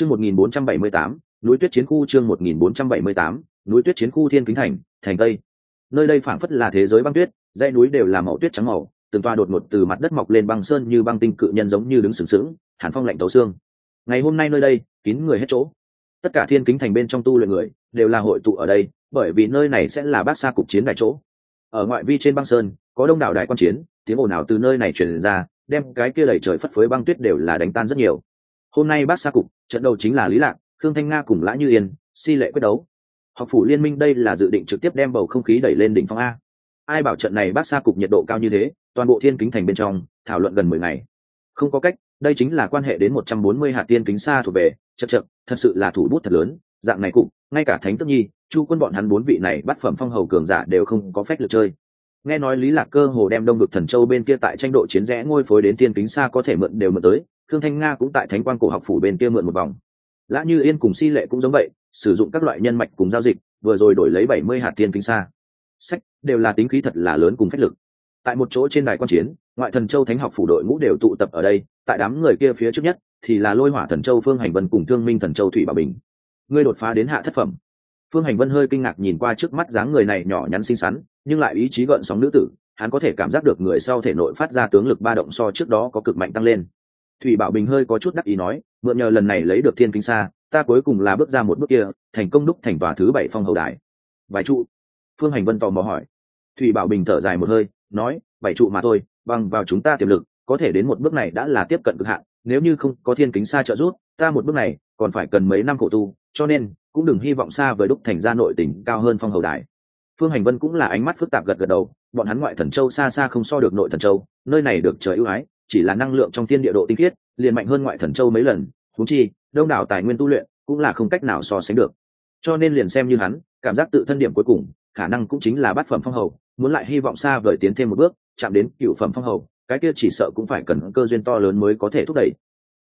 chương 1478, núi tuyết chiến khu chương 1478, núi tuyết chiến khu thiên kính thành thành tây. Nơi đây phảng phất là thế giới băng tuyết dãy núi đều là màu tuyết trắng màu từng toa đột ngột từ mặt đất mọc lên băng sơn như băng tinh cự nhân giống như đứng sừng sững hàn phong lạnh tấu xương. Ngày hôm nay nơi đây kín người hết chỗ. Tất cả thiên kính thành bên trong tu luyện người đều là hội tụ ở đây bởi vì nơi này sẽ là bác xa cục chiến đại chỗ. Ở ngoại vi trên băng sơn có đông đảo đại quan chiến tiếng ồn nào từ nơi này truyền ra đem cái kia đẩy trời phất phới băng tuyết đều là đánh tan rất nhiều. Hôm nay bác xa cục trận đầu chính là lý lạc, khương thanh nga cùng lã như yên, si lệ quyết đấu. Học phủ liên minh đây là dự định trực tiếp đem bầu không khí đẩy lên đỉnh phong a. Ai bảo trận này bác xa cục nhiệt độ cao như thế, toàn bộ thiên kính thành bên trong, thảo luận gần mười ngày. Không có cách, đây chính là quan hệ đến một trăm bốn mươi hạt tiên kính xa thuộc về, chật chật, thật sự là thủ bút thật lớn, dạng này cục, ngay cả thánh tức nhi, chu quân bọn hắn bốn vị này bắt phẩm phong hầu cường giả đều không có phép lượt chơi. Nghe nói lý lạc cơ hồ đem đông vực thần châu bên kia tại tranh độ chiến rẽ ngôi phối đến tiên kính xa có thể mượn đều mượn tới thương thanh nga cũng tại thánh quan cổ học phủ bên kia mượn một vòng. Lã như yên cùng si lệ cũng giống vậy, sử dụng các loại nhân mạch cùng giao dịch, vừa rồi đổi lấy bảy mươi hạt tiên kinh xa. Sách đều là tính khí thật là lớn cùng phách lực. Tại một chỗ trên đài quan chiến, ngoại thần châu thánh học phủ đội ngũ đều tụ tập ở đây, tại đám người kia phía trước nhất thì là lôi hỏa thần châu phương hành vân cùng thương minh thần châu thủy bảo bình. Ngươi đột phá đến hạ thất phẩm. Phương hành vân hơi kinh ngạc nhìn qua trước mắt dáng người này nhỏ nhắn xinh xắn, nhưng lại ý chí gợn sóng nữ tử, hắn có thể cảm giác được người sau thể nội phát ra tướng lực ba động so trước đó có cực mạnh tăng lên thủy bảo bình hơi có chút đắc ý nói, mượn nhờ lần này lấy được thiên kinh xa, ta cuối cùng là bước ra một bước kia, thành công đúc thành tòa thứ bảy phong hầu đài. Vài trụ. Phương hành vân tò mò hỏi. Thủy bảo bình thở dài một hơi, nói bảy trụ mà thôi, bằng vào chúng ta tiềm lực, có thể đến một bước này đã là tiếp cận cực hạn, nếu như không có thiên kính xa trợ giúp, ta một bước này còn phải cần mấy năm khổ tu, cho nên cũng đừng hy vọng xa với đúc thành ra nội tỉnh cao hơn phong hầu đài. Phương hành vân cũng là ánh mắt phức tạp gật gật đầu, bọn hắn ngoại thần châu xa xa không so được nội thần châu, nơi này được trời ưu ái chỉ là năng lượng trong thiên địa độ tinh khiết, liền mạnh hơn ngoại thần châu mấy lần thú chi, đông đảo tài nguyên tu luyện cũng là không cách nào so sánh được. Cho nên liền xem như hắn, cảm giác tự thân điểm cuối cùng, khả năng cũng chính là bát phẩm phong hầu, muốn lại hy vọng xa vời tiến thêm một bước, chạm đến cựu phẩm phong hầu, cái kia chỉ sợ cũng phải cần cơ duyên to lớn mới có thể thúc đẩy.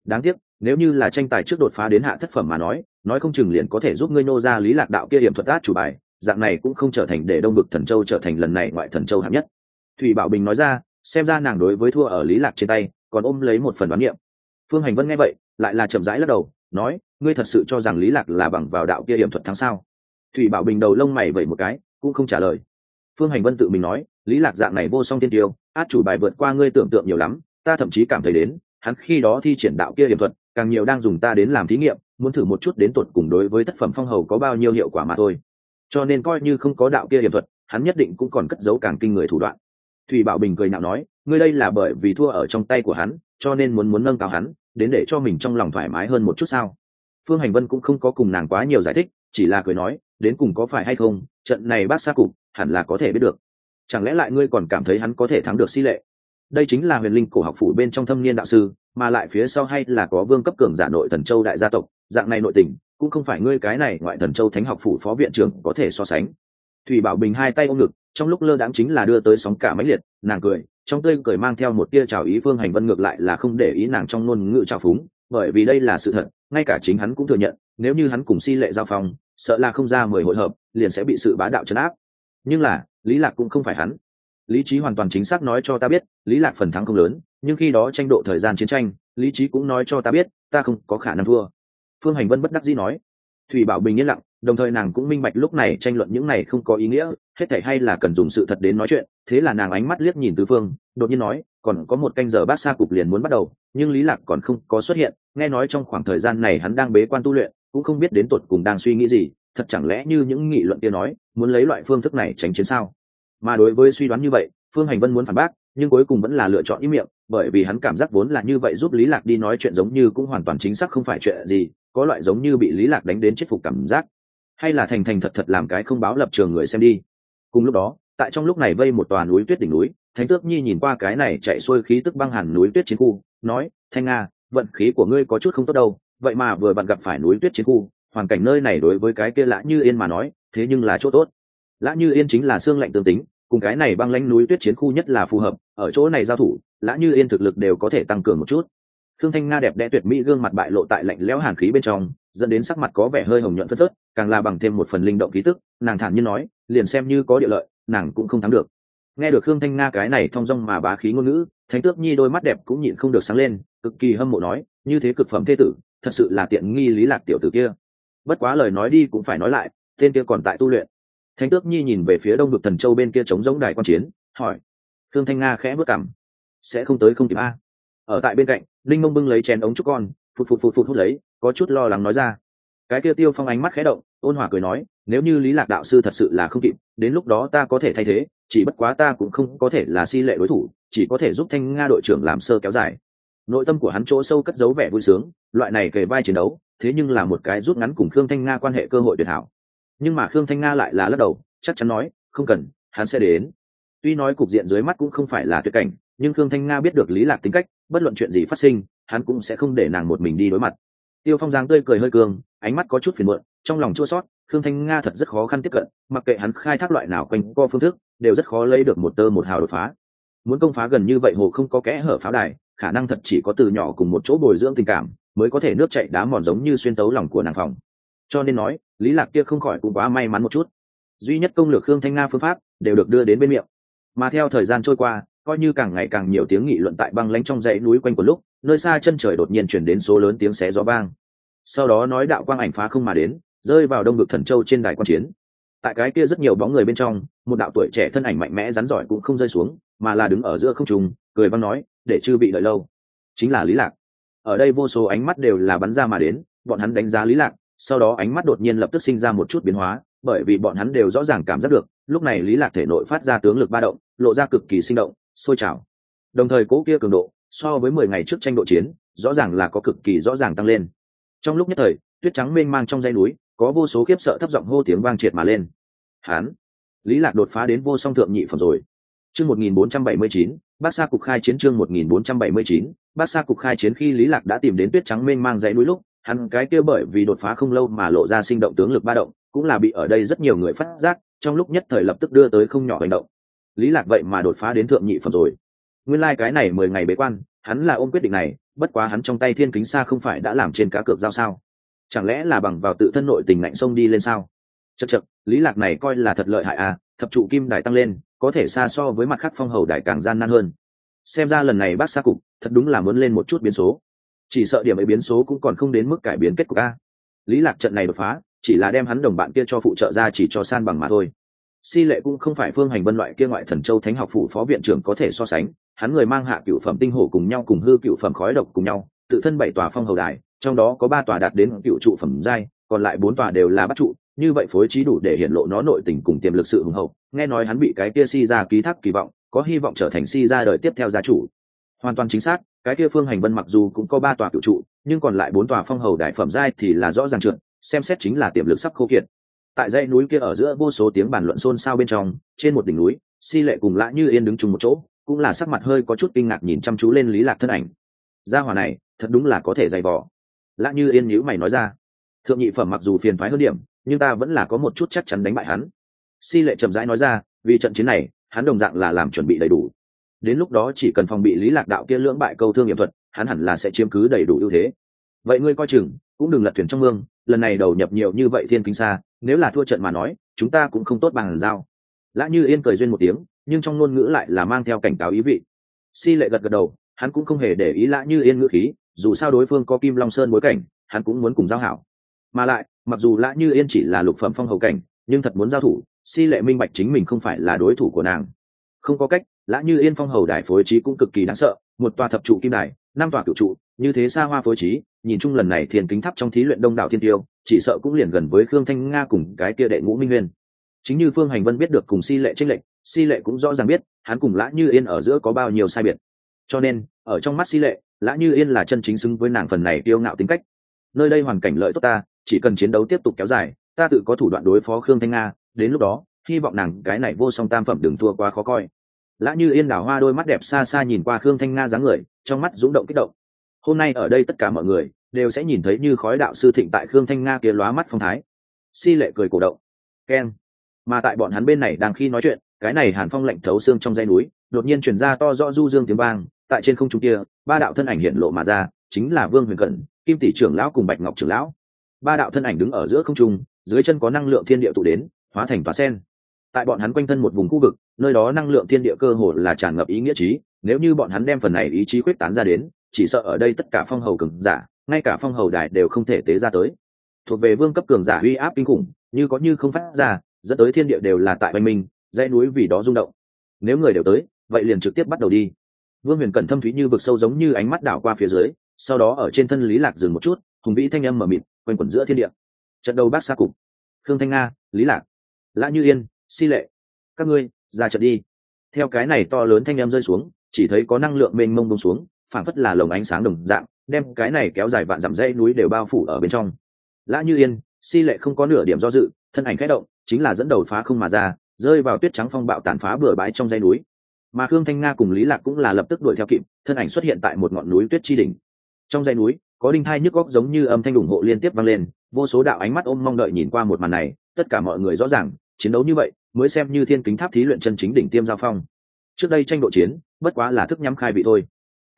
Đáng tiếc, nếu như là tranh tài trước đột phá đến hạ thất phẩm mà nói nói không chừng liền có thể giúp ngươi nô ra lý lạc đạo kia điểm thuật át chủ bài, dạng này cũng không trở thành để đông vực thần châu trở thành lần này ngoại thần châu hạng nhất. Thủy bảo bình nói ra xem ra nàng đối với thua ở lý lạc trên tay, còn ôm lấy một phần đoán niệm. Phương hành vân nghe vậy, lại là chậm rãi lắc đầu, nói, ngươi thật sự cho rằng lý lạc là bằng vào đạo kia điểm thuật thắng sao? Thủy bảo bình đầu lông mày vẩy một cái, cũng không trả lời. Phương hành vân tự mình nói, lý lạc dạng này vô song tiên tiêu, át chủ bài vượt qua ngươi tưởng tượng nhiều lắm, ta thậm chí cảm thấy đến, hắn khi đó thi triển đạo kia điểm thuật, càng nhiều đang dùng ta đến làm thí nghiệm, muốn thử một chút đến tột cùng đối với tác phẩm phong hầu có bao nhiêu hiệu quả mà thôi. Cho nên coi như không có đạo kia điểm thuật, hắn nhất định cũng còn cất giấu càng kinh người thủ đoạn thủy bảo bình cười nhạo nói, ngươi đây là bởi vì thua ở trong tay của hắn, cho nên muốn muốn nâng cao hắn, đến để cho mình trong lòng thoải mái hơn một chút sao? Phương hành vân cũng không có cùng nàng quá nhiều giải thích, chỉ là cười nói, đến cùng có phải hay không, trận này bác xa cục, hẳn là có thể biết được. Chẳng lẽ lại ngươi còn cảm thấy hắn có thể thắng được si lệ? Đây chính là huyền linh cổ học phủ bên trong thâm niên đạo sư, mà lại phía sau hay là có vương cấp cường giả nội thần châu đại gia tộc, dạng này nội tình, cũng không phải ngươi cái này ngoại thần châu thánh học phủ phó viện trưởng có thể so sánh. Thủy bảo bình hai tay ôm ngực trong lúc lơ đãng chính là đưa tới sóng cả máy liệt, nàng cười, trong tươi cười mang theo một tia trào ý phương hành vân ngược lại là không để ý nàng trong ngôn ngữ trào phúng, bởi vì đây là sự thật, ngay cả chính hắn cũng thừa nhận, nếu như hắn cùng si lệ giao phong, sợ là không ra mười hội hợp, liền sẽ bị sự bá đạo chấn áp. Nhưng là, lý lạc cũng không phải hắn. Lý trí hoàn toàn chính xác nói cho ta biết, lý lạc phần thắng không lớn, nhưng khi đó tranh độ thời gian chiến tranh, lý trí cũng nói cho ta biết, ta không có khả năng thua. Phương hành vân bất đắc dĩ nói. Thủy bảo bình yên lặng đồng thời nàng cũng minh bạch lúc này tranh luận những này không có ý nghĩa, hết thảy hay là cần dùng sự thật đến nói chuyện. Thế là nàng ánh mắt liếc nhìn tứ phương, đột nhiên nói, còn có một canh giờ bát xa cục liền muốn bắt đầu, nhưng lý lạc còn không có xuất hiện. Nghe nói trong khoảng thời gian này hắn đang bế quan tu luyện, cũng không biết đến tột cùng đang suy nghĩ gì, thật chẳng lẽ như những nghị luận kia nói, muốn lấy loại phương thức này tránh chiến sao? Mà đối với suy đoán như vậy, phương hành vân muốn phản bác, nhưng cuối cùng vẫn là lựa chọn ý miệng, bởi vì hắn cảm giác vốn là như vậy giúp lý lạc đi nói chuyện giống như cũng hoàn toàn chính xác không phải chuyện gì, có loại giống như bị lý lạc đánh đến chết phục cảm giác hay là thành thành thật thật làm cái không báo lập trường người xem đi. Cùng lúc đó, tại trong lúc này vây một tòa núi tuyết đỉnh núi, thánh tước nhi nhìn qua cái này chạy xuôi khí tức băng hẳn núi tuyết chiến khu, nói, thanh nga, vận khí của ngươi có chút không tốt đâu, vậy mà vừa bạn gặp phải núi tuyết chiến khu, hoàn cảnh nơi này đối với cái kia lã như yên mà nói, thế nhưng là chỗ tốt. Lã như yên chính là xương lạnh tương tính, cùng cái này băng lãnh núi tuyết chiến khu nhất là phù hợp, ở chỗ này giao thủ, lã như yên thực lực đều có thể tăng cường một chút thương thanh nga đẹp đẽ tuyệt mỹ gương mặt bại lộ tại lạnh lẽo hàn khí bên trong dẫn đến sắc mặt có vẻ hơi hồng nhuận phất phớt càng là bằng thêm một phần linh động khí tức nàng thản nhiên nói liền xem như có địa lợi nàng cũng không thắng được. Nghe được khương thanh nga cái này thông dong mà bá khí ngôn ngữ thánh tước nhi đôi mắt đẹp cũng nhịn không được sáng lên cực kỳ hâm mộ nói như thế cực phẩm thế tử thật sự là tiện nghi lý lạc tiểu tử kia. Bất quá lời nói đi cũng phải nói lại tên kia còn tại tu luyện. Thánh tước nhi nhìn về phía đông vực thần châu bên kia chống giống đài quan chiến hỏi. Thương thanh nga khẽ bước cằm, sẽ không tới không kịp a ở tại bên cạnh, linh mông bưng lấy chén ống chúc con, phụt phụt phụt phụt hút lấy, có chút lo lắng nói ra. Cái kia tiêu phong ánh mắt khé động, ôn hòa cười nói, nếu như lý lạc đạo sư thật sự là không kịp, đến lúc đó ta có thể thay thế, chỉ bất quá ta cũng không có thể là si lệ đối thủ, chỉ có thể giúp thanh nga đội trưởng làm sơ kéo dài. Nội tâm của hắn chỗ sâu cất giấu vẻ vui sướng, loại này kề vai chiến đấu, thế nhưng là một cái rút ngắn cùng khương thanh nga quan hệ cơ hội tuyệt hảo. Nhưng mà khương thanh nga lại là lắc đầu, chắc chắn nói, không cần, hắn sẽ đến. Tuy nói cục diện dưới mắt cũng không phải là tuyệt cảnh, nhưng khương thanh nga biết được lý lạc tính cách bất luận chuyện gì phát sinh, hắn cũng sẽ không để nàng một mình đi đối mặt. Tiêu phong giang tươi cười hơi cường, ánh mắt có chút phiền muộn, trong lòng chua sót khương thanh nga thật rất khó khăn tiếp cận, mặc kệ hắn khai thác loại nào quanh co phương thức, đều rất khó lấy được một tơ một hào đột phá. Muốn công phá gần như vậy hồ không có kẽ hở pháo đài, khả năng thật chỉ có từ nhỏ cùng một chỗ bồi dưỡng tình cảm, mới có thể nước chạy đá mòn giống như xuyên tấu lòng của nàng phòng. Cho nên nói, lý lạc kia không khỏi cũng quá may mắn một chút. Duy nhất công lược khương thanh nga phương pháp đều được đưa đến bên miệng. Mà theo thời gian trôi qua coi như càng ngày càng nhiều tiếng nghị luận tại băng lánh trong dãy núi quanh quần lúc, nơi xa chân trời đột nhiên chuyển đến số lớn tiếng xé gió vang. Sau đó nói đạo quang ảnh phá không mà đến, rơi vào đông ngực thần châu trên đài quan chiến. Tại cái kia rất nhiều bóng người bên trong, một đạo tuổi trẻ thân ảnh mạnh mẽ rắn giỏi cũng không rơi xuống, mà là đứng ở giữa không trùng cười văng nói, để chư bị đợi lâu. Chính là lý lạc. Ở đây vô số ánh mắt đều là bắn ra mà đến, bọn hắn đánh giá lý lạc, sau đó ánh mắt đột nhiên lập tức sinh ra một chút biến hóa, bởi vì bọn hắn đều rõ ràng cảm giác được, lúc này lý lạc thể nội phát ra tướng lực ba động, lộ ra cực kỳ sinh động sôi trào. Đồng thời cố kia cường độ so với mười ngày trước tranh độ chiến rõ ràng là có cực kỳ rõ ràng tăng lên. Trong lúc nhất thời tuyết trắng mênh mang trong dãy núi có vô số khiếp sợ thấp giọng hô tiếng vang triệt mà lên. Hán lý lạc đột phá đến vô song thượng nhị phẩm rồi. Chương 1479, bác sa cục khai chiến chương 1479, bác sa cục khai chiến khi lý lạc đã tìm đến tuyết trắng mênh mang dãy núi lúc hắn cái kia bởi vì đột phá không lâu mà lộ ra sinh động tướng lực ba động cũng là bị ở đây rất nhiều người phát giác trong lúc nhất thời lập tức đưa tới không nhỏ hành động lý lạc vậy mà đột phá đến thượng nhị phẩm rồi. Nguyên lai like cái này mười ngày bế quan, hắn là ôm quyết định này, bất quá hắn trong tay thiên kính xa không phải đã làm trên cá cược giao sao? Chẳng lẽ là bằng vào tự thân nội tình ngạnh sông đi lên sao? Chật chật lý lạc này coi là thật lợi hại à thập trụ kim đài tăng lên, có thể xa so với mặt khác phong hầu đài càng gian nan hơn. Xem ra lần này bác xa cục, thật đúng là muốn lên một chút biến số. Chỉ sợ điểm ấy biến số cũng còn không đến mức cải biến kết cục a. Lý lạc trận này đột phá, chỉ là đem hắn đồng bạn kia cho phụ trợ ra chỉ cho san bằng mà thôi si lệ cũng không phải phương hành vân loại kia ngoại thần châu thánh học phủ phó viện trưởng có thể so sánh, hắn người mang hạ cựu phẩm tinh hổ cùng nhau cùng hư cựu phẩm khói độc cùng nhau, tự thân bảy tòa phong hầu đài, trong đó có ba tòa đạt đến cựu trụ phẩm giai, còn lại bốn tòa đều là bắt trụ, như vậy phối trí đủ để hiện lộ nó nội tình cùng tiềm lực sự hùng hậu, nghe nói hắn bị cái kia si ra ký thác kỳ vọng, có hy vọng trở thành si ra đời tiếp theo gia chủ. Hoàn toàn chính xác, cái kia phương hành vân mặc dù cũng có ba tòa cựu trụ, nhưng còn lại bốn tòa phong hầu đại phẩm giai thì là rõ ràng trượt, xem xét chính là tiềm lực sắp khô kiệt tại dãy núi kia ở giữa vô số tiếng bàn luận xôn xao bên trong, trên một đỉnh núi, si lệ cùng lã như yên đứng chung một chỗ, cũng là sắc mặt hơi có chút kinh ngạc nhìn chăm chú lên lý lạc thân ảnh. Gia hỏa này, thật đúng là có thể dày vò. Lã như yên nhíu mày nói ra. Thượng nhị phẩm mặc dù phiền thoái hơn điểm, nhưng ta vẫn là có một chút chắc chắn đánh bại hắn. Si lệ chậm rãi nói ra, vì trận chiến này, hắn đồng dạng là làm chuẩn bị đầy đủ. Đến lúc đó chỉ cần phòng bị lý lạc đạo kia lưỡng bại câu thương nghiệm thuật, hắn hẳn là sẽ chiếm cứ đầy đủ ưu thế. Vậy ngươi coi chừng, cũng đừng lật thuyền trong mương, lần này đầu nhập nhiều như vậy thiên kinh xa nếu là thua trận mà nói, chúng ta cũng không tốt bằng giao. Lã như yên cười duyên một tiếng, nhưng trong ngôn ngữ lại là mang theo cảnh cáo ý vị. Si lệ gật gật đầu, hắn cũng không hề để ý lã như yên ngữ khí, dù sao đối phương có kim long sơn bối cảnh, hắn cũng muốn cùng giao hảo. Mà lại, mặc dù lã như yên chỉ là lục phẩm phong hầu cảnh, nhưng thật muốn giao thủ, si lệ minh bạch chính mình không phải là đối thủ của nàng. Không có cách, lã như yên phong hầu đài phối trí cũng cực kỳ đáng sợ, một tòa thập trụ kim đài, năm tòa cựu trụ, như thế xa hoa phối trí, nhìn chung lần này thiền kính thắp trong thí luyện đông đảo thiên tiêu chỉ sợ cũng liền gần với khương thanh nga cùng cái kia đệ ngũ minh nguyên. Chính như phương hành vân biết được cùng si lệ tranh lệnh si lệ cũng rõ ràng biết, hắn cùng lã như yên ở giữa có bao nhiêu sai biệt. Cho nên, ở trong mắt si lệ, lã như yên là chân chính xứng với nàng phần này kiêu ngạo tính cách. Nơi đây hoàn cảnh lợi tốt ta, chỉ cần chiến đấu tiếp tục kéo dài, ta tự có thủ đoạn đối phó khương thanh nga, đến lúc đó, hy vọng nàng cái này vô song tam phẩm đừng thua quá khó coi. Lã như yên đào hoa đôi mắt đẹp xa xa nhìn qua khương thanh nga dáng người, trong mắt rúng động kích động. Hôm nay ở đây tất cả mọi người đều sẽ nhìn thấy như khói đạo sư thịnh tại khương thanh nga kia lóa mắt phong thái. Si lệ cười cổ động. Keng mà tại bọn hắn bên này đang khi nói chuyện cái này hàn phong lạnh thấu xương trong dây núi đột nhiên chuyển ra to rõ du dương tiếng vang tại trên không trung kia ba đạo thân ảnh hiện lộ mà ra chính là vương huyền cận, kim tỷ trưởng lão cùng bạch ngọc trưởng lão. Ba đạo thân ảnh đứng ở giữa không trung dưới chân có năng lượng thiên địa tụ đến hóa thành tòa sen. Tại bọn hắn quanh thân một vùng khu vực nơi đó năng lượng thiên địa cơ hồ là tràn ngập ý nghĩa trí nếu như bọn hắn đem phần này ý chí quyết tán ra đến chỉ sợ ở đây tất cả phong hầu cường giả ngay cả phong hầu đài đều không thể tế ra tới. Thuộc về vương cấp cường giả uy áp kinh khủng, như có như không phát ra, dẫn tới thiên địa đều là tại oanh minh, dãy núi vì đó rung động. Nếu người đều tới, vậy liền trực tiếp bắt đầu đi. Vương huyền cẩn thâm thúy như vực sâu giống như ánh mắt đảo qua phía dưới, sau đó ở trên thân lý lạc dừng một chút, hùng vĩ thanh âm mở mịt, quanh quẩn giữa thiên địa. Trận đầu bác xa cục. Khương thanh nga, lý lạc. Lã như yên, si lệ. Các ngươi, ra trận đi. Theo cái này to lớn thanh âm rơi xuống, chỉ thấy có năng lượng mênh mông bông xuống, phảng phất là lồng ánh sáng đồng dạng đem cái này kéo dài vạn dặm dãy núi đều bao phủ ở bên trong. Lã như yên, si lệ không có nửa điểm do dự, thân ảnh khẽ động, chính là dẫn đầu phá không mà ra, rơi vào tuyết trắng phong bạo tàn phá bừa bãi trong dãy núi. Mà khương thanh nga cùng lý lạc cũng là lập tức đuổi theo kịp, thân ảnh xuất hiện tại một ngọn núi tuyết chi đỉnh. Trong dãy núi, có đinh thai nhức góc giống như âm thanh ủng hộ liên tiếp vang lên, vô số đạo ánh mắt ôm mong đợi nhìn qua một màn này, tất cả mọi người rõ ràng, chiến đấu như vậy, mới xem như thiên kính tháp thí luyện chân chính đỉnh tiêm giao phong. Trước đây tranh độ chiến, bất quá là thức nhắm khai vị thôi.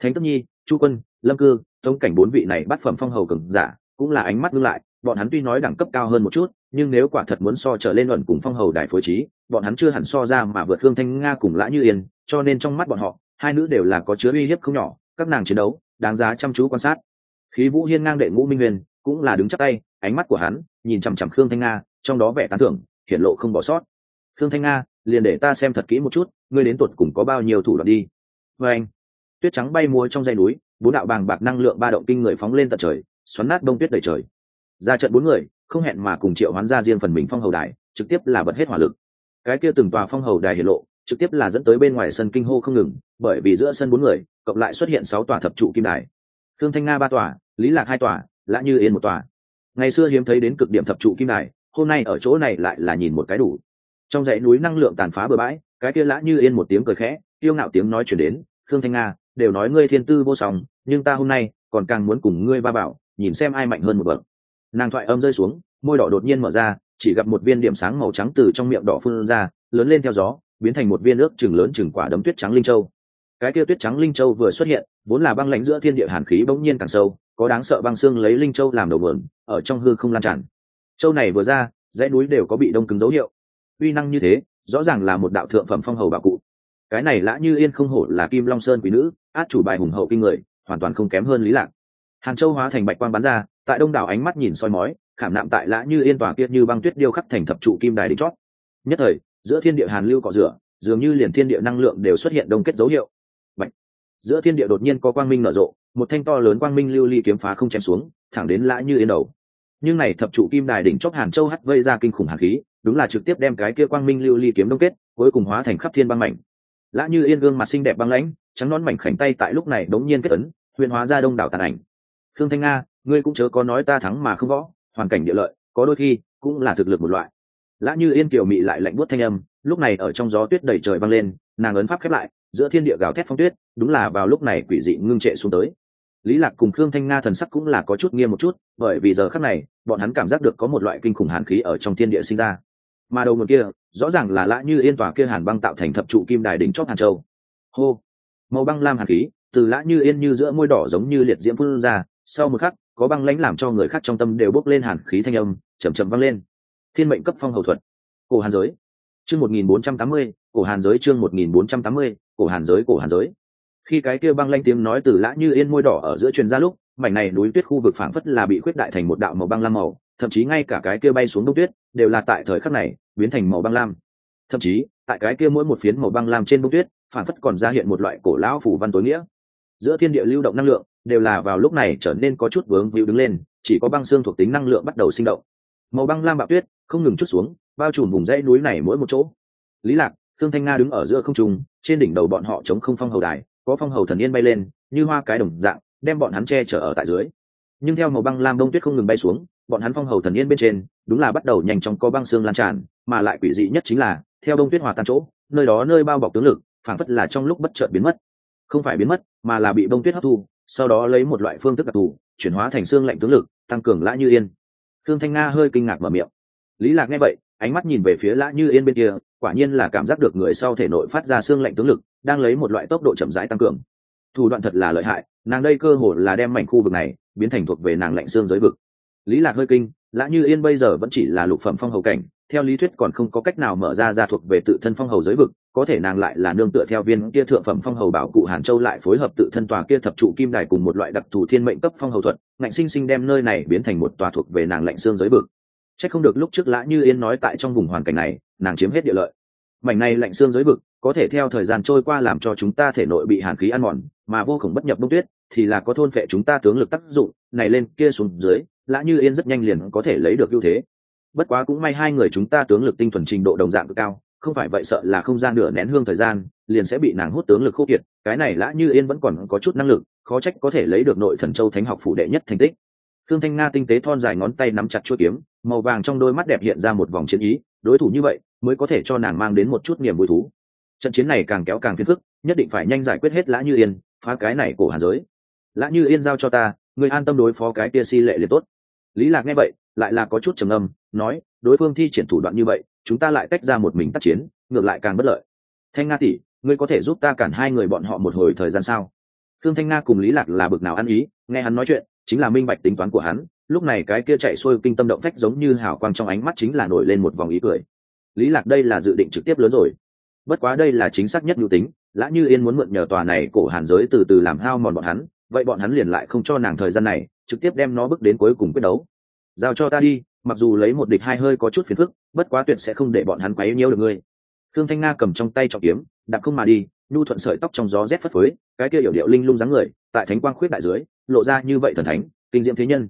Thánh tức nhi, chu quân, lâm cư tống cảnh bốn vị này bắt phẩm phong hầu cường giả, cũng là ánh mắt ngưng lại, bọn hắn tuy nói đẳng cấp cao hơn một chút, nhưng nếu quả thật muốn so trở lên luận cùng phong hầu đại phối trí, bọn hắn chưa hẳn so ra mà vượt hương thanh nga cùng lã như yên, cho nên trong mắt bọn họ, hai nữ đều là có chứa uy hiếp không nhỏ, các nàng chiến đấu, đáng giá chăm chú quan sát. Khí vũ hiên ngang đệ ngũ minh huyền, cũng là đứng chắc tay, ánh mắt của hắn nhìn chằm chằm khương thanh nga, trong đó vẻ tán thưởng, hiển lộ không bỏ sót. Khương thanh nga, liền để ta xem thật kỹ một chút, ngươi đến tuột cùng có bao nhiêu thủ đoạn đi. Vê anh tuyết trắng bay múa trong dây núi bốn đạo bàng bạc năng lượng ba động kinh người phóng lên tận trời, xoắn nát bông tuyết đầy trời. Ra trận bốn người, không hẹn mà cùng triệu hoán ra riêng phần mình phong hầu đài, trực tiếp là bật hết hỏa lực. Cái kia từng tòa phong hầu đài hiển lộ, trực tiếp là dẫn tới bên ngoài sân kinh hô không ngừng, bởi vì giữa sân bốn người, cộng lại xuất hiện sáu tòa thập trụ kim đài. Thương thanh nga ba tòa, lý lạc hai tòa, lã như yên một tòa. Ngày xưa hiếm thấy đến cực điểm thập trụ kim đài, hôm nay ở chỗ này lại là nhìn một cái đủ. Trong dãy núi năng lượng tàn phá bừa bãi, cái kia lã như yên một tiếng cười khẽ tiêu ngạo tiếng nói chuyển đến thương thanh nga đều nói ngươi thiên tư vô song, nhưng ta hôm nay còn càng muốn cùng ngươi ba bảo, nhìn xem ai mạnh hơn một bậc. Nàng thoại âm rơi xuống, môi đỏ đột nhiên mở ra, chỉ gặp một viên điểm sáng màu trắng từ trong miệng đỏ phun ra, lớn lên theo gió, biến thành một viên nước chừng lớn chừng quả đấm tuyết trắng linh châu. Cái kia tuyết trắng linh châu vừa xuất hiện, vốn là băng lãnh giữa thiên địa hàn khí bỗng nhiên càng sâu, có đáng sợ băng xương lấy linh châu làm đầu vườn ở trong hư không lan tràn. Châu này vừa ra, dãy núi đều có bị đông cứng dấu hiệu. Uy năng như thế, rõ ràng là một đạo thượng phẩm phong hầu bảo cụ. Cái này lã như yên không hổ là kim long sơn quý nữ át chủ bài hùng hậu kinh người, hoàn toàn không kém hơn lý lạc. Hàn châu hóa thành bạch quang bắn ra, tại đông đảo ánh mắt nhìn soi mói, khảm nạm tại lã như yên tòa kia như băng tuyết điêu khắc thành thập trụ kim đài đỉnh chót. Nhất thời, giữa thiên địa hàn lưu cọ rửa, dường như liền thiên địa năng lượng đều xuất hiện đông kết dấu hiệu. Bạch. giữa thiên địa đột nhiên có quang minh nở rộ, một thanh to lớn quang minh lưu ly kiếm phá không chém xuống, thẳng đến lã như yên đầu. Nhưng này thập trụ kim đài đỉnh chót hàn châu hắt vây ra kinh khủng hàn khí, đúng là trực tiếp đem cái kia quang minh lưu ly kiếm đông kết, cuối cùng hóa thành khắp thiên băng mảnh. Lã như yên gương mặt xinh đẹp băng lãnh trắng nón mảnh khảnh tay tại lúc này đống nhiên kết ấn, huyền hóa ra đông đảo tàn ảnh. Thương thanh nga, ngươi cũng chớ có nói ta thắng mà không võ, hoàn cảnh địa lợi, có đôi khi cũng là thực lực một loại. Lã như yên kiều mị lại lạnh buốt thanh âm, lúc này ở trong gió tuyết đầy trời băng lên, nàng ấn pháp khép lại, giữa thiên địa gào thét phong tuyết, đúng là vào lúc này quỷ dị ngưng trệ xuống tới. Lý lạc cùng khương thanh nga thần sắc cũng là có chút nghiêm một chút, bởi vì giờ khắc này, bọn hắn cảm giác được có một loại kinh khủng hàn khí ở trong thiên địa sinh ra. Mà đầu một kia, rõ ràng là lã như yên tòa kia hàn băng tạo thành thập trụ kim đài đỉnh chót hàn châu. Hô! Màu băng lam hàn khí, từ lã như yên như giữa môi đỏ giống như liệt diễm phun ra, sau một khắc, có băng lãnh làm cho người khác trong tâm đều bốc lên hàn khí thanh âm chầm chậm vang lên. Thiên mệnh cấp phong hầu thuật. Cổ hàn giới. Chương một nghìn bốn trăm tám mươi, cổ hàn giới chương một nghìn bốn trăm tám mươi, cổ hàn giới, cổ hàn giới. Khi cái kia băng lanh tiếng nói từ lã như yên môi đỏ ở giữa truyền ra lúc, mảnh này núi tuyết khu vực phảng phất là bị khuyết đại thành một đạo màu băng lam màu, thậm chí ngay cả cái kia bay xuống đông tuyết, đều là tại thời khắc này, biến thành màu băng lam. Thậm chí, tại cái kia mỗi một phiến màu băng lam trên đông tuyết phản phất còn ra hiện một loại cổ lão phủ văn tối nghĩa. Giữa thiên địa lưu động năng lượng đều là vào lúc này trở nên có chút vướng víu đứng lên, chỉ có băng xương thuộc tính năng lượng bắt đầu sinh động. Màu băng lam bạo tuyết không ngừng chút xuống, bao trùm vùng dãy núi này mỗi một chỗ. Lý lạc, thương thanh nga đứng ở giữa không trung, trên đỉnh đầu bọn họ chống không phong hầu đài, có phong hầu thần yên bay lên, như hoa cái đồng dạng, đem bọn hắn che chở ở tại dưới. Nhưng theo màu băng lam đông tuyết không ngừng bay xuống, bọn hắn phong hầu thần yên bên trên, đúng là bắt đầu nhanh chóng có băng xương lan tràn, mà lại quỷ dị nhất chính là, theo đông tuyết hòa tan chỗ, nơi đó nơi bao bọc tướng lực phản phất là trong lúc bất chợt biến mất. Không phải biến mất, mà là bị bông tuyết hấp thu, sau đó lấy một loại phương thức đặc thù, chuyển hóa thành xương lạnh tướng lực, tăng cường lã như yên. Thương thanh nga hơi kinh ngạc mở miệng. Lý lạc nghe vậy, ánh mắt nhìn về phía lã như yên bên kia, quả nhiên là cảm giác được người sau thể nội phát ra xương lạnh tướng lực, đang lấy một loại tốc độ chậm rãi tăng cường. Thủ đoạn thật là lợi hại, nàng đây cơ hồ là đem mảnh khu vực này biến thành thuộc về nàng lạnh xương giới vực. Lý lạc hơi kinh, lã như yên bây giờ vẫn chỉ là lục phẩm phong hầu cảnh, theo lý thuyết còn không có cách nào mở ra ra thuộc về tự thân phong hầu giới vực có thể nàng lại là nương tựa theo viên kia thượng phẩm phong hầu bảo cụ hàn châu lại phối hợp tự thân tòa kia thập trụ kim đài cùng một loại đặc thù thiên mệnh cấp phong hầu thuật, ngạnh sinh sinh đem nơi này biến thành một tòa thuộc về nàng lạnh xương giới bực Chắc không được lúc trước lã như yên nói tại trong vùng hoàn cảnh này, nàng chiếm hết địa lợi. Mảnh này lạnh xương giới bực có thể theo thời gian trôi qua làm cho chúng ta thể nội bị hàn khí ăn mòn, mà vô khổng bất nhập bông tuyết, thì là có thôn phệ chúng ta tướng lực tác dụng, này lên kia xuống dưới, lã như yên rất nhanh liền có thể lấy được ưu thế. Bất quá cũng may hai người chúng ta tướng lực tinh thuần trình độ đồng dạng cực cao không phải vậy sợ là không gian nửa nén hương thời gian, liền sẽ bị nàng hút tướng lực khô kiệt, cái này lã như yên vẫn còn có chút năng lực, khó trách có thể lấy được nội thần châu thánh học phủ đệ nhất thành tích. Thương thanh nga tinh tế thon dài ngón tay nắm chặt chuỗi kiếm, màu vàng trong đôi mắt đẹp hiện ra một vòng chiến ý, đối thủ như vậy mới có thể cho nàng mang đến một chút niềm vui thú. Trận chiến này càng kéo càng phiền phức, nhất định phải nhanh giải quyết hết lã như yên, phá cái này cổ hàn giới. Lã như yên giao cho ta người an tâm đối phó cái kia si lệ liền tốt. Lý lạc nghe vậy, lại là có chút trầm âm nói đối phương thi triển thủ đoạn như vậy, chúng ta lại tách ra một mình tác chiến, ngược lại càng bất lợi. Thanh nga tỷ, ngươi có thể giúp ta cản hai người bọn họ một hồi thời gian sao? Thương thanh nga cùng lý lạc là bực nào ăn ý, nghe hắn nói chuyện, chính là minh bạch tính toán của hắn, lúc này cái kia chạy xuôi kinh tâm động phách giống như hào quang trong ánh mắt chính là nổi lên một vòng ý cười. Lý lạc đây là dự định trực tiếp lớn rồi. Bất quá đây là chính xác nhất nhu tính, lã như yên muốn mượn nhờ tòa này cổ hàn giới từ từ làm hao mòn bọn hắn, vậy bọn hắn liền lại không cho nàng thời gian này, trực tiếp đem nó bước đến cuối cùng quyết đấu. Giao cho ta đi mặc dù lấy một địch hai hơi có chút phiền phức, bất quá tuyệt sẽ không để bọn hắn quấy nhiễu được ngươi. Thương thanh nga cầm trong tay trọng kiếm, đạp không mà đi, nhu thuận sợi tóc trong gió rét phất phới, cái kia hiểu điệu linh lung dáng người, tại thánh quang khuyết đại dưới, lộ ra như vậy thần thánh, kinh diễm thế nhân.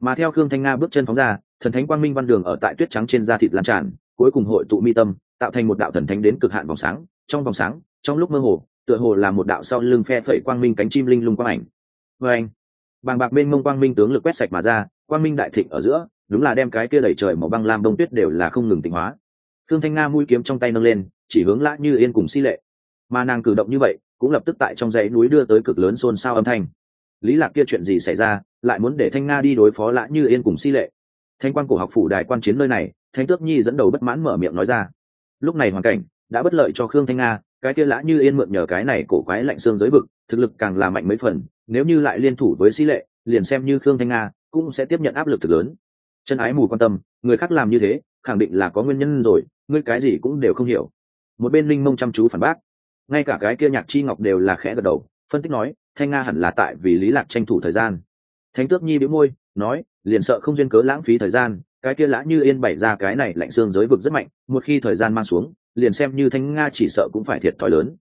Mà theo khương thanh nga bước chân phóng ra, thần thánh quang minh văn đường ở tại tuyết trắng trên da thịt lan tràn, cuối cùng hội tụ mi tâm, tạo thành một đạo thần thánh đến cực hạn vòng sáng. Trong vòng sáng, trong lúc mơ hồ, tựa hồ là một đạo sau lưng phe phẩy quang minh cánh chim linh lung quang ảnh. Vê anh, bàng bạc bên mông quang minh tướng lực quét sạch mà ra, quang minh đại thịnh ở giữa đúng là đem cái kia đẩy trời màu băng lam đông tuyết đều là không ngừng tịnh hóa. Thương thanh nga mũi kiếm trong tay nâng lên, chỉ hướng lã như yên cùng si lệ. Mà nàng cử động như vậy, cũng lập tức tại trong dãy núi đưa tới cực lớn xôn xao âm thanh. Lý lạc kia chuyện gì xảy ra, lại muốn để thanh nga đi đối phó lã như yên cùng si lệ? Thanh quan cổ học phủ đài quan chiến nơi này, thanh tước nhi dẫn đầu bất mãn mở miệng nói ra. Lúc này hoàn cảnh đã bất lợi cho khương thanh nga, cái kia lã như yên mượn nhờ cái này cổ quái lạnh xương giới vực, thực lực càng là mạnh mấy phần, nếu như lại liên thủ với si lệ, liền xem như khương thanh nga cũng sẽ tiếp nhận áp lực thực lớn chân ái mù quan tâm, người khác làm như thế, khẳng định là có nguyên nhân rồi, ngươi cái gì cũng đều không hiểu. Một bên linh mông chăm chú phản bác. Ngay cả cái kia nhạc chi ngọc đều là khẽ gật đầu, phân tích nói, thanh nga hẳn là tại vì lý lạc tranh thủ thời gian. Thánh tước nhi bĩu môi, nói, liền sợ không duyên cớ lãng phí thời gian, cái kia lã như yên bày ra cái này lạnh xương giới vực rất mạnh, một khi thời gian mang xuống, liền xem như thanh nga chỉ sợ cũng phải thiệt thòi lớn.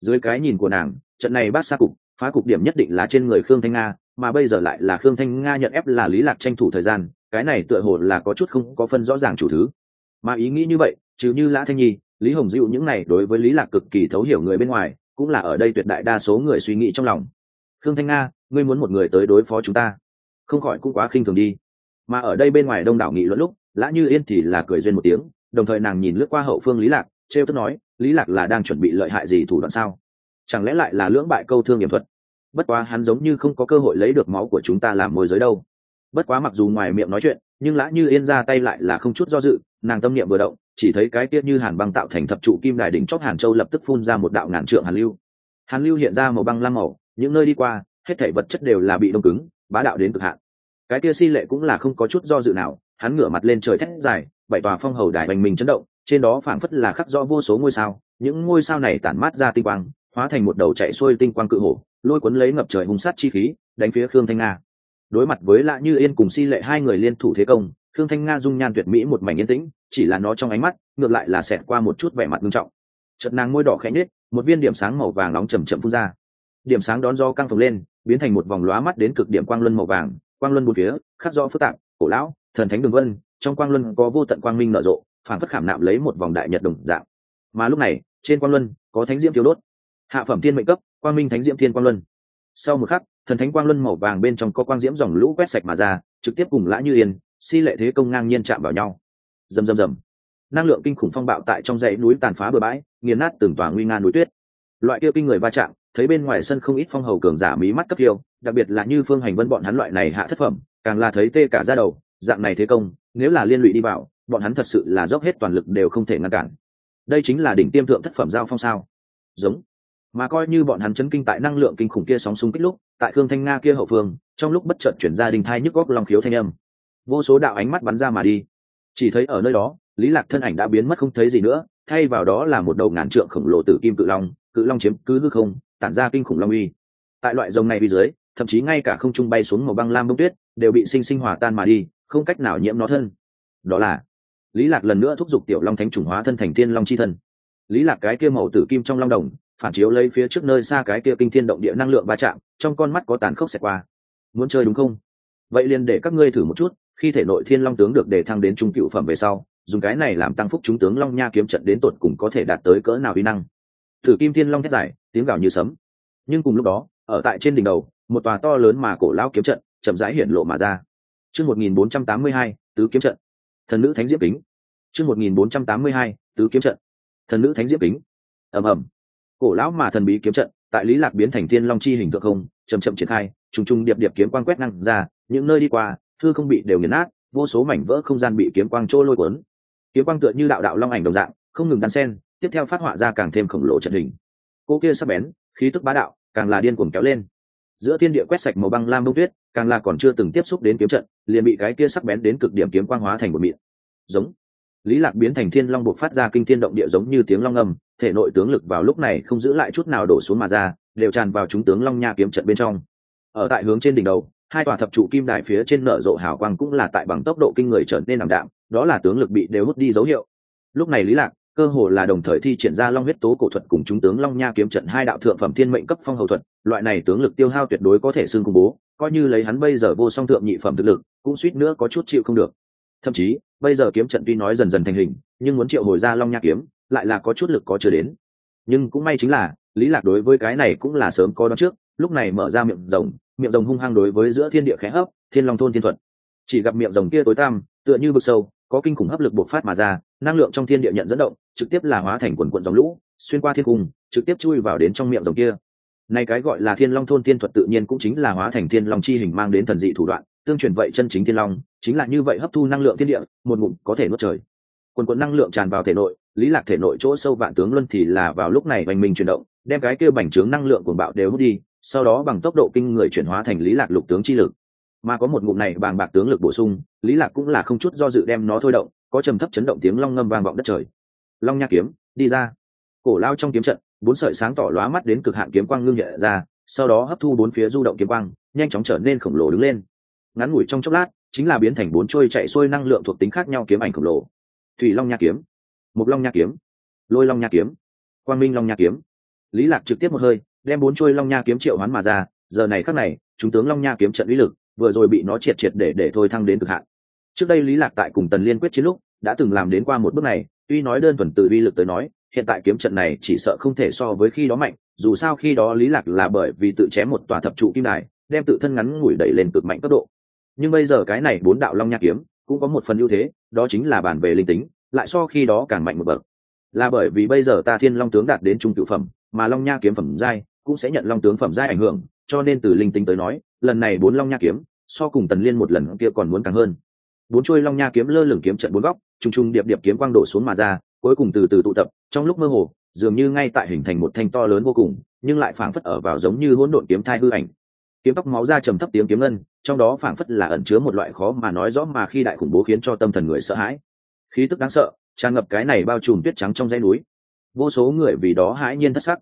Dưới cái nhìn của nàng, trận này bát xa cục, phá cục điểm nhất định là trên người khương thanh nga, mà bây giờ lại là khương thanh nga nhận ép là lý lạc tranh thủ thời gian cái này tựa hồ là có chút không có phân rõ ràng chủ thứ. Mà ý nghĩ như vậy, trừ như lã thanh nhi, lý hồng dịu những này đối với lý lạc cực kỳ thấu hiểu người bên ngoài, cũng là ở đây tuyệt đại đa số người suy nghĩ trong lòng. Khương thanh nga, ngươi muốn một người tới đối phó chúng ta. Không khỏi cũng quá khinh thường đi. Mà ở đây bên ngoài đông đảo nghị luận lúc, lã như yên thì là cười duyên một tiếng, đồng thời nàng nhìn lướt qua hậu phương lý lạc, trêu tức nói, lý lạc là đang chuẩn bị lợi hại gì thủ đoạn sao? Chẳng lẽ lại là lưỡng bại câu thương hiểm thuật? Bất quá hắn giống như không có cơ hội lấy được máu của chúng ta làm môi giới đâu bất quá mặc dù ngoài miệng nói chuyện, nhưng lã như yên ra tay lại là không chút do dự, nàng tâm niệm vừa động, chỉ thấy cái tiết như hàn băng tạo thành thập trụ kim đài đỉnh chót hàn châu lập tức phun ra một đạo ngàn trượng hàn lưu. Hàn lưu hiện ra màu băng lam màu, những nơi đi qua, hết thể vật chất đều là bị đông cứng, bá đạo đến cực hạn. Cái kia si lệ cũng là không có chút do dự nào, hắn ngửa mặt lên trời thét dài, bảy tòa phong hầu đài bành mình chấn động, trên đó phảng phất là khắc rõ vô số ngôi sao, những ngôi sao này tản mát ra tinh quang, hóa thành một đầu chạy xuôi tinh quang cự hổ, lôi cuốn lấy ngập trời hung sát chi khí, đánh phía khương thanh nga đối mặt với lạ như yên cùng si lệ hai người liên thủ thế công thương thanh nga dung nhan tuyệt mỹ một mảnh yên tĩnh, chỉ là nó trong ánh mắt, ngược lại là xẹt qua một chút vẻ mặt nghiêm trọng. Chật nàng môi đỏ khẽ nết một viên điểm sáng màu vàng nóng chầm chậm phun ra. Điểm sáng đón do căng phồng lên, biến thành một vòng lóa mắt đến cực điểm quang luân màu vàng, quang luân một phía, khắc rõ phức tạp, cổ lão, thần thánh đường vân, trong quang luân có vô tận quang minh nở rộ phản phất khảm nạm lấy một vòng đại nhật đồng dạng. Mà lúc này, trên quang luân có thánh diễm thiếu đốt. Hạ phẩm thiên mệnh cấp, quang minh thánh diễm thiên quang luân. Sau một khắc thần thánh quang luân màu vàng bên trong có quang diễm dòng lũ quét sạch mà ra trực tiếp cùng lã như yên si lệ thế công ngang nhiên chạm vào nhau. Rầm rầm rầm. Năng lượng kinh khủng phong bạo tại trong dãy núi tàn phá bừa bãi nghiền nát từng tòa nguy nga núi tuyết. Loại kia kinh người va chạm thấy bên ngoài sân không ít phong hầu cường giả mí mắt cấp tiêu, đặc biệt là như phương hành vân bọn hắn loại này hạ thất phẩm càng là thấy tê cả ra đầu dạng này thế công nếu là liên lụy đi vào bọn hắn thật sự là dốc hết toàn lực đều không thể ngăn cản. Đây chính là đỉnh tiêm thượng thất phẩm giao phong sao. Giống mà coi như bọn hắn chấn kinh tại năng lượng kinh khủng kia sóng xung kích lúc, tại khương thanh nga kia hậu phương, trong lúc bất chợt chuyển ra đình thai nhức góc lòng khiếu thanh âm. Vô số đạo ánh mắt bắn ra mà đi. Chỉ thấy ở nơi đó, lý lạc thân ảnh đã biến mất không thấy gì nữa, thay vào đó là một đầu ngàn trượng khổng lồ tử kim cự long cự long chiếm cứ hư không, tản ra kinh khủng long uy. Tại loại rồng này bên dưới, thậm chí ngay cả không trung bay xuống màu băng lam bông tuyết, đều bị sinh sinh hòa tan mà đi, không cách nào nhiễm nó thân. Đó là, lý lạc lần nữa thúc giục tiểu long thánh chủng hóa thân thành thiên long chi thân. Lý lạc cái kia màu tử kim trong long đồng phản chiếu lấy phía trước nơi xa cái kia kinh thiên động địa năng lượng va chạm, trong con mắt có tàn khốc xẹt qua. Muốn chơi đúng không? Vậy liền để các ngươi thử một chút, khi thể nội thiên long tướng được đề thăng đến trung cựu phẩm về sau, dùng cái này làm tăng phúc chúng tướng long nha kiếm trận đến tột cùng có thể đạt tới cỡ nào uy năng. Thử kim thiên long thét dài, tiếng gào như sấm. Nhưng cùng lúc đó, ở tại trên đỉnh đầu, một tòa to lớn mà cổ lao kiếm trận chậm rãi hiện lộ mà ra. Chương một nghìn bốn trăm tám mươi hai, tứ kiếm trận. Thần nữ thánh diễm kính. Chương một nghìn bốn trăm tám mươi hai, tứ kiếm trận. Thần nữ thánh diễm kính. Ầm ầm cổ lão mà thần bí kiếm trận, tại lý lạc biến thành thiên long chi hình tượng không, chậm chậm triển khai, trùng trùng điệp điệp kiếm quang quét năng ra, những nơi đi qua, thư không bị đều nghiền nát, vô số mảnh vỡ không gian bị kiếm quang trôi lôi cuốn. Kiếm quang tựa như đạo đạo long ảnh đồng dạng, không ngừng đan sen, tiếp theo phát họa ra càng thêm khổng lồ trận hình. Cô kia sắp bén, khí tức bá đạo, càng là điên cuồng kéo lên. Giữa thiên địa quét sạch màu băng lam bông tuyết, càng là còn chưa từng tiếp xúc đến kiếm trận, liền bị cái kia sắc bén đến cực điểm kiếm quang hóa thành một miệng. Giống. Lý lạc biến thành thiên long buộc phát ra kinh thiên động địa giống như tiếng long ngầm thể nội tướng lực vào lúc này không giữ lại chút nào đổ xuống mà ra, đều tràn vào chúng tướng long nha kiếm trận bên trong. Ở tại hướng trên đỉnh đầu, hai tòa thập trụ kim đài phía trên nở rộ hào quang cũng là tại bằng tốc độ kinh người trở nên ảm đạm, đó là tướng lực bị đều hút đi dấu hiệu. Lúc này lý lạc, cơ hồ là đồng thời thi triển ra long huyết tố cổ thuật cùng chúng tướng long nha kiếm trận hai đạo thượng phẩm thiên mệnh cấp phong hầu thuật, loại này tướng lực tiêu hao tuyệt đối có thể xưng công bố, coi như lấy hắn bây giờ vô song thượng nhị phẩm thực lực, cũng suýt nữa có chút chịu không được. Thậm chí, bây giờ kiếm trận tuy nói dần dần thành hình, nhưng muốn triệu hồi ra long nha kiếm lại là có chút lực có chưa đến. Nhưng cũng may chính là, lý lạc đối với cái này cũng là sớm có đoán trước, lúc này mở ra miệng rồng miệng rồng hung hăng đối với giữa thiên địa khẽ hấp, thiên long thôn thiên thuật. Chỉ gặp miệng rồng kia tối tăm, tựa như vực sâu, có kinh khủng hấp lực bộc phát mà ra, năng lượng trong thiên địa nhận dẫn động, trực tiếp là hóa thành quần quận dòng lũ, xuyên qua thiên cung, trực tiếp chui vào đến trong miệng rồng kia. Này cái gọi là thiên long thôn thiên thuật tự nhiên cũng chính là hóa thành thiên long chi hình mang đến thần dị thủ đoạn, tương truyền vậy chân chính thiên long, chính là như vậy hấp thu năng lượng thiên địa, một ngụm có thể nuốt trời. Quần quần năng lượng tràn vào thể nội lý lạc thể nội chỗ sâu vạn tướng luân thì là vào lúc này hoành minh chuyển động, đem cái kia bành trướng năng lượng cuồng bạo đều hút đi, sau đó bằng tốc độ kinh người chuyển hóa thành lý lạc lục tướng chi lực. Mà có một ngụm này bàng bạc tướng lực bổ sung, lý lạc cũng là không chút do dự đem nó thôi động, có trầm thấp chấn động tiếng long ngâm vang vọng đất trời. Long nha kiếm, đi ra. Cổ lao trong kiếm trận, bốn sợi sáng tỏ lóa mắt đến cực hạn kiếm quang ngưng nhẹ ra, sau đó hấp thu bốn phía du động kiếm quang, nhanh chóng trở nên khổng lồ đứng lên. Ngắn ngủi trong chốc lát, chính là biến thành bốn trôi chạy xuôi năng lượng thuộc tính khác nhau kiếm ảnh khổng lồ. Thủy long nha kiếm mục long nha kiếm. Lôi long nha kiếm. Quang minh long nha kiếm. Lý lạc trực tiếp một hơi, đem bốn trôi long nha kiếm triệu hoán mà ra, giờ này khắc này, chúng tướng long nha kiếm trận uy lực, vừa rồi bị nó triệt triệt để để thôi thăng đến cực hạn. Trước đây lý lạc tại cùng tần liên quyết chiến lúc, đã từng làm đến qua một bước này, tuy nói đơn thuần từ uy lực tới nói, hiện tại kiếm trận này chỉ sợ không thể so với khi đó mạnh, dù sao khi đó lý lạc là bởi vì tự chém một tòa thập trụ kim đài, đem tự thân ngắn ngủi đẩy lên cực mạnh cấp độ. Nhưng bây giờ cái này bốn đạo long nha kiếm, cũng có một phần ưu thế, đó chính là bản về linh tính lại so khi đó càng mạnh một bậc. Là bởi vì bây giờ ta thiên long tướng đạt đến trung cựu phẩm, mà long nha kiếm phẩm giai cũng sẽ nhận long tướng phẩm giai ảnh hưởng, cho nên từ linh tính tới nói, lần này bốn long nha kiếm, so cùng tần liên một lần kia còn muốn càng hơn. Bốn chuôi long nha kiếm lơ lửng kiếm trận bốn góc, trùng trùng điệp điệp kiếm quang đổ xuống mà ra, cuối cùng từ từ tụ tập, trong lúc mơ hồ, dường như ngay tại hình thành một thanh to lớn vô cùng, nhưng lại phảng phất ở vào giống như hỗn độn kiếm thai hư ảnh. Kiếm tóc máu ra trầm thấp tiếng kiếm ngân, trong đó phảng phất là ẩn chứa một loại khó mà nói rõ mà khi đại khủng bố khiến cho tâm thần người sợ hãi khí tức đáng sợ, tràn ngập cái này bao trùm tuyết trắng trong dãy núi. Vô số người vì đó hãi nhiên thất sắc.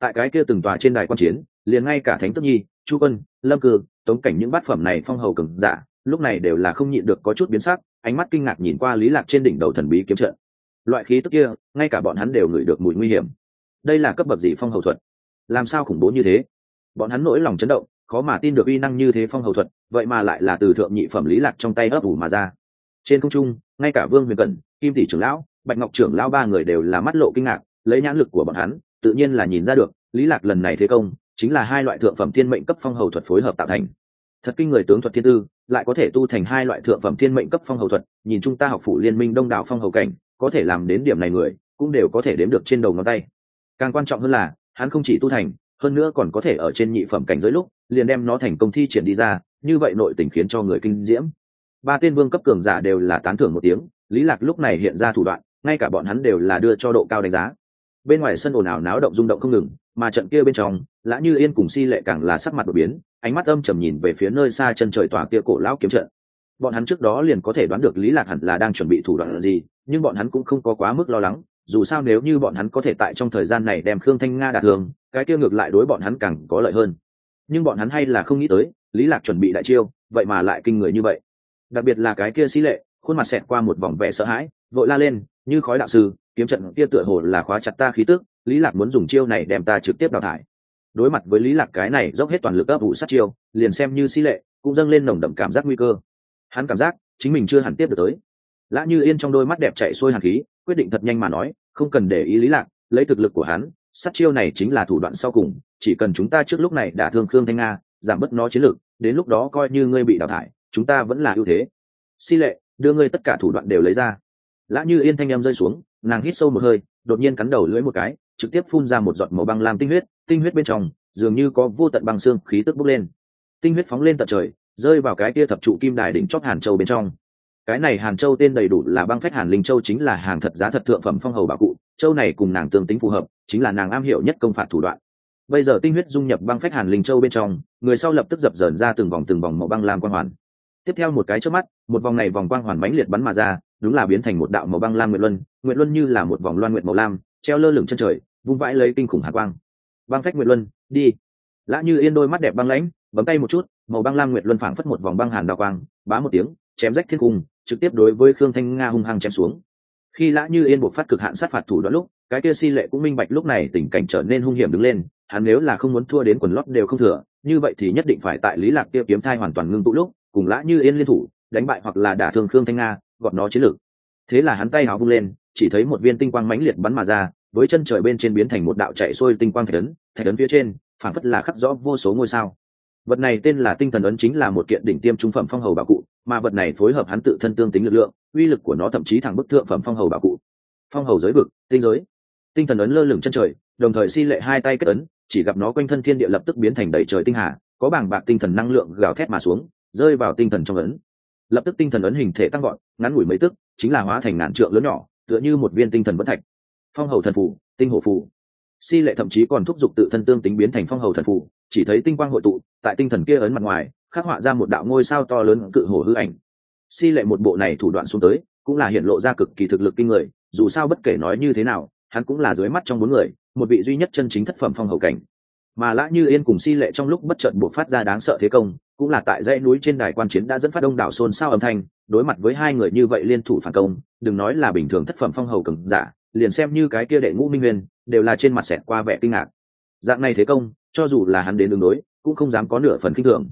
Tại cái kia từng tòa trên đài quan chiến, liền ngay cả thánh tức nhi, chu quân, lâm cư, tống cảnh những bát phẩm này phong hầu cường giả, lúc này đều là không nhịn được có chút biến sắc, ánh mắt kinh ngạc nhìn qua lý lạc trên đỉnh đầu thần bí kiếm trận. Loại khí tức kia, ngay cả bọn hắn đều ngửi được mùi nguy hiểm. Đây là cấp bậc gì phong hầu thuật? Làm sao khủng bố như thế? Bọn hắn nỗi lòng chấn động, khó mà tin được uy năng như thế phong hầu thuật, vậy mà lại là từ thượng nhị phẩm lý lạc trong tay ấp ủ mà ra trên không trung, ngay cả vương huyền cẩn, kim tỷ trưởng lão, bạch ngọc trưởng lão ba người đều là mắt lộ kinh ngạc, lấy nhãn lực của bọn hắn, tự nhiên là nhìn ra được, lý lạc lần này thế công, chính là hai loại thượng phẩm thiên mệnh cấp phong hầu thuật phối hợp tạo thành. Thật kinh người tướng thuật thiên tư, lại có thể tu thành hai loại thượng phẩm thiên mệnh cấp phong hầu thuật, nhìn chúng ta học phủ liên minh đông đảo phong hầu cảnh, có thể làm đến điểm này người, cũng đều có thể đếm được trên đầu ngón tay. Càng quan trọng hơn là, hắn không chỉ tu thành, hơn nữa còn có thể ở trên nhị phẩm cảnh giới lúc, liền đem nó thành công thi triển đi ra, như vậy nội tình khiến cho người kinh diễm ba tên vương cấp cường giả đều là tán thưởng một tiếng, lý lạc lúc này hiện ra thủ đoạn, ngay cả bọn hắn đều là đưa cho độ cao đánh giá. Bên ngoài sân ồn ào náo động rung động không ngừng, mà trận kia bên trong, lã như yên cùng si lệ càng là sắc mặt đột biến, ánh mắt âm trầm nhìn về phía nơi xa chân trời tòa kia cổ lão kiếm trận. Bọn hắn trước đó liền có thể đoán được lý lạc hẳn là đang chuẩn bị thủ đoạn gì, nhưng bọn hắn cũng không có quá mức lo lắng, dù sao nếu như bọn hắn có thể tại trong thời gian này đem khương thanh nga đạt thường cái kia ngược lại đối bọn hắn càng có lợi hơn. Nhưng bọn hắn hay là không nghĩ tới, lý lạc chuẩn bị đại chiêu, vậy mà lại kinh người như vậy đặc biệt là cái kia xí lệ, khuôn mặt xẹt qua một vòng vẻ sợ hãi, vội la lên, như khói đạo sư, kiếm trận kia tựa hồ là khóa chặt ta khí tức, lý lạc muốn dùng chiêu này đem ta trực tiếp đào thải. Đối mặt với lý lạc cái này dốc hết toàn lực ấp vụ sát chiêu, liền xem như xí lệ cũng dâng lên nồng đậm cảm giác nguy cơ. Hắn cảm giác chính mình chưa hẳn tiếp được tới. Lã như yên trong đôi mắt đẹp chạy xuôi hàn khí, quyết định thật nhanh mà nói, không cần để ý lý lạc, lấy thực lực của hắn, sát chiêu này chính là thủ đoạn sau cùng, chỉ cần chúng ta trước lúc này đả thương khương thanh nga, giảm bớt nó chiến lực, đến lúc đó coi như ngươi bị đào thải chúng ta vẫn là ưu thế. Si lệ, đưa ngươi tất cả thủ đoạn đều lấy ra. Lã như yên thanh em rơi xuống, nàng hít sâu một hơi, đột nhiên cắn đầu lưỡi một cái, trực tiếp phun ra một giọt màu băng làm tinh huyết tinh huyết bên trong, dường như có vô tận băng xương khí tức bốc lên. Tinh huyết phóng lên tận trời, rơi vào cái kia thập trụ kim đài đỉnh chót hàn châu bên trong. Cái này hàn châu tên đầy đủ là băng phách hàn linh châu chính là hàng thật giá thật thượng phẩm phong hầu bảo cụ, châu này cùng nàng tương tính phù hợp, chính là nàng am hiểu nhất công phạt thủ đoạn. Bây giờ tinh huyết dung nhập băng phách hàn linh châu bên trong, người sau lập tức dập dờn ra từng vòng từng vòng màu băng lam quan hoàn tiếp theo một cái trước mắt, một vòng này vòng quang hoàn bánh liệt bắn mà ra, đúng là biến thành một đạo màu băng lam nguyệt luân nguyệt luân như là một vòng loan nguyệt màu lam, treo lơ lửng chân trời, vung vãi lấy kinh khủng hạ quang. Băng phách nguyệt luân, đi. Lã như yên đôi mắt đẹp băng lãnh, bấm tay một chút, màu băng lam nguyệt luân phảng phất một vòng băng hàn đào quang, bá một tiếng, chém rách thiên cung, trực tiếp đối với khương thanh nga hung hăng chém xuống. Khi lã như yên buộc phát cực hạn sát phạt thủ đoạn lúc, cái kia si lệ cũng minh bạch lúc này tình cảnh trở nên hung hiểm đứng lên, hắn nếu là không muốn thua đến quần lót đều không thừa, như vậy thì nhất định phải tại lý lạc kia kiếm thai hoàn toàn ngưng tụ lúc cùng lã như yên liên thủ, đánh bại hoặc là đả thương khương thanh nga, gọt nó chiến lược. Thế là hắn tay hào vung lên, chỉ thấy một viên tinh quang mãnh liệt bắn mà ra, với chân trời bên trên biến thành một đạo chạy xuôi tinh quang thạch ấn thạch ấn phía trên phản phất là khắc rõ vô số ngôi sao. Vật này tên là tinh thần ấn chính là một kiện đỉnh tiêm trung phẩm phong hầu bảo cụ, mà vật này phối hợp hắn tự thân tương tính lực lượng, uy lực của nó thậm chí thẳng bức thượng phẩm phong hầu bảo cụ. Phong hầu giới vực, tinh giới. Tinh thần ấn lơ lửng chân trời, đồng thời si lệ hai tay kết ấn, chỉ gặp nó quanh thân thiên địa lập tức biến thành đầy trời tinh hà, có bảng bạc tinh thần năng lượng gào thét mà xuống rơi vào tinh thần trong ấn. Lập tức tinh thần ấn hình thể tăng gọn ngắn ngủi mấy tức, chính là hóa thành ngàn trượng lớn nhỏ, tựa như một viên tinh thần bất thạch. Phong hầu thần phủ tinh hổ phủ si lệ thậm chí còn thúc giục tự thân tương tính biến thành phong hầu thần phủ chỉ thấy tinh quang hội tụ, tại tinh thần kia ấn mặt ngoài, khắc họa ra một đạo ngôi sao to lớn cự hổ hư ảnh. Si lệ một bộ này thủ đoạn xuống tới, cũng là hiện lộ ra cực kỳ thực lực kinh người, dù sao bất kể nói như thế nào, hắn cũng là dưới mắt trong bốn người, một vị duy nhất chân chính thất phẩm phong hầu cảnh. Mà lã như yên cùng si lệ trong lúc bất chợt buộc phát ra đáng sợ thế công cũng là tại dãy núi trên đài quan chiến đã dẫn phát đông đảo xôn xao âm thanh, đối mặt với hai người như vậy liên thủ phản công, đừng nói là bình thường thất phẩm phong hầu cường giả, liền xem như cái kia đệ ngũ minh nguyên, đều là trên mặt xẹt qua vẻ kinh ngạc. Dạng này thế công, cho dù là hắn đến đường đối, cũng không dám có nửa phần kinh thường.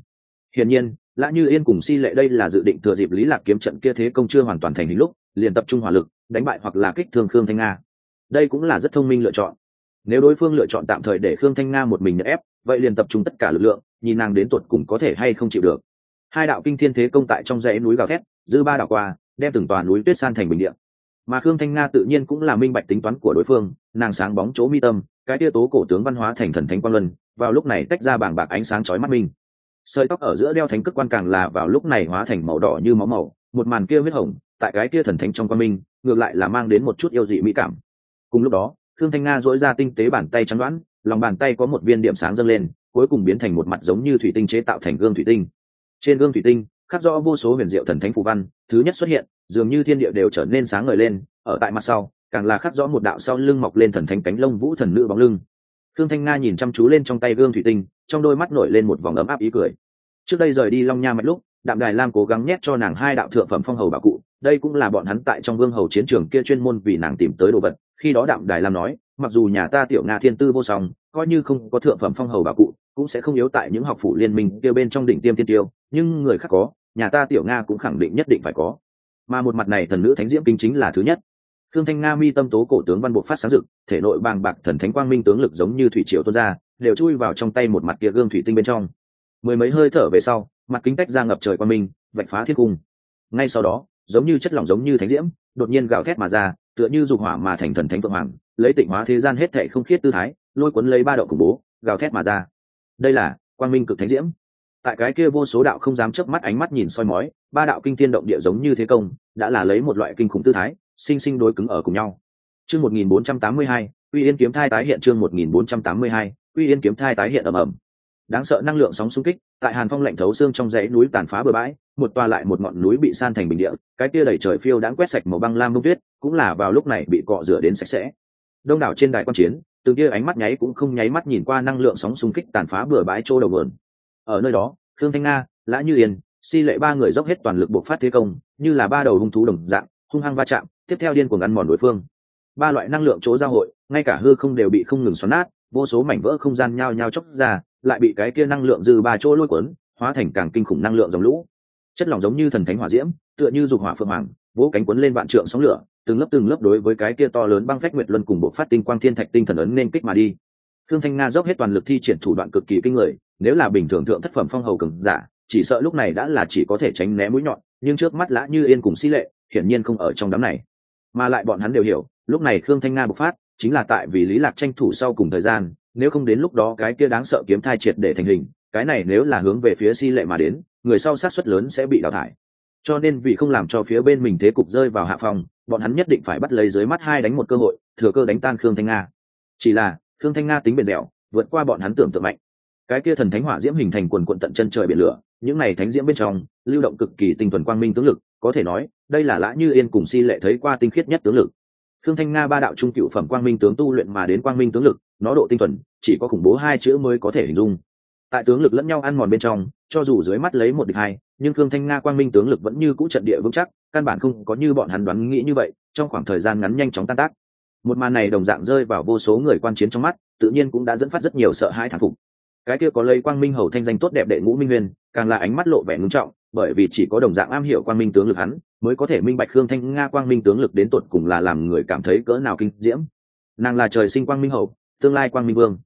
Hiển nhiên, lã như yên cùng si lệ đây là dự định thừa dịp lý lạc kiếm trận kia thế công chưa hoàn toàn thành hình lúc, liền tập trung hỏa lực, đánh bại hoặc là kích thương khương thanh nga. Đây cũng là rất thông minh lựa chọn. Nếu đối phương lựa chọn tạm thời để khương thanh nga một mình ép vậy liền tập trung tất cả lực lượng, nhìn nàng đến tuột cùng có thể hay không chịu được. Hai đạo kinh thiên thế công tại trong dãy núi gào thét, dư ba đạo qua, đem từng tòa núi tuyết san thành bình điện mà khương thanh nga tự nhiên cũng là minh bạch tính toán của đối phương, nàng sáng bóng chỗ mi tâm, cái tia tố cổ tướng văn hóa thành thần thánh quan luân, vào lúc này tách ra bảng bạc ánh sáng chói mắt minh sợi tóc ở giữa đeo thánh cước quan càng là vào lúc này hóa thành màu đỏ như máu màu, một màn kia huyết hồng, tại cái kia thần thánh trong quan minh, ngược lại là mang đến một chút yêu dị mỹ cảm. Cùng lúc đó, khương thanh nga dỗi ra tinh tế bàn tay trắng đoán lòng bàn tay có một viên điểm sáng dâng lên, cuối cùng biến thành một mặt giống như thủy tinh chế tạo thành gương thủy tinh. Trên gương thủy tinh, khắc rõ vô số huyền diệu thần thánh phù văn, thứ nhất xuất hiện, dường như thiên địa đều trở nên sáng ngời lên, ở tại mặt sau, càng là khắc rõ một đạo sau lưng mọc lên thần thánh cánh lông vũ thần nữ bóng lưng. Thương thanh nga nhìn chăm chú lên trong tay gương thủy tinh, trong đôi mắt nổi lên một vòng ấm áp ý cười. Trước đây rời đi long nha mạch lúc, đạm đài lam cố gắng nhét cho nàng hai đạo thượng phẩm phong hầu bảo cụ, đây cũng là bọn hắn tại trong vương hầu chiến trường kia chuyên môn vì nàng tìm tới đồ vật, khi đó đạm đài lam nói mặc dù nhà ta tiểu nga thiên tư vô song, coi như không có thượng phẩm phong hầu bảo cụ, cũng sẽ không yếu tại những học phủ liên minh kia bên trong đỉnh tiêm tiên tiêu, nhưng người khác có, nhà ta tiểu nga cũng khẳng định nhất định phải có. Mà một mặt này thần nữ thánh diễm kinh chính là thứ nhất. Thương thanh nga mi tâm tố cổ tướng văn bộ phát sáng rực, thể nội bàng bạc thần thánh quang minh tướng lực giống như thủy triều tuôn ra, đều chui vào trong tay một mặt kia gương thủy tinh bên trong. Mười mấy hơi thở về sau, mặt kính tách ra ngập trời quang minh, vạch phá thiết cung. Ngay sau đó, giống như chất lỏng giống như thánh diễm, đột nhiên gào thét mà ra, tựa như dục hỏa mà thành thần thánh vượng hoàng lấy tịnh hóa thế gian hết thệ không khiết tư thái lôi cuốn lấy ba đậu khủng bố gào thét mà ra. Đây là quang minh cực thánh diễm. Tại cái kia vô số đạo không dám chớp mắt ánh mắt nhìn soi mói ba đạo kinh thiên động địa giống như thế công đã là lấy một loại kinh khủng tư thái sinh sinh đối cứng ở cùng nhau. Chương 1482, uy yên kiếm thai tái hiện chương 1482, uy yên kiếm thai tái hiện ầm ầm. Đáng sợ năng lượng sóng xung kích tại hàn phong lạnh thấu xương trong dãy núi tàn phá bừa bãi một toa lại một ngọn núi bị san thành bình địa cái kia đẩy trời phiêu đã quét sạch màu băng lam bông tuyết cũng là vào lúc này bị cọ rửa đến sạch sẽ đông đảo trên đài quan chiến từng kia ánh mắt nháy cũng không nháy mắt nhìn qua năng lượng sóng xung kích tàn phá bừa bãi chỗ đầu vườn. Ở nơi đó thương thanh nga, lã như yên, si lệ ba người dốc hết toàn lực buộc phát thế công, như là ba đầu hung thú đồng dạng, hung hăng va chạm, tiếp theo điên cuồng ăn mòn đối phương. Ba loại năng lượng chỗ giao hội, ngay cả hư không đều bị không ngừng xoắn nát, vô số mảnh vỡ không gian nhao nhao chóc ra, lại bị cái kia năng lượng dư ba chỗ lôi cuốn, hóa thành càng kinh khủng năng lượng dòng lũ. Chất lỏng giống như thần thánh hỏa diễm, tựa như dục hỏa phượng hoàng, vỗ cánh cuốn lên vạn trượng sóng lửa từng lớp từng lớp đối với cái kia to lớn băng phách nguyệt luân cùng bộ phát tinh quang thiên thạch tinh thần ấn nên kích mà đi. Thương thanh nga dốc hết toàn lực thi triển thủ đoạn cực kỳ kinh người, nếu là bình thường thượng thất phẩm phong hầu cường giả, chỉ sợ lúc này đã là chỉ có thể tránh né mũi nhọn, nhưng trước mắt lã như yên cùng si lệ, hiển nhiên không ở trong đám này. Mà lại bọn hắn đều hiểu, lúc này khương thanh nga bộc phát, chính là tại vì lý lạc tranh thủ sau cùng thời gian, nếu không đến lúc đó cái kia đáng sợ kiếm thai triệt để thành hình, cái này nếu là hướng về phía si lệ mà đến, người sau sát suất lớn sẽ bị đào thải cho nên vì không làm cho phía bên mình thế cục rơi vào hạ phòng, bọn hắn nhất định phải bắt lấy dưới mắt hai đánh một cơ hội, thừa cơ đánh tan khương thanh nga. Chỉ là, khương thanh nga tính bền dẻo, vượt qua bọn hắn tưởng tượng mạnh. Cái kia thần thánh hỏa diễm hình thành quần quận tận chân trời biển lửa, những này thánh diễm bên trong, lưu động cực kỳ tinh thuần quang minh tướng lực, có thể nói, đây là lã như yên cùng si lệ thấy qua tinh khiết nhất tướng lực. Khương thanh nga ba đạo trung cựu phẩm quang minh tướng tu luyện mà đến quang minh tướng lực, nó độ tinh thuần, chỉ có khủng bố hai chữ mới có thể hình dung. Tại tướng lực lẫn nhau ăn mòn bên trong, cho dù dưới mắt lấy một địch hai nhưng khương thanh nga quang minh tướng lực vẫn như cũ trận địa vững chắc, căn bản không có như bọn hắn đoán nghĩ như vậy, trong khoảng thời gian ngắn nhanh chóng tan tác. Một màn này đồng dạng rơi vào vô số người quan chiến trong mắt, tự nhiên cũng đã dẫn phát rất nhiều sợ hãi thản phục. Cái kia có lây quang minh hầu thanh danh tốt đẹp đệ ngũ minh nguyên càng là ánh mắt lộ vẻ ngưng trọng, bởi vì chỉ có đồng dạng am hiểu quang minh tướng lực hắn, mới có thể minh bạch khương thanh nga quang minh tướng lực đến tột cùng là làm người cảm thấy cỡ nào kinh diễm. Nàng là trời sinh quang minh hầu, tương lai quang minh vương.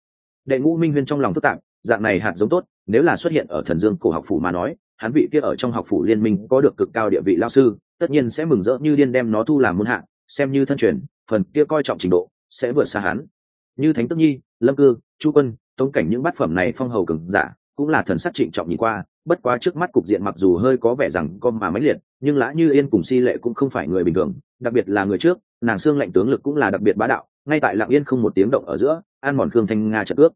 Đệ ngũ minh huyên trong lòng phức tạp, dạng này hạt giống tốt, nếu là xuất hiện ở thần dương cổ học phủ mà nói hắn vị kia ở trong học phủ liên minh có được cực cao địa vị lao sư, tất nhiên sẽ mừng rỡ như điên đem nó thu làm môn hạng xem như thân truyền, phần kia coi trọng trình độ sẽ vượt xa hắn. Như thánh tức nhi, lâm cư, chu quân, tống cảnh những bát phẩm này phong hầu cường giả, cũng là thần sắc trịnh trọng nhìn qua, bất quá trước mắt cục diện mặc dù hơi có vẻ rằng con mà mãnh liệt, nhưng lã như yên cùng si lệ cũng không phải người bình thường, đặc biệt là người trước, nàng xương lệnh tướng lực cũng là đặc biệt bá đạo, ngay tại lạng yên không một tiếng động ở giữa an mòn khương thanh nga trận cước.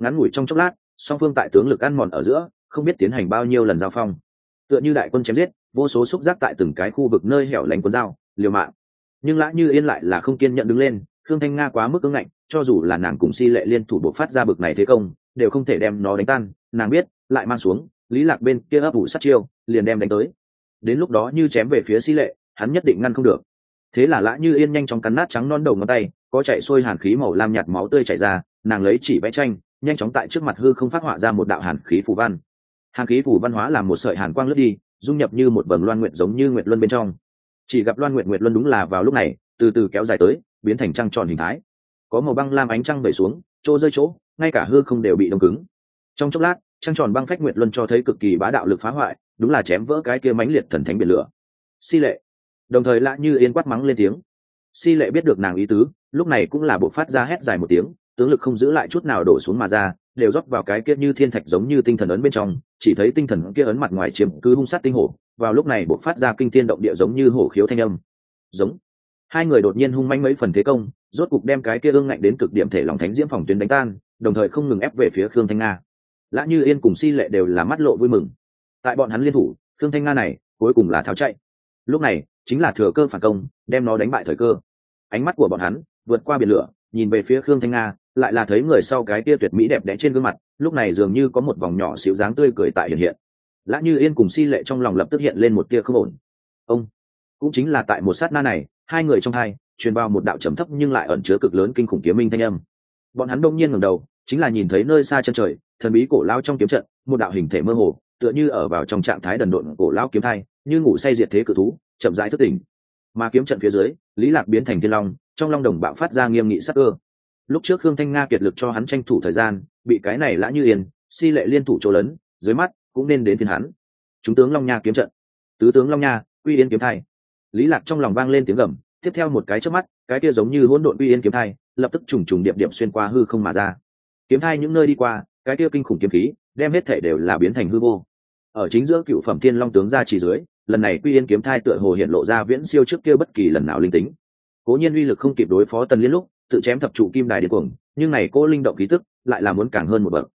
Ngắn ngủi trong chốc lát, song phương tại tướng lực ăn mòn ở giữa không biết tiến hành bao nhiêu lần giao phong. Tựa như đại quân chém giết, vô số xúc giác tại từng cái khu vực nơi hẻo lánh quân dao, liều mạng. Nhưng lã như yên lại là không kiên nhận đứng lên, khương thanh nga quá mức ứng ngạnh, cho dù là nàng cùng si lệ liên thủ buộc phát ra bực này thế công, đều không thể đem nó đánh tan. Nàng biết, lại mang xuống, lý lạc bên kia ấp ủ sát chiêu, liền đem đánh tới. Đến lúc đó như chém về phía si lệ, hắn nhất định ngăn không được. Thế là lã như yên nhanh chóng cắn nát trắng non đầu ngón tay, có chạy xuôi hàn khí màu lam nhạt máu tươi chảy ra, nàng lấy chỉ vẽ tranh, nhanh chóng tại trước mặt hư không phát họa ra một đạo hàn khí phù văn hàn khí phủ văn hóa làm một sợi hàn quang lướt đi, dung nhập như một vầng loan nguyện giống như nguyện luân bên trong. Chỉ gặp loan nguyện nguyện luân đúng là vào lúc này, từ từ kéo dài tới, biến thành trăng tròn hình thái. Có màu băng lam ánh trăng vẩy xuống, chỗ rơi chỗ, ngay cả hư không đều bị đông cứng. Trong chốc lát, trăng tròn băng phách nguyệt luân cho thấy cực kỳ bá đạo lực phá hoại, đúng là chém vỡ cái kia mãnh liệt thần thánh biển lửa. Si lệ. Đồng thời lạ như yên quát mắng lên tiếng. Si lệ biết được nàng ý tứ, lúc này cũng là bộ phát ra hét dài một tiếng, tướng lực không giữ lại chút nào đổ xuống mà ra, đều rót vào cái kia như thiên thạch giống như tinh thần ấn bên trong chỉ thấy tinh thần kia ấn mặt ngoài chiếm cứ hung sát tinh hổ, vào lúc này buộc phát ra kinh thiên động địa giống như hổ khiếu thanh âm. Giống. Hai người đột nhiên hung manh mấy phần thế công, rốt cục đem cái kia ương ngạnh đến cực điểm thể lòng thánh diễm phòng tuyến đánh tan, đồng thời không ngừng ép về phía khương thanh nga. Lã như yên cùng si lệ đều là mắt lộ vui mừng. Tại bọn hắn liên thủ, khương thanh nga này, cuối cùng là tháo chạy. Lúc này, chính là thừa cơ phản công, đem nó đánh bại thời cơ. Ánh mắt của bọn hắn vượt qua biển lửa, nhìn về phía khương thanh nga lại là thấy người sau cái kia tuyệt mỹ đẹp đẽ trên gương mặt, lúc này dường như có một vòng nhỏ xíu dáng tươi cười tại hiện hiện. Lã như yên cùng si lệ trong lòng lập tức hiện lên một tia không ổn. Ông, cũng chính là tại một sát na này, hai người trong hai, truyền vào một đạo trầm thấp nhưng lại ẩn chứa cực lớn kinh khủng kiếm minh thanh âm. Bọn hắn đông nhiên ngẩng đầu, chính là nhìn thấy nơi xa chân trời, thần bí cổ lao trong kiếm trận, một đạo hình thể mơ hồ, tựa như ở vào trong trạng thái đần độn cổ lao kiếm thai, như ngủ say diệt thế cự thú, chậm rãi thức tỉnh. Mà kiếm trận phía dưới, lý lạc biến thành thiên long, trong long đồng bạo phát ra nghiêm nghị sắc cơ lúc trước khương thanh nga kiệt lực cho hắn tranh thủ thời gian, bị cái này lã như yên, si lệ liên thủ chỗ lớn, dưới mắt cũng nên đến phiên hắn. Chúng tướng long nha kiếm trận. Tứ tướng long nha uy yên kiếm thai. Lý lạc trong lòng vang lên tiếng gầm, tiếp theo một cái trước mắt, cái kia giống như hỗn độn uy yên kiếm thai, lập tức trùng trùng điệp điệp xuyên qua hư không mà ra. Kiếm thai những nơi đi qua, cái kia kinh khủng kiếm khí, đem hết thể đều là biến thành hư vô. Ở chính giữa cựu phẩm thiên long tướng ra chỉ dưới, lần này quy yên kiếm thai tựa hồ hiện lộ ra viễn siêu trước kia bất kỳ lần nào linh tính. Cố nhiên uy lực không kịp đối phó tần liên lúc tự chém thập trụ kim đài điên cuồng, nhưng này cô linh động khí tức lại là muốn càng hơn một bậc.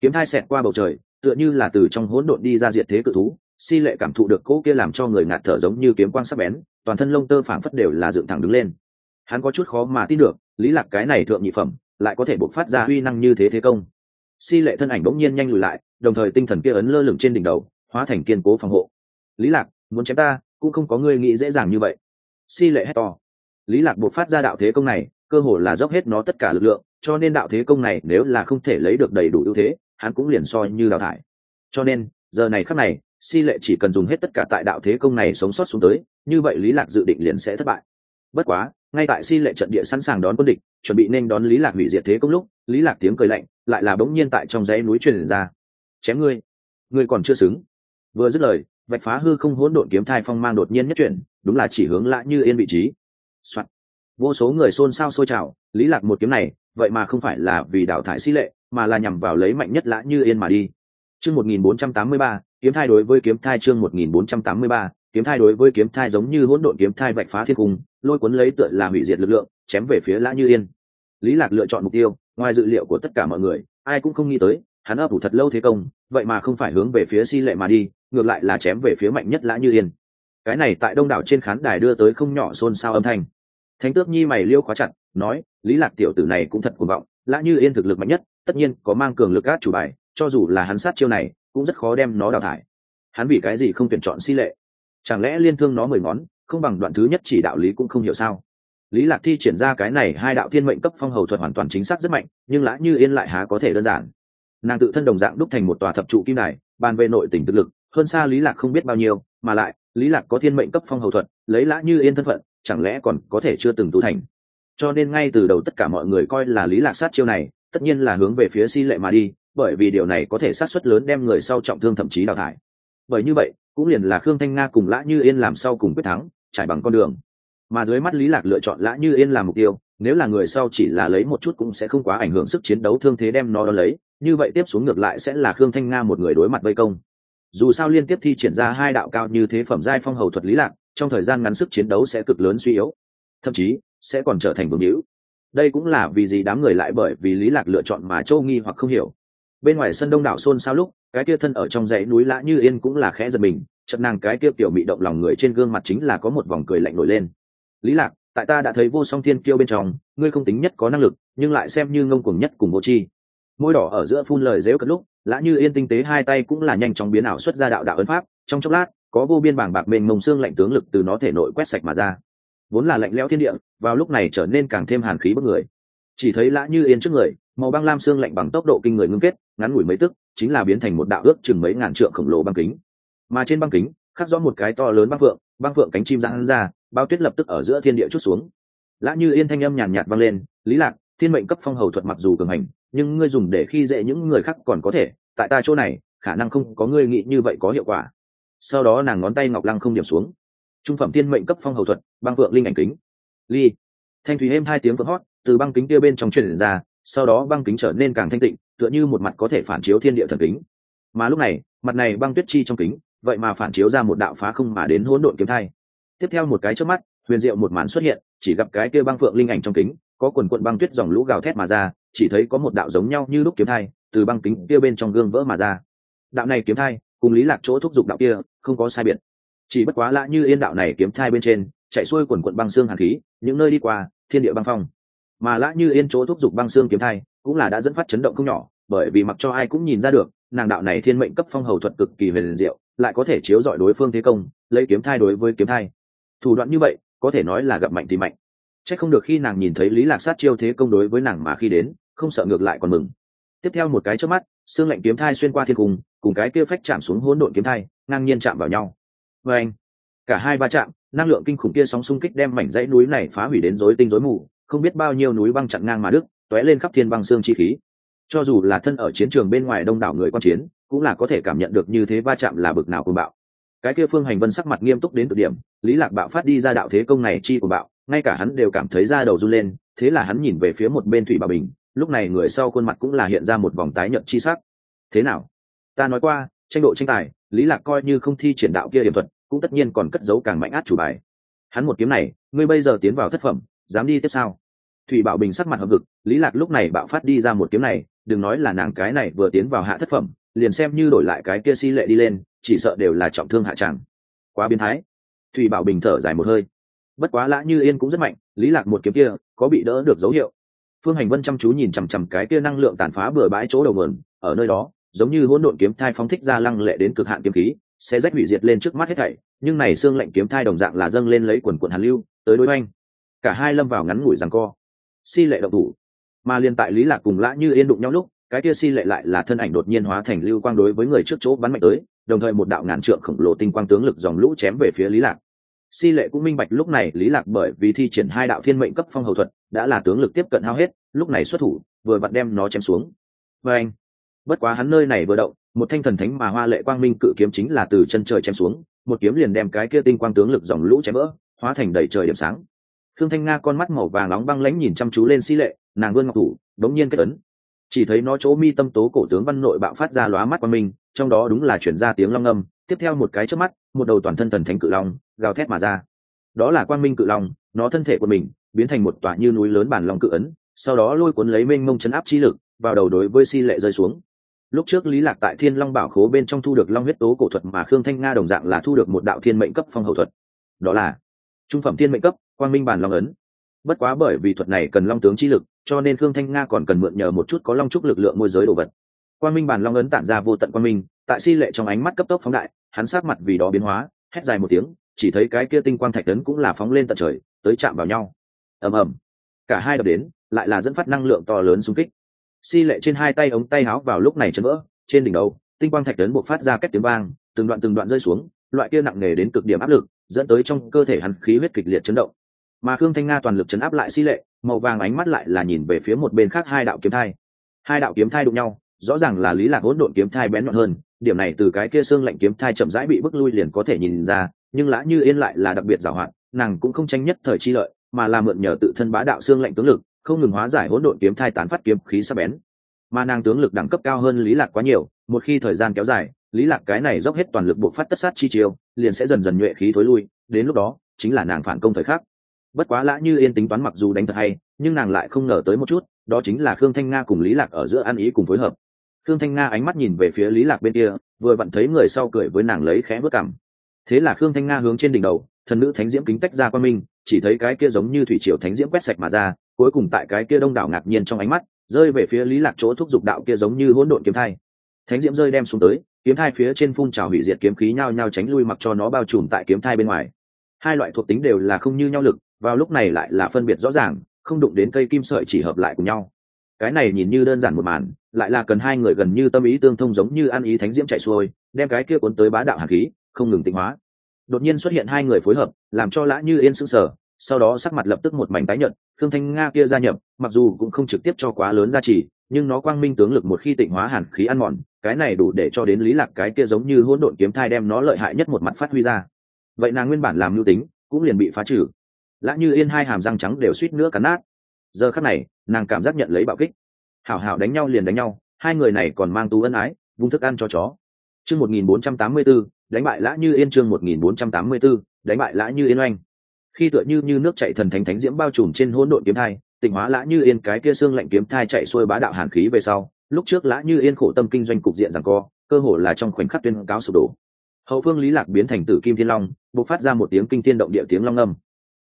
Kiếm thai xẹt qua bầu trời, tựa như là từ trong hỗn độn đi ra diệt thế cự thú, si lệ cảm thụ được cỗ kia làm cho người ngạt thở giống như kiếm quang sắc bén, toàn thân lông tơ phảng phất đều là dựng thẳng đứng lên. Hắn có chút khó mà tin được, lý lạc cái này thượng nhị phẩm lại có thể bộc phát ra uy năng như thế thế công. Si lệ thân ảnh bỗng nhiên nhanh lùi lại, đồng thời tinh thần kia ấn lơ lửng trên đỉnh đầu, hóa thành kiên cố phòng hộ. Lý lạc, muốn chém ta, cũng không có ngươi nghĩ dễ dàng như vậy. Si lệ hét to. Lý lạc bộc phát ra đạo thế công này cơ hồ là dốc hết nó tất cả lực lượng, cho nên đạo thế công này nếu là không thể lấy được đầy đủ ưu thế, hắn cũng liền soi như đào thải. Cho nên, giờ này khắc này, si lệ chỉ cần dùng hết tất cả tại đạo thế công này sống sót xuống tới, như vậy lý lạc dự định liền sẽ thất bại. Bất quá, ngay tại si lệ trận địa sẵn sàng đón quân địch, chuẩn bị nên đón lý lạc hủy diệt thế công lúc, lý lạc tiếng cười lạnh, lại là bỗng nhiên tại trong dãy núi truyền ra. Chém ngươi ngươi còn chưa xứng. Vừa dứt lời, vạch phá hư không hỗn độn kiếm thai phong mang đột nhiên nhất chuyển, đúng là chỉ hướng lạ như yên vị trí. Soạn vô số người xôn xao sôi trào lý lạc một kiếm này vậy mà không phải là vì đào thải si lệ mà là nhằm vào lấy mạnh nhất lã như yên mà đi. Chương 1483, kiếm thai đối với kiếm thai chương 1483, kiếm thai đối với kiếm thai giống như hỗn độn kiếm thai vạch phá thiên cung lôi cuốn lấy tựa là hủy diệt lực lượng chém về phía lã như yên. Lý lạc lựa chọn mục tiêu ngoài dự liệu của tất cả mọi người ai cũng không nghĩ tới hắn ấp ủ thật lâu thế công vậy mà không phải hướng về phía si lệ mà đi ngược lại là chém về phía mạnh nhất lã như yên. Cái này tại đông đảo trên khán đài đưa tới không nhỏ xôn xao âm thanh thánh tước nhi mày liêu khóa chặt, nói, lý lạc tiểu tử này cũng thật cuồng vọng, lã như yên thực lực mạnh nhất, tất nhiên có mang cường lực át chủ bài, cho dù là hắn sát chiêu này, cũng rất khó đem nó đào thải. Hắn vì cái gì không tuyển chọn si lệ? Chẳng lẽ liên thương nó mười ngón, không bằng đoạn thứ nhất chỉ đạo lý cũng không hiểu sao? Lý lạc thi triển ra cái này hai đạo thiên mệnh cấp phong hầu thuật hoàn toàn chính xác rất mạnh, nhưng lã như yên lại há có thể đơn giản. Nàng tự thân đồng dạng đúc thành một tòa thập trụ kim đài, bàn về nội tình thực lực, hơn xa lý lạc không biết bao nhiêu, mà lại, lý lạc có thiên mệnh cấp phong hầu thuật, lấy lã như yên thân phận chẳng lẽ còn có thể chưa từng tu thành? Cho nên ngay từ đầu tất cả mọi người coi là lý lạc sát chiêu này, tất nhiên là hướng về phía si lệ mà đi, bởi vì điều này có thể sát suất lớn đem người sau trọng thương thậm chí đào thải. Bởi như vậy, cũng liền là khương thanh nga cùng lã như yên làm sau cùng quyết thắng, trải bằng con đường. Mà dưới mắt lý lạc lựa chọn lã như yên làm mục tiêu, nếu là người sau chỉ là lấy một chút cũng sẽ không quá ảnh hưởng sức chiến đấu thương thế đem nó đo lấy, như vậy tiếp xuống ngược lại sẽ là khương thanh nga một người đối mặt vây công. Dù sao liên tiếp thi triển ra hai đạo cao như thế phẩm giai phong hầu thuật lý lạc trong thời gian ngắn sức chiến đấu sẽ cực lớn suy yếu, thậm chí sẽ còn trở thành vương hữu. Đây cũng là vì gì đám người lại bởi vì lý lạc lựa chọn mà châu nghi hoặc không hiểu. Bên ngoài sân đông đảo xôn xao lúc, cái kia thân ở trong dãy núi lã như yên cũng là khẽ giật mình, chợt nàng cái kia tiểu bị động lòng người trên gương mặt chính là có một vòng cười lạnh nổi lên. Lý lạc, tại ta đã thấy vô song thiên kiêu bên trong, ngươi không tính nhất có năng lực, nhưng lại xem như ngông cuồng nhất cùng vô chi môi đỏ ở giữa phun lời dễu cất lúc, lã như yên tinh tế hai tay cũng là nhanh chóng biến ảo xuất ra đạo đạo ấn pháp, trong chốc lát có vô biên bảng bạc mênh mông xương lạnh tướng lực từ nó thể nội quét sạch mà ra. Vốn là lạnh lẽo thiên địa, vào lúc này trở nên càng thêm hàn khí bất người. Chỉ thấy lã như yên trước người, màu băng lam xương lạnh bằng tốc độ kinh người ngưng kết, ngắn ngủi mấy tức, chính là biến thành một đạo ước chừng mấy ngàn trượng khổng lồ băng kính. Mà trên băng kính, khắc rõ một cái to lớn băng phượng băng phượng cánh chim giãn ra, bao tuyết lập tức ở giữa thiên địa chút xuống. Lã như yên thanh âm nhàn nhạt vang lên, lý lạc, thiên mệnh cấp phong hầu thuật mặc dù cường hành, nhưng ngươi dùng để khi dễ những người khác còn có thể, tại ta chỗ này, khả năng không có ngươi nghĩ như vậy có hiệu quả sau đó nàng ngón tay ngọc lăng không điểm xuống. Trung phẩm tiên mệnh cấp phong hầu thuật, băng phượng linh ảnh kính. Ly. Thanh thủy êm hai tiếng vỡ hót, từ băng kính kia bên trong truyền ra, sau đó băng kính trở nên càng thanh tịnh, tựa như một mặt có thể phản chiếu thiên địa thần kính. Mà lúc này, mặt này băng tuyết chi trong kính, vậy mà phản chiếu ra một đạo phá không mà đến hỗn độn kiếm thai. Tiếp theo một cái trước mắt, huyền diệu một màn xuất hiện, chỉ gặp cái kia băng phượng linh ảnh trong kính, có quần quận băng tuyết dòng lũ gào thét mà ra, chỉ thấy có một đạo giống nhau như lúc kiếm thai, từ băng kính kia bên trong gương vỡ mà ra. Đạo này kiếm thai cùng lý lạc chỗ thúc giục đạo kia, không có sai biệt. Chỉ bất quá lạ như yên đạo này kiếm thai bên trên, chạy xuôi quần quận băng xương hàn khí, những nơi đi qua, thiên địa băng phong. Mà lã như yên chỗ thúc giục băng xương kiếm thai, cũng là đã dẫn phát chấn động không nhỏ, bởi vì mặc cho ai cũng nhìn ra được, nàng đạo này thiên mệnh cấp phong hầu thuật cực kỳ huyền diệu, lại có thể chiếu dọi đối phương thế công, lấy kiếm thai đối với kiếm thai. Thủ đoạn như vậy, có thể nói là gặp mạnh thì mạnh. C h ắ c không được khi nàng nhìn thấy lý lạc sát chiêu thế công đối với nàng mà khi đến, không sợ ngược lại còn mừng tiếp theo một cái trước mắt, xương lạnh kiếm thai xuyên qua thiên cung cùng cái kia phách chạm xuống hỗn độn kiếm thai, ngang nhiên chạm vào nhau. Vê anh, cả hai va chạm, năng lượng kinh khủng kia sóng xung kích đem mảnh dãy núi này phá hủy đến rối tinh rối mù, không biết bao nhiêu núi băng chặn ngang mà đức tóe lên khắp thiên băng xương chi khí. Cho dù là thân ở chiến trường bên ngoài đông đảo người quan chiến, cũng là có thể cảm nhận được như thế va chạm là bực nào cuồng bạo. Cái kia phương hành vân sắc mặt nghiêm túc đến cực điểm, lý lạc bạo phát đi ra đạo thế công này chi của bạo, ngay cả hắn đều cảm thấy da đầu run lên, thế là hắn nhìn về phía một bên thủy bà bình lúc này người sau khuôn mặt cũng là hiện ra một vòng tái nhợt chi sắc. Thế nào? Ta nói qua, tranh độ tranh tài, lý lạc coi như không thi triển đạo kia điểm thuật, cũng tất nhiên còn cất giấu càng mạnh át chủ bài. Hắn một kiếm này, ngươi bây giờ tiến vào thất phẩm, dám đi tiếp sao? Thủy bảo bình sắc mặt hợp vực lý lạc lúc này bạo phát đi ra một kiếm này, đừng nói là nàng cái này vừa tiến vào hạ thất phẩm, liền xem như đổi lại cái kia si lệ đi lên, chỉ sợ đều là trọng thương hạ tràng quá biến thái. Thủy bảo bình thở dài một hơi. Bất quá lã như yên cũng rất mạnh, lý lạc một kiếm kia, có bị đỡ được dấu hiệu phương hành vân chăm chú nhìn chằm chằm cái kia năng lượng tàn phá bừa bãi chỗ đầu nguồn, ở nơi đó, giống như hỗn độn kiếm thai phóng thích ra lăng lệ đến cực hạn kiếm khí, sẽ rách hủy diệt lên trước mắt hết thảy, nhưng này xương lệnh kiếm thai đồng dạng là dâng lên lấy quần quần hàn lưu, tới đối oanh cả hai lâm vào ngắn ngủi rằng co. Si lệ động thủ. Mà liên tại lý lạc cùng lã như yên đụng nhau lúc, cái kia si lệ lại là thân ảnh đột nhiên hóa thành lưu quang đối với người trước chỗ bắn mạnh tới, đồng thời một đạo ngàn trượng khổng lồ tinh quang tướng lực dòng lũ chém về phía lý lạc si lệ cũng minh bạch lúc này lý lạc bởi vì thi triển hai đạo thiên mệnh cấp phong hầu thuật, đã là tướng lực tiếp cận hao hết, lúc này xuất thủ, vừa vặn đem nó chém xuống. Và anh, bất quá hắn nơi này vừa động, một thanh thần thánh mà hoa lệ quang minh cự kiếm chính là từ chân trời chém xuống, một kiếm liền đem cái kia tinh quang tướng lực dòng lũ chém vỡ, hóa thành đầy trời điểm sáng. Thương thanh nga con mắt màu vàng nóng băng lãnh nhìn chăm chú lên si lệ, nàng vươn ngọc thủ, đống nhiên kết ấn. Chỉ thấy nó chỗ mi tâm tố cổ tướng văn nội bạo phát ra lóa mắt qua mình trong đó đúng là chuyển ra tiếng long âm, tiếp theo một cái trước mắt, một đầu toàn thân thần thánh cự long gào thét mà ra. Đó là quang minh cự long, nó thân thể của mình biến thành một tòa như núi lớn bản long cự ấn, sau đó lôi cuốn lấy mênh mông chấn áp chi lực, vào đầu đối với si lệ rơi xuống. Lúc trước lý lạc tại thiên long bảo khố bên trong thu được long huyết tố cổ thuật mà khương thanh nga đồng dạng là thu được một đạo thiên mệnh cấp phong hậu thuật. Đó là trung phẩm thiên mệnh cấp, quang minh bản long ấn. Bất quá bởi vì thuật này cần long tướng chi lực, cho nên khương thanh nga còn cần mượn nhờ một chút có long trúc lực lượng môi giới đồ vật. Quan minh bản long ấn tản ra vô tận quan minh, tại si lệ trong ánh mắt cấp tốc phóng đại, hắn sát mặt vì đó biến hóa, hét dài một tiếng, chỉ thấy cái kia tinh quang thạch tấn cũng là phóng lên tận trời, tới chạm vào nhau. Ầm ầm. Cả hai đập đến, lại là dẫn phát năng lượng to lớn xung kích. Si lệ trên hai tay ống tay áo vào lúc này chấn vỡ, trên đỉnh đầu, tinh quang thạch tấn buộc phát ra kết tiếng vang, từng đoạn từng đoạn rơi xuống, loại kia nặng nề đến cực điểm áp lực, dẫn tới trong cơ thể hắn khí huyết kịch liệt chấn động. Mà khương thanh nga toàn lực chấn áp lại si lệ, màu vàng ánh mắt lại là nhìn về phía một bên khác hai đạo kiếm thai. Hai đạo kiếm thai đụng nhau rõ ràng là lý lạc hỗn độn kiếm thai bén nhọn hơn, điểm này từ cái kia xương lạnh kiếm thai chậm rãi bị bức lui liền có thể nhìn ra, nhưng lã như yên lại là đặc biệt giảo hạn nàng cũng không tranh nhất thời chi lợi, mà là mượn nhờ tự thân bá đạo xương lạnh tướng lực, không ngừng hóa giải hỗn độn kiếm thai tán phát kiếm khí sắc bén. Mà nàng tướng lực đẳng cấp cao hơn lý lạc quá nhiều, một khi thời gian kéo dài, lý lạc cái này dốc hết toàn lực buộc phát tất sát chi chiêu, liền sẽ dần dần nhuệ khí thối lui, đến lúc đó, chính là nàng phản công thời khắc. Bất quá lã như yên tính toán mặc dù đánh thật hay, nhưng nàng lại không ngờ tới một chút, đó chính là khương thanh nga cùng lý lạc ở giữa ăn ý cùng phối hợp khương thanh nga ánh mắt nhìn về phía lý lạc bên kia, vừa vặn thấy người sau cười với nàng lấy khẽ bước cảm thế là khương thanh nga hướng trên đỉnh đầu, thần nữ thánh diễm kính tách ra qua minh chỉ thấy cái kia giống như thủy triều thánh diễm quét sạch mà ra, cuối cùng tại cái kia đông đảo ngạc nhiên trong ánh mắt, rơi về phía lý lạc chỗ thúc giục đạo kia giống như hỗn độn kiếm thai. Thánh diễm rơi đem xuống tới, kiếm thai phía trên phun trào hủy diệt kiếm khí nhao nhao tránh lui mặc cho nó bao trùm tại kiếm thai bên ngoài. Hai loại thuộc tính đều là không như nhau lực, vào lúc này lại là phân biệt rõ ràng, không đụng đến cây kim sợi chỉ hợp lại cùng nhau cái này nhìn như đơn giản một màn lại là cần hai người gần như tâm ý tương thông giống như ăn ý thánh diễm chạy xuôi đem cái kia cuốn tới bá đạo hàn khí không ngừng tịnh hóa. Đột nhiên xuất hiện hai người phối hợp làm cho lã như yên sững sờ sau đó sắc mặt lập tức một mảnh tái nhợt thương thanh nga kia gia nhập mặc dù cũng không trực tiếp cho quá lớn gia trì, nhưng nó quang minh tướng lực một khi tịnh hóa hàn khí ăn mòn cái này đủ để cho đến lý lạc cái kia giống như hỗn độn kiếm thai đem nó lợi hại nhất một mặt phát huy ra. Vậy nàng nguyên bản làm lưu tính cũng liền bị phá trừ. Lã như yên hai hàm răng trắng đều suýt nữa cắn nát giờ khắc này, nàng cảm giác nhận lấy bạo kích. Hảo hảo đánh nhau liền đánh nhau, hai người này còn mang tú ân ái, vung thức ăn cho chó. Chương một nghìn bốn trăm tám mươi b ố đánh bại lã như yên chương một nghìn bốn trăm tám mươi b ố đánh bại lã như yên oanh. Khi tựa như như nước chạy thần thánh thánh diễm bao trùm trên hỗn độn kiếm thai, tỉnh hóa lã như yên cái kia xương lạnh kiếm thai chạy xuôi bá đạo hàn khí về sau, lúc trước lã như yên khổ tâm kinh doanh cục diện rằng co, cơ hồ là trong khoảnh khắc tuyên cáo sụp đổ. Hậu phương lý lạc biến thành tử kim thiên long, bộc phát ra một tiếng kinh thiên động địa tiếng long âm.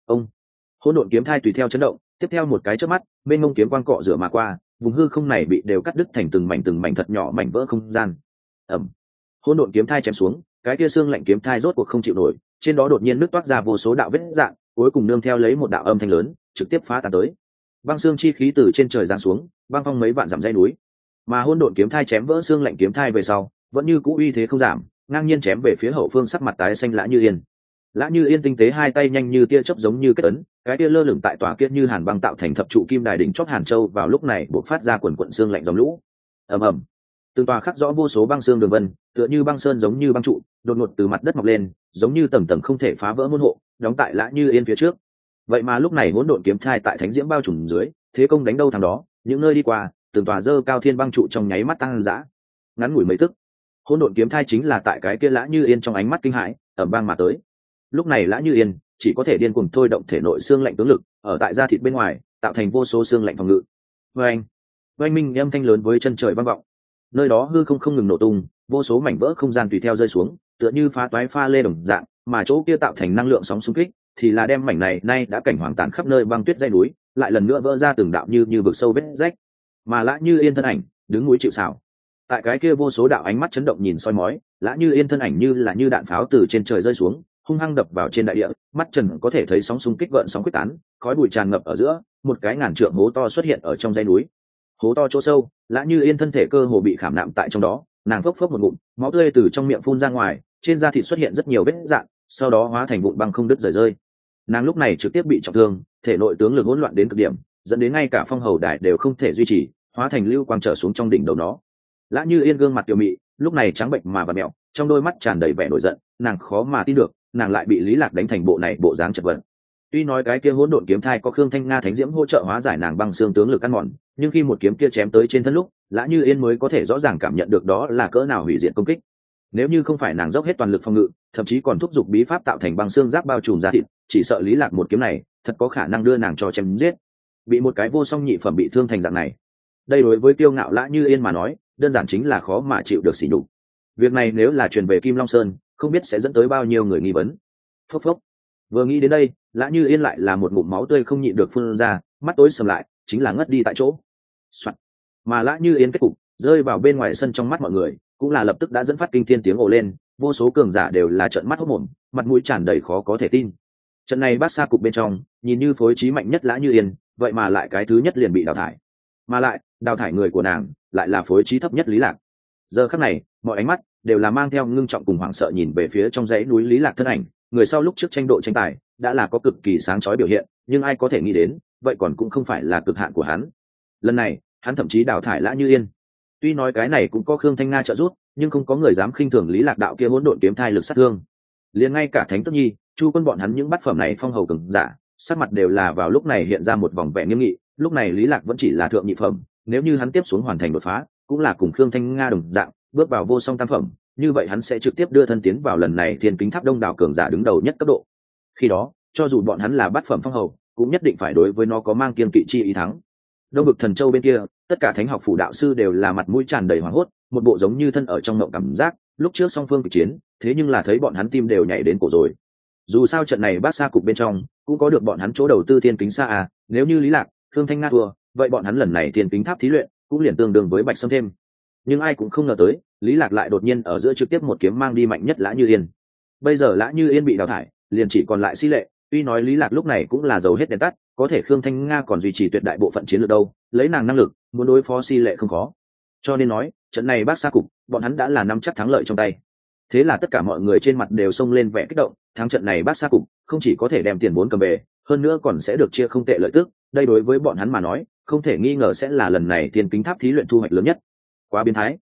Ông, hỗn độn kiếm thai tùy theo chấn động tiếp theo một cái chớp mắt, bên ngông kiếm quang cọ rửa mà qua, vùng hư không này bị đều cắt đứt thành từng mảnh từng mảnh thật nhỏ mảnh vỡ không gian. Ẩm hỗn độn kiếm thai chém xuống, cái kia xương lạnh kiếm thai rốt cuộc không chịu nổi, trên đó đột nhiên nước toát ra vô số đạo vết dạng, cuối cùng nương theo lấy một đạo âm thanh lớn, trực tiếp phá tàn tới. Băng xương chi khí từ trên trời giáng xuống, băng phong mấy vạn dặm dây núi. Mà hỗn độn kiếm thai chém vỡ xương lạnh kiếm thai về sau, vẫn như cũ uy thế không giảm, ngang nhiên chém về phía hậu phương sắc mặt tái xanh lã như yên lã như yên tinh tế hai tay nhanh như tia chớp giống như kết ấn, cái tia lơ lửng tại tòa kiết như hàn băng tạo thành thập trụ kim đài đỉnh chót hàn châu vào lúc này buộc phát ra quần quận xương lạnh dòng lũ. Ầm ầm. Từng tòa khắc rõ vô số băng xương đường vân, tựa như băng sơn giống như băng trụ, đột ngột từ mặt đất mọc lên, giống như tầng tầng không thể phá vỡ môn hộ, đóng tại lã như yên phía trước. Vậy mà lúc này hỗn độn kiếm thai tại thánh diễm bao trùm dưới, thế công đánh đâu thằng đó, những nơi đi qua, từng tòa dơ cao thiên băng trụ trong nháy mắt tăng dã ngắn ngủi mấy tức, hỗn độn kiếm thai chính là tại cái kia lã như yên trong ánh mắt kinh hãi ẩm băng mà tới lúc này lã như yên chỉ có thể điên cuồng thôi động thể nội xương lạnh tướng lực, ở tại da thịt bên ngoài, tạo thành vô số xương lạnh phòng ngự. Vê anh, oanh minh âm thanh lớn với chân trời vang vọng. Nơi đó hư không không ngừng nổ tung, vô số mảnh vỡ không gian tùy theo rơi xuống, tựa như phá toái pha lê đồng dạng, mà chỗ kia tạo thành năng lượng sóng xung kích, thì là đem mảnh này nay đã cảnh hoàng tàn khắp nơi băng tuyết dây núi, lại lần nữa vỡ ra từng đạo như như vực sâu vết rách. Mà lã như yên thân ảnh, đứng núi chịu xào tại cái kia vô số đạo ánh mắt chấn động nhìn soi mói, lã như yên thân ảnh như là như đạn pháo từ trên trời rơi xuống hung hăng đập vào trên đại địa, mắt trần có thể thấy sóng xung kích gợn sóng quyết tán, khói bụi tràn ngập ở giữa, một cái ngàn trượng hố to xuất hiện ở trong dãy núi. Hố to chỗ sâu, lã như yên thân thể cơ hồ bị khảm nạm tại trong đó, nàng phốc phốc một ngụm, máu tươi từ trong miệng phun ra ngoài, trên da thịt xuất hiện rất nhiều vết dạn sau đó hóa thành vụn băng không đứt rời rơi. Nàng lúc này trực tiếp bị trọng thương, thể nội tướng lực hỗn loạn đến cực điểm, dẫn đến ngay cả phong hầu đài đều không thể duy trì, hóa thành lưu quang trở xuống trong đỉnh đầu nó. Lã như yên gương mặt tiểu mị, lúc này trắng bệnh mà và mẹo, trong đôi mắt tràn đầy vẻ nổi giận, nàng khó mà tin được nàng lại bị lý lạc đánh thành bộ này bộ dáng chật vật. Tuy nói cái kia hỗn độn kiếm thai có khương thanh nga thánh diễm hỗ trợ hóa giải nàng băng xương tướng lực ăn mòn, nhưng khi một kiếm kia chém tới trên thân lúc, lã như yên mới có thể rõ ràng cảm nhận được đó là cỡ nào hủy diệt công kích. Nếu như không phải nàng dốc hết toàn lực phòng ngự, thậm chí còn thúc giục bí pháp tạo thành băng xương giáp bao trùm ra thịt, chỉ sợ lý lạc một kiếm này, thật có khả năng đưa nàng cho chém giết. Bị một cái vô song nhị phẩm bị thương thành dạng này. Đây đối với tiêu ngạo lã như yên mà nói, đơn giản chính là khó mà chịu được xỉ nhục. Việc này nếu là truyền về kim long sơn không biết sẽ dẫn tới bao nhiêu người nghi vấn. Phốc phốc. Vừa nghĩ đến đây, lã như yên lại là một ngụm máu tươi không nhịn được phun ra, mắt tối sầm lại, chính là ngất đi tại chỗ、Soạn. mà lã như yên kết cục, rơi vào bên ngoài sân trong mắt mọi người, cũng là lập tức đã dẫn phát kinh thiên tiếng ồ lên, vô số cường giả đều là trận mắt hốc mồm mặt mũi tràn đầy khó có thể tin. Trận này bác xa cục bên trong, nhìn như phối trí mạnh nhất lã như yên, vậy mà lại cái thứ nhất liền bị đào thải. Mà lại, đào thải người của nàng, lại là phối trí thấp nhất lý lạc. Giờ khắc này, mọi ánh mắt đều là mang theo ngưng trọng cùng hoảng sợ nhìn về phía trong dãy núi lý lạc thân ảnh. Người sau lúc trước tranh độ tranh tài, đã là có cực kỳ sáng chói biểu hiện, nhưng ai có thể nghĩ đến, vậy còn cũng không phải là cực hạn của hắn. Lần này, hắn thậm chí đào thải lã như yên. Tuy nói cái này cũng có khương thanh nga trợ giúp, nhưng không có người dám khinh thường lý lạc đạo kia hỗn độn kiếm thai lực sát thương. Liền ngay cả thánh tức nhi, chu quân bọn hắn những bát phẩm này phong hầu cường giả, sắc mặt đều là vào lúc này hiện ra một vòng vẻ nghiêm nghị, lúc này lý lạc vẫn chỉ là thượng nhị phẩm, nếu như hắn tiếp xuống hoàn thành đột phá, cũng là cùng khương thanh nga đồng dạng bước vào vô song tam phẩm, như vậy hắn sẽ trực tiếp đưa thân tiến vào lần này thiên kính tháp đông đảo cường giả đứng đầu nhất cấp độ. Khi đó, cho dù bọn hắn là bát phẩm phong hầu, cũng nhất định phải đối với nó có mang kiên kỵ chi ý thắng. Đông vực thần châu bên kia, tất cả thánh học phủ đạo sư đều là mặt mũi tràn đầy hoảng hốt, một bộ giống như thân ở trong ngộng cảm giác, lúc trước song phương cực chiến, thế nhưng là thấy bọn hắn tim đều nhảy đến cổ rồi. Dù sao trận này bát xa cục bên trong, cũng có được bọn hắn chỗ đầu tư thiên kính xa à nếu như lý lạc thương thanh nga thua, vậy bọn hắn lần này thiên kính tháp thí luyện, cũng liền tương đương với bạch sâm thêm. Nhưng ai cũng không ngờ tới lý lạc lại đột nhiên ở giữa trực tiếp một kiếm mang đi mạnh nhất lã như yên. Bây giờ lã như yên bị đào thải, liền chỉ còn lại si lệ, tuy nói lý lạc lúc này cũng là giàu hết đèn tắt, có thể khương thanh nga còn duy trì tuyệt đại bộ phận chiến lược đâu, lấy nàng năng lực, muốn đối phó si lệ không khó. Cho nên nói, trận này bác xa cục, bọn hắn đã là nắm chắc thắng lợi trong tay. Thế là tất cả mọi người trên mặt đều xông lên vẻ kích động, thắng trận này bác xa cục, không chỉ có thể đem tiền vốn cầm về, hơn nữa còn sẽ được chia không tệ lợi tức, đây đối với bọn hắn mà nói, không thể nghi ngờ sẽ là lần này tiền kính tháp thí luyện thu hoạch lớn nhất. Quá biến thái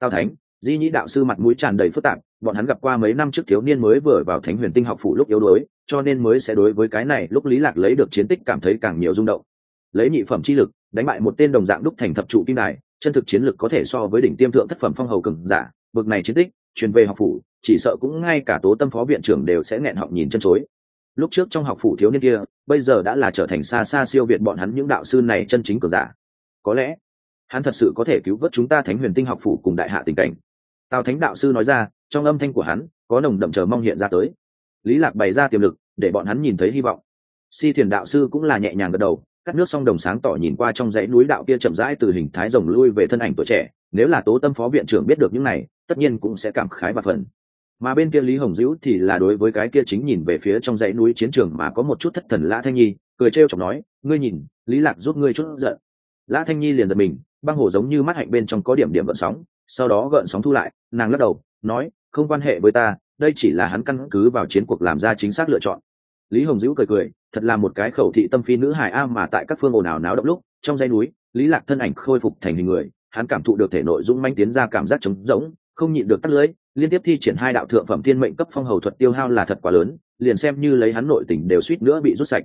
tao thánh, di nhĩ đạo sư mặt mũi tràn đầy phức tạp, bọn hắn gặp qua mấy năm trước thiếu niên mới vừa vào thánh huyền tinh học phủ lúc yếu đuối, cho nên mới sẽ đối với cái này lúc lý lạc lấy được chiến tích cảm thấy càng nhiều rung động. Lấy nhị phẩm chi lực, đánh bại một tên đồng dạng đúc thành thập trụ kim đài, chân thực chiến lực có thể so với đỉnh tiêm thượng thất phẩm phong hầu cường giả, bực này chiến tích, truyền về học phủ, chỉ sợ cũng ngay cả tố tâm phó viện trưởng đều sẽ nghẹn họng nhìn chân chối. Lúc trước trong học phủ thiếu niên kia, bây giờ đã là trở thành xa xa siêu việt bọn hắn những đạo sư này chân chính cường giả. Có lẽ hắn thật sự có thể cứu vớt chúng ta thánh huyền tinh học phủ cùng đại hạ tình cảnh. Tào thánh đạo sư nói ra, trong âm thanh của hắn, có nồng đậm chờ mong hiện ra tới. Lý lạc bày ra tiềm lực, để bọn hắn nhìn thấy hy vọng. Si thiền đạo sư cũng là nhẹ nhàng gật đầu, cắt nước song đồng sáng tỏ nhìn qua trong dãy núi đạo kia chậm rãi từ hình thái rồng lui về thân ảnh tuổi trẻ, nếu là tố tâm phó viện trưởng biết được những này, tất nhiên cũng sẽ cảm khái và phần. Mà bên kia lý hồng dữ thì là đối với cái kia chính nhìn về phía trong dãy núi chiến trường mà có một chút thất thần lã thanh nhi, cười trêu chọc nói, ngươi nhìn, lý lạc giúp ngươi chút giận. Lã thanh nhi liền giật mình băng hồ giống như mắt hạnh bên trong có điểm điểm gợn sóng, sau đó gợn sóng thu lại, nàng lắc đầu, nói, không quan hệ với ta, đây chỉ là hắn căn cứ vào chiến cuộc làm ra chính xác lựa chọn. Lý hồng dữ cười cười, thật là một cái khẩu thị tâm phi nữ hài a mà tại các phương ồn ào náo động lúc, trong dãy núi, lý lạc thân ảnh khôi phục thành hình người, hắn cảm thụ được thể nội dũng manh tiến ra cảm giác trống rỗng, không nhịn được tắt lưới, liên tiếp thi triển hai đạo thượng phẩm thiên mệnh cấp phong hầu thuật tiêu hao là thật quá lớn, liền xem như lấy hắn nội tình đều suýt nữa bị rút sạch.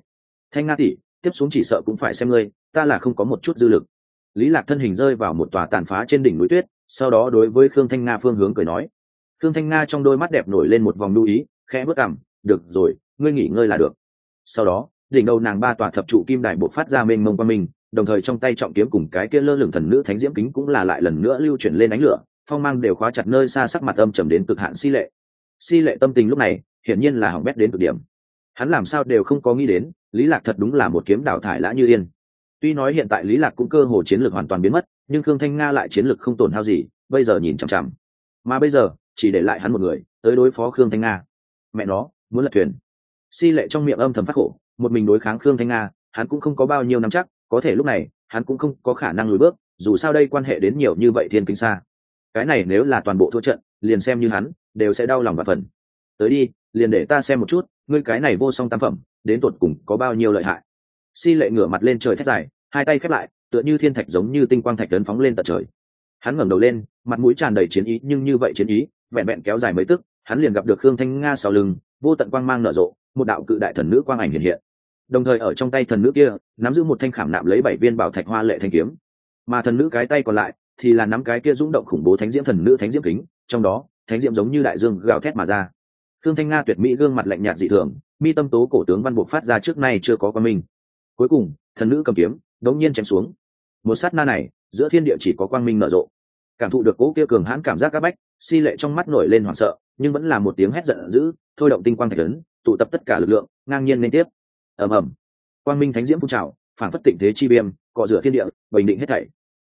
Thanh nga tỷ, tiếp xuống chỉ sợ cũng phải xem ngươi, ta là không có một chút dư lực lý lạc thân hình rơi vào một tòa tàn phá trên đỉnh núi tuyết, sau đó đối với khương thanh nga phương hướng cười nói. Khương thanh nga trong đôi mắt đẹp nổi lên một vòng lưu ý, khẽ bước cằm, được rồi, ngươi nghỉ ngơi là được. Sau đó, đỉnh đầu nàng ba tòa thập trụ kim đài bộc phát ra mênh mông qua mình đồng thời trong tay trọng kiếm cùng cái kia lơ lửng thần nữ thánh diễm kính cũng là lại lần nữa lưu chuyển lên ánh lửa, phong mang đều khóa chặt nơi xa sắc mặt âm trầm đến cực hạn si lệ. Si lệ tâm tình lúc này, hiển nhiên là hỏng bét đến cực điểm. Hắn làm sao đều không có nghĩ đến, lý lạc thật đúng là một kiếm đào thải lã như yên tuy nói hiện tại lý lạc cũng cơ hồ chiến lược hoàn toàn biến mất, nhưng khương thanh nga lại chiến lược không tổn hao gì, bây giờ nhìn chằm chằm. Mà bây giờ, chỉ để lại hắn một người, tới đối phó khương thanh nga. Mẹ nó, muốn lật thuyền. Si lệ trong miệng âm thầm phát khổ, một mình đối kháng khương thanh nga, hắn cũng không có bao nhiêu năm chắc, có thể lúc này, hắn cũng không có khả năng lùi bước, dù sao đây quan hệ đến nhiều như vậy thiên kính xa. Cái này nếu là toàn bộ thua trận, liền xem như hắn, đều sẽ đau lòng và phần tới đi, liền để ta xem một chút, ngươi cái này vô song tam phẩm, đến tột cùng có bao nhiêu lợi hại si lệ ngửa mặt lên trời thét dài, hai tay khép lại, tựa như thiên thạch giống như tinh quang thạch lớn phóng lên tận trời. Hắn ngẩng đầu lên, mặt mũi tràn đầy chiến ý, nhưng như vậy chiến ý, vẹn vẹn kéo dài mấy tức, hắn liền gặp được khương thanh nga sau lưng, vô tận quang mang nở rộ, một đạo cự đại thần nữ quang ảnh hiện hiện. Đồng thời ở trong tay thần nữ kia, nắm giữ một thanh khảm nạm lấy bảy viên bảo thạch hoa lệ thanh kiếm. Mà thần nữ cái tay còn lại, thì là nắm cái kia rung động khủng bố thánh diễm thần nữ thánh diễm kính, trong đó, thánh diễm giống như đại dương gào thét mà ra. Khương thanh nga tuyệt mỹ gương mặt lạnh nhạt dị thường, mi tâm tố cổ tướng văn buộc phát ra trước nay chưa có quan minh cuối cùng, thần nữ cầm kiếm, đống nhiên chém xuống. Một sát na này, giữa thiên địa chỉ có quang minh nở rộ. Cảm thụ được cố kia cường hãn cảm giác các bách, si lệ trong mắt nổi lên hoảng sợ, nhưng vẫn là một tiếng hét giận dữ, thôi động tinh quang thạch lớn tụ tập tất cả lực lượng, ngang nhiên liên tiếp. Ầm ầm. Quang minh thánh diễm phun trào, phản phất tịnh thế chi viêm, cọ rửa thiên địa, bình định hết thảy.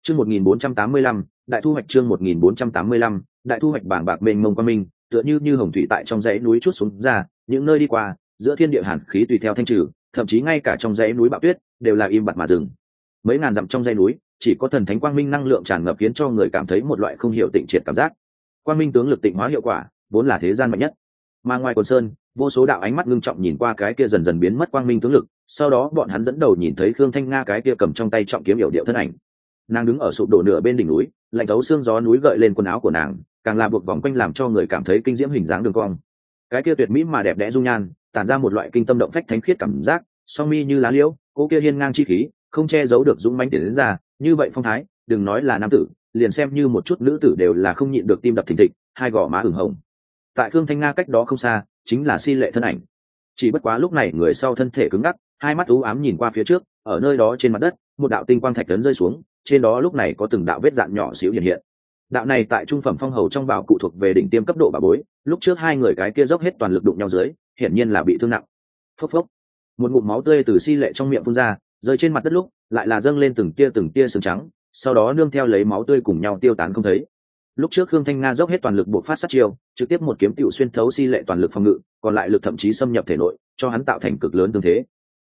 Chương một nghìn bốn trăm tám mươi lăm, đại thu hoạch chương một nghìn bốn trăm tám mươi lăm, đại thu hoạch bảng bạc mênh mông quang minh, tựa như như hồng thủy tại trong dãy núi chút xuống ra, những nơi đi qua, giữa thiên địa hàn khí tùy theo thanh trừ thậm chí ngay cả trong dãy núi bạo tuyết, đều là im bặt mà dừng. Mấy ngàn dặm trong dãy núi, chỉ có thần thánh quang minh năng lượng tràn ngập khiến cho người cảm thấy một loại không hiểu tịnh triệt cảm giác. Quang minh tướng lực tịnh hóa hiệu quả, vốn là thế gian mạnh nhất. Mà ngoài quần sơn, vô số đạo ánh mắt ngưng trọng nhìn qua cái kia dần dần biến mất quang minh tướng lực, sau đó bọn hắn dẫn đầu nhìn thấy khương thanh nga cái kia cầm trong tay trọng kiếm hiệu điệu thân ảnh. Nàng đứng ở sụp đổ nửa bên đỉnh núi, lạnh thấu xương gió núi gợi lên quần áo của nàng, càng là buộc vòng quanh làm cho người cảm thấy kinh diễm hình dáng đường cong. Cái kia tuyệt mỹ mà đẹp đẽ dung nhan tản ra một loại kinh tâm động phách thánh khiết cảm giác, song mi như lá liễu cô kia hiên ngang chi khí, không che giấu được dũng mãnh tiền đến ra, như vậy phong thái, đừng nói là nam tử, liền xem như một chút nữ tử đều là không nhịn được tim đập thình thịch, hai gò má ửng hồng. Tại khương thanh nga cách đó không xa, chính là si lệ thân ảnh. Chỉ bất quá lúc này người sau thân thể cứng ngắc, hai mắt ú ám nhìn qua phía trước, ở nơi đó trên mặt đất, một đạo tinh quang thạch lớn rơi xuống, trên đó lúc này có từng đạo vết dạn nhỏ xíu hiện hiện. Đạo này tại trung phẩm phong hầu trong bảo cụ thuộc về đỉnh tiêm cấp độ bà bối, lúc trước hai người cái kia dốc hết toàn lực đụng nhau dưới hiển nhiên là bị thương nặng. Phốc phốc. Một ngụm máu tươi từ si lệ trong miệng phun ra, rơi trên mặt đất lúc, lại là dâng lên từng tia từng tia sừng trắng, sau đó nương theo lấy máu tươi cùng nhau tiêu tán không thấy. Lúc trước khương thanh nga dốc hết toàn lực buộc phát sát chiêu, trực tiếp một kiếm tựu xuyên thấu si lệ toàn lực phòng ngự, còn lại lực thậm chí xâm nhập thể nội, cho hắn tạo thành cực lớn tương thế.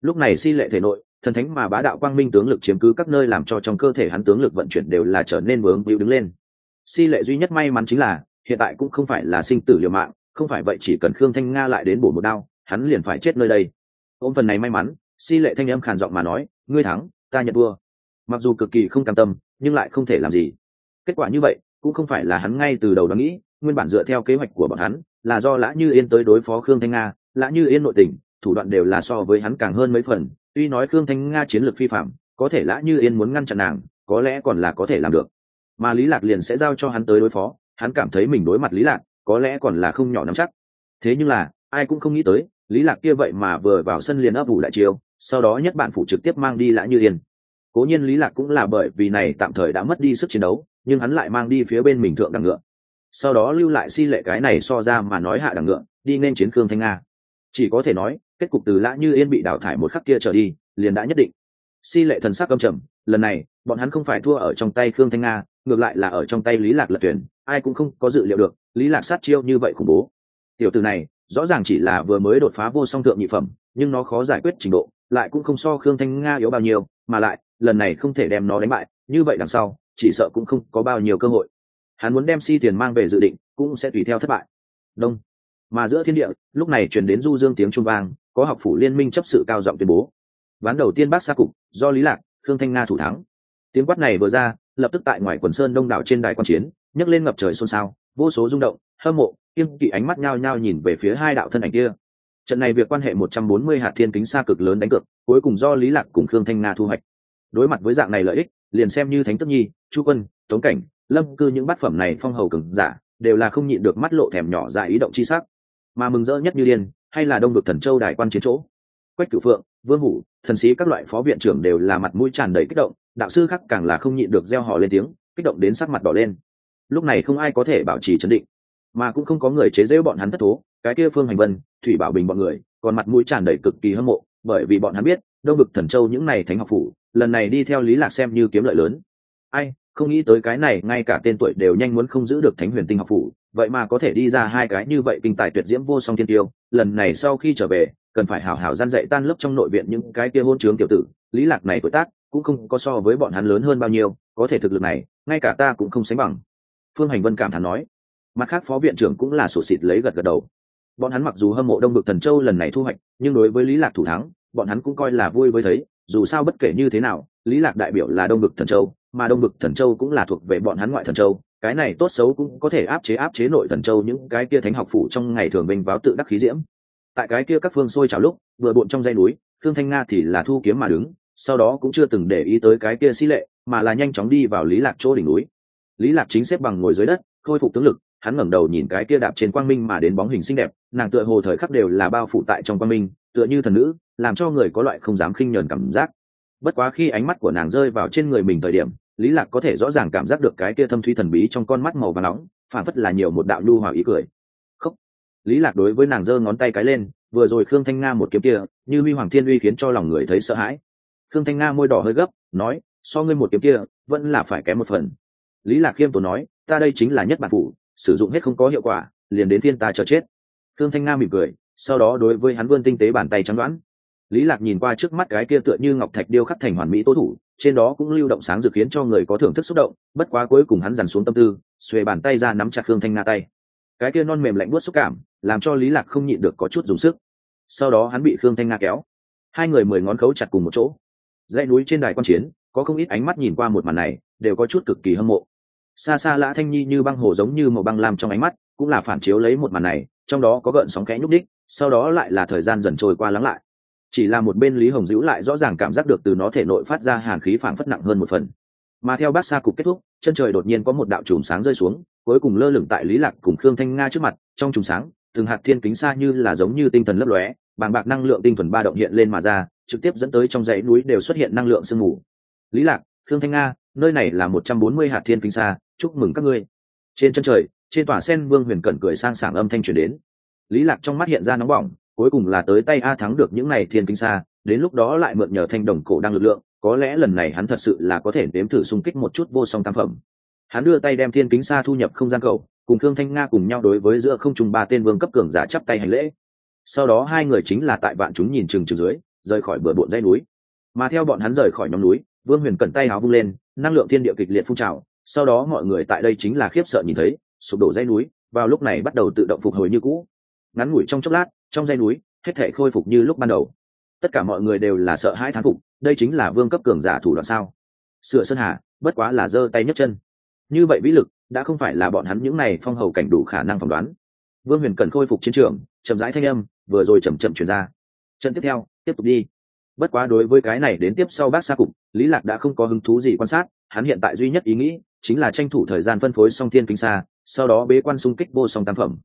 Lúc này si lệ thể nội, thần thánh mà bá đạo quang minh tướng lực chiếm cứ các nơi làm cho trong cơ thể hắn tướng lực vận chuyển đều là trở nên vướng víu đứng lên. Si lệ duy nhất may mắn chính là, hiện tại cũng không phải là sinh tử liều mạng không phải vậy chỉ cần khương thanh nga lại đến bổ một đao, hắn liền phải chết nơi đây. Ôm phần này may mắn, si lệ thanh âm khàn giọng mà nói, ngươi thắng, ta nhận thua. Mặc dù cực kỳ không cam tâm, nhưng lại không thể làm gì. Kết quả như vậy, cũng không phải là hắn ngay từ đầu đã nghĩ, nguyên bản dựa theo kế hoạch của bọn hắn, là do lã như yên tới đối phó khương thanh nga, lã như yên nội tình, thủ đoạn đều là so với hắn càng hơn mấy phần, tuy nói khương thanh nga chiến lược phi phạm, có thể lã như yên muốn ngăn chặn nàng, có lẽ còn là có thể làm được. Mà lý lạc liền sẽ giao cho hắn tới đối phó, hắn cảm thấy mình đối mặt lý lạc có lẽ còn là không nhỏ nắm chắc. Thế nhưng là, ai cũng không nghĩ tới, lý lạc kia vậy mà vừa vào sân liền ấp ủ lại chiêu, sau đó nhất bạn phụ trực tiếp mang đi lã như yên. Cố nhiên lý lạc cũng là bởi vì này tạm thời đã mất đi sức chiến đấu, nhưng hắn lại mang đi phía bên mình thượng đẳng ngựa. Sau đó lưu lại si lệ cái này so ra mà nói hạ đẳng ngựa, đi nên chiến cương thanh nga. Chỉ có thể nói, kết cục từ lã như yên bị đào thải một khắc kia trở đi, liền đã nhất định. Si lệ thần sắc âm trầm, lần này, bọn hắn không phải thua ở trong tay khương thanh nga, ngược lại là ở trong tay lý lạc lật tuyển ai cũng không có dự liệu được, lý lạc sát chiêu như vậy khủng bố. Tiểu tử này, rõ ràng chỉ là vừa mới đột phá vô song thượng nhị phẩm, nhưng nó khó giải quyết trình độ, lại cũng không so khương thanh nga yếu bao nhiêu, mà lại, lần này không thể đem nó đánh bại, như vậy đằng sau, chỉ sợ cũng không có bao nhiêu cơ hội. Hắn muốn đem si tiền mang về dự định, cũng sẽ tùy theo thất bại. Đông. Mà giữa thiên địa, lúc này truyền đến du dương tiếng trung vang, có học phủ liên minh chấp sự cao giọng tuyên bố. Ván đầu tiên bác xa cục, do lý lạc, khương thanh nga thủ thắng. Tiếng quát này vừa ra, lập tức tại ngoài quần sơn đông đảo trên đài quan chiến nhấc lên ngập trời xôn xao, vô số rung động, hâm mộ kiên kỵ ánh mắt nhao nhao nhìn về phía hai đạo thân ảnh kia. Trận này việc quan hệ một trăm bốn mươi hạt thiên kính xa cực lớn đánh cược, cuối cùng do lý lạc cùng khương thanh nga thu hoạch. Đối mặt với dạng này lợi ích, liền xem như thánh tức nhi, chu quân, tống cảnh, lâm cư những bát phẩm này phong hầu cường giả, đều là không nhịn được mắt lộ thèm nhỏ dại ý động chi sắc. Mà mừng rỡ nhất như điên, hay là đông được thần châu đài quan chiến chỗ. Quách cửu phượng, vương hủ, thần sĩ các loại phó viện trưởng đều là mặt mũi tràn đầy kích động, đạo sư khác càng là không nhịn được gieo họ lên tiếng, kích động đến sắc mặt đỏ lên lúc này không ai có thể bảo trì chấn định, mà cũng không có người chế giễu bọn hắn thất thố. Cái kia phương hành vân, thủy bảo bình bọn người, còn mặt mũi tràn đầy cực kỳ hâm mộ, bởi vì bọn hắn biết, đông vực thần châu những này thánh học phủ, lần này đi theo lý lạc xem như kiếm lợi lớn. Ai, không nghĩ tới cái này, ngay cả tên tuổi đều nhanh muốn không giữ được thánh huyền tinh học phủ, vậy mà có thể đi ra hai cái như vậy kinh tài tuyệt diễm vô song thiên tiêu. Lần này sau khi trở về, cần phải hảo hảo gian dạy tan lớp trong nội viện những cái kia hôn trướng tiểu tử. Lý lạc này tuổi tác cũng không có so với bọn hắn lớn hơn bao nhiêu, có thể thực lực này, ngay cả ta cũng không sánh bằng phương hành vân cảm thán nói, mặt khác phó viện trưởng cũng là sổ xịt lấy gật gật đầu. Bọn hắn mặc dù hâm mộ đông bực thần châu lần này thu hoạch, nhưng đối với lý lạc thủ thắng, bọn hắn cũng coi là vui với thấy, dù sao bất kể như thế nào, lý lạc đại biểu là đông bực thần châu, mà đông bực thần châu cũng là thuộc về bọn hắn ngoại thần châu, cái này tốt xấu cũng có thể áp chế áp chế nội thần châu những cái kia thánh học phủ trong ngày thường bình báo tự đắc khí diễm. Tại cái kia các phương sôi trào lúc, vừa bộn trong dây núi thương thanh nga thì là thu kiếm mà đứng, sau đó cũng chưa từng để ý tới cái kia xí lệ, mà là nhanh chóng đi vào lý lạc chỗ đỉnh núi lý lạc chính xếp bằng ngồi dưới đất, khôi phục tướng lực, hắn ngẩng đầu nhìn cái kia đạp trên quang minh mà đến bóng hình xinh đẹp, nàng tựa hồ thời khắc đều là bao phủ tại trong quang minh, tựa như thần nữ, làm cho người có loại không dám khinh nhờn cảm giác. Bất quá khi ánh mắt của nàng rơi vào trên người mình thời điểm, lý lạc có thể rõ ràng cảm giác được cái kia thâm thúy thần bí trong con mắt màu vàng nóng phản phất là nhiều một đạo nhu hòa ý cười. Khóc lý lạc đối với nàng giơ ngón tay cái lên, vừa rồi khương thanh nga một kiếm kia, như huy hoàng thiên uy khiến cho lòng người thấy sợ hãi. Khương thanh nga môi đỏ hơi gấp, nói, so ngươi một kiếm kia, vẫn là phải kém một phần lý lạc khiêm tốn nói ta đây chính là nhất bản phủ, sử dụng hết không có hiệu quả liền đến thiên ta chờ chết. Thương thanh nga mỉm cười sau đó đối với hắn vươn tinh tế bàn tay trắng đoán. Lý lạc nhìn qua trước mắt cái kia tựa như ngọc thạch điêu khắc thành hoàn mỹ tố thủ trên đó cũng lưu động sáng dự khiến cho người có thưởng thức xúc động bất quá cuối cùng hắn dằn xuống tâm tư xuề bàn tay ra nắm chặt Thương thanh nga tay. Cái kia non mềm lạnh buốt xúc cảm làm cho lý lạc không nhịn được có chút dùng sức. Sau đó hắn bị khương thanh nga kéo. Hai người mười ngón khấu chặt cùng một chỗ. Dãy núi trên đài quan chiến có không ít ánh mắt nhìn qua một màn này đều có chút cực kỳ hâm mộ xa xa lã thanh nhi như băng hồ giống như màu băng lam trong ánh mắt, cũng là phản chiếu lấy một màn này, trong đó có gợn sóng kẽ nhúc đích sau đó lại là thời gian dần trôi qua lắng lại. Chỉ là một bên lý hồng dữ lại rõ ràng cảm giác được từ nó thể nội phát ra hàn khí phảng phất nặng hơn một phần. Mà theo bác xa cục kết thúc, chân trời đột nhiên có một đạo chùm sáng rơi xuống, cuối cùng lơ lửng tại lý lạc cùng khương thanh nga trước mặt, trong chùm sáng, từng hạt thiên kính xa như là giống như tinh thần lấp lóe, bàng bạc năng lượng tinh thuần ba động hiện lên mà ra, trực tiếp dẫn tới trong dãy núi đều xuất hiện năng lượng sương mù. Lý lạc, khương thanh nga nơi này là một trăm bốn mươi hạt thiên kính xa, chúc mừng các ngươi. Trên chân trời, trên tòa sen vương huyền cẩn cười sang sảng âm thanh truyền đến. Lý lạc trong mắt hiện ra nóng bỏng, cuối cùng là tới tay a thắng được những này thiên kính xa, đến lúc đó lại mượn nhờ thanh đồng cổ đang lực lượng, có lẽ lần này hắn thật sự là có thể nếm thử xung kích một chút vô song tam phẩm. Hắn đưa tay đem thiên kính xa thu nhập không gian cầu, cùng thương thanh nga cùng nhau đối với giữa không trung ba tên vương cấp cường giả chắp tay hành lễ. Sau đó hai người chính là tại vạn chúng nhìn chừng chừng dưới, rời khỏi bờ bộn dây núi. Mà theo bọn hắn rời khỏi nhóm núi, vương huyền cẩn tay áo vung lên năng lượng thiên địa kịch liệt phun trào, sau đó mọi người tại đây chính là khiếp sợ nhìn thấy, sụp đổ dây núi, vào lúc này bắt đầu tự động phục hồi như cũ. Ngắn ngủi trong chốc lát, trong dây núi, hết thể khôi phục như lúc ban đầu. Tất cả mọi người đều là sợ hãi thán phục, đây chính là vương cấp cường giả thủ đoạn sao? Sửa sơn hà, bất quá là giơ tay nhấc chân. Như vậy vĩ lực, đã không phải là bọn hắn những này phong hầu cảnh đủ khả năng phỏng đoán. Vương huyền cần khôi phục chiến trường, chậm rãi thanh âm, vừa rồi chậm chậm chuyển ra. Trận tiếp theo, tiếp tục đi bất quá đối với cái này đến tiếp sau bác xa cục lý lạc đã không có hứng thú gì quan sát hắn hiện tại duy nhất ý nghĩ chính là tranh thủ thời gian phân phối song thiên kính xa sau đó bế quan xung kích vô song tam phẩm.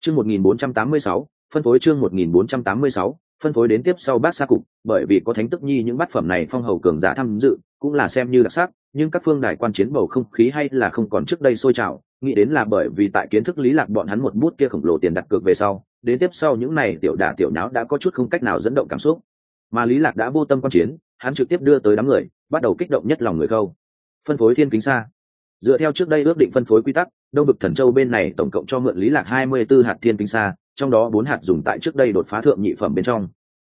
Chương 1486, phân phối chương 1486, phân phối đến tiếp sau bác xa cục bởi vì có thánh tức nhi những bát phẩm này phong hầu cường giả tham dự cũng là xem như đặc sắc nhưng các phương đài quan chiến bầu không khí hay là không còn trước đây sôi trào nghĩ đến là bởi vì tại kiến thức lý lạc bọn hắn một bút kia khổng lồ tiền đặt cược về sau đến tiếp sau những này tiểu đả tiểu nháo đã có chút không cách nào dẫn động cảm xúc mà lý lạc đã vô tâm quan chiến, hắn trực tiếp đưa tới đám người, bắt đầu kích động nhất lòng người khâu. Phân phối thiên kính xa. Dựa theo trước đây ước định phân phối quy tắc, đông bực thần châu bên này tổng cộng cho mượn lý lạc hai mươi 24 hạt thiên kính xa, trong đó bốn hạt dùng tại trước đây đột phá thượng nhị phẩm bên trong.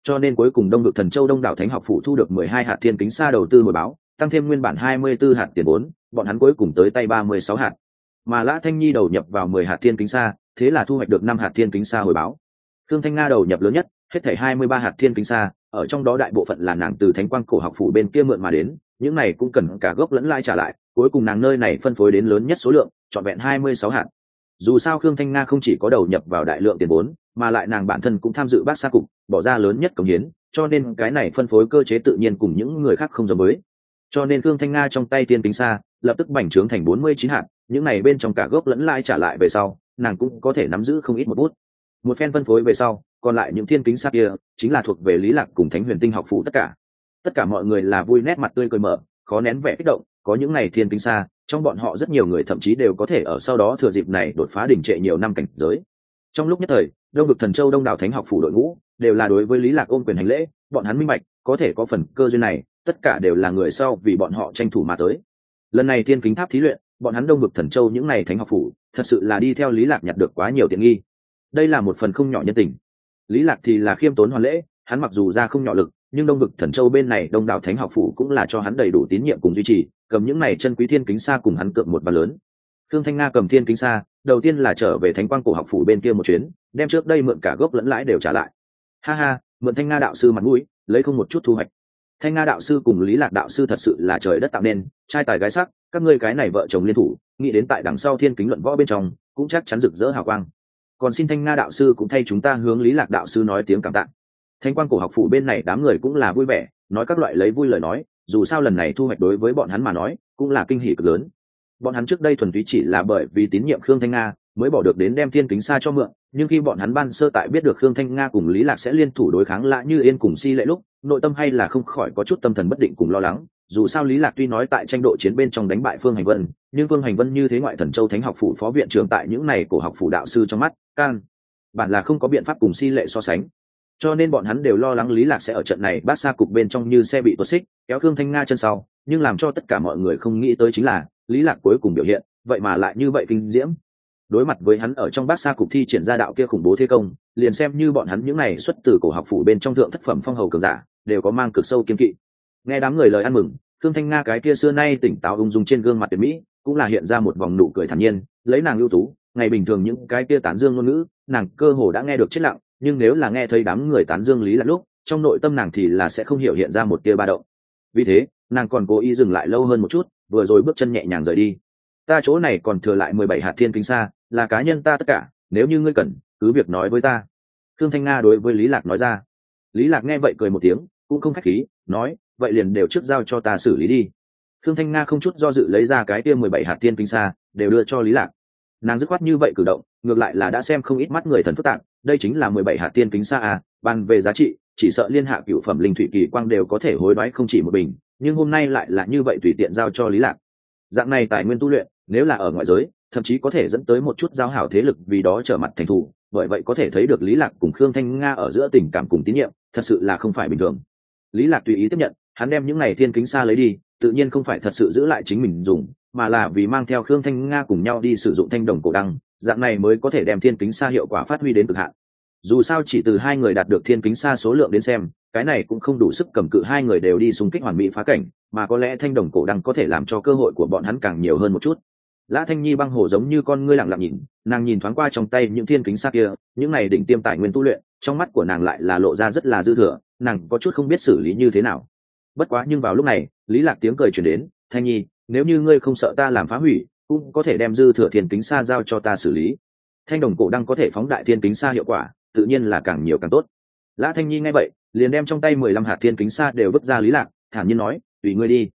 Cho nên cuối cùng đông bực thần châu đông đảo thánh học phủ thu được mười hai hạt thiên kính xa đầu tư hồi báo, tăng thêm nguyên bản hai mươi 24 hạt tiền vốn, bọn hắn cuối cùng tới tay ba mươi sáu hạt. Mà lã thanh nhi đầu nhập vào mười hạt thiên kính xa, thế là thu hoạch được năm hạt thiên kính xa hồi báo. Thương thanh nga đầu nhập lớn nhất, hết thể hai mươi ba hạt thiên kính xa ở trong đó đại bộ phận là nàng từ thánh quang cổ học phủ bên kia mượn mà đến, những này cũng cần cả gốc lẫn lai trả lại, cuối cùng nàng nơi này phân phối đến lớn nhất số lượng, trọn vẹn hai mươi sáu hạt. Dù sao khương thanh nga không chỉ có đầu nhập vào đại lượng tiền vốn, mà lại nàng bản thân cũng tham dự bác xa cục, bỏ ra lớn nhất cống hiến, cho nên cái này phân phối cơ chế tự nhiên cùng những người khác không giống mới cho nên khương thanh nga trong tay tiên tính xa lập tức bành trướng thành bốn mươi chín hạt, những này bên trong cả gốc lẫn lai trả lại về sau, nàng cũng có thể nắm giữ không ít một bút. Một phen phân phối về sau còn lại những thiên kính sát kia, chính là thuộc về lý lạc cùng thánh huyền tinh học phụ tất cả. Tất cả mọi người là vui nét mặt tươi cười mở, khó nén vẻ kích động, có những ngày thiên kính xa, trong bọn họ rất nhiều người thậm chí đều có thể ở sau đó thừa dịp này đột phá đỉnh trệ nhiều năm cảnh giới. Trong lúc nhất thời, đông vực thần châu đông đảo thánh học phủ đội ngũ đều là đối với lý lạc ôm quyền hành lễ, bọn hắn minh bạch, có thể có phần cơ duyên này, tất cả đều là người sau vì bọn họ tranh thủ mà tới. Lần này thiên kính tháp thí luyện, bọn hắn đông vực thần châu những ngày thánh học phủ, thật sự là đi theo lý lạc nhặt được quá nhiều tiện nghi. Đây là một phần không nhỏ nhân tình lý lạc thì là khiêm tốn hoàn lễ, hắn mặc dù ra không nhỏ lực, nhưng đông vực thần châu bên này đông đảo thánh học phủ cũng là cho hắn đầy đủ tín nhiệm cùng duy trì, cầm những này chân quý thiên kính xa cùng hắn cược một bàn lớn. Thương thanh nga cầm thiên kính xa, đầu tiên là trở về thánh quang cổ học phủ bên kia một chuyến, đem trước đây mượn cả gốc lẫn lãi đều trả lại. Ha ha, mượn thanh nga đạo sư mặt mũi, lấy không một chút thu hoạch. Thanh nga đạo sư cùng lý lạc đạo sư thật sự là trời đất tạo nên, trai tài gái sắc, các ngươi cái này vợ chồng liên thủ, nghĩ đến tại đằng sau thiên kính luận võ bên trong, cũng chắc chắn rực rỡ hào quang còn xin thanh nga đạo sư cũng thay chúng ta hướng lý lạc đạo sư nói tiếng cảm tạ. Thanh quan cổ học phủ bên này đám người cũng là vui vẻ, nói các loại lấy vui lời nói, dù sao lần này thu hoạch đối với bọn hắn mà nói, cũng là kinh hỷ cực lớn. Bọn hắn trước đây thuần túy chỉ là bởi vì tín nhiệm khương thanh nga, mới bỏ được đến đem thiên kính xa cho mượn, nhưng khi bọn hắn ban sơ tại biết được khương thanh nga cùng lý lạc sẽ liên thủ đối kháng lạ như yên cùng si lệ lúc, nội tâm hay là không khỏi có chút tâm thần bất định cùng lo lắng dù sao lý lạc tuy nói tại tranh độ chiến bên trong đánh bại phương hành vân, nhưng phương hành vân như thế ngoại thần châu thánh học phủ phó viện trưởng tại những này cổ học phủ đạo sư trong mắt, can, bản là không có biện pháp cùng si lệ so sánh. Cho nên bọn hắn đều lo lắng lý lạc sẽ ở trận này bát xa cục bên trong như xe bị tuột xích, kéo thương thanh nga chân sau, nhưng làm cho tất cả mọi người không nghĩ tới chính là lý lạc cuối cùng biểu hiện, vậy mà lại như vậy kinh diễm. Đối mặt với hắn ở trong bát xa cục thi triển ra đạo kia khủng bố thế công, liền xem như bọn hắn những này xuất từ cổ học phủ bên trong thượng thất phẩm phong hầu cường giả, đều có mang cực sâu kiên kỵ nghe đám người lời ăn mừng thương thanh nga cái kia xưa nay tỉnh táo ung dung trên gương mặt tuyệt mỹ, cũng là hiện ra một vòng nụ cười thản nhiên, lấy nàng ưu tú, ngày bình thường những cái kia tán dương ngôn ngữ, nàng cơ hồ đã nghe được chết lặng, nhưng nếu là nghe thấy đám người tán dương lý là lúc, trong nội tâm nàng thì là sẽ không hiểu hiện ra một tia ba động. Vì thế, nàng còn cố ý dừng lại lâu hơn một chút, vừa rồi bước chân nhẹ nhàng rời đi. Ta chỗ này còn thừa lại mười bảy hạt thiên kính xa, là cá nhân ta tất cả, nếu như ngươi cần, cứ việc nói với ta. Thương thanh nga đối với lý lạc nói ra. Lý lạc nghe vậy cười một tiếng, cũng không khách khí, nói vậy liền đều trước giao cho ta xử lý đi. Thương thanh nga không chút do dự lấy ra cái kia mười bảy hạt tiên kinh xa, đều đưa cho lý lạc. Nàng dứt khoát như vậy cử động, ngược lại là đã xem không ít mắt người thần phức tạp, đây chính là mười bảy hạt tiên kính xa à bàn về giá trị, chỉ sợ liên hạ cựu phẩm linh thủy kỳ quang đều có thể hối đoái không chỉ một bình, nhưng hôm nay lại là như vậy tùy tiện giao cho lý lạc. Dạng này tài nguyên tu luyện, nếu là ở ngoại giới, thậm chí có thể dẫn tới một chút giao hảo thế lực vì đó trở mặt thành thủ, bởi vậy có thể thấy được lý lạc cùng khương thanh nga ở giữa tình cảm cùng tín nhiệm, thật sự là không phải bình thường. Lý lạc tùy ý tiếp nhận hắn đem những này thiên kính xa lấy đi, tự nhiên không phải thật sự giữ lại chính mình dùng, mà là vì mang theo khương thanh nga cùng nhau đi sử dụng thanh đồng cổ đăng, dạng này mới có thể đem thiên kính xa hiệu quả phát huy đến cực hạn. Dù sao chỉ từ hai người đạt được thiên kính xa số lượng đến xem, cái này cũng không đủ sức cầm cự hai người đều đi xung kích hoàn mỹ phá cảnh, mà có lẽ thanh đồng cổ đăng có thể làm cho cơ hội của bọn hắn càng nhiều hơn một chút. Lã thanh nhi băng hồ giống như con ngươi lặng lặng nhìn, nàng nhìn thoáng qua trong tay những thiên kính xa kia, những này đỉnh tiêm tài nguyên tu luyện, trong mắt của nàng lại là lộ ra rất là dư thừa, nàng có chút không biết xử lý như thế nào bất quá nhưng vào lúc này, lý lạc tiếng cười truyền đến, thanh nhi, nếu như ngươi không sợ ta làm phá hủy, cũng có thể đem dư thừa thiên kính xa giao cho ta xử lý. Thanh đồng cổ đăng có thể phóng đại thiên kính xa hiệu quả, tự nhiên là càng nhiều càng tốt. Lã thanh nhi nghe vậy, liền đem trong tay mười lăm hạt thiên kính xa đều vứt ra lý lạc, thản nhiên nói, tùy ngươi đi.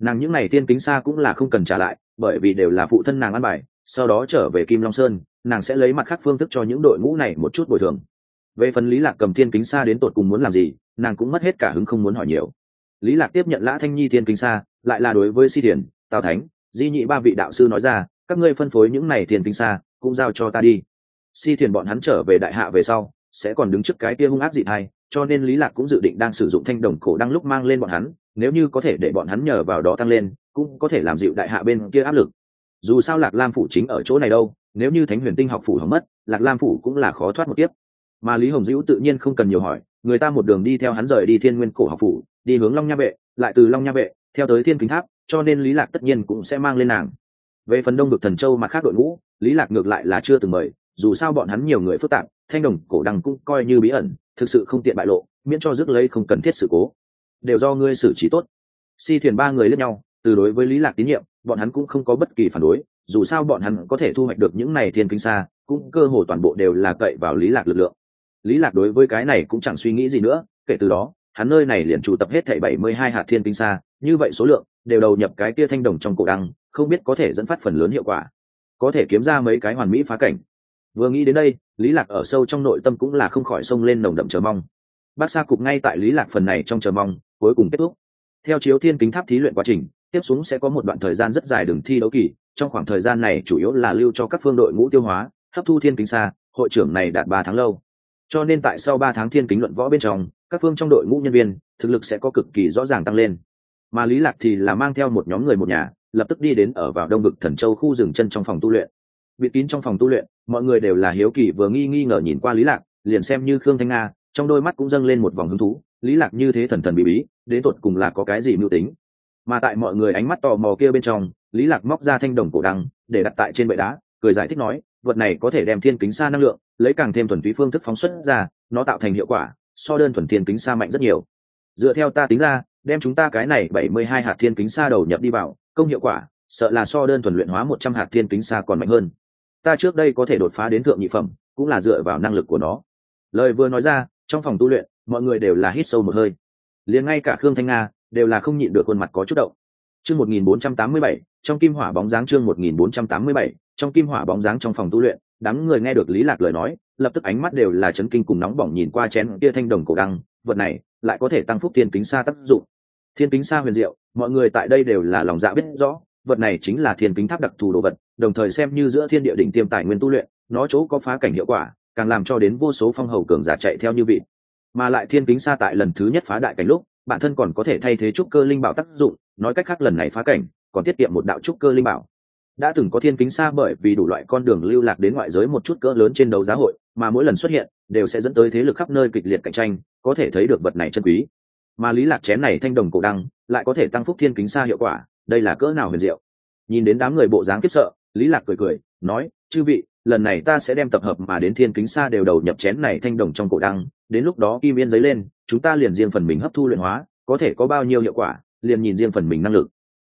Nàng những này thiên kính xa cũng là không cần trả lại, bởi vì đều là phụ thân nàng ăn bài, sau đó trở về kim long sơn, nàng sẽ lấy mặt khác phương thức cho những đội ngũ này một chút bồi thường. Về phần lý lạc cầm thiên kính xa đến tột cùng muốn làm gì, nàng cũng mất hết cả hứng không muốn hỏi nhiều lý lạc tiếp nhận lã thanh nhi thiên kinh xa, lại là đối với si thiền, tào thánh, di nhị ba vị đạo sư nói ra, các ngươi phân phối những này thiên kinh xa, cũng giao cho ta đi. Si thiền bọn hắn trở về đại hạ về sau, sẽ còn đứng trước cái kia hung ác dị thai, cho nên lý lạc cũng dự định đang sử dụng thanh đồng cổ đăng lúc mang lên bọn hắn, nếu như có thể để bọn hắn nhờ vào đó tăng lên, cũng có thể làm dịu đại hạ bên kia áp lực. Dù sao lạc lam phủ chính ở chỗ này đâu, nếu như thánh huyền tinh học phủ hỏng mất, lạc lam phủ cũng là khó thoát một tiếp mà lý hồng dữ tự nhiên không cần nhiều hỏi người ta một đường đi theo hắn rời đi thiên nguyên cổ học phủ, đi hướng long nha vệ, lại từ long nha vệ, theo tới thiên kính tháp, cho nên lý lạc tất nhiên cũng sẽ mang lên nàng. Về phần đông được thần châu mà khác đội ngũ, lý lạc ngược lại là chưa từng mời, dù sao bọn hắn nhiều người phức tạp, thanh đồng, cổ đăng cũng coi như bí ẩn, thực sự không tiện bại lộ, miễn cho rước lấy không cần thiết sự cố. Đều do ngươi xử trí tốt. Si thiền ba người lẫn nhau, từ đối với lý lạc tín nhiệm, bọn hắn cũng không có bất kỳ phản đối, dù sao bọn hắn có thể thu hoạch được những này thiên kinh xa, cũng cơ hồ toàn bộ đều là cậy vào lý lạc lực lượng lý lạc đối với cái này cũng chẳng suy nghĩ gì nữa, kể từ đó, hắn nơi này liền chủ tập hết thảy 72 hạt thiên tinh xa, như vậy số lượng, đều đầu nhập cái tia thanh đồng trong cổ đăng, không biết có thể dẫn phát phần lớn hiệu quả. Có thể kiếm ra mấy cái hoàn mỹ phá cảnh. Vừa nghĩ đến đây, lý lạc ở sâu trong nội tâm cũng là không khỏi xông lên nồng đậm chờ mong. Bác sa cục ngay tại lý lạc phần này trong chờ mong, cuối cùng kết thúc. Theo chiếu thiên kính tháp thí luyện quá trình, tiếp xuống sẽ có một đoạn thời gian rất dài đường thi đấu kỳ, trong khoảng thời gian này chủ yếu là lưu cho các phương đội ngũ tiêu hóa, hấp thu thiên kính xa, hội trưởng này đạt ba tháng lâu cho nên tại sau ba tháng thiên kính luận võ bên trong, các phương trong đội ngũ nhân viên, thực lực sẽ có cực kỳ rõ ràng tăng lên. Mà lý lạc thì là mang theo một nhóm người một nhà, lập tức đi đến ở vào đông vực thần châu khu rừng chân trong phòng tu luyện. Bịt kín trong phòng tu luyện, mọi người đều là hiếu kỳ vừa nghi nghi ngờ nhìn qua lý lạc, liền xem như khương thanh nga, trong đôi mắt cũng dâng lên một vòng hứng thú. Lý lạc như thế thần thần bí bí, đến tột cùng là có cái gì mưu tính? Mà tại mọi người ánh mắt tò mò kia bên trong, lý lạc móc ra thanh đồng cổ đăng, để đặt tại trên bệ đá, cười giải thích nói vật này có thể đem thiên kính xa năng lượng lấy càng thêm thuần túy phương thức phóng xuất ra nó tạo thành hiệu quả so đơn thuần thiên kính xa mạnh rất nhiều. Dựa theo ta tính ra đem chúng ta cái này bảy mươi hai hạt thiên kính xa đầu nhập đi vào công hiệu quả sợ là so đơn thuần luyện hóa một trăm hạt thiên kính xa còn mạnh hơn. Ta trước đây có thể đột phá đến thượng nhị phẩm cũng là dựa vào năng lực của nó. Lời vừa nói ra trong phòng tu luyện mọi người đều là hít sâu một hơi. Liền ngay cả khương thanh nga đều là không nhịn được khuôn mặt có chút động chương 1487, trong kim hỏa bóng dáng chương 1487, trong kim hỏa bóng dáng trong phòng tu luyện, đám người nghe được lý lạc lời nói, lập tức ánh mắt đều là chấn kinh cùng nóng bỏng nhìn qua chén kia thanh đồng cổ đăng, vật này lại có thể tăng phúc thiên kính xa tác dụng. Thiên kính xa huyền diệu, mọi người tại đây đều là lòng dạ biết rõ, vật này chính là thiên kính tháp đặc thù đồ vật, đồng thời xem như giữa thiên địa đỉnh tiêm tài nguyên tu luyện, nó chỗ có phá cảnh hiệu quả, càng làm cho đến vô số phong hầu cường giả chạy theo như vị mà lại thiên kính xa tại lần thứ nhất phá đại cảnh lúc, bản thân còn có thể thay thế trúc cơ linh bảo tác dụng, nói cách khác lần này phá cảnh còn tiết kiệm một đạo trúc cơ linh bảo đã từng có thiên kính xa bởi vì đủ loại con đường lưu lạc đến ngoại giới một chút cỡ lớn trên đấu giá hội, mà mỗi lần xuất hiện, đều sẽ dẫn tới thế lực khắp nơi kịch liệt cạnh tranh, có thể thấy được vật này chân quý. Mà lý lạc chén này thanh đồng cổ đăng, lại có thể tăng phúc thiên kính xa hiệu quả, đây là cỡ nào huyền diệu. Nhìn đến đám người bộ dáng kiếp sợ, lý lạc cười cười, nói, chư vị, lần này ta sẽ đem tập hợp mà đến thiên kính xa đều đầu nhập chén này thanh đồng trong cổ đăng, đến lúc đó kim yên giấy lên, chúng ta liền riêng phần mình hấp thu luyện hóa, có thể có bao nhiêu hiệu quả, liền nhìn riêng phần mình năng lực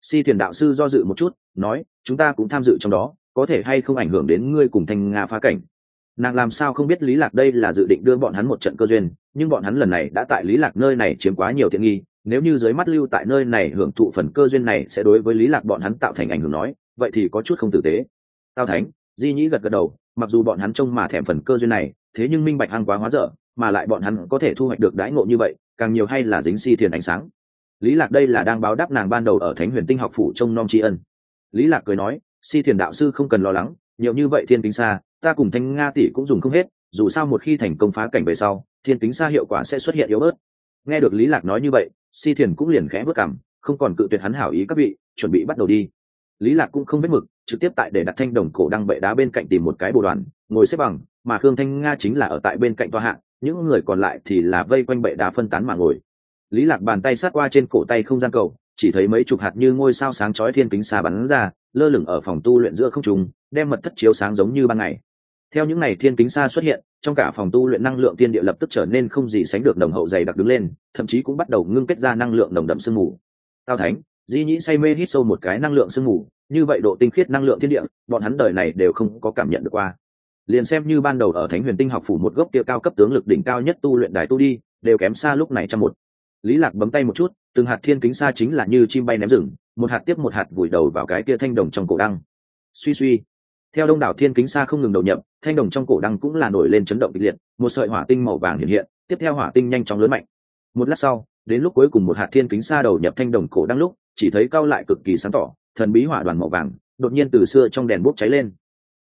si thiền đạo sư do dự một chút, nói, chúng ta cũng tham dự trong đó, có thể hay không ảnh hưởng đến ngươi cùng thanh nga phá cảnh? Nàng làm sao không biết lý lạc đây là dự định đưa bọn hắn một trận cơ duyên, nhưng bọn hắn lần này đã tại lý lạc nơi này chiếm quá nhiều tiện nghi, nếu như dưới mắt lưu tại nơi này hưởng thụ phần cơ duyên này sẽ đối với lý lạc bọn hắn tạo thành ảnh hưởng nói, vậy thì có chút không tử tế. Tao thánh, di nhĩ gật gật đầu, mặc dù bọn hắn trông mà thèm phần cơ duyên này, thế nhưng minh bạch hăng quá hóa dở, mà lại bọn hắn có thể thu hoạch được đãi ngộ như vậy, càng nhiều hay là dính si thiền ánh sáng lý lạc đây là đang báo đáp nàng ban đầu ở thánh huyền tinh học phủ trông nom tri ân. Lý lạc cười nói, si thiền đạo sư không cần lo lắng, nhiều như vậy thiên kính xa, ta cùng thanh nga tỷ cũng dùng không hết, dù sao một khi thành công phá cảnh về sau, thiên kính xa hiệu quả sẽ xuất hiện yếu bớt. Nghe được lý lạc nói như vậy, si thiền cũng liền khẽ bước cảm không còn cự tuyệt hắn hảo ý các vị, chuẩn bị bắt đầu đi. Lý lạc cũng không biết mực, trực tiếp tại để đặt thanh đồng cổ đăng bệ đá bên cạnh tìm một cái bồ đoàn, ngồi xếp bằng, mà khương thanh nga chính là ở tại bên cạnh toa hạng những người còn lại thì là vây quanh bệ đá phân tán mà ngồi lý lạc bàn tay sát qua trên cổ tay không gian cầu, chỉ thấy mấy chục hạt như ngôi sao sáng chói thiên kính xa bắn ra, lơ lửng ở phòng tu luyện giữa không trung, đem mật thất chiếu sáng giống như ban ngày. Theo những ngày thiên kính xa xuất hiện, trong cả phòng tu luyện năng lượng tiên địa lập tức trở nên không gì sánh được đồng hậu dày đặc đứng lên, thậm chí cũng bắt đầu ngưng kết ra năng lượng nồng đậm sương mù. Tao thánh, di nhĩ say mê hít sâu một cái năng lượng sương mù, như vậy độ tinh khiết năng lượng thiên địa, bọn hắn đời này đều không có cảm nhận được qua. Liền xem như ban đầu ở thánh huyền tinh học phủ một gốc kia cao cấp tướng lực đỉnh cao nhất tu luyện đài tu đi, đều kém xa lúc này trăm một lý lạc bấm tay một chút, từng hạt thiên kính xa chính là như chim bay ném rừng, một hạt tiếp một hạt vùi đầu vào cái kia thanh đồng trong cổ đăng. Suy suy. Theo đông đảo thiên kính xa không ngừng đầu nhập, thanh đồng trong cổ đăng cũng là nổi lên chấn động kịch liệt, một sợi hỏa tinh màu vàng hiện hiện, tiếp theo hỏa tinh nhanh chóng lớn mạnh. Một lát sau, đến lúc cuối cùng một hạt thiên kính xa đầu nhập thanh đồng cổ đăng lúc, chỉ thấy cao lại cực kỳ sáng tỏ, thần bí hỏa đoàn màu vàng, đột nhiên từ xưa trong đèn bốc cháy lên.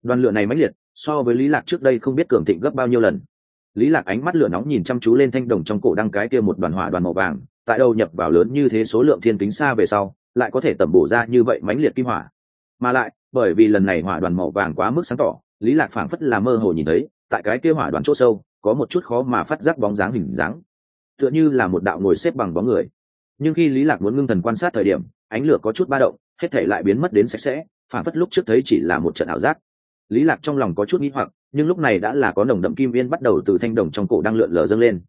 Đoàn lửa này mãnh liệt, so với lý lạc trước đây không biết cường thịnh gấp bao nhiêu lần lý lạc ánh mắt lửa nóng nhìn chăm chú lên thanh đồng trong cổ đăng cái kia một đoàn hỏa đoàn màu vàng, tại đầu nhập vào lớn như thế số lượng thiên kính xa về sau, lại có thể tẩm bổ ra như vậy mãnh liệt kim hỏa. Mà lại, bởi vì lần này hỏa đoàn màu vàng quá mức sáng tỏ, lý lạc phảng phất là mơ hồ nhìn thấy, tại cái kia hỏa đoàn chỗ sâu, có một chút khó mà phát giác bóng dáng hình dáng. Tựa như là một đạo ngồi xếp bằng bóng người. Nhưng khi lý lạc muốn ngưng thần quan sát thời điểm, ánh lửa có chút ba động, hết thể lại biến mất đến sạch sẽ, phảng phất lúc trước thấy chỉ là một trận ảo giác. Lý lạc trong lòng có chút nghi hoặc nhưng lúc này đã là có nồng đậm kim viên bắt đầu từ thanh đồng trong cổ đang lượn lờ dâng lên.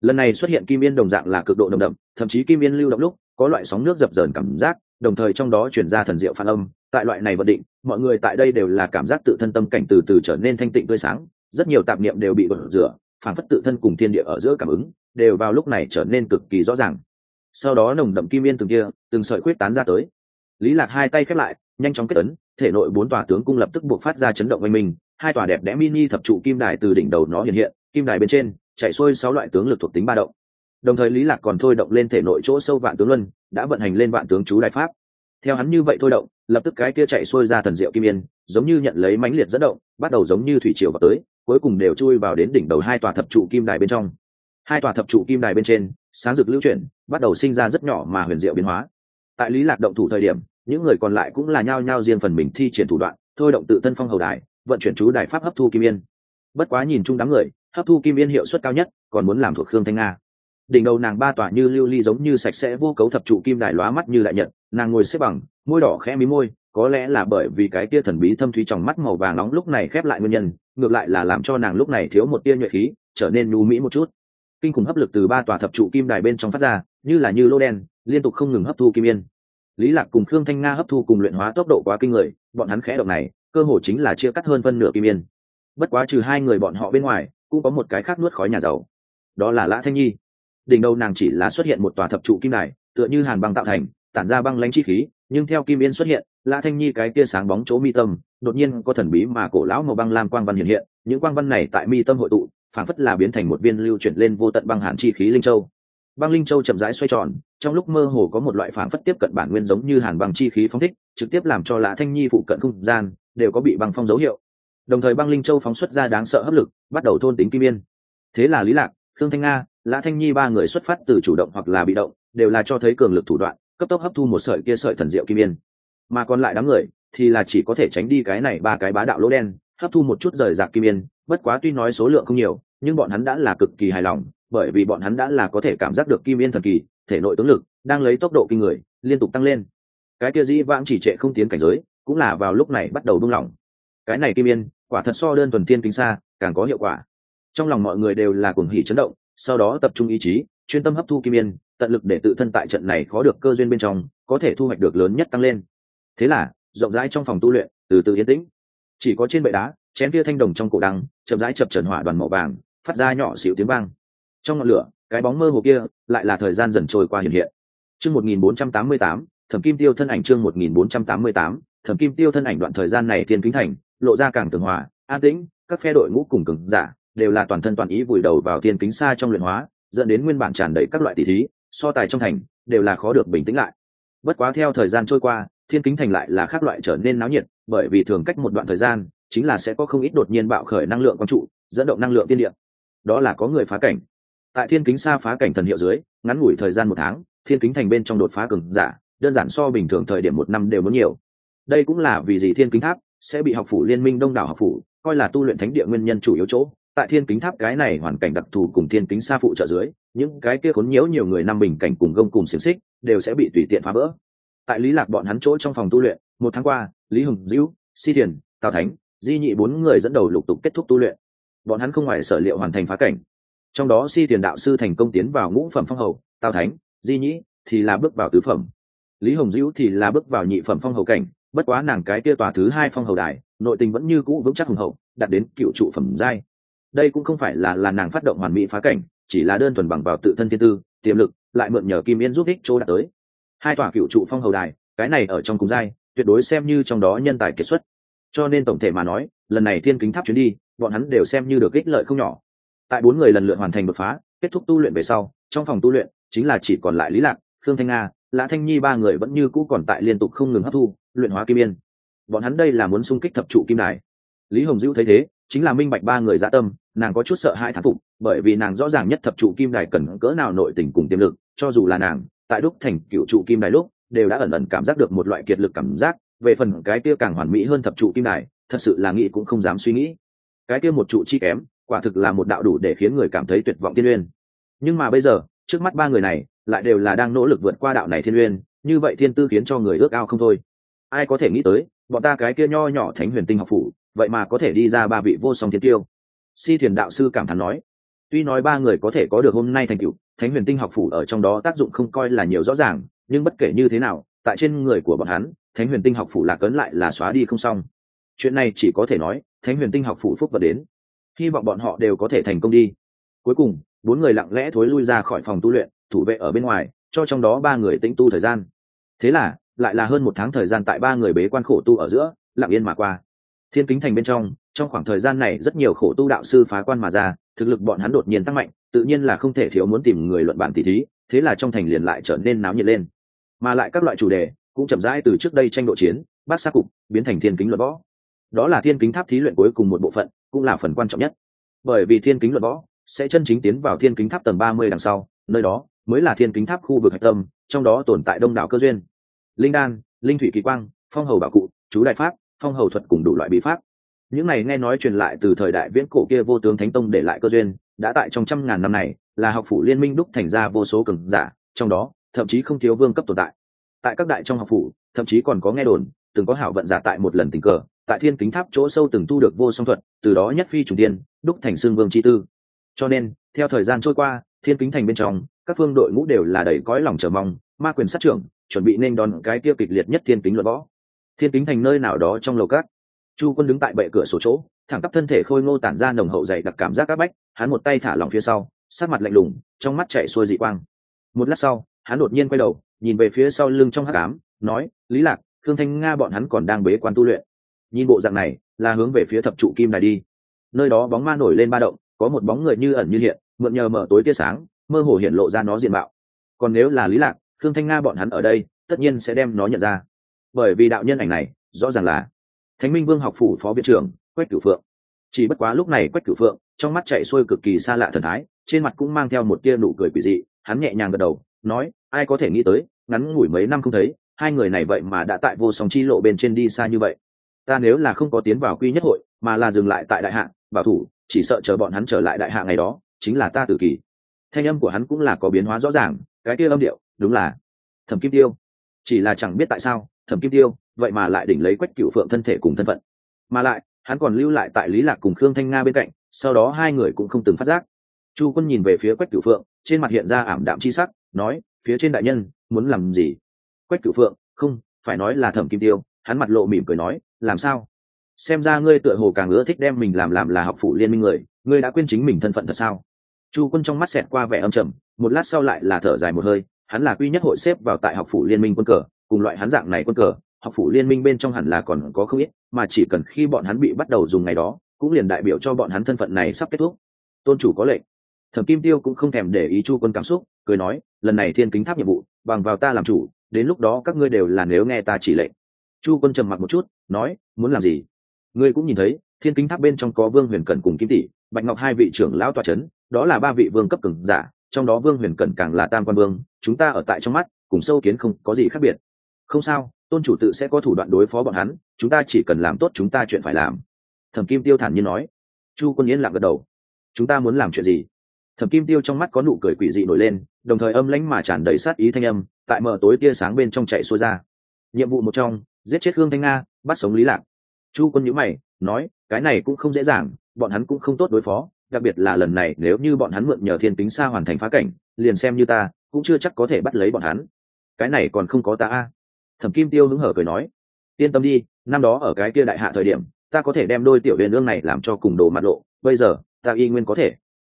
Lần này xuất hiện kim viên đồng dạng là cực độ nồng đậm, thậm chí kim viên lưu động lúc, có loại sóng nước dập dờn cảm giác, đồng thời trong đó chuyển ra thần diệu phản âm. Tại loại này vận định, mọi người tại đây đều là cảm giác tự thân tâm cảnh từ từ trở nên thanh tịnh tươi sáng, rất nhiều tạp niệm đều bị gột rửa, phản phất tự thân cùng thiên địa ở giữa cảm ứng, đều vào lúc này trở nên cực kỳ rõ ràng. Sau đó nồng đậm kim viên từng kia, từng sợi quyết tán ra tới. Lý lạc hai tay khép lại, nhanh chóng kết ấn, thể nội bốn tòa tướng cung lập tức buộc phát ra chấn động oanh minh hai tòa đẹp đẽ mini thập trụ kim đài từ đỉnh đầu nó hiện hiện, kim đài bên trên, chạy xuôi sáu loại tướng lực thuộc tính ba động. Đồng thời lý lạc còn thôi động lên thể nội chỗ sâu vạn tướng luân, đã vận hành lên vạn tướng chú đại pháp. Theo hắn như vậy thôi động, lập tức cái kia chạy xuôi ra thần diệu kim yên, giống như nhận lấy mãnh liệt dẫn động, bắt đầu giống như thủy triều vào tới, cuối cùng đều chui vào đến đỉnh đầu hai tòa thập trụ kim đài bên trong. Hai tòa thập trụ kim đài bên trên, sáng rực lưu chuyển, bắt đầu sinh ra rất nhỏ mà huyền diệu biến hóa. Tại lý lạc động thủ thời điểm, những người còn lại cũng là nhao nhao riêng phần mình thi triển thủ đoạn, thôi động tự thân phong hầu đài vận chuyển chú đài pháp hấp thu kim yên. Bất quá nhìn chung đám người, hấp thu kim yên hiệu suất cao nhất, còn muốn làm thuộc khương thanh nga. Đỉnh đầu nàng ba tỏa như lưu ly giống như sạch sẽ vô cấu thập trụ kim đài lóa mắt như đại nhật, nàng ngồi xếp bằng, môi đỏ khẽ mí môi, có lẽ là bởi vì cái tia thần bí thâm thúy trong mắt màu vàng nóng lúc này khép lại nguyên nhân, ngược lại là làm cho nàng lúc này thiếu một tia nhuệ khí, trở nên nhu mỹ một chút. Kinh khủng hấp lực từ ba tòa thập trụ kim đài bên trong phát ra, như là như lô đen, liên tục không ngừng hấp thu kim yên. Lý lạc cùng khương thanh nga hấp thu cùng luyện hóa tốc độ quá kinh người, bọn hắn khẽ động này cơ hồ chính là chia cắt hơn phân nửa kim yên. Bất quá trừ hai người bọn họ bên ngoài, cũng có một cái khác nuốt khói nhà giàu. Đó là lã thanh nhi. Đỉnh đầu nàng chỉ là xuất hiện một tòa thập trụ kim đài, tựa như hàn băng tạo thành, tản ra băng lãnh chi khí, nhưng theo kim yên xuất hiện, lã thanh nhi cái kia sáng bóng chỗ mi tâm, đột nhiên có thần bí mà cổ lão màu băng lam quang văn hiện hiện, những quang văn này tại mi tâm hội tụ phản phất là biến thành một viên lưu chuyển lên vô tận băng hàn chi khí linh châu. Băng linh châu chậm rãi xoay tròn, trong lúc mơ hồ có một loại phản phất tiếp cận bản nguyên giống như hàn băng chi khí phóng thích, trực tiếp làm cho lã thanh nhi phụ cận không gian đều có bị băng phong dấu hiệu. Đồng thời băng linh châu phóng xuất ra đáng sợ hấp lực, bắt đầu thôn tính kim yên. Thế là lý lạc, khương thanh nga, lã thanh nhi ba người xuất phát từ chủ động hoặc là bị động, đều là cho thấy cường lực thủ đoạn, cấp tốc hấp thu một sợi kia sợi thần diệu kim yên. Mà còn lại đám người, thì là chỉ có thể tránh đi cái này ba cái bá đạo lỗ đen, hấp thu một chút rời rạc kim yên. Bất quá tuy nói số lượng không nhiều, nhưng bọn hắn đã là cực kỳ hài lòng, bởi vì bọn hắn đã là có thể cảm giác được kim yên thần kỳ, thể nội tướng lực, đang lấy tốc độ kinh người, liên tục tăng lên. Cái kia dĩ vãng chỉ trệ không tiến cảnh giới cũng là vào lúc này bắt đầu buông lỏng. Cái này kim yên quả thật so đơn thuần thiên kính xa càng có hiệu quả. Trong lòng mọi người đều là cuồng hỉ chấn động sau đó tập trung ý chí chuyên tâm hấp thu kim yên tận lực để tự thân tại trận này có được cơ duyên bên trong có thể thu hoạch được lớn nhất tăng lên. Thế là rộng rãi trong phòng tu luyện từ từ yên tĩnh. Chỉ có trên bệ đá chén kia thanh đồng trong cổ đăng chậm rãi chập trần hỏa đoàn màu vàng phát ra nhỏ xịu tiếng vang. Trong ngọn lửa cái bóng mơ hồ kia lại là thời gian dần trôi qua hiện hiện. Chương 1488, thẩm kim tiêu thân ảnh chương 1488, thẩm kim tiêu thân ảnh đoạn thời gian này thiên kính thành, lộ ra càng tường hòa, an tĩnh, các phe đội ngũ cùng cứng giả đều là toàn thân toàn ý vùi đầu vào thiên kính xa trong luyện hóa, dẫn đến nguyên bản tràn đầy các loại tỷ thí, so tài trong thành đều là khó được bình tĩnh lại. Bất quá theo thời gian trôi qua, thiên kính thành lại là khác loại trở nên náo nhiệt, bởi vì thường cách một đoạn thời gian, chính là sẽ có không ít đột nhiên bạo khởi năng lượng quang trụ, dẫn động năng lượng tiên điện đó là có người phá cảnh. Tại thiên kính xa phá cảnh thần hiệu dưới, ngắn ngủi thời gian một tháng, thiên kính thành bên trong đột phá cường giả, đơn giản so bình thường thời điểm một năm đều muốn nhiều đây cũng là vì gì thiên kính tháp sẽ bị học phủ liên minh đông đảo học phủ, coi là tu luyện thánh địa nguyên nhân chủ yếu chỗ. Tại thiên kính tháp cái này hoàn cảnh đặc thù cùng thiên kính xa phụ trợ dưới, những cái kia khốn nhiễu nhiều người năm bình cảnh cùng gông cùng xiềng xích đều sẽ bị tùy tiện phá vỡ. Tại lý lạc bọn hắn chỗ trong phòng tu luyện, một tháng qua, lý hùng diễu si thiền, tào thánh, di nhị bốn người dẫn đầu lục tục kết thúc tu luyện. Bọn hắn không ngoài sở liệu hoàn thành phá cảnh. Trong đó si tiền đạo sư thành công tiến vào ngũ phẩm phong hầu, tào thánh, di nhị thì là bước vào tứ phẩm. Lý hồng diễu thì là bước vào nhị phẩm phong hầu cảnh bất quá nàng cái kia tòa thứ hai phong hầu đài, nội tình vẫn như cũ vững chắc hùng hậu, đạt đến cựu trụ phẩm giai. Đây cũng không phải là là nàng phát động hoàn mỹ phá cảnh, chỉ là đơn thuần bằng vào tự thân thiên tư, tiềm lực, lại mượn nhờ kim yên giúp ích chỗ đạt tới. Hai tòa cựu trụ phong hầu đài, cái này ở trong cùng giai, tuyệt đối xem như trong đó nhân tài kiệt xuất. Cho nên tổng thể mà nói, lần này thiên kính tháp chuyến đi, bọn hắn đều xem như được ích lợi không nhỏ. Tại bốn người lần lượt hoàn thành đột phá, kết thúc tu luyện về sau, trong phòng tu luyện, chính là chỉ còn lại lý lạc, khương thanh nga, lã thanh nhi ba người vẫn như cũ còn tại liên tục không ngừng hấp thu luyện hóa kim yên. Bọn hắn đây là muốn xung kích thập trụ kim đài. Lý hồng dữ thấy thế, chính là minh bạch ba người dạ tâm, nàng có chút sợ hãi thán phục, bởi vì nàng rõ ràng nhất thập trụ kim đài cần cỡ nào nội tình cùng tiềm lực, cho dù là nàng, tại đúc thành cựu trụ kim đài lúc, đều đã ẩn ẩn cảm giác được một loại kiệt lực cảm giác, về phần cái kia càng hoàn mỹ hơn thập trụ kim đài, thật sự là nghĩ cũng không dám suy nghĩ. Cái kia một trụ chi kém, quả thực là một đạo đủ để khiến người cảm thấy tuyệt vọng thiên uyên nhưng mà bây giờ, trước mắt ba người này, lại đều là đang nỗ lực vượt qua đạo này thiên uyên như vậy thiên tư khiến cho người ước ao không thôi ai có thể nghĩ tới, bọn ta cái kia nho nhỏ thánh huyền tinh học phủ, vậy mà có thể đi ra ba vị vô song thiên tiêu si thiền đạo sư cảm thán nói, tuy nói ba người có thể có được hôm nay thành cựu thánh huyền tinh học phủ ở trong đó tác dụng không coi là nhiều rõ ràng, nhưng bất kể như thế nào, tại trên người của bọn hắn, thánh huyền tinh học phủ là cấn lại là xóa đi không xong. Chuyện này chỉ có thể nói, thánh huyền tinh học phủ phúc vật đến. Hy vọng bọn họ đều có thể thành công đi. Cuối cùng, bốn người lặng lẽ thối lui ra khỏi phòng tu luyện, thủ vệ ở bên ngoài, cho trong đó ba người tĩnh tu thời gian. Thế là lại là hơn một tháng thời gian tại ba người bế quan khổ tu ở giữa, lặng yên mà qua. Thiên kính thành bên trong trong khoảng thời gian này rất nhiều khổ tu đạo sư phá quan mà ra, thực lực bọn hắn đột nhiên tăng mạnh, tự nhiên là không thể thiếu muốn tìm người luận bản tỷ thí, thế là trong thành liền lại trở nên náo nhiệt lên. Mà lại các loại chủ đề cũng chậm rãi từ trước đây tranh độ chiến, bát sát cục, biến thành thiên kính luận võ. Đó là thiên kính tháp thí luyện cuối cùng một bộ phận, cũng là phần quan trọng nhất. Bởi vì thiên kính luận võ sẽ chân chính tiến vào thiên kính tháp tầng ba mươi đằng sau, nơi đó mới là thiên kính tháp khu vực hạch tâm, trong đó tồn tại đông đảo cơ duyên linh đan, linh thủy kỳ quang, phong hầu bảo cụ, chú đại pháp, phong hầu thuật cùng đủ loại bí pháp. Những này nghe nói truyền lại từ thời đại viễn cổ kia vô tướng thánh tông để lại cơ duyên, đã tại trong trăm ngàn năm này, là học phủ liên minh đúc thành ra vô số cường giả, trong đó, thậm chí không thiếu vương cấp tồn tại. Tại các đại trong học phủ, thậm chí còn có nghe đồn, từng có hảo vận giả tại một lần tình cờ, tại thiên kính tháp chỗ sâu từng tu được vô song thuật, từ đó nhất phi chủ tiên đúc thành xương vương chi tư. Cho nên, theo thời gian trôi qua, thiên kính thành bên trong, các phương đội ngũ đều là đầy cõi lòng chờ mong, ma quyền sát trưởng chuẩn bị nên đón cái tiêu kịch liệt nhất thiên kính luận võ. Thiên kính thành nơi nào đó trong lầu cát chu quân đứng tại bệ cửa sổ chỗ, thẳng tắp thân thể khôi ngô tản ra nồng hậu dày đặc cảm giác áp bách, hắn một tay thả lòng phía sau sát mặt lạnh lùng, trong mắt chạy xuôi dị quang. Một lát sau, hắn đột nhiên quay đầu, nhìn về phía sau lưng trong hắc ám, nói, lý lạc, thương thanh nga bọn hắn còn đang bế quan tu luyện. Nhìn bộ dạng này, là hướng về phía thập trụ kim đài đi. Nơi đó bóng ma nổi lên ba động, có một bóng người như ẩn như hiện, mượn nhờ mở tối tia sáng, mơ hồ hiện lộ ra nó diện mạo. Còn nếu là lý lạc khương thanh nga bọn hắn ở đây, tất nhiên sẽ đem nó nhận ra. Bởi vì đạo nhân ảnh này, rõ ràng là thánh minh vương học phủ phó viện trưởng, quách cửu phượng. Chỉ bất quá lúc này quách cửu phượng, trong mắt chạy xuôi cực kỳ xa lạ thần thái, trên mặt cũng mang theo một tia nụ cười quỷ dị, hắn nhẹ nhàng gật đầu, nói, ai có thể nghĩ tới, ngắn ngủi mấy năm không thấy, hai người này vậy mà đã tại vô song chi lộ bên trên đi xa như vậy. Ta nếu là không có tiến vào quy nhất hội, mà là dừng lại tại đại hạ, bảo thủ, chỉ sợ chờ bọn hắn trở lại đại hạ ngày đó, chính là ta tự kỷ thanh âm của hắn cũng là có biến hóa rõ ràng, cái kia âm điệu đúng là thẩm kim tiêu. Chỉ là chẳng biết tại sao, thẩm kim tiêu, vậy mà lại đỉnh lấy quách cựu phượng thân thể cùng thân phận. Mà lại, hắn còn lưu lại tại lý lạc cùng khương thanh nga bên cạnh, sau đó hai người cũng không từng phát giác. Chu quân nhìn về phía quách cựu phượng, trên mặt hiện ra ảm đạm chi sắc, nói, phía trên đại nhân, muốn làm gì? Quách cựu phượng, không, phải nói là thẩm kim tiêu. Hắn mặt lộ mỉm cười nói, làm sao? Xem ra ngươi tựa hồ càng ưa thích đem mình làm làm là học phụ liên minh người, ngươi đã quên chính mình thân phận thật sao? Chu quân trong mắt xẹt qua vẻ âm trầm, một lát sau lại là thở dài một hơi hắn là quy nhất hội xếp vào tại học phủ liên minh quân cờ, cùng loại hắn dạng này quân cờ, học phủ liên minh bên trong hẳn là còn có không ít, mà chỉ cần khi bọn hắn bị bắt đầu dùng ngày đó, cũng liền đại biểu cho bọn hắn thân phận này sắp kết thúc. Tôn chủ có lệnh. Thẩm kim tiêu cũng không thèm để ý chu quân cảm xúc, cười nói, lần này thiên kính tháp nhiệm vụ, bằng vào ta làm chủ, đến lúc đó các ngươi đều là nếu nghe ta chỉ lệnh. Chu quân trầm mặc một chút, nói, muốn làm gì? Ngươi cũng nhìn thấy, thiên kính tháp bên trong có vương huyền cẩn cùng kim tỷ, bạch ngọc hai vị trưởng lão tòa c h ấ n đó là ba vị vương cấp cường giả trong đó vương huyền cẩn càng là tam quan vương, chúng ta ở tại trong mắt, cùng sâu kiến không có gì khác biệt. Không sao, tôn chủ tự sẽ có thủ đoạn đối phó bọn hắn, chúng ta chỉ cần làm tốt chúng ta chuyện phải làm. Thẩm kim tiêu thản nhiên nói. Chu quân yên lặng gật đầu. Chúng ta muốn làm chuyện gì? Thẩm kim tiêu trong mắt có nụ cười quỷ dị nổi lên, đồng thời âm lãnh mà tràn đầy sát ý thanh âm, tại mở tối tia sáng bên trong chạy xuôi ra. Nhiệm vụ một trong, giết chết hương thanh nga, bắt sống lý lạc. Chu quân nhữ mày, nói, cái này cũng không dễ dàng, bọn hắn cũng không tốt đối phó đặc biệt là lần này nếu như bọn hắn mượn nhờ thiên tính xa hoàn thành phá cảnh, liền xem như ta, cũng chưa chắc có thể bắt lấy bọn hắn. Cái này còn không có ta a. Thẩm kim tiêu hứng hở cười nói, yên tâm đi, năm đó ở cái kia đại hạ thời điểm, ta có thể đem đôi tiểu huyền ương này làm cho cùng đồ mặt lộ, bây giờ, ta y nguyên có thể.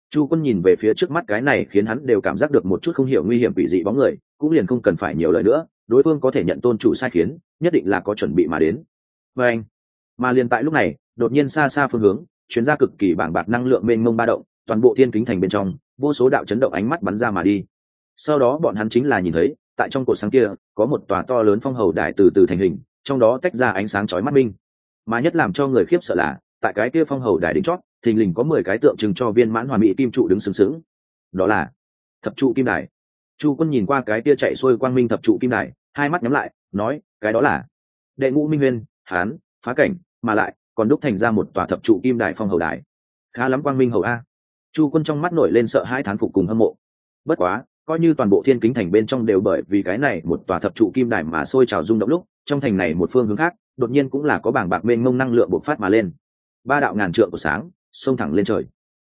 Chu quân nhìn về phía trước mắt cái này khiến hắn đều cảm giác được một chút không hiểu nguy hiểm bị dị bóng người, cũng liền không cần phải nhiều lời nữa, đối phương có thể nhận tôn chủ sai khiến, nhất định là có chuẩn bị mà đến. Và anh, mà liền tại lúc này, đột nhiên xa xa phương hướng chuyến ra cực kỳ bảng bạc năng lượng mênh mông ba động, toàn bộ thiên kính thành bên trong, vô số đạo chấn động ánh mắt bắn ra mà đi. Sau đó bọn hắn chính là nhìn thấy, tại trong cột sáng kia, có một tòa to lớn phong hầu đại từ từ thành hình, trong đó tách ra ánh sáng chói mắt minh. Mà nhất làm cho người khiếp sợ là, tại cái kia phong hầu đài đính chót, thình lình có mười cái tượng trưng cho viên mãn hòa mỹ kim trụ đứng sừng sững. Đó là thập trụ kim đài. Chu quân nhìn qua cái kia chạy xuôi quang minh thập trụ kim đài, hai mắt nhắm lại, nói, cái đó là đệ ngũ minh nguyên, hán, phá cảnh, mà lại còn đúc thành ra một tòa thập trụ kim đài phong hầu đài. Khá lắm quang minh hầu a. Chu quân trong mắt nổi lên sợ hai thán phục cùng hâm mộ. Bất quá, coi như toàn bộ thiên kính thành bên trong đều bởi vì cái này một tòa thập trụ kim đài mà sôi trào rung động lúc, trong thành này một phương hướng khác, đột nhiên cũng là có bảng bạc mênh mông năng lượng bộc phát mà lên. Ba đạo ngàn trượng của sáng xông thẳng lên trời.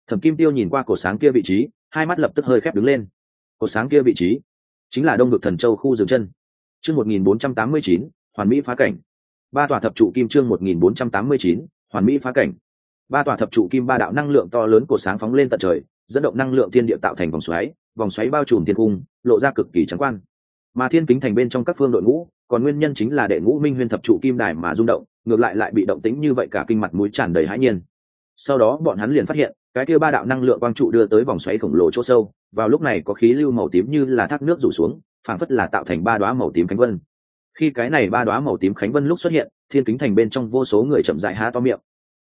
Thẩm kim tiêu nhìn qua cổ sáng kia vị trí, hai mắt lập tức hơi khép đứng lên. Cổ sáng kia vị trí chính là đông vực thần châu khu dừng chân. Chương một nghìn bốn trăm tám mươi chín, hoàn mỹ phá cảnh ba tòa thập trụ kim chương một nghìn bốn trăm tám mươi chín, hoàn mỹ phá cảnh. Ba tòa thập trụ kim ba đạo năng lượng to lớn của sáng phóng lên tận trời, dẫn động năng lượng thiên địa tạo thành vòng xoáy vòng xoáy bao trùm thiên cung, lộ ra cực kỳ trắng quan. Mà thiên kính thành bên trong các phương đội ngũ, còn nguyên nhân chính là đệ ngũ minh huyên thập trụ kim đài mà rung động, ngược lại lại bị động tính như vậy cả kinh mặt mũi tràn đầy hãi nhiên. Sau đó, bọn hắn liền phát hiện, cái kia ba đạo năng lượng quang trụ đưa tới vòng xoáy khổng lồ chỗ sâu, vào lúc này có khí lưu màu tím như là thác nước rủ xuống, phảng phất là tạo thành ba đoá màu tím cánh vân khi cái này ba đoá màu tím khánh vân lúc xuất hiện, thiên kính thành bên trong vô số người chậm dại há to miệng.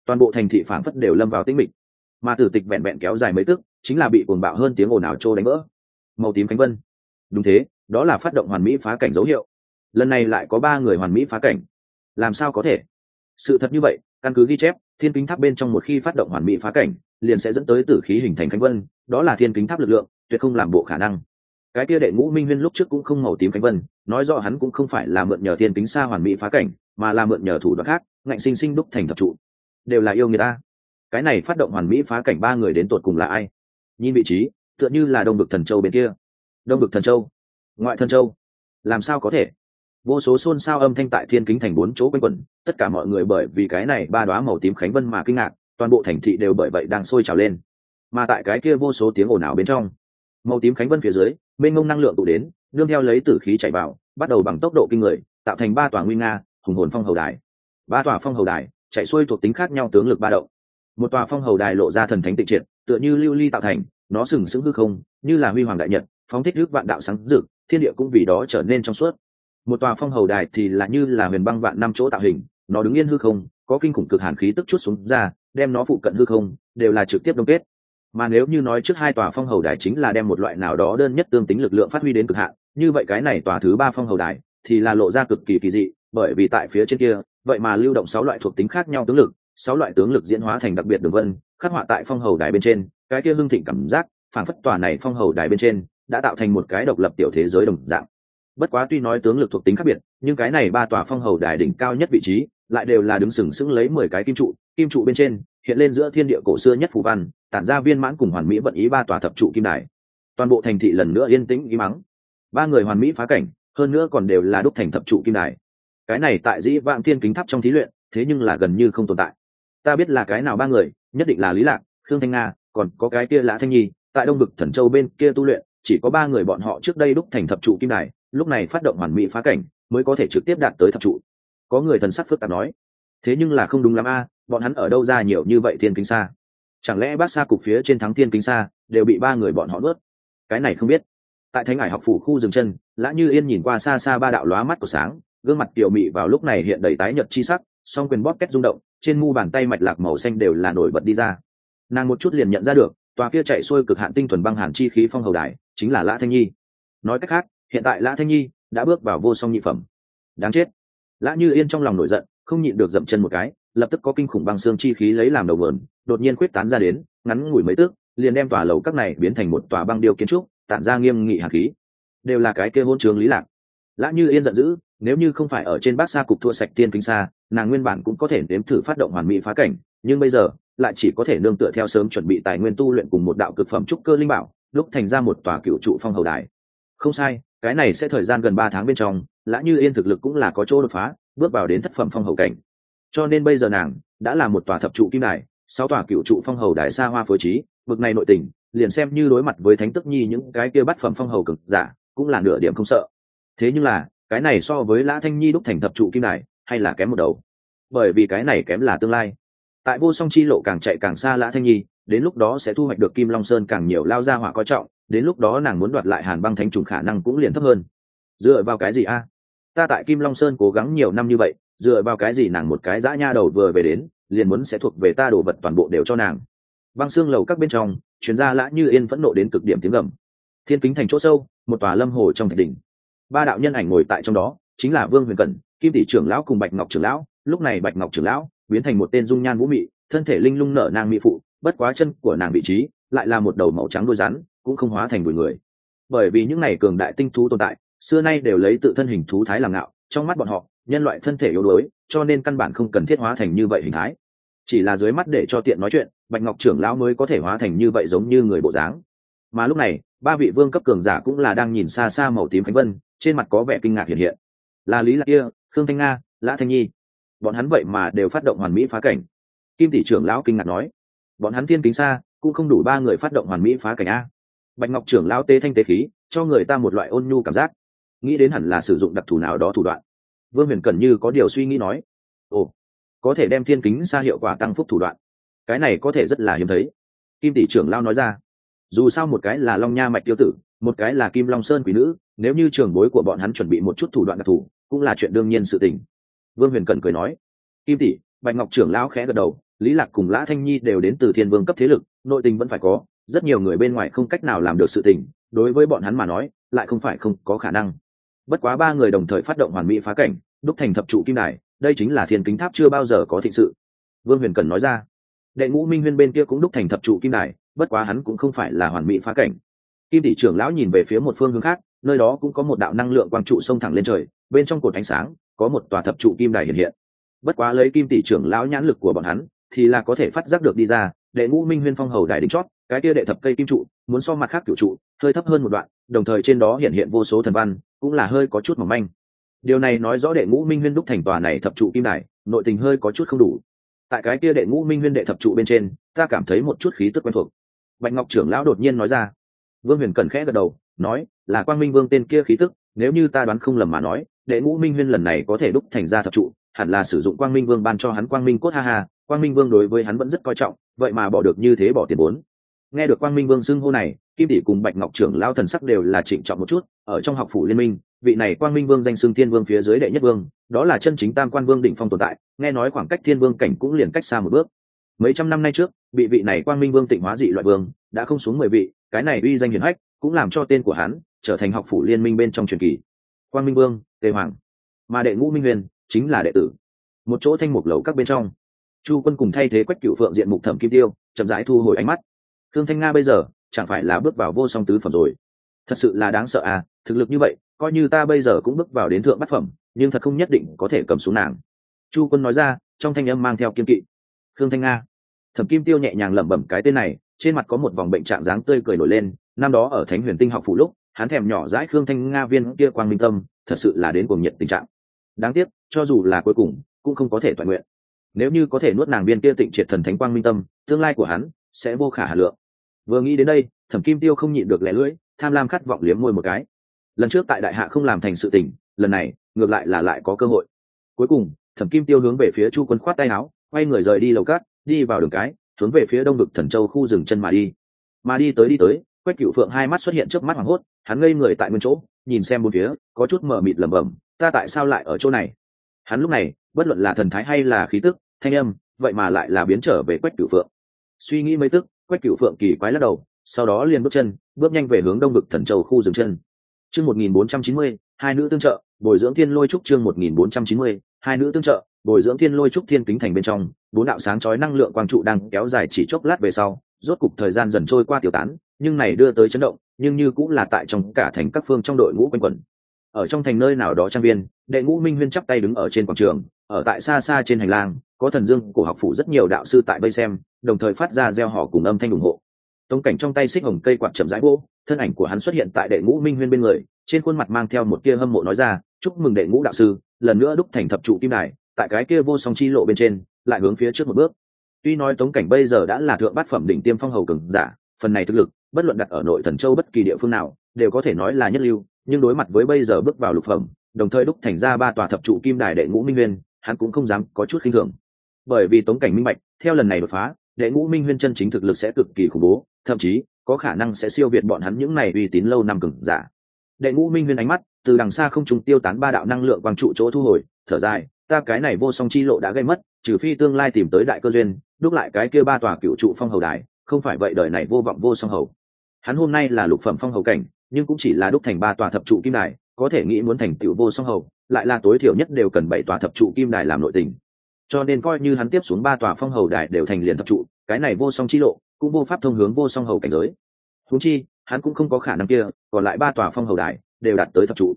Toàn bộ thành thị phảng phất đều lâm vào tĩnh mịch. Mà tử tịch vẹn vẹn kéo dài mấy tức, chính là bị cuồng bạo hơn tiếng ồn ào trô đánh vỡ. Màu tím khánh vân. Đúng thế, đó là phát động hoàn mỹ phá cảnh dấu hiệu. Lần này lại có ba người hoàn mỹ phá cảnh. Làm sao có thể? Sự thật như vậy, căn cứ ghi chép, thiên kính tháp bên trong một khi phát động hoàn mỹ phá cảnh, liền sẽ dẫn tới tử khí hình thành khánh vân, đó là thiên kính tháp lực lượng, tuyệt không làm bộ khả năng cái kia đệ ngũ minh huyên lúc trước cũng không màu tím khánh vân, nói rõ hắn cũng không phải là mượn nhờ thiên kính xa hoàn mỹ phá cảnh, mà là mượn nhờ thủ đoạn khác, ngạnh sinh sinh đúc thành thập trụ. Đều là yêu người ta. Cái này phát động hoàn mỹ phá cảnh ba người đến tột cùng là ai? Nhìn vị trí, tựa như là đông bực thần châu bên kia. Đông bực thần châu? Ngoại thần châu? Làm sao có thể? Vô số xôn xao âm thanh tại thiên kính thành bốn chỗ quanh quẩn, tất cả mọi người bởi vì cái này ba đoá màu tím khánh vân mà kinh ngạc, toàn bộ thành thị đều bởi vậy đang sôi trào lên. Mà tại cái kia vô số tiếng ồn ào bên trong màu tím khánh vân phía dưới, mênh mông năng lượng tụ đến, nương theo lấy tử khí chạy vào, bắt đầu bằng tốc độ kinh người, tạo thành ba tòa nguy nga, hùng hồn phong hầu đài. Ba tòa phong hầu đài, chạy xuôi thuộc tính khác nhau tướng lực ba động. Một tòa phong hầu đài lộ ra thần thánh tịnh triệt, tựa như lưu ly tạo thành, nó sừng sững hư không, như là huy hoàng đại nhật, phóng thích nước vạn đạo sáng rực, thiên địa cũng vì đó trở nên trong suốt. Một tòa phong hầu đài thì là như là huyền băng vạn năm chỗ tạo hình, nó đứng yên hư không, có kinh khủng cực hàn khí tức chút xuống ra, đem nó phụ cận hư không, đều là trực tiếp đông kết mà nếu như nói trước hai tòa phong hầu đài chính là đem một loại nào đó đơn nhất tương tính lực lượng phát huy đến cực hạn, như vậy cái này tòa thứ ba phong hầu đài thì là lộ ra cực kỳ kỳ dị, bởi vì tại phía trên kia, vậy mà lưu động sáu loại thuộc tính khác nhau tướng lực, sáu loại tướng lực diễn hóa thành đặc biệt đường vân, khắc họa tại phong hầu đài bên trên, cái kia hưng thịnh cảm giác phản phất tòa này phong hầu đài bên trên, đã tạo thành một cái độc lập tiểu thế giới đồng dạng. Bất quá tuy nói tướng lực thuộc tính khác biệt, nhưng cái này ba tòa phong hầu đài đỉnh cao nhất vị trí, lại đều là đứng sừng sững lấy mười cái kim trụ kim trụ bên trên hiện lên giữa thiên địa cổ xưa nhất phù văn, tản ra viên mãn cùng hoàn mỹ vận ý ba tòa thập trụ kim đài. Toàn bộ thành thị lần nữa yên tĩnh ý mắng ba người hoàn mỹ phá cảnh, hơn nữa còn đều là đúc thành thập trụ kim đài. Cái này tại dĩ vạn thiên kính tháp trong thí luyện, thế nhưng là gần như không tồn tại. Ta biết là cái nào ba người, nhất định là lý lạc, khương thanh nga, còn có cái kia lã thanh nhi, tại đông bực thần châu bên kia tu luyện, chỉ có ba người bọn họ trước đây đúc thành thập trụ kim đài, lúc này phát động hoàn mỹ phá cảnh, mới có thể trực tiếp đạt tới thập trụ. Có người thần sắc phức tạp nói, thế nhưng là không đúng lắm a bọn hắn ở đâu ra nhiều như vậy thiên kính xa? Chẳng lẽ bác xa cục phía trên thắng thiên kính xa đều bị ba người bọn họ nuốt? Cái này không biết. Tại thánh ải học phủ khu rừng chân, lã như yên nhìn qua xa xa ba đạo lóa mắt của sáng, gương mặt tiểu mị vào lúc này hiện đầy tái nhợt chi sắc, song quyền bóp két rung động, trên mu bàn tay mạch lạc màu xanh đều là nổi bật đi ra. Nàng một chút liền nhận ra được, tòa kia chạy xuôi cực hạn tinh thuần băng hàn chi khí phong hầu đài, chính là lã thanh nhi. Nói cách khác, hiện tại lã thanh nhi đã bước vào vô song nhị phẩm. Đáng chết. Lã như yên trong lòng nổi giận, không nhịn được dậm chân một cái lập tức có kinh khủng băng xương chi khí lấy làm đầu vườn, đột nhiên quyết tán ra đến, ngắn ngủi mấy tước liền đem tòa lầu các này biến thành một tòa băng điêu kiến trúc, tản ra nghiêm nghị hạt khí. Đều là cái kia hôn trường lý lạc. Lã như yên giận dữ, nếu như không phải ở trên bát xa cục thua sạch tiên kính xa, nàng nguyên bản cũng có thể nếm thử phát động hoàn mỹ phá cảnh, nhưng bây giờ, lại chỉ có thể nương tựa theo sớm chuẩn bị tài nguyên tu luyện cùng một đạo cực phẩm trúc cơ linh bảo, lúc thành ra một tòa cựu trụ phong hầu đài. Không sai, cái này sẽ thời gian gần ba tháng bên trong, lã như yên thực lực cũng là có chỗ đột phá, bước vào đến thất phẩm phong hầu cảnh cho nên bây giờ nàng đã là một tòa thập trụ kim đài, sáu tòa cựu trụ phong hầu đài xa hoa phối trí, bực này nội tình, liền xem như đối mặt với thánh tức nhi những cái kia bắt phẩm phong hầu cực giả, cũng là nửa điểm không sợ. Thế nhưng là, cái này so với lã thanh nhi đúc thành thập trụ kim đài, hay là kém một đầu? Bởi vì cái này kém là tương lai. Tại vô song chi lộ càng chạy càng xa lã thanh nhi, đến lúc đó sẽ thu hoạch được kim long sơn càng nhiều lao ra hỏa coi trọng, đến lúc đó nàng muốn đoạt lại hàn băng thánh trùng khả năng cũng liền thấp hơn. Dựa vào cái gì a? Ta tại kim long sơn cố gắng nhiều năm như vậy dựa vào cái gì nàng một cái dã nha đầu vừa về đến, liền muốn sẽ thuộc về ta đồ vật toàn bộ đều cho nàng. Băng xương lầu các bên trong, chuyên gia lã như yên phẫn nộ đến cực điểm tiếng gầm. Thiên kính thành chỗ sâu, một tòa lâm hồ trong thạch đỉnh. Ba đạo nhân ảnh ngồi tại trong đó, chính là vương huyền cẩn, kim tỷ trưởng lão cùng bạch ngọc trưởng lão. Lúc này bạch ngọc trưởng lão biến thành một tên dung nhan vũ mị, thân thể linh lung nở nàng mỹ phụ, bất quá chân của nàng vị trí lại là một đầu màu trắng đôi rắn, cũng không hóa thành bụi người. Bởi vì những này cường đại tinh thú tồn tại, xưa nay đều lấy tự thân hình thú thái làm ngạo, trong mắt bọn họ nhân loại thân thể yếu đuối, cho nên căn bản không cần thiết hóa thành như vậy hình thái. Chỉ là dưới mắt để cho tiện nói chuyện, bạch ngọc trưởng lão mới có thể hóa thành như vậy giống như người bộ dáng. Mà lúc này, ba vị vương cấp cường giả cũng là đang nhìn xa xa màu tím khánh vân, trên mặt có vẻ kinh ngạc hiện hiện. Là lý lạc kia, khương thanh nga, lã thanh nhi. Bọn hắn vậy mà đều phát động hoàn mỹ phá cảnh. Kim tỷ trưởng lão kinh ngạc nói. Bọn hắn thiên kính xa, cũng không đủ ba người phát động hoàn mỹ phá cảnh a. Bạch ngọc trưởng lão tê thanh tế khí, cho người ta một loại ôn nhu cảm giác. Nghĩ đến hẳn là sử dụng đặc thù nào đó thủ đoạn vương huyền cẩn như có điều suy nghĩ nói, ồ, có thể đem thiên kính xa hiệu quả tăng phúc thủ đoạn, cái này có thể rất là hiếm thấy. Kim tỷ trưởng lao nói ra, dù sao một cái là long nha mạch tiêu tử, một cái là kim long sơn quý nữ, nếu như trường bối của bọn hắn chuẩn bị một chút thủ đoạn đặc thù, cũng là chuyện đương nhiên sự tình. Vương huyền cẩn cười nói, kim tỷ, bạch ngọc trưởng lão khẽ gật đầu, lý lạc cùng lã thanh nhi đều đến từ thiên vương cấp thế lực, nội tình vẫn phải có, rất nhiều người bên ngoài không cách nào làm được sự tình, đối với bọn hắn mà nói, lại không phải không có khả năng bất quá ba người đồng thời phát động hoàn mỹ phá cảnh, đúc thành thập trụ kim đài, đây chính là thiên kính tháp chưa bao giờ có thịnh sự. Vương huyền cần nói ra, đệ ngũ minh huyên bên kia cũng đúc thành thập trụ kim đài, bất quá hắn cũng không phải là hoàn mỹ phá cảnh. Kim tỷ trưởng lão nhìn về phía một phương hướng khác, nơi đó cũng có một đạo năng lượng quang trụ xông thẳng lên trời, bên trong cột ánh sáng, có một tòa thập trụ kim đài hiện hiện. Bất quá lấy kim tỷ trưởng lão nhãn lực của bọn hắn, thì là có thể phát giác được đi ra, đệ ngũ minh huyên phong hầu đài đính chót, cái kia đệ thập cây kim trụ, muốn so mặt khác kiểu trụ, hơi thấp hơn một đoạn đồng thời trên đó hiện hiện vô số thần văn, cũng là hơi có chút mỏng manh. Điều này nói rõ đệ ngũ minh huyên đúc thành tòa này thập trụ kim đài, nội tình hơi có chút không đủ. Tại cái kia đệ ngũ minh huyên đệ thập trụ bên trên, ta cảm thấy một chút khí tức quen thuộc. Bạch ngọc trưởng lão đột nhiên nói ra. Vương huyền cẩn khẽ gật đầu, nói, là quang minh vương tên kia khí tức, nếu như ta đoán không lầm mà nói, đệ ngũ minh huyên lần này có thể đúc thành ra thập trụ, hẳn là sử dụng quang minh vương ban cho hắn quang minh cốt ha ha, quang minh vương đối với hắn vẫn rất coi trọng, vậy mà bỏ được như thế bỏ tiền vốn. Nghe được quang minh vương xưng hô này kim tỷ cùng bạch ngọc trưởng lao thần sắc đều là trịnh trọng một chút, ở trong học phủ liên minh, vị này quang minh vương danh xưng thiên vương phía dưới đệ nhất vương, đó là chân chính tam quan vương đỉnh phong tồn tại, nghe nói khoảng cách thiên vương cảnh cũng liền cách xa một bước. Mấy trăm năm nay trước, bị vị này quang minh vương tịnh hóa dị loại vương, đã không xuống mười vị, cái này uy danh hiển hách, cũng làm cho tên của hắn trở thành học phủ liên minh bên trong truyền kỳ. Quang minh vương, tề hoàng. Mà đệ ngũ minh huyền, chính là đệ tử. Một chỗ thanh mục lầu các bên trong. Chu quân cùng thay thế quách cựu phượng diện mục thẩm kim tiêu, chậm rãi thu hồi ánh mắt. Thương thanh nga bây giờ chẳng phải là bước vào vô song tứ phẩm rồi. Thật sự là đáng sợ à thực lực như vậy, coi như ta bây giờ cũng bước vào đến thượng bát phẩm, nhưng thật không nhất định có thể cầm xuống nàng. Chu quân nói ra, trong thanh âm mang theo kiên kỵ. Thương thanh nga. Thẩm kim tiêu nhẹ nhàng lẩm bẩm cái tên này, trên mặt có một vòng bệnh trạng dáng tươi cười nổi lên. Năm đó ở thánh huyền tinh học phủ lúc, hắn thèm nhỏ dãi khương thanh nga viên kia quang minh tâm, thật sự là đến cuồng nhiệt tình trạng. Đáng tiếc, cho dù là cuối cùng, cũng không có thể toàn nguyện. Nếu như có thể nuốt nàng viên kia tịnh triệt thần thánh quang minh tâm, tương lai của hắn sẽ vô khả hà lượng vừa nghĩ đến đây, thẩm kim tiêu không nhịn được lẻ lưỡi, tham lam khát vọng liếm môi một cái. Lần trước tại đại hạ không làm thành sự tình, lần này, ngược lại là lại có cơ hội. Cuối cùng, thẩm kim tiêu hướng về phía chu quân khoát tay áo, quay người rời đi lầu cát, đi vào đường cái, hướng về phía đông vực thần châu khu rừng chân mà đi. Mà đi tới đi tới, quách cựu phượng hai mắt xuất hiện trước mắt hoảng hốt, hắn ngây người tại nguyên chỗ, nhìn xem bốn phía, có chút mờ mịt lẩm bẩm, ta tại sao lại ở chỗ này? Hắn lúc này, bất luận là thần thái hay là khí tức, thanh âm, vậy mà lại là biến trở về quách cửu phượng. Suy nghĩ mấy tức quách Cựu phượng kỳ quái lắc đầu, sau đó liền bước chân, bước nhanh về hướng đông vực thần châu khu dừng chân. Chương một nghìn bốn trăm chín mươi, hai nữ tương trợ, bồi dưỡng thiên lôi trúc chương một nghìn bốn trăm chín mươi, hai nữ tương trợ, bồi dưỡng thiên lôi trúc thiên kính thành bên trong, bốn đạo sáng chói năng lượng quang trụ đang kéo dài chỉ chốc lát về sau, rốt cục thời gian dần trôi qua tiểu tán, nhưng này đưa tới chấn động, nhưng như cũng là tại trong cả thành các phương trong đội ngũ quanh quẩn. Ở trong thành nơi nào đó trang viên, đệ ngũ minh huyên chắp tay đứng ở trên quảng trường, ở tại xa xa trên hành lang, có thần dương của học phủ rất nhiều đạo sư tại bây xem đồng thời phát ra gieo họ cùng âm thanh ủng hộ. Tống cảnh trong tay xích hồng cây quạt chậm rãi vô thân ảnh của hắn xuất hiện tại đệ ngũ minh huyên bên người, trên khuôn mặt mang theo một kia hâm mộ nói ra, chúc mừng đệ ngũ đạo sư, lần nữa đúc thành thập trụ kim đài, tại cái kia vô song chi lộ bên trên, lại hướng phía trước một bước. Tuy nói tống cảnh bây giờ đã là thượng bát phẩm đỉnh tiêm phong hầu cường giả, phần này thực lực, bất luận đặt ở nội thần châu bất kỳ địa phương nào, đều có thể nói là nhất lưu, nhưng đối mặt với bây giờ bước vào lục phẩm, đồng thời đúc thành ra ba tòa thập trụ kim đài đệ ngũ minh nguyên hắn cũng không dám có chút khinh thường. Bởi vì tống cảnh minh bạch, theo lần này đột phá đệ ngũ minh huyên chân chính thực lực sẽ cực kỳ khủng bố, thậm chí, có khả năng sẽ siêu việt bọn hắn những này uy tín lâu năm cừng giả. Đệ ngũ minh huyên ánh mắt, từ đằng xa không trùng tiêu tán ba đạo năng lượng quang trụ chỗ thu hồi, thở dài, ta cái này vô song chi lộ đã gây mất, trừ phi tương lai tìm tới đại cơ duyên đúc lại cái kia ba tòa cựu trụ phong hầu đài, không phải vậy đời này vô vọng vô song hầu. Hắn hôm nay là lục phẩm phong hầu cảnh, nhưng cũng chỉ là đúc thành ba tòa thập trụ kim đài, có thể nghĩ muốn thành tựu vô song hầu, lại là tối thiểu nhất đều cần bảy tòa thập trụ kim đài làm nội tình cho nên coi như hắn tiếp xuống ba tòa phong hầu đài đều thành liền thập trụ, cái này vô song chi lộ cũng vô pháp thông hướng vô song hầu cảnh giới. Húng chi, hắn cũng không có khả năng kia, còn lại ba tòa phong hầu đài đều đạt tới thập trụ.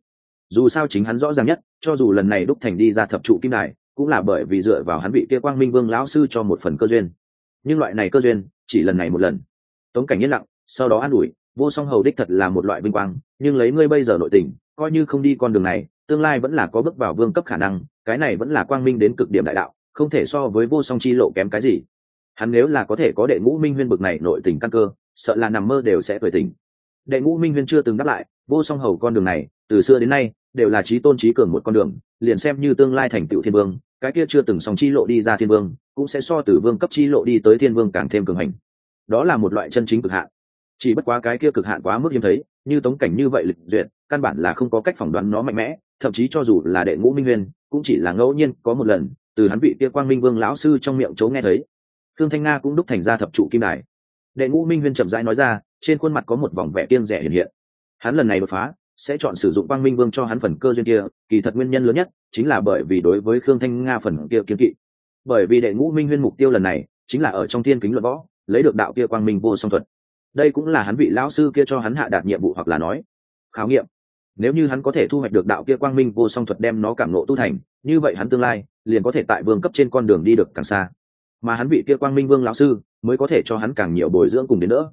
Dù sao chính hắn rõ ràng nhất, cho dù lần này đúc thành đi ra thập trụ kim đài, cũng là bởi vì dựa vào hắn vị kia quang minh vương lão sư cho một phần cơ duyên. Nhưng loại này cơ duyên, chỉ lần này một lần. Tống cảnh yên lặng, sau đó an ủi, vô song hầu đích thật là một loại vinh quang, nhưng lấy ngươi bây giờ nội tình, coi như không đi con đường này tương lai vẫn là có bước vào vương cấp khả năng, cái này vẫn là quang minh đến cực điểm đại đạo, không thể so với vô song chi lộ kém cái gì. Hắn nếu là có thể có đệ ngũ minh huyên bực này nội tình căn cơ, sợ là nằm mơ đều sẽ cười tình đệ ngũ minh huyên chưa từng đáp lại, vô song hầu con đường này, từ xưa đến nay, đều là trí tôn trí cường một con đường, liền xem như tương lai thành tựu thiên vương, cái kia chưa từng song chi lộ đi ra thiên vương, cũng sẽ so từ vương cấp chi lộ đi tới thiên vương càng thêm cường hành. Đó là một loại chân chính cực hạn. Chỉ bất quá cái kia cực hạn quá mức hiếm thấy như tống cảnh như vậy lịch duyệt, căn bản là không có cách phỏng đoán nó mạnh mẽ, thậm chí cho dù là đệ ngũ minh nguyên cũng chỉ là ngẫu nhiên có một lần, từ hắn vị kia quang minh vương lão sư trong miệng chấu nghe thấy. Thương thanh nga cũng đúc thành ra thập trụ kim đài. Đệ ngũ minh nguyên chậm rãi nói ra, trên khuôn mặt có một vòng vẻ kiêng rẻ hiện hiện. Hắn lần này đột phá, sẽ chọn sử dụng quang minh vương cho hắn phần cơ duyên kia, kỳ thật nguyên nhân lớn nhất chính là bởi vì đối với khương thanh nga phần kia kiếm kỵ. Bởi vì đệ ngũ minh huyên mục tiêu lần này chính là ở trong thiên kính luận võ, lấy được đạo kia quang minh vô song thuật đây cũng là hắn vị lão sư kia cho hắn hạ đạt nhiệm vụ hoặc là nói. Khảo nghiệm. Nếu như hắn có thể thu hoạch được đạo kia quang minh vô song thuật đem nó cảm nộ tu thành, như vậy hắn tương lai liền có thể tại vương cấp trên con đường đi được càng xa. Mà hắn vị kia quang minh vương lão sư mới có thể cho hắn càng nhiều bồi dưỡng cùng đến nữa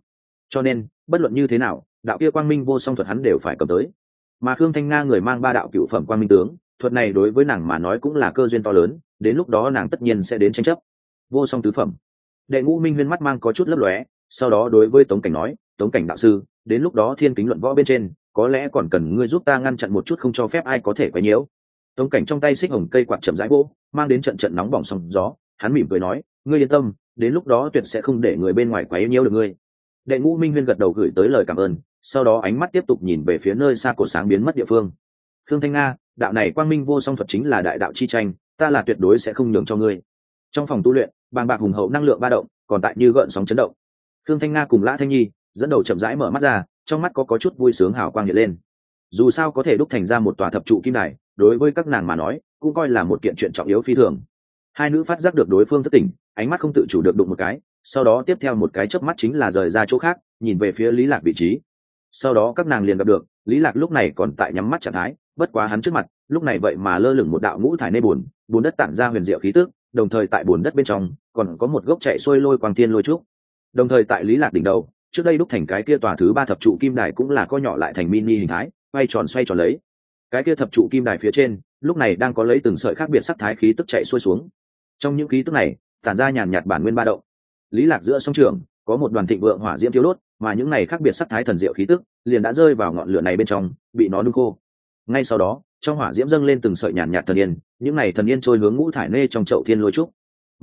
cho nên, bất luận như thế nào, đạo kia quang minh vô song thuật hắn đều phải cầm tới. Mà khương thanh nga người mang ba đạo cựu phẩm quang minh tướng, thuật này đối với nàng mà nói cũng là cơ duyên to lớn, đến lúc đó nàng tất nhiên sẽ đến tranh chấp. Vô song tứ phẩm. Đệ ngũ minh huyên mắt mang có chút lấp lóe sau đó đối với tống cảnh nói, tống cảnh đạo sư, đến lúc đó thiên kính luận võ bên trên, có lẽ còn cần ngươi giúp ta ngăn chặn một chút không cho phép ai có thể quấy nhiễu. Tống cảnh trong tay xích hồng cây quạt chậm rãi gỗ mang đến trận trận nóng bỏng sóng gió, hắn mỉm cười nói, ngươi yên tâm, đến lúc đó tuyệt sẽ không để người bên ngoài quấy nhiễu được ngươi. Đệ ngũ minh huyên gật đầu gửi tới lời cảm ơn, sau đó ánh mắt tiếp tục nhìn về phía nơi xa cổ sáng biến mất địa phương. Khương thanh nga, đạo này quang minh vô song thuật chính là đại đạo chi tranh, ta là tuyệt đối sẽ không nhường cho ngươi. Trong phòng tu luyện, bàng bạc hùng hậu năng lượng ba động, còn tại như gợn sóng chấn động khương thanh nga cùng lã thanh nhi dẫn đầu chậm rãi mở mắt ra trong mắt có có chút vui sướng hào quang hiện lên. Dù sao có thể đúc thành ra một tòa thập trụ kim này, đối với các nàng mà nói cũng coi là một kiện chuyện trọng yếu phi thường. Hai nữ phát giác được đối phương thất tỉnh ánh mắt không tự chủ được đụng một cái sau đó tiếp theo một cái chớp mắt chính là rời ra chỗ khác nhìn về phía lý lạc vị trí. Sau đó các nàng liền gặp được lý lạc lúc này còn tại nhắm mắt trạng thái bất quá hắn trước mặt lúc này vậy mà lơ lửng một đạo ngũ thải nê buồn bùn đất tản ra huyền diệu khí tức đồng thời tại bùn đất bên trong còn có một gốc chạy xuôi lôi quang tiên lôi trúc đồng thời tại lý lạc đỉnh đầu, trước đây đúc thành cái kia tòa thứ ba thập trụ kim đài cũng là co nhỏ lại thành mini hình thái, quay tròn xoay tròn lấy. Cái kia thập trụ kim đài phía trên, lúc này đang có lấy từng sợi khác biệt sắc thái khí tức chạy xuôi xuống. Trong những khí tức này, tản ra nhàn nhạt bản nguyên ba động. Lý lạc giữa sông trường, có một đoàn thịnh vượng hỏa diễm thiếu đốt, mà những này khác biệt sắc thái thần diệu khí tức, liền đã rơi vào ngọn lửa này bên trong, bị nó nung khô. Ngay sau đó, trong hỏa diễm dâng lên từng sợi nhàn nhạt thần yên, những này thần yên trôi hướng ngũ thải nê trong chậu thiên lôi trúc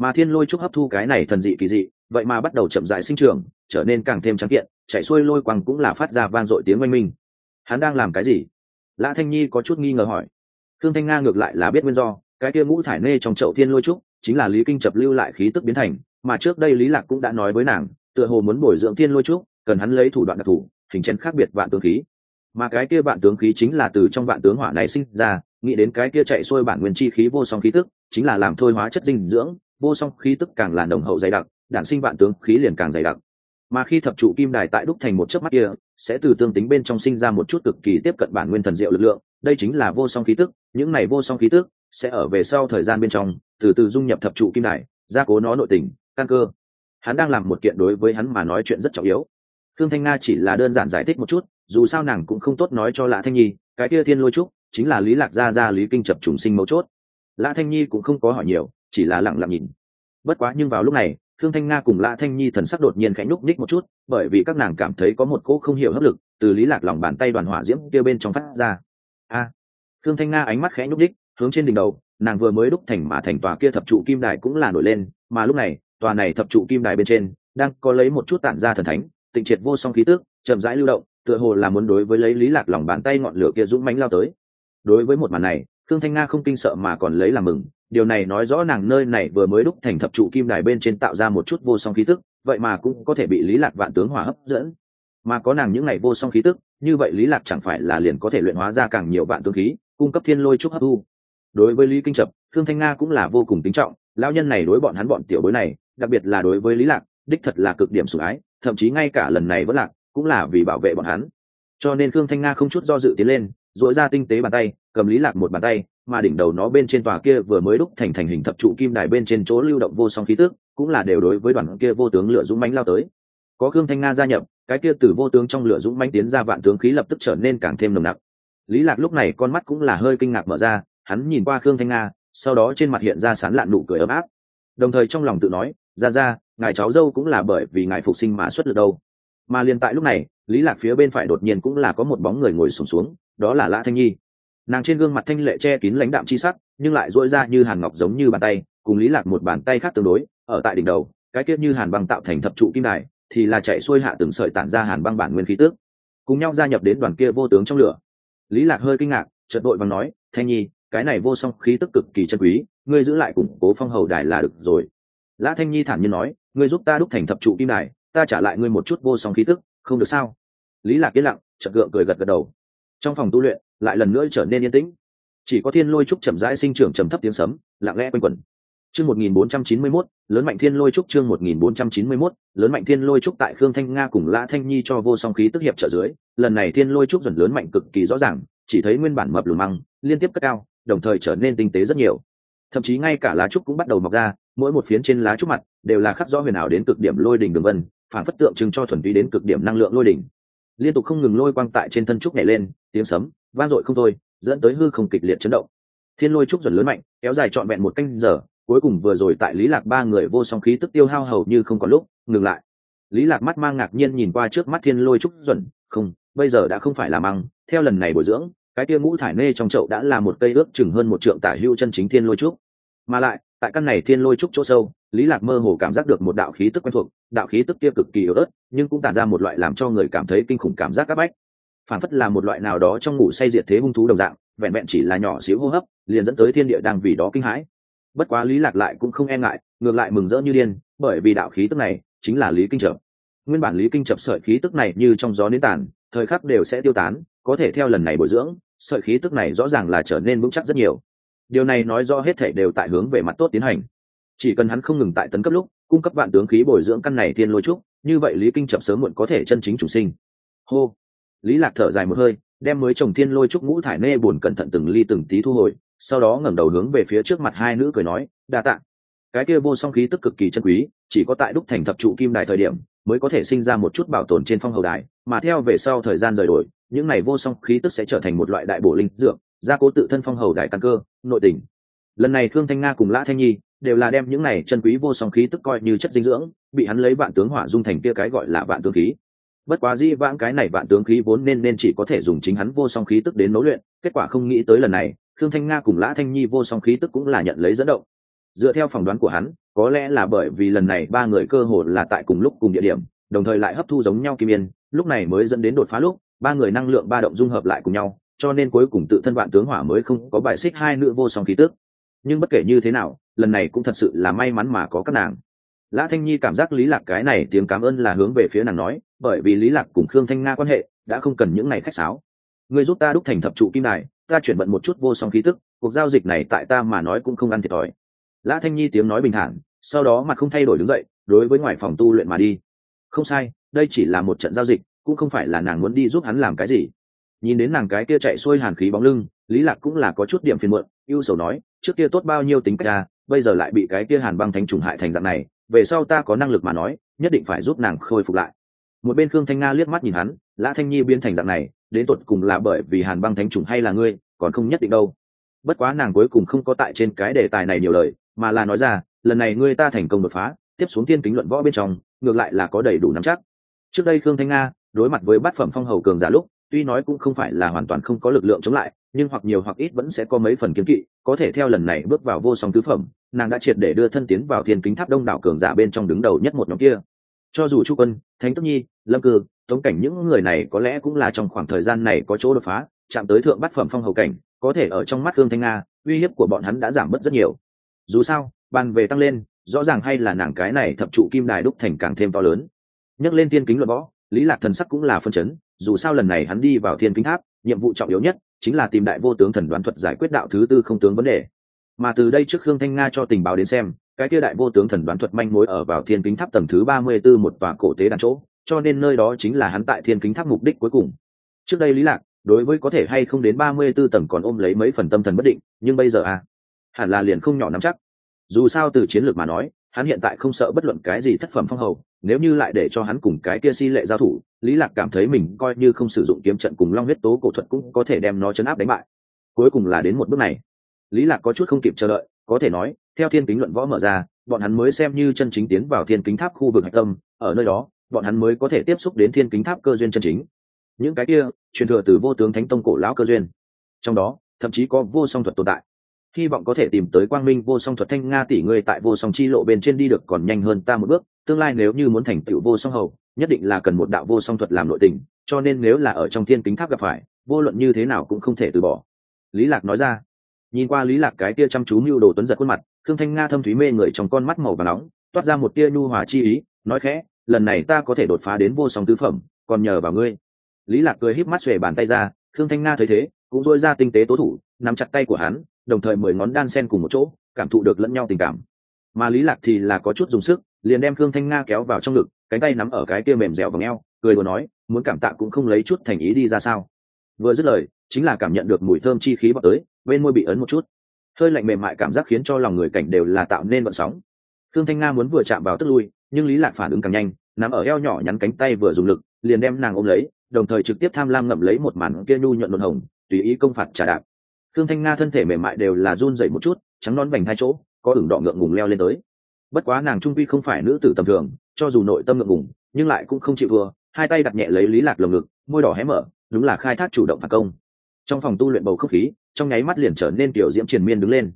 mà thiên lôi trúc hấp thu cái này thần dị kỳ dị, vậy mà bắt đầu chậm dại sinh trưởng, trở nên càng thêm trắng kiện, chạy xuôi lôi quăng cũng là phát ra vang dội tiếng oanh minh. Hắn đang làm cái gì? Lã thanh nhi có chút nghi ngờ hỏi. Thương thanh nga ngược lại là biết nguyên do, cái kia ngũ thải nê trong chậu thiên lôi trúc, chính là lý kinh chập lưu lại khí tức biến thành, mà trước đây lý lạc cũng đã nói với nàng, tựa hồ muốn bồi dưỡng thiên lôi trúc, cần hắn lấy thủ đoạn đặc thù, hình chén khác biệt vạn tướng khí. Mà cái kia vạn tướng khí chính là từ trong vạn tướng hỏa này sinh ra, nghĩ đến cái kia chạy xuôi bản nguyên chi khí vô song khí tức, chính là làm thôi hóa chất dinh dưỡng vô song khí tức càng là nồng hậu dày đặc, đản sinh vạn tướng khí liền càng dày đặc. Mà khi thập trụ kim đài tại đúc thành một chớp mắt kia, sẽ từ tương tính bên trong sinh ra một chút cực kỳ tiếp cận bản nguyên thần diệu lực lượng, đây chính là vô song khí tức, những này vô song khí tức sẽ ở về sau thời gian bên trong, từ từ dung nhập thập trụ kim đài, gia cố nó nội tình, căn cơ. Hắn đang làm một kiện đối với hắn mà nói chuyện rất trọng yếu. Thương thanh nga chỉ là đơn giản giải thích một chút, dù sao nàng cũng không tốt nói cho lạ thanh nhi, cái kia thiên lôi trúc chính là lý lạc gia gia lý kinh chập trùng sinh mấu chốt. Lạ thanh nhi cũng không có hỏi nhiều chỉ là lặng lặng nhìn. Bất quá nhưng vào lúc này thương thanh nga cùng lạ thanh nhi thần sắc đột nhiên khẽ nhúc ních một chút bởi vì các nàng cảm thấy có một cỗ không hiểu hấp lực từ lý lạc lòng bàn tay đoàn hỏa diễm kia bên trong phát ra. A! À, thương thanh nga ánh mắt khẽ nhúc ních hướng trên đỉnh đầu nàng vừa mới đúc thành mà thành tòa kia thập trụ kim đài cũng là nổi lên mà lúc này tòa này thập trụ kim đài bên trên đang có lấy một chút tản ra thần thánh tịnh triệt vô song khí tước chậm rãi lưu động tựa hồ là muốn đối với lấy lý lạc lòng bàn tay ngọn lửa kia dũng mãnh lao tới. Đối với một màn này thương thanh nga không kinh sợ mà còn lấy làm mừng điều này nói rõ nàng nơi này vừa mới đúc thành thập trụ kim đài bên trên tạo ra một chút vô song khí tức, vậy mà cũng có thể bị lý lạc vạn tướng hỏa hấp dẫn. Mà có nàng những ngày vô song khí tức, như vậy lý lạc chẳng phải là liền có thể luyện hóa ra càng nhiều vạn tướng khí, cung cấp thiên lôi trúc hấp thu. Đối với lý kinh trập thương thanh nga cũng là vô cùng kính trọng, lão nhân này đối bọn hắn bọn tiểu bối này, đặc biệt là đối với lý lạc, đích thật là cực điểm sủng ái, thậm chí ngay cả lần này vẫn lạc, cũng là vì bảo vệ bọn hắn. Cho nên thương thanh nga không chút do dự tiến lên dội ra tinh tế bàn tay, cầm lý lạc một bàn tay mà đỉnh đầu nó bên trên tòa kia vừa mới đúc thành thành hình thập trụ kim đài bên trên chỗ lưu động vô song khí tức cũng là đều đối với đoàn kia vô tướng lửa dũng mãnh lao tới. Có khương thanh nga gia nhập cái kia từ vô tướng trong lửa dũng mãnh tiến ra vạn tướng khí lập tức trở nên càng thêm nồng nặc. Lý lạc lúc này con mắt cũng là hơi kinh ngạc mở ra hắn nhìn qua khương thanh nga sau đó trên mặt hiện ra sán lạn nụ cười ấm áp. Đồng thời trong lòng tự nói ra ra ngài cháu dâu cũng là bởi vì ngài phục sinh mà xuất lực đâu. Mà liền tại lúc này lý lạc phía bên phải đột nhiên cũng là có một bóng người ngồi xổm xuống, xuống đó là lã thanh nhi nàng trên gương mặt thanh lệ che kín lãnh đạm chi sắc, nhưng lại dỗi ra như hàn ngọc giống như bàn tay, cùng lý lạc một bàn tay khác tương đối, ở tại đỉnh đầu, cái tiết như hàn băng tạo thành thập trụ kim đài, thì là chạy xuôi hạ từng sợi tản ra hàn băng bản nguyên khí tước cùng nhau gia nhập đến đoàn kia vô tướng trong lửa. Lý lạc hơi kinh ngạc, chợt đội và nói, thanh nhi, cái này vô song khí tức cực kỳ chân quý, ngươi giữ lại củng cố phong hầu đài là được rồi. Lã thanh nhi thản nhiên nói, ngươi giúp ta đúc thành thập trụ kim đài, ta trả lại ngươi một chút vô song khí tức, không được sao? Lý lạc yên lặng, chợt gượng cười gật gật đầu. Trong phòng tu luyện lại lần nữa trở nên yên tĩnh. Chỉ có thiên lôi trúc chậm rãi sinh trưởng trầm thấp tiếng sấm lặng lẽ quanh quẩn. Chương 1491, lớn mạnh thiên lôi trúc chương 1491, lớn mạnh thiên lôi trúc tại khương thanh nga cùng lã thanh nhi cho vô song khí tức hiệp trợ dưới lần này thiên lôi trúc dần lớn mạnh cực kỳ rõ ràng chỉ thấy nguyên bản mập lùn măng liên tiếp cất cao đồng thời trở nên tinh tế rất nhiều. Thậm chí ngay cả lá trúc cũng bắt đầu mọc ra mỗi một phiến trên lá trúc mặt đều là khắc rõ huyền ảo đến cực điểm lôi đỉnh đường vân phản phất tượng trưng cho thuần túy đến cực điểm năng lượng lôi đỉnh. Liên tục không ngừng lôi quang tại trên thân trúc nhảy lên tiếng sấm vang dội không thôi, dẫn tới hư không kịch liệt chấn động. Thiên lôi trúc dần lớn mạnh, kéo dài trọn vẹn một canh giờ, cuối cùng vừa rồi tại lý lạc ba người vô song khí tức tiêu hao hầu như không có lúc, ngừng lại. Lý lạc mắt mang ngạc nhiên nhìn qua trước mắt thiên lôi trúc dần, không, bây giờ đã không phải là măng, theo lần này bồi dưỡng, cái kia ngũ thải nê trong chậu đã là một cây ước chừng hơn một trượng tả hưu chân chính thiên lôi trúc. Mà lại, tại căn này thiên lôi trúc chỗ sâu, lý lạc mơ hồ cảm giác được một đạo khí tức quen thuộc, đạo khí tức kia cực kỳ yếu ớt, nhưng cũng tản ra một loại làm cho người cảm thấy kinh khủng cảm giác áp bách phản phất là một loại nào đó trong ngủ say diệt thế hung thú đồng dạng, vẹn vẹn chỉ là nhỏ xíu hô hấp, liền dẫn tới thiên địa đang vì đó kinh hãi. Bất quá lý lạc lại cũng không e ngại, ngược lại mừng rỡ như điên, bởi vì đạo khí tức này chính là lý kinh chập. Nguyên bản lý kinh chập sợi khí tức này như trong gió nến tàn, thời khắc đều sẽ tiêu tán, có thể theo lần này bồi dưỡng, sợi khí tức này rõ ràng là trở nên vững chắc rất nhiều. Điều này nói rõ hết thể đều tại hướng về mặt tốt tiến hành. Chỉ cần hắn không ngừng tại tấn cấp lúc, cung cấp vạn tướng khí bồi dưỡng căn này thiên lôi trúc, như vậy lý kinh chập sớm muộn có thể chân chính chủ sinh. Hô! Lý lạc thở dài một hơi, đem mới trồng thiên lôi trúc ngũ thải nê buồn cẩn thận từng ly từng tí thu hồi, sau đó ngẩng đầu hướng về phía trước mặt hai nữ cười nói, đa tạ. Cái kia vô song khí tức cực kỳ chân quý, chỉ có tại đúc thành thập trụ kim đài thời điểm, mới có thể sinh ra một chút bảo tồn trên phong hầu đài, mà theo về sau thời gian rời đổi, những này vô song khí tức sẽ trở thành một loại đại bổ linh dược, gia cố tự thân phong hầu đài căn cơ, nội tình. Lần này khương thanh nga cùng lã thanh nhi đều là đem những này chân quý vô song khí tức coi như chất dinh dưỡng, bị hắn lấy vạn tướng hỏa dung thành kia cái gọi là vạn tướng khí bất quá di vãng cái này vạn tướng khí vốn nên nên chỉ có thể dùng chính hắn vô song khí tức đến nối luyện, kết quả không nghĩ tới lần này thương thanh nga cùng lã thanh nhi vô song khí tức cũng là nhận lấy dẫn động. Dựa theo phỏng đoán của hắn, có lẽ là bởi vì lần này ba người cơ hồ là tại cùng lúc cùng địa điểm, đồng thời lại hấp thu giống nhau kim yên, lúc này mới dẫn đến đột phá lúc, ba người năng lượng ba động dung hợp lại cùng nhau, cho nên cuối cùng tự thân vạn tướng hỏa mới không có bài xích hai nữ vô song khí tức. Nhưng bất kể như thế nào, lần này cũng thật sự là may mắn mà có các nàng. Lã thanh nhi cảm giác lý lạc cái này tiếng cảm ơn là hướng về phía nàng nói bởi vì lý lạc cùng khương thanh nga quan hệ đã không cần những ngày khách sáo. Người giúp ta đúc thành thập trụ kim đài, ta chuyển bận một chút vô song khí tức, cuộc giao dịch này tại ta mà nói cũng không ăn thiệt thòi. Lã thanh nhi tiếng nói bình thản, sau đó mặt không thay đổi đứng dậy, đối với ngoài phòng tu luyện mà đi. Không sai, đây chỉ là một trận giao dịch, cũng không phải là nàng muốn đi giúp hắn làm cái gì. Nhìn đến nàng cái kia chạy xuôi hàn khí bóng lưng, lý lạc cũng là có chút điểm phiền muộn, ưu sầu nói, trước kia tốt bao nhiêu tính cách ta bây giờ lại bị cái kia hàn băng thánh trùng hại thành dạng này, về sau ta có năng lực mà nói, nhất định phải giúp nàng khôi phục lại một bên khương thanh nga liếc mắt nhìn hắn, lã thanh nhi biến thành dạng này, đến tột cùng là bởi vì hàn băng thánh chủng hay là ngươi, còn không nhất định đâu. Bất quá nàng cuối cùng không có tại trên cái đề tài này nhiều lời, mà là nói ra, lần này ngươi ta thành công đột phá, tiếp xuống thiên kính luận võ bên trong, ngược lại là có đầy đủ nắm chắc. Trước đây khương thanh nga đối mặt với bát phẩm phong hầu cường giả lúc, tuy nói cũng không phải là hoàn toàn không có lực lượng chống lại, nhưng hoặc nhiều hoặc ít vẫn sẽ có mấy phần kiếm kỵ, có thể theo lần này bước vào vô song tứ phẩm, nàng đã triệt để đưa thân tiến vào thiên kính tháp đông đảo cường giả bên trong đứng đầu nhất một nhóm kia cho dù chu quân, thánh tức nhi, lâm cư, tống cảnh những người này có lẽ cũng là trong khoảng thời gian này có chỗ đột phá, chạm tới thượng bát phẩm phong hầu cảnh, có thể ở trong mắt hương thanh nga, uy hiếp của bọn hắn đã giảm bớt rất nhiều. Dù sao, bàn về tăng lên, rõ ràng hay là nàng cái này thập trụ kim đài đúc thành càng thêm to lớn. Nhắc lên thiên kính luận võ, lý lạc thần sắc cũng là phân chấn, dù sao lần này hắn đi vào thiên kính tháp, nhiệm vụ trọng yếu nhất chính là tìm đại vô tướng thần đoán thuật giải quyết đạo thứ tư không tướng vấn đề. Mà từ đây trước khương thanh nga cho tình báo đến xem cái kia đại vô tướng thần đoán thuật manh mối ở vào thiên kính tháp tầng thứ ba mươi 34 một tòa cổ tế đàn chỗ, cho nên nơi đó chính là hắn tại thiên kính tháp mục đích cuối cùng. Trước đây lý lạc, đối với có thể hay không đến ba mươi 34 tầng còn ôm lấy mấy phần tâm thần bất định, nhưng bây giờ à hẳn là liền không nhỏ nắm chắc. Dù sao từ chiến lược mà nói, hắn hiện tại không sợ bất luận cái gì thất phẩm phong hầu, nếu như lại để cho hắn cùng cái kia si lệ giao thủ, lý lạc cảm thấy mình coi như không sử dụng kiếm trận cùng long huyết tố cổ thuật cũng có thể đem nó chấn áp đánh bại. Cuối cùng là đến một bước này. Lý lạc có chút không kịp chờ đợi, có thể nói theo thiên kính luận võ mở ra, bọn hắn mới xem như chân chính tiến vào thiên kính tháp khu vực hạch tâm, ở nơi đó, bọn hắn mới có thể tiếp xúc đến thiên kính tháp cơ duyên chân chính. Những cái kia, truyền thừa từ vô tướng thánh tông cổ lão cơ duyên. Trong đó, thậm chí có vô song thuật tồn tại. Hy vọng có thể tìm tới quang minh vô song thuật thanh nga tỷ ngươi tại vô song chi lộ bên trên đi được còn nhanh hơn ta một bước, tương lai nếu như muốn thành tựu vô song hầu, nhất định là cần một đạo vô song thuật làm nội tình, cho nên nếu là ở trong thiên kính tháp gặp phải, vô luận như thế nào cũng không thể từ bỏ. Lý lạc nói ra. Nhìn qua lý lạc cái kia chăm chú mưu đồ tuấn giật khuôn mặt thương thanh nga thâm thúy mê người trong con mắt màu và nóng, toát ra một tia nhu hòa chi ý, nói khẽ, lần này ta có thể đột phá đến vô song tứ phẩm, còn nhờ vào ngươi. Lý lạc cười híp mắt xuề bàn tay ra thương thanh nga thấy thế, cũng dôi ra tinh tế tố thủ, nắm chặt tay của hắn, đồng thời mười ngón đan sen cùng một chỗ, cảm thụ được lẫn nhau tình cảm. Mà lý lạc thì là có chút dùng sức, liền đem thương thanh nga kéo vào trong ngực, cánh tay nắm ở cái kia mềm dẻo và ngheo cười đùa nói, muốn cảm tạ cũng không lấy chút thành ý đi ra sao? Vừa dứt lời, chính là cảm nhận được mùi thơm chi khí bọc tới, bên môi bị ấn một chút hơi lạnh mềm mại cảm giác khiến cho lòng người cảnh đều là tạo nên vận sóng. Thương thanh nga muốn vừa chạm vào tức lui, nhưng lý lạc phản ứng càng nhanh, nắm ở eo nhỏ nhắn cánh tay vừa dùng lực, liền đem nàng ôm lấy, đồng thời trực tiếp tham lam ngậm lấy một màn kia nhu nhuận luận hồng, tùy ý công phạt trả đạp. Thương thanh nga thân thể mềm mại đều là run dậy một chút, trắng non vành hai chỗ, có ửng đỏ ngượng ngùng leo lên tới. Bất quá nàng trung vi không phải nữ tử tầm thường, cho dù nội tâm ngượng ngùng, nhưng lại cũng không chịu thua, hai tay đặt nhẹ lấy lý lạc lồng ngực, môi đỏ hé mở, đúng là khai thác chủ động phản công. Trong phòng tu luyện bầu không khí trong nháy mắt liền trở nên tiểu diễm triền miên đứng lên.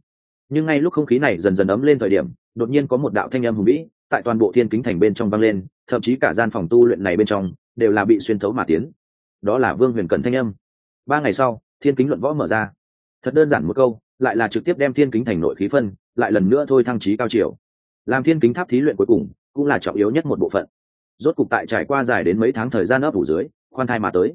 Nhưng ngay lúc không khí này dần dần ấm lên thời điểm, đột nhiên có một đạo thanh âm hùng vĩ tại toàn bộ thiên kính thành bên trong vang lên, thậm chí cả gian phòng tu luyện này bên trong đều là bị xuyên thấu mà tiến. Đó là vương huyền cẩn thanh âm. Ba ngày sau, thiên kính luận võ mở ra. Thật đơn giản một câu, lại là trực tiếp đem thiên kính thành nội khí phân, lại lần nữa thôi thăng trí cao chiều làm thiên kính tháp thí luyện cuối cùng, cũng là trọng yếu nhất một bộ phận. Rốt cục tại trải qua dài đến mấy tháng thời gian ấp ủ dưới, khoan thai mà tới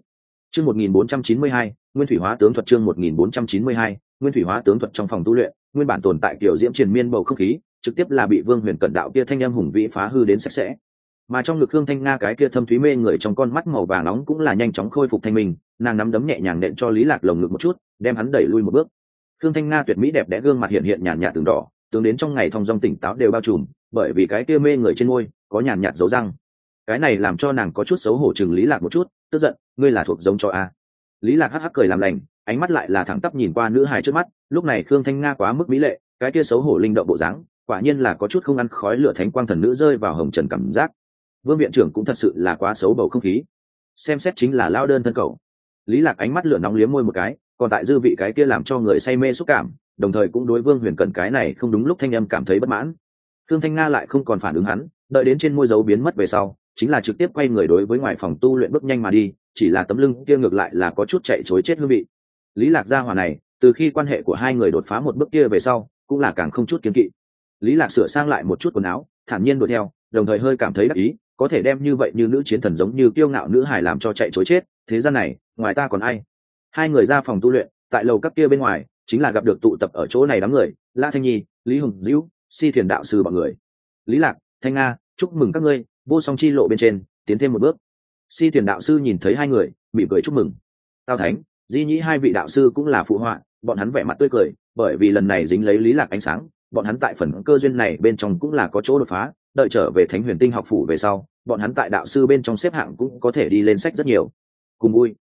chương 1492, nguyên thủy hóa tướng thuật chương 1492, nguyên thủy hóa tướng thuật trong phòng tu luyện nguyên bản tồn tại kiểu diễm truyền miên bầu không khí trực tiếp là bị vương huyền cận đạo kia thanh âm hùng vĩ phá hư đến sạch sẽ. Mà trong lực hương thanh nga cái kia thâm thúy mê người trong con mắt màu vàng nóng cũng là nhanh chóng khôi phục thanh minh nàng nắm đấm nhẹ nhàng nện cho lý lạc lồng ngực một chút đem hắn đẩy lui một bước. Hương thanh nga tuyệt mỹ đẹp đẽ gương mặt hiện hiện nhàn nhạt từng đỏ tướng đến trong ngày thông dong tỉnh táo đều bao trùm bởi vì cái kia mê người trên môi có nhàn nhạt dấu răng cái này làm cho nàng có chút xấu hổ chừng lý lạc một chút, tức giận, ngươi là thuộc giống cho a? Lý lạc hắc hắc cười làm lành, ánh mắt lại là thẳng tắp nhìn qua nữ hài trước mắt, lúc này khương thanh nga quá mức mỹ lệ, cái kia xấu hổ linh động bộ dáng, quả nhiên là có chút không ăn khói lửa thánh quang thần nữ rơi vào hồng trần cảm giác. Vương viện trưởng cũng thật sự là quá xấu bầu không khí. Xem xét chính là lao đơn thân cầu lý lạc ánh mắt lửa nóng liếm môi một cái, còn tại dư vị cái kia làm cho người say mê xúc cảm, đồng thời cũng đối vương huyền cận cái này không đúng lúc thanh âm cảm thấy bất mãn. Thương thanh nga lại không còn phản ứng hắn, đợi đến trên môi dấu biến mất về sau chính là trực tiếp quay người đối với ngoài phòng tu luyện bước nhanh mà đi, chỉ là tấm lưng kia ngược lại là có chút chạy chối chết hương vị. Lý lạc gia hòa này, từ khi quan hệ của hai người đột phá một bước kia về sau, cũng là càng không chút kiên kỵ. Lý lạc sửa sang lại một chút quần áo, thản nhiên đuổi theo, đồng thời hơi cảm thấy đắc ý, có thể đem như vậy như nữ chiến thần giống như kiêu ngạo nữ hài làm cho chạy chối chết, thế gian này, ngoài ta còn ai? Hai người ra phòng tu luyện, tại lầu các kia bên ngoài, chính là gặp được tụ tập ở chỗ này đám người la thanh nhi, lý hùng dữ si thiền đạo sư bọn người. Lý lạc, thanh nga, chúc mừng các ngươi vô song chi lộ bên trên, tiến thêm một bước. Si thiền đạo sư nhìn thấy hai người, mỉm cười chúc mừng. Tao thánh, di nhĩ hai vị đạo sư cũng là phụ họa, bọn hắn vẻ mặt tươi cười, bởi vì lần này dính lấy lý lạc ánh sáng, bọn hắn tại phần cơ duyên này bên trong cũng là có chỗ đột phá, đợi trở về thánh huyền tinh học phủ về sau, bọn hắn tại đạo sư bên trong xếp hạng cũng có thể đi lên sách rất nhiều. Cùng vui.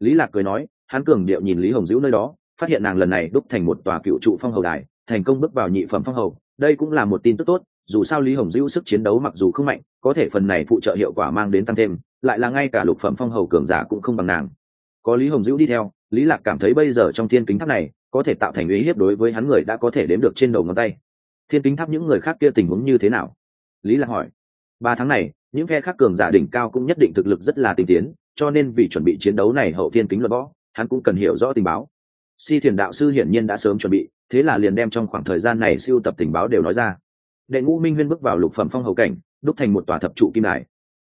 Lý lạc cười nói, hắn cường điệu nhìn lý hồng dữ nơi đó, phát hiện nàng lần này đúc thành một tòa cựu trụ phong hầu đài, thành công bước vào nhị phẩm phong hầu, đây cũng là một tin tức tốt dù sao lý hồng dữ sức chiến đấu mặc dù không mạnh, có thể phần này phụ trợ hiệu quả mang đến tăng thêm, lại là ngay cả lục phẩm phong hầu cường giả cũng không bằng nàng. Có lý hồng dữ đi theo, lý lạc cảm thấy bây giờ trong thiên kính tháp này, có thể tạo thành ý hiếp đối với hắn người đã có thể đếm được trên đầu ngón tay. Thiên kính tháp những người khác kia tình huống như thế nào? Lý lạc hỏi. Ba tháng này, những phe khác cường giả đỉnh cao cũng nhất định thực lực rất là tinh tiến, cho nên vì chuẩn bị chiến đấu này hậu thiên kính luật võ, hắn cũng cần hiểu rõ tình báo. Si thiền đạo sư hiển nhiên đã sớm chuẩn bị, thế là liền đem trong khoảng thời gian này siêu tập tình báo đều nói ra đệ ngũ minh huyên bước vào lục phẩm phong hầu cảnh, đúc thành một tòa thập trụ kim đài.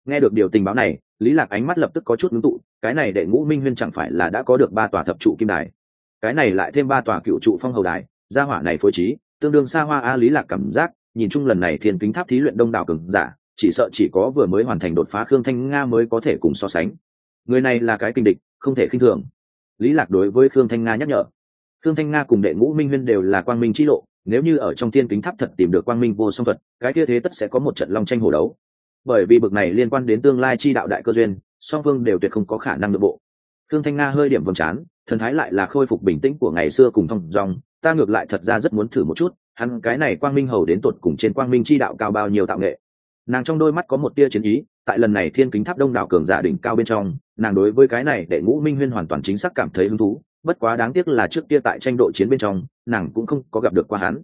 Nghe được điều tình báo này, lý lạc ánh mắt lập tức có chút ngưng tụ, cái này đệ ngũ minh huyên chẳng phải là đã có được ba tòa thập trụ kim đài. Cái này lại thêm ba tòa cựu trụ phong hầu đài, gia hỏa này phối trí, tương đương xa hoa a, lý lạc cảm giác, nhìn chung lần này thiên kính tháp thí luyện đông đảo cường giả, chỉ sợ chỉ có vừa mới hoàn thành đột phá khương thanh nga mới có thể cùng so sánh. Người này là cái kinh địch, không thể khinh thường. Lý lạc đối với khương thanh nga nhắc nhở. Khương thanh nga cùng đệ ngũ minh huyên đều là quang minh chi lộ nếu như ở trong thiên kính tháp thật tìm được quang minh vô song thuật, cái kia thế tất sẽ có một trận long tranh hổ đấu. Bởi vì bực này liên quan đến tương lai chi đạo đại cơ duyên, song phương đều tuyệt không có khả năng nội bộ. Thương thanh nga hơi điểm vầng trán, thần thái lại là khôi phục bình tĩnh của ngày xưa cùng thông dòng, ta ngược lại thật ra rất muốn thử một chút, hắn cái này quang minh hầu đến tột cùng trên quang minh chi đạo cao bao nhiêu tạo nghệ. Nàng trong đôi mắt có một tia chiến ý, tại lần này thiên kính tháp đông đảo cường giả đỉnh cao bên trong, nàng đối với cái này đệ ngũ minh huyên hoàn toàn chính xác cảm thấy hứng thú bất quá đáng tiếc là trước kia tại tranh độ chiến bên trong, nàng cũng không có gặp được qua hắn.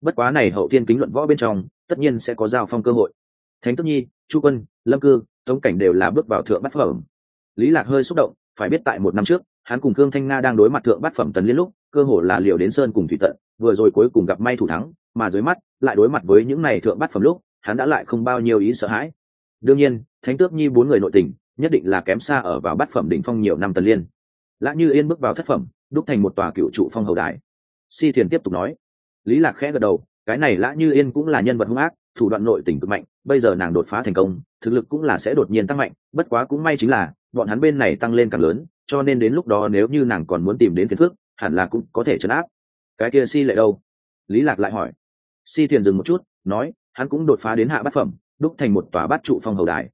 Bất quá này hậu thiên kính luận võ bên trong, tất nhiên sẽ có giao phong cơ hội. Thánh tức nhi, chu quân, lâm cư, tống cảnh đều là bước vào thượng bát phẩm. Lý lạc hơi xúc động, phải biết tại một năm trước, hắn cùng khương thanh nga đang đối mặt thượng bát phẩm tần liên lúc, cơ hồ là liều đến sơn cùng thủy tận, vừa rồi cuối cùng gặp may thủ thắng, mà dưới mắt, lại đối mặt với những này thượng bát phẩm lúc, hắn đã lại không bao nhiêu ý sợ hãi. Đương nhiên, thánh tước nhi bốn người nội tình, nhất định là kém xa ở vào bát phẩm đỉnh phong nhiều năm tần liên lã như yên bước vào thất phẩm, đúc thành một tòa cựu trụ phong hầu đài. Si thiền tiếp tục nói, lý lạc khẽ gật đầu, cái này lã như yên cũng là nhân vật hung ác, thủ đoạn nội tình cực mạnh, bây giờ nàng đột phá thành công, thực lực cũng là sẽ đột nhiên tăng mạnh, bất quá cũng may chính là, bọn hắn bên này tăng lên càng lớn, cho nên đến lúc đó nếu như nàng còn muốn tìm đến phiền phước hẳn là cũng có thể chấn áp. Cái kia si lệ đâu? Lý lạc lại hỏi. Si thiền dừng một chút, nói, hắn cũng đột phá đến hạ bát phẩm, đúc thành một tòa bát trụ phong hầu đài.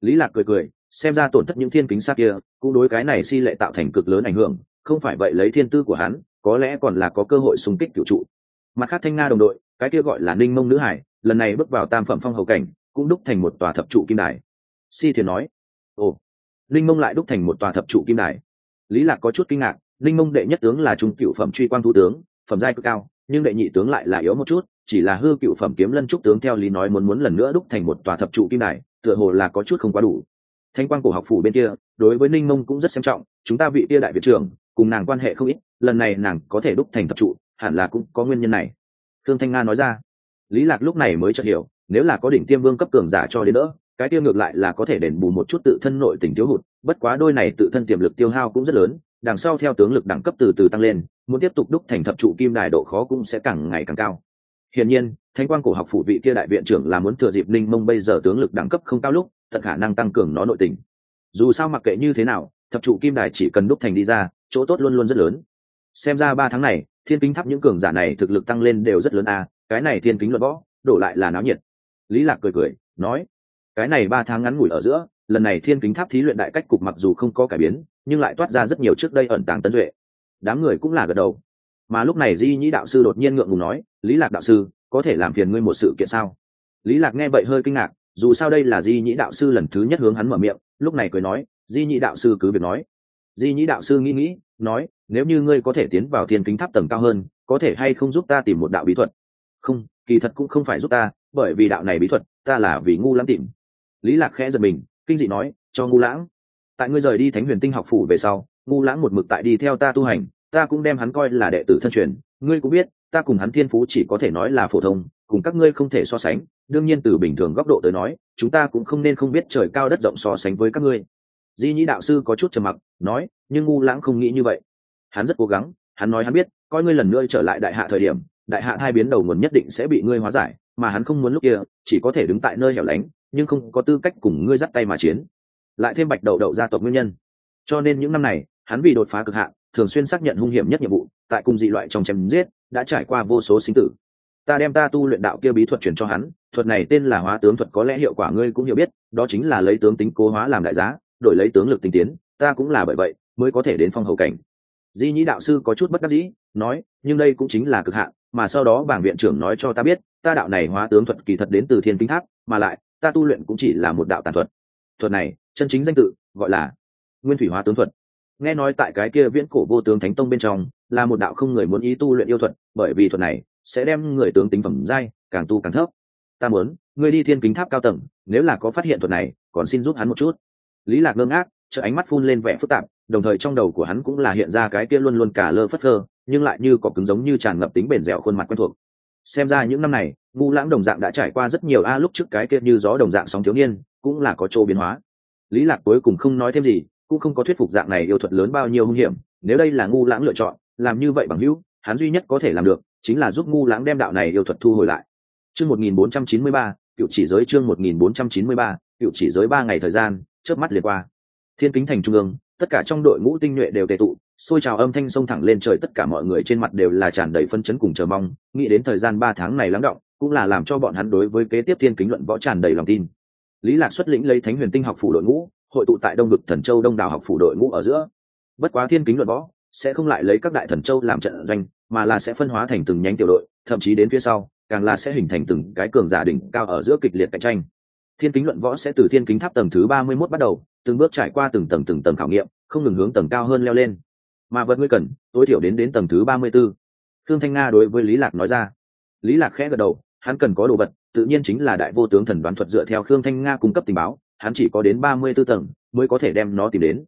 Lý lạc cười cười, xem ra tổn thất những thiên kính xa kia cũng đối cái này si lệ tạo thành cực lớn ảnh hưởng, không phải vậy lấy thiên tư của hắn, có lẽ còn là có cơ hội xung kích cựu trụ. Mặt khác thanh nga đồng đội, cái kia gọi là ninh mông nữ hải, lần này bước vào tam phẩm phong hầu cảnh, cũng đúc thành một tòa thập trụ kim đài. Si thiền nói, ồ. Ninh mông lại đúc thành một tòa thập trụ kim đài. Lý lạc có chút kinh ngạc, ninh mông đệ nhất tướng là trung cựu phẩm truy quang thủ tướng, phẩm giai cực cao, nhưng đệ nhị tướng lại là yếu một chút, chỉ là hư cựu phẩm kiếm lân trúc tướng theo lý nói muốn muốn lần nữa đúc thành một tòa thập trụ kim đài, tựa hồ là có chút không quá đủ thanh quan cổ học phủ bên kia, đối với ninh mông cũng rất xem trọng, chúng ta vị tia đại viện trưởng, cùng nàng quan hệ không ít, lần này nàng có thể đúc thành thập trụ, hẳn là cũng có nguyên nhân này. Thương thanh nga nói ra. Lý lạc lúc này mới chợt hiểu, nếu là có đỉnh tiêm vương cấp cường giả cho đến nữa, cái tiêu ngược lại là có thể đền bù một chút tự thân nội tình thiếu hụt, bất quá đôi này tự thân tiềm lực tiêu hao cũng rất lớn, đằng sau theo tướng lực đẳng cấp từ từ tăng lên, muốn tiếp tục đúc thành thập trụ kim đài độ khó cũng sẽ càng ngày càng cao hiển nhiên thanh quan cổ học phủ vị kia đại viện trưởng là muốn thừa dịp ninh mông bây giờ tướng lực đẳng cấp không cao lúc thật khả năng tăng cường nó nội tình. Dù sao mặc kệ như thế nào, thập trụ kim đài chỉ cần đúc thành đi ra, chỗ tốt luôn luôn rất lớn. Xem ra ba tháng này, thiên kính tháp những cường giả này thực lực tăng lên đều rất lớn à cái này thiên kính luận võ, đổ lại là náo nhiệt. Lý lạc cười cười, nói, cái này ba tháng ngắn ngủi ở giữa, lần này thiên kính tháp thí luyện đại cách cục mặc dù không có cải biến, nhưng lại toát ra rất nhiều trước đây ẩn tàng tân duệ. Đám người cũng là gật đầu. Mà lúc này di nhĩ đạo sư đột nhiên ngượng ngùng nói lý lạc đạo sư, có thể làm phiền ngươi một sự kiện sao? Lý lạc nghe vậy hơi kinh ngạc, dù sao đây là di nhĩ đạo sư lần thứ nhất hướng hắn mở miệng, lúc này cười nói, di nhĩ đạo sư cứ việc nói. Di nhĩ đạo sư nghĩ nghĩ, nói, nếu như ngươi có thể tiến vào thiên kính tháp tầng cao hơn, có thể hay không giúp ta tìm một đạo bí thuật? Không, kỳ thật cũng không phải giúp ta, bởi vì đạo này bí thuật, ta là vì ngu lãng tìm. Lý lạc khẽ giật mình, kinh dị nói, cho ngu lãng. Tại ngươi rời đi thánh huyền tinh học phủ về sau, ngu lãng một mực tại đi theo ta tu hành, ta cũng đem hắn coi là đệ tử thân truyền, ngươi cũng biết ta cùng hắn thiên phú chỉ có thể nói là phổ thông, cùng các ngươi không thể so sánh, đương nhiên từ bình thường góc độ tới nói, chúng ta cũng không nên không biết trời cao đất rộng so sánh với các ngươi. Di nhĩ đạo sư có chút trầm mặc, nói, nhưng ngu lãng không nghĩ như vậy. Hắn rất cố gắng, hắn nói hắn biết, coi ngươi lần nữa trở lại đại hạ thời điểm, đại hạ hai biến đầu nguồn nhất định sẽ bị ngươi hóa giải, mà hắn không muốn lúc kia, chỉ có thể đứng tại nơi hẻo lánh, nhưng không có tư cách cùng ngươi dắt tay mà chiến. Lại thêm bạch đậu đậu gia tộc nguyên nhân. Cho nên những năm này hắn vì đột phá cực hạn, thường xuyên xác nhận hung hiểm nhất nhiệm vụ, tại cùng dị loại trong chém giết, đã trải qua vô số sinh tử. Ta đem ta tu luyện đạo kia bí thuật chuyển cho hắn, thuật này tên là hóa tướng thuật có lẽ hiệu quả ngươi cũng hiểu biết, đó chính là lấy tướng tính cố hóa làm đại giá, đổi lấy tướng lực tinh tiến, ta cũng là bởi vậy, mới có thể đến phong hầu cảnh. Di nhĩ đạo sư có chút bất đắc dĩ, nói, nhưng đây cũng chính là cực hạn, mà sau đó bảng viện trưởng nói cho ta biết, ta đạo này hóa tướng thuật kỳ thật đến từ thiên kinh tháp, mà lại, ta tu luyện cũng chỉ là một đạo tàn thuật. Thuật này, chân chính danh tự, gọi là nguyên thủy hóa tướng thuật nghe nói tại cái kia viễn cổ vô tướng thánh tông bên trong, là một đạo không người muốn ý tu luyện yêu thuật, bởi vì thuật này sẽ đem người tướng tính phẩm giai càng tu càng thấp. Ta muốn người đi thiên kính tháp cao tầng, nếu là có phát hiện thuật này, còn xin giúp hắn một chút. Lý lạc ngơ ngác chợ ánh mắt phun lên vẻ phức tạp, đồng thời trong đầu của hắn cũng là hiện ra cái kia luôn luôn cả lơ phất phơ, nhưng lại như có cứng giống như tràn ngập tính bền dẻo khuôn mặt quen thuộc. Xem ra những năm này ngu lãng đồng dạng đã trải qua rất nhiều a, lúc trước cái kia như gió đồng dạng sóng thiếu niên, cũng là có chỗ biến hóa. Lý lạc cuối cùng không nói thêm gì cũng không có thuyết phục dạng này yêu thuật lớn bao nhiêu hung hiểm nếu đây là ngu lãng lựa chọn làm như vậy bằng hữu hắn duy nhất có thể làm được chính là giúp ngu lãng đem đạo này yêu thuật thu hồi lại. Chương 1493, cựu chỉ giới chương 1493, cựu chỉ giới ba ngày thời gian chớp mắt liền qua. Thiên kính thành trung ương tất cả trong đội ngũ tinh nhuệ đều tệ tụ xôi trào âm thanh sông thẳng lên trời tất cả mọi người trên mặt đều là tràn đầy phân chấn cùng chờ mong nghĩ đến thời gian ba tháng này lắng động cũng là làm cho bọn hắn đối với kế tiếp thiên kính luận võ tràn đầy lòng tin. Lý lạc xuất lĩnh lấy thánh huyền tinh học phủ đội ngũ hội tụ tại đông vực thần châu đông đảo học phủ đội ngũ ở giữa. Bất quá thiên kính luận võ, sẽ không lại lấy các đại thần châu làm trận doanh, mà là sẽ phân hóa thành từng nhánh tiểu đội, thậm chí đến phía sau, càng là sẽ hình thành từng cái cường giả đỉnh cao ở giữa kịch liệt cạnh tranh. Thiên kính luận võ sẽ từ thiên kính tháp tầng thứ ba mươi mốt bắt đầu, từng bước trải qua từng tầng từng tầng khảo nghiệm, không ngừng hướng tầng cao hơn leo lên. Mà vật ngươi cần, tối thiểu đến đến tầng thứ ba mươi b ố thương thanh nga đối với lý lạc nói ra. Lý lạc khẽ gật đầu, hắn cần có đồ vật, tự nhiên chính là đại vô tướng thần đoán thuật dựa theo khương thanh nga cung cấp tình báo hắn chỉ có đến ba mươi b ố tầng mới có thể đem nó tìm đến.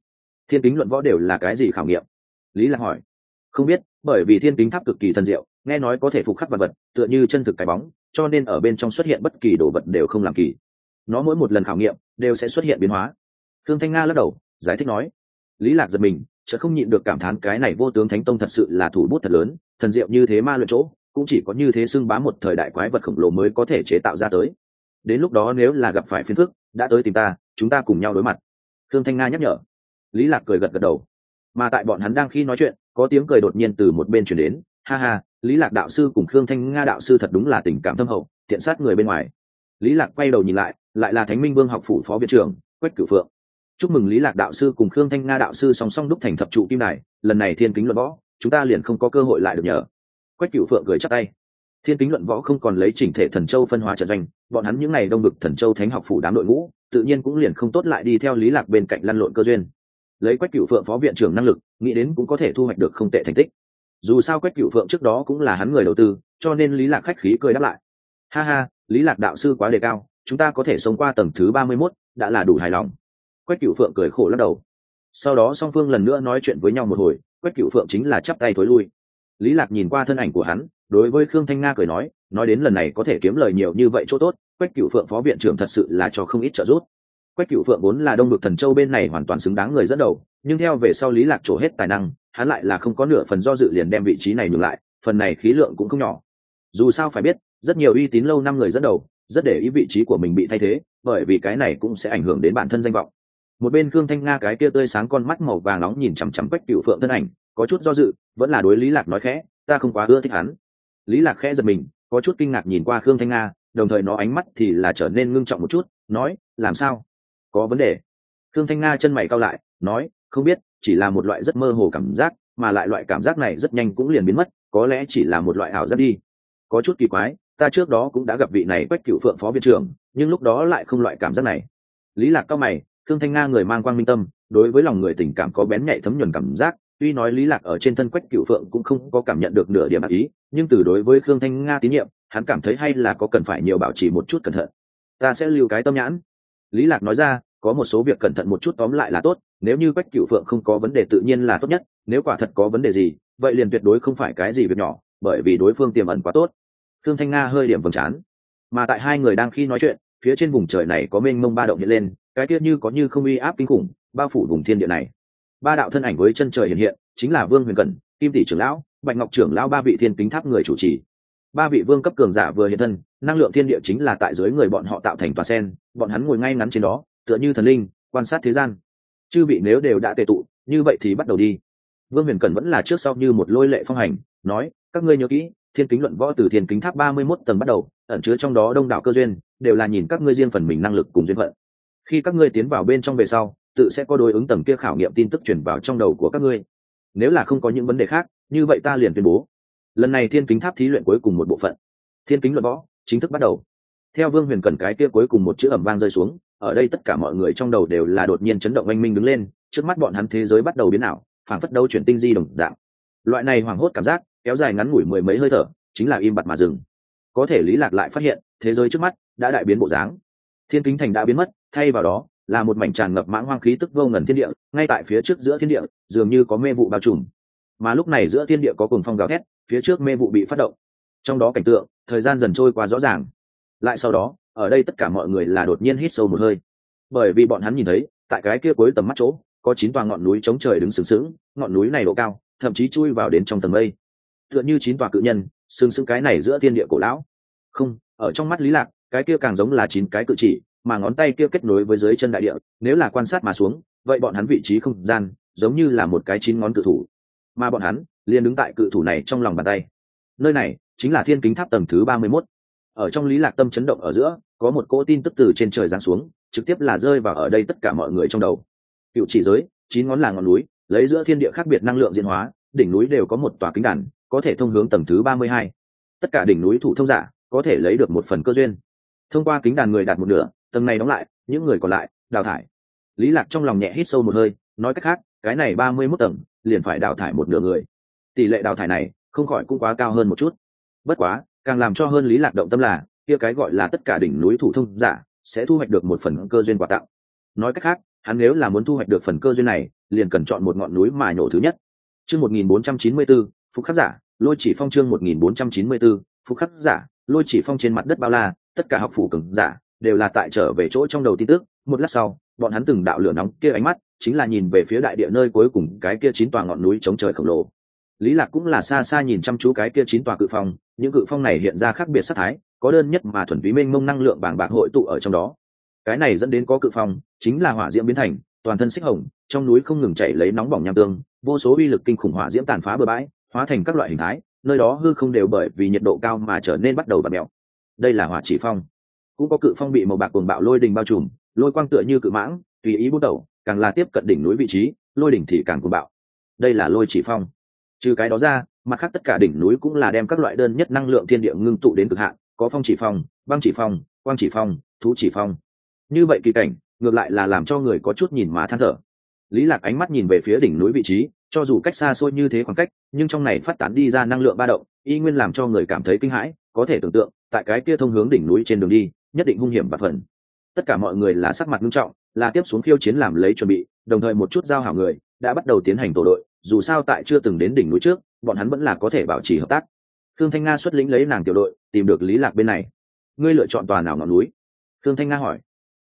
Thiên kính luận võ đều là cái gì khảo nghiệm? Lý lạc hỏi. Không biết, bởi vì thiên kính tháp cực kỳ thần diệu, nghe nói có thể phục khắc vật vật, tựa như chân thực cái bóng, cho nên ở bên trong xuất hiện bất kỳ đồ vật đều không làm kỳ. Nó mỗi một lần khảo nghiệm đều sẽ xuất hiện biến hóa. Thương thanh nga lắc đầu, giải thích nói. Lý lạc giật mình, chợt không nhịn được cảm thán cái này vô tướng thánh tông thật sự là thủ bút thật lớn, thần diệu như thế ma luyện chỗ, cũng chỉ có như thế xưng bá một thời đại quái vật khổng lồ mới có thể chế tạo ra tới. Đến lúc đó nếu là gặp phải phiền phức đã tới tìm ta, chúng ta cùng nhau đối mặt. Thương thanh nga nhắc nhở. Lý lạc cười gật gật đầu. Mà tại bọn hắn đang khi nói chuyện, có tiếng cười đột nhiên từ một bên chuyển đến. Ha ha, lý lạc đạo sư cùng khương thanh nga đạo sư thật đúng là tình cảm thâm hậu, thiện sát người bên ngoài. Lý lạc quay đầu nhìn lại lại là thánh minh vương học phủ phó viện trưởng, quách cửu phượng. Chúc mừng lý lạc đạo sư cùng khương thanh nga đạo sư song song đúc thành thập trụ kim đài, lần này thiên kính luận võ, chúng ta liền không có cơ hội lại được nhờ. Quách cửu phượng cười chắc tay thiên kính luận võ không còn lấy chỉnh thể thần châu phân hóa trận doanh bọn hắn những ngày đông bực thần châu thánh học phủ đám đội ngũ tự nhiên cũng liền không tốt lại đi theo lý lạc bên cạnh lăn lộn cơ duyên. Lấy quách cửu phượng phó viện trưởng năng lực nghĩ đến cũng có thể thu hoạch được không tệ thành tích. Dù sao quách cửu phượng trước đó cũng là hắn người đầu tư cho nên lý lạc khách khí cười đáp lại. Ha ha lý lạc đạo sư quá đề cao chúng ta có thể sống qua tầng thứ ba mươi 31, đã là đủ hài lòng. Quách cửu phượng cười khổ lắc đầu. Sau đó song phương lần nữa nói chuyện với nhau một hồi quách cửu phượng chính là chắp tay thối lui. Lý lạc nhìn qua thân ảnh của hắn đối với khương thanh nga cười nói nói đến lần này có thể kiếm lời nhiều như vậy chỗ tốt, quách cửu phượng phó viện trưởng thật sự là cho không ít trợ giúp. Quách cửu phượng vốn là đông được thần châu bên này hoàn toàn xứng đáng người dẫn đầu, nhưng theo về sau lý lạc trổ hết tài năng, hắn lại là không có nửa phần do dự liền đem vị trí này nhường lại, phần này khí lượng cũng không nhỏ. Dù sao phải biết, rất nhiều uy tín lâu năm người dẫn đầu, rất để ý vị trí của mình bị thay thế, bởi vì cái này cũng sẽ ảnh hưởng đến bản thân danh vọng. Một bên khương thanh nga cái kia tươi sáng con mắt màu vàng nóng nhìn chằm chằm quách cựu phượng thân ảnh, có chút do dự, vẫn là đối lý lạc nói khẽ, ta không quá ưa thích hắn lý lạc khẽ giật mình, có chút kinh ngạc nhìn qua khương thanh nga, đồng thời nó ánh mắt thì là trở nên ngưng trọng một chút, nói, làm sao? Có vấn đề? Khương thanh nga chân mày cao lại, nói, không biết, chỉ là một loại rất mơ hồ cảm giác, mà lại loại cảm giác này rất nhanh cũng liền biến mất, có lẽ chỉ là một loại ảo giác đi. Có chút kỳ quái, ta trước đó cũng đã gặp vị này quách cựu phượng phó viện trưởng, nhưng lúc đó lại không loại cảm giác này. Lý lạc cao mày thương thanh nga người mang quang minh tâm, đối với lòng người tình cảm có bén nhạy thấm nhuần cảm giác tuy nói lý lạc ở trên thân quách cửu phượng cũng không có cảm nhận được nửa điểm ác ý, nhưng từ đối với khương thanh nga tín nhiệm, hắn cảm thấy hay là có cần phải nhiều bảo trì một chút cẩn thận. Ta sẽ lưu cái tâm nhãn. Lý lạc nói ra, có một số việc cẩn thận một chút tóm lại là tốt, nếu như quách cửu phượng không có vấn đề tự nhiên là tốt nhất, nếu quả thật có vấn đề gì, vậy liền tuyệt đối không phải cái gì việc nhỏ, bởi vì đối phương tiềm ẩn quá tốt. Thương thanh nga hơi điểm vầng trán. Mà tại hai người đang khi nói chuyện, phía trên vùng trời này có mênh mông ba động hiện lên, cái tiết như có như không uy áp kinh khủng, bao phủ vùng thiên địa này ba đạo thân ảnh với chân trời hiện hiện, chính là vương huyền cẩn, kim tỷ trưởng lão, bạch ngọc trưởng lão ba vị thiên kính tháp người chủ trì. Ba vị vương cấp cường giả vừa hiện thân, năng lượng thiên địa chính là tại dưới người bọn họ tạo thành tòa sen, bọn hắn ngồi ngay ngắn trên đó, tựa như thần linh, quan sát thế gian. Chư vị nếu đều đã tề tụ, như vậy thì bắt đầu đi. Vương huyền cẩn vẫn là trước sau như một lôi lệ phong hành, nói, các ngươi nhớ kỹ, thiên kính luận võ từ thiên kính tháp ba mươi mốt tầng bắt đầu, ẩn chứa trong đó đông đảo cơ duyên, đều là nhìn các ngươi riêng phần mình năng lực cùng duyên phận. Khi các ngươi tiến vào bên trong về sau tự sẽ có đối ứng tầng kia khảo nghiệm tin tức chuyển vào trong đầu của các ngươi. Nếu là không có những vấn đề khác, như vậy ta liền tuyên bố. Lần này thiên kính tháp thí luyện cuối cùng một bộ phận. Thiên kính luận võ, chính thức bắt đầu. Theo vương huyền cần cái kia cuối cùng một chữ ẩm vang rơi xuống, ở đây tất cả mọi người trong đầu đều là đột nhiên chấn động oanh minh đứng lên, trước mắt bọn hắn thế giới bắt đầu biến ảo, phảng phất đâu chuyển tinh di đồng dạng. Loại này hoảng hốt cảm giác, kéo dài ngắn ngủi mười mấy hơi thở, chính là im bặt mà dừng. Có thể lý lạc lại phát hiện, thế giới trước mắt đã đại biến bộ dáng. Thiên kính thành đã biến mất, thay vào đó là một mảnh tràn ngập mãng hoang khí tức vô ngần thiên địa, ngay tại phía trước giữa thiên địa, dường như có mê vụ bao trùm. Mà lúc này giữa thiên địa có cùng phong gào thét, phía trước mê vụ bị phát động. Trong đó cảnh tượng, thời gian dần trôi qua rõ ràng. Lại sau đó, ở đây tất cả mọi người là đột nhiên hít sâu một hơi. Bởi vì bọn hắn nhìn thấy, tại cái kia cuối tầm mắt chỗ, có chín tòa ngọn núi chống trời đứng sừng sững, ngọn núi này độ cao, thậm chí chui vào đến trong tầng mây. Tựa như chín tòa cự nhân, sừng sững cái này giữa thiên địa cổ lão. Không, ở trong mắt lý lạc, cái kia càng giống là chín cái cự chỉ mà ngón tay kia kết nối với dưới chân đại địa, nếu là quan sát mà xuống, vậy bọn hắn vị trí không gian giống như là một cái chín ngón cự thủ. Mà bọn hắn liền đứng tại cự thủ này trong lòng bàn tay. Nơi này chính là thiên kính tháp tầng thứ ba mươi mốt. Ở trong lý lạc tâm chấn động ở giữa, có một cỗ tin tức từ trên trời giáng xuống, trực tiếp là rơi vào ở đây tất cả mọi người trong đầu. Cựu chỉ giới, chín ngón là ngọn núi, lấy giữa thiên địa khác biệt năng lượng diễn hóa, đỉnh núi đều có một tòa kính đàn, có thể thông hướng tầng thứ ba mươi hai. Tất cả đỉnh núi thủ thông giả có thể lấy được một phần cơ duyên. Thông qua kính đàn người đạt một nửa tầng này đóng lại những người còn lại đào thải. Lý lạc trong lòng nhẹ hít sâu một hơi nói cách khác cái này ba mươi mốt tầng liền phải đào thải một nửa người. Tỷ lệ đào thải này không khỏi cũng quá cao hơn một chút. Bất quá càng làm cho hơn lý lạc động tâm là kia cái gọi là tất cả đỉnh núi thủ thông giả sẽ thu hoạch được một phần cơ duyên quà tặng. Nói cách khác hắn nếu là muốn thu hoạch được phần cơ duyên này liền cần chọn một ngọn núi mà nhổ thứ nhất. Chương 1494, phúc khắc giả lôi chỉ phong chương 1494, phúc khắc giả lôi chỉ phong trên mặt đất bao la tất cả học phủ cường giả đều là tại trở về chỗ trong đầu tin tức. Một lát sau, bọn hắn từng đạo lửa nóng kia ánh mắt, chính là nhìn về phía đại địa nơi cuối cùng, cái kia chín tòa ngọn núi chống trời khổng lồ. Lý lạc cũng là xa xa nhìn chăm chú cái kia chín tòa cự phong, những cự phong này hiện ra khác biệt sắc thái, có đơn nhất mà thuần túy minh mông năng lượng bàng bạc hội tụ ở trong đó. Cái này dẫn đến có cự phong, chính là hỏa diễm biến thành, toàn thân xích hồng, trong núi không ngừng chảy lấy nóng bỏng nham tương, vô số uy lực kinh khủng hỏa diễm tàn phá bừa bãi, hóa thành các loại hình thái, nơi đó hư không đều bởi vì nhiệt độ cao mà trở nên bắt đầu bật mèo. Đây là hỏa chỉ phong cũng có cự phong bị màu bạc cuồng bạo lôi đình bao trùm, lôi quang tựa như cự mãng, tùy ý bút đầu, càng là tiếp cận đỉnh núi vị trí, lôi đỉnh thì càng cuồng bạo. Đây là lôi chỉ phong. Trừ cái đó ra, mặt khác tất cả đỉnh núi cũng là đem các loại đơn nhất năng lượng thiên địa ngưng tụ đến cực hạn, có phong chỉ phong, băng chỉ phong, quang chỉ phong, thú chỉ phong. Như vậy kỳ cảnh, ngược lại là làm cho người có chút nhìn mà than thở. Lý lạc ánh mắt nhìn về phía đỉnh núi vị trí, cho dù cách xa xôi như thế khoảng cách, nhưng trong này phát tán đi ra năng lượng ba động, y nguyên làm cho người cảm thấy kinh hãi, có thể tưởng tượng, tại cái kia thông hướng đỉnh núi trên đường đi nhất định hung hiểm và phần. Tất cả mọi người là sắc mặt nghiêm trọng, là tiếp xuống khiêu chiến làm lấy chuẩn bị, đồng thời một chút giao hảo người đã bắt đầu tiến hành tổ đội, dù sao tại chưa từng đến đỉnh núi trước, bọn hắn vẫn là có thể bảo trì hợp tác. Thương thanh nga xuất lĩnh lấy nàng tiểu đội, tìm được lý lạc bên này. Ngươi lựa chọn tòa nào ngọn núi? Thương thanh nga hỏi.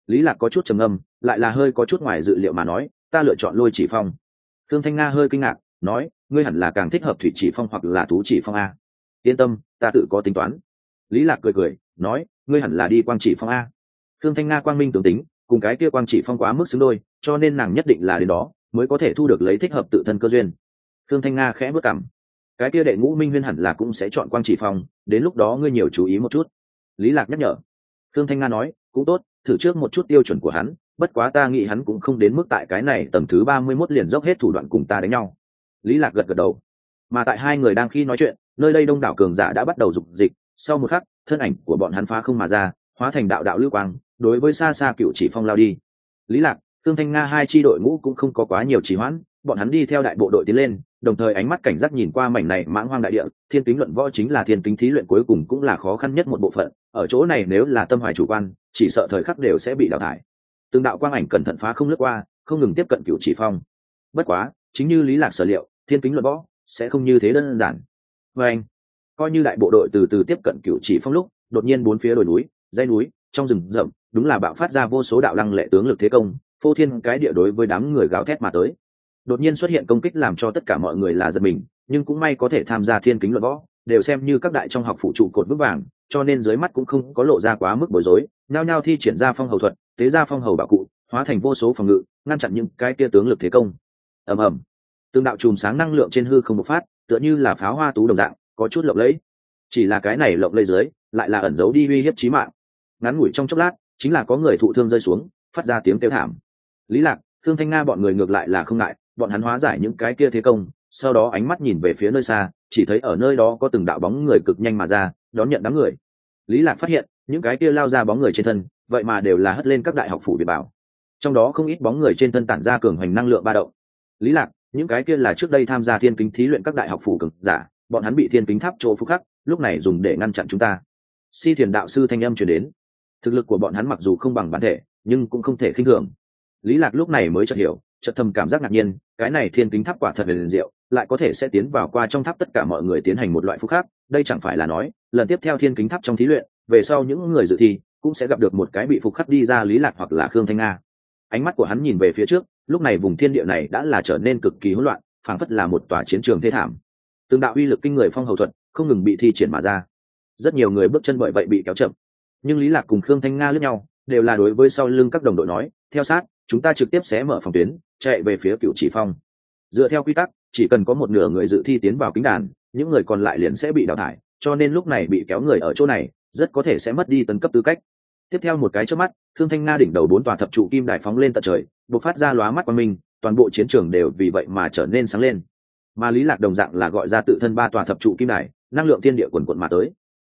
Lý lạc có chút trầm ngâm, lại là hơi có chút ngoài dự liệu mà nói, ta lựa chọn lôi chỉ phong. Thương thanh nga hơi kinh ngạc, nói, ngươi hẳn là càng thích hợp thủy chỉ phong hoặc là tú chỉ phong a. Yên tâm, ta tự có tính toán. Lý lạc cười cười, nói ngươi hẳn là đi quang chỉ phong a. Thương thanh nga quang minh tưởng tính, cùng cái kia quang chỉ phong quá mức xứng đôi, cho nên nàng nhất định là đến đó, mới có thể thu được lấy thích hợp tự thân cơ duyên. Thương thanh nga khẽ bước cảm cái kia đệ ngũ minh huyên hẳn là cũng sẽ chọn quang chỉ phong, đến lúc đó ngươi nhiều chú ý một chút. Lý lạc nhắc nhở. Thương thanh nga nói, cũng tốt, thử trước một chút tiêu chuẩn của hắn, bất quá ta nghĩ hắn cũng không đến mức tại cái này tầng thứ ba mươi mốt liền dốc hết thủ đoạn cùng ta đánh nhau. Lý lạc gật gật đầu. Mà tại hai người đang khi nói chuyện, nơi đây đông đảo cường giả đã bắt đầu dục dịch, sau một khắc thân ảnh của bọn hắn phá không mà ra, hóa thành đạo đạo lưu quang, đối với xa xa cựu chỉ phong lao đi. Lý lạc tương thanh nga hai chi đội ngũ cũng không có quá nhiều trì hoãn, bọn hắn đi theo đại bộ đội tiến lên, đồng thời ánh mắt cảnh giác nhìn qua mảnh này mãng hoang đại địa, thiên kính luận võ chính là thiên kính thí luyện cuối cùng cũng là khó khăn nhất một bộ phận, ở chỗ này nếu là tâm hoài chủ quan, chỉ sợ thời khắc đều sẽ bị đào thải. Tương đạo quang ảnh cẩn thận phá không lướt qua, không ngừng tiếp cận cựu chỉ phong. Bất quá, chính như lý lạc sở liệu, thiên kính luận võ sẽ không như thế đơn giản. Và anh coi như đại bộ đội từ từ tiếp cận cựu chỉ phong lúc, đột nhiên bốn phía đồi núi dây núi, trong rừng rậm, đúng là bạo phát ra vô số đạo lăng lệ tướng lực thế công, phô thiên cái địa đối với đám người gáo thét mà tới. Đột nhiên xuất hiện công kích làm cho tất cả mọi người là giật mình, nhưng cũng may có thể tham gia thiên kính luận võ, đều xem như các đại trong học phụ trụ cột bức vàng, cho nên dưới mắt cũng không có lộ ra quá mức bối rối nao nhao thi triển ra phong hầu thuật, tế ra phong hầu bảo cụ, hóa thành vô số phòng ngự, ngăn chặn những cái kia tướng lực thế công. Ầm ầm. Tương đạo chùm sáng năng lượng trên hư không bộc phát, tựa như là pháo hoa tú đồng dạng có chút lộng lẫy. Chỉ là cái này lộng lẫy dưới, lại là ẩn giấu đi uy hiếp chí mạng. Ngắn ngủi trong chốc lát, chính là có người thụ thương rơi xuống, phát ra tiếng kêu thảm. Lý lạc, thương thanh nga bọn người ngược lại là không ngại, bọn hắn hóa giải những cái kia thế công, sau đó ánh mắt nhìn về phía nơi xa, chỉ thấy ở nơi đó có từng đạo bóng người cực nhanh mà ra, đón nhận đám người. Lý lạc phát hiện, những cái kia lao ra bóng người trên thân, vậy mà đều là hất lên các đại học phủ biệt bảo. Trong đó không ít bóng người trên thân tản ra cường hành năng lượng ba động. Lý lạc, những cái kia là trước đây tham gia thiên kính thí luyện các đại học phủ cực giả bọn hắn bị thiên kính tháp chỗ phúc khắc, lúc này dùng để ngăn chặn chúng ta. Si thiền đạo sư thanh âm truyền đến. Thực lực của bọn hắn mặc dù không bằng bản thể, nhưng cũng không thể khinh thường. Lý lạc lúc này mới chợt hiểu, chợt thầm cảm giác ngạc nhiên, cái này thiên kính tháp quả thật là liền diệu, lại có thể sẽ tiến vào qua trong tháp tất cả mọi người tiến hành một loại phúc khác đây chẳng phải là nói, lần tiếp theo thiên kính tháp trong thí luyện, về sau những người dự thi cũng sẽ gặp được một cái bị phục khắc đi ra lý lạc hoặc là khương thanh nga. Ánh mắt của hắn nhìn về phía trước, lúc này vùng thiên địa này đã là trở nên cực kỳ hỗn loạn, phảng phất là một tòa chiến trường thế thảm tương đạo uy lực kinh người phong hầu thuật không ngừng bị thi triển mà ra. Rất nhiều người bước chân bởi vậy bị kéo chậm. Nhưng lý lạc cùng khương thanh nga lướt nhau, đều là đối với sau lưng các đồng đội nói, theo sát, chúng ta trực tiếp sẽ mở phòng tuyến, chạy về phía cựu chỉ phong. Dựa theo quy tắc, chỉ cần có một nửa người dự thi tiến vào kính đàn, những người còn lại liền sẽ bị đào thải, cho nên lúc này bị kéo người ở chỗ này, rất có thể sẽ mất đi tấn cấp tư cách. Tiếp theo một cái trước mắt thương thanh nga đỉnh đầu bốn tòa thập trụ kim đài phóng lên tận trời buộc phát ra lóa mắt qua mình toàn bộ chiến trường đều vì vậy mà trở nên sáng lên mà lý lạc đồng dạng là gọi ra tự thân ba tòa thập trụ kim đài, năng lượng thiên địa quần quận mà tới.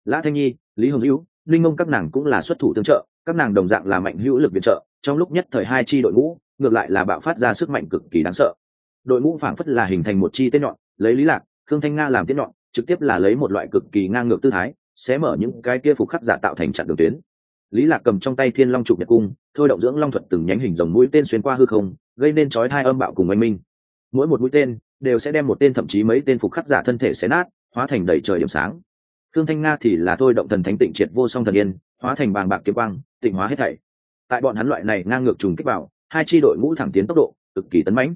Lã thanh nhi, lý hồng dữ linh mông các nàng cũng là xuất thủ tương trợ, các nàng đồng dạng là mạnh hữu lực viện trợ, trong lúc nhất thời hai chi đội ngũ, ngược lại là bạo phát ra sức mạnh cực kỳ đáng sợ. Đội ngũ phảng phất là hình thành một chi tên nhọn, lấy lý lạc, khương thanh nga làm tên nhọn, trực tiếp là lấy một loại cực kỳ ngang ngược tư thái xé mở những cái kia phục khắc giả tạo thành chặn đường tuyến. Lý lạc cầm trong tay thiên long trục nhật cung, thôi động dưỡng long thuật từng nhánh hình dòng mũi tên xuyên qua hư không, gây nên chói hai âm bạo cùng oanh minh. Mỗi một mũi tên đều sẽ đem một tên thậm chí mấy tên phục khắc giả thân thể xé nát hóa thành đầy trời điểm sáng. Thương thanh nga thì là thôi động thần thánh tịnh triệt vô song thần yên hóa thành bàng bạc kiếm quang tịnh hóa hết thảy. Tại bọn hắn loại này ngang ngược trùng kích vào hai chi đội ngũ thẳng tiến tốc độ cực kỳ tấn mãnh.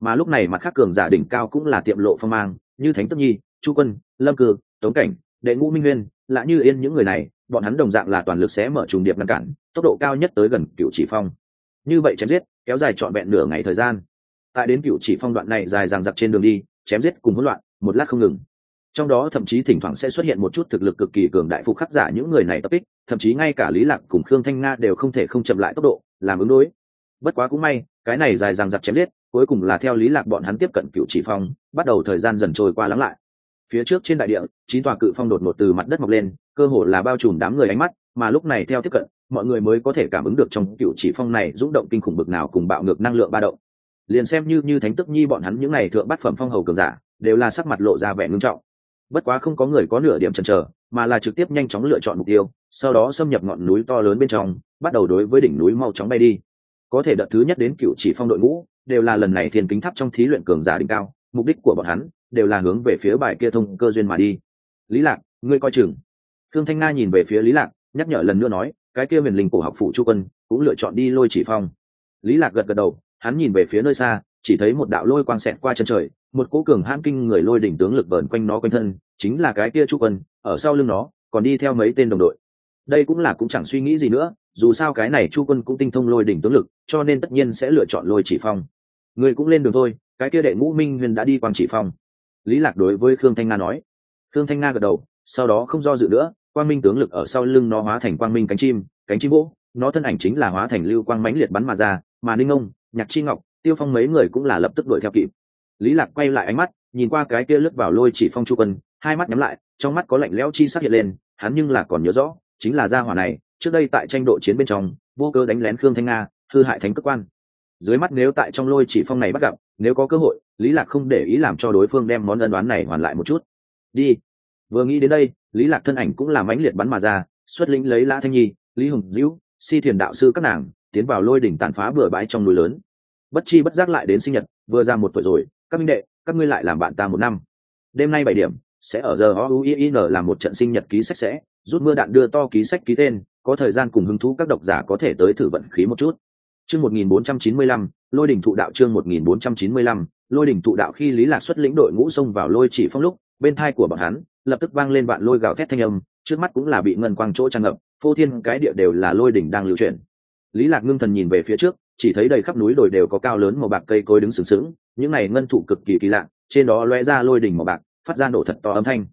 Mà lúc này mặt khác cường giả đỉnh cao cũng là tiệm lộ phong mang như thánh tức nhi chu quân lâm Cừ, tống cảnh đệ ngũ minh nguyên lạ như yên những người này bọn hắn đồng dạng là toàn lực sẽ mở trùng điệp ngăn cản tốc độ cao nhất tới gần cựu chỉ phong. Như vậy chém giết kéo dài trọn vẹn nửa ngày thời gian tại đến cựu chỉ phong đoạn này dài dằng dặc trên đường đi, chém giết cùng hỗn loạn, một lát không ngừng. Trong đó thậm chí thỉnh thoảng sẽ xuất hiện một chút thực lực cực kỳ cường đại phục khắc giả những người này tập kích, thậm chí ngay cả lý lạc cùng khương thanh nga đều không thể không chậm lại tốc độ, làm ứng đối. Bất quá cũng may, cái này dài dằng dặc chém giết, cuối cùng là theo lý lạc bọn hắn tiếp cận cựu chỉ phong, bắt đầu thời gian dần trôi qua lắng lại. Phía trước trên đại địa, chín tòa cự phong đột ngột từ mặt đất mọc lên, cơ hồ là bao trùm đám người ánh mắt, mà lúc này theo tiếp cận, mọi người mới có thể cảm ứng được trong cựu chỉ phong này rung động kinh khủng bực nào cùng bạo ngược năng lượng ba động liền xem như như thánh tức nhi bọn hắn những này thượng bát phẩm phong hầu cường giả, đều là sắc mặt lộ ra vẻ ngưng trọng. Bất quá không có người có nửa điểm chần chờ, mà là trực tiếp nhanh chóng lựa chọn mục tiêu, sau đó xâm nhập ngọn núi to lớn bên trong, bắt đầu đối với đỉnh núi mau chóng bay đi. Có thể đợt thứ nhất đến cựu chỉ phong đội ngũ, đều là lần này thiên kính tháp trong thí luyện cường giả đỉnh cao, mục đích của bọn hắn đều là hướng về phía bài kia thông cơ duyên mà đi. Lý lạc, ngươi coi chừng. Thương thanh nga nhìn về phía lý lạc, nhắc nhở lần nữa nói, cái kia huyền linh cổ học phụ chu quân cũng lựa chọn đi lôi chỉ phong. Lý lạc gật gật đầu hắn nhìn về phía nơi xa, chỉ thấy một đạo lôi quang xẹt qua chân trời, một cỗ cường hãn kinh người lôi đỉnh tướng lực vờn quanh nó quanh thân, chính là cái kia chu quân, ở sau lưng nó, còn đi theo mấy tên đồng đội. Đây cũng là cũng chẳng suy nghĩ gì nữa, dù sao cái này chu quân cũng tinh thông lôi đỉnh tướng lực, cho nên tất nhiên sẽ lựa chọn lôi chỉ phong. Người cũng lên đường thôi, cái kia đệ ngũ minh huyền đã đi quang chỉ phong. Lý lạc đối với khương thanh nga nói. Khương thanh nga gật đầu, sau đó không do dự nữa, quang minh tướng lực ở sau lưng nó hóa thành quang minh cánh chim cánh chim gỗ, nó thân ảnh chính là hóa thành lưu quang mãnh liệt bắn mà ra, mà ninh ông nhạc chi ngọc, tiêu phong mấy người cũng là lập tức đuổi theo kịp. Lý lạc quay lại ánh mắt, nhìn qua cái kia lướt vào lôi chỉ phong chu quân, hai mắt nhắm lại, trong mắt có lạnh lẽo chi sắc hiện lên, hắn nhưng là còn nhớ rõ, chính là gia hỏa này, trước đây tại tranh độ chiến bên trong, vô cơ đánh lén khương thanh nga, hư hại thánh cơ quan. Dưới mắt nếu tại trong lôi chỉ phong này bắt gặp, nếu có cơ hội, lý lạc không để ý làm cho đối phương đem món ân đoán này hoàn lại một chút. Đi. Vừa nghĩ đến đây, lý lạc thân ảnh cũng làm mãnh liệt bắn mà ra, xuất lĩnh lấy lã thanh nhi, lý hùng dữ si thiền đạo sư các nàng tiến vào lôi đỉnh tàn phá bừa bãi trong núi lớn. Bất chi bất giác lại đến sinh nhật, vừa ra một tuổi rồi, các minh đệ, các ngươi lại làm bạn ta một năm. Đêm nay bảy điểm, sẽ ở giờ o u i n làm một trận sinh nhật ký sách sẽ, rút mưa đạn đưa to ký sách ký tên, có thời gian cùng hứng thú các độc giả có thể tới thử vận khí một chút. Chương một nghìn bốn trăm chín mươi lăm, lôi đỉnh thụ đạo chương một nghìn bốn trăm chín mươi lăm, lôi đỉnh thụ đạo khi lý lạc xuất lĩnh đội ngũ xông vào lôi chỉ phong lúc, bên thai của bọn hắn, lập tức vang lên bạn lôi gào thét thanh âm, trước mắt cũng là bị ngân quang chỗ tràn ngập, phô thiên cái địa đều là lôi đỉnh đang lưu chuyển lý lạc ngưng thần nhìn về phía trước chỉ thấy đầy khắp núi đồi đều có cao lớn màu bạc cây cối đứng sừng sững những này ngân thụ cực kỳ kỳ lạ trên đó lóe ra lôi đỉnh màu bạc phát ra nổ thật to âm thanh.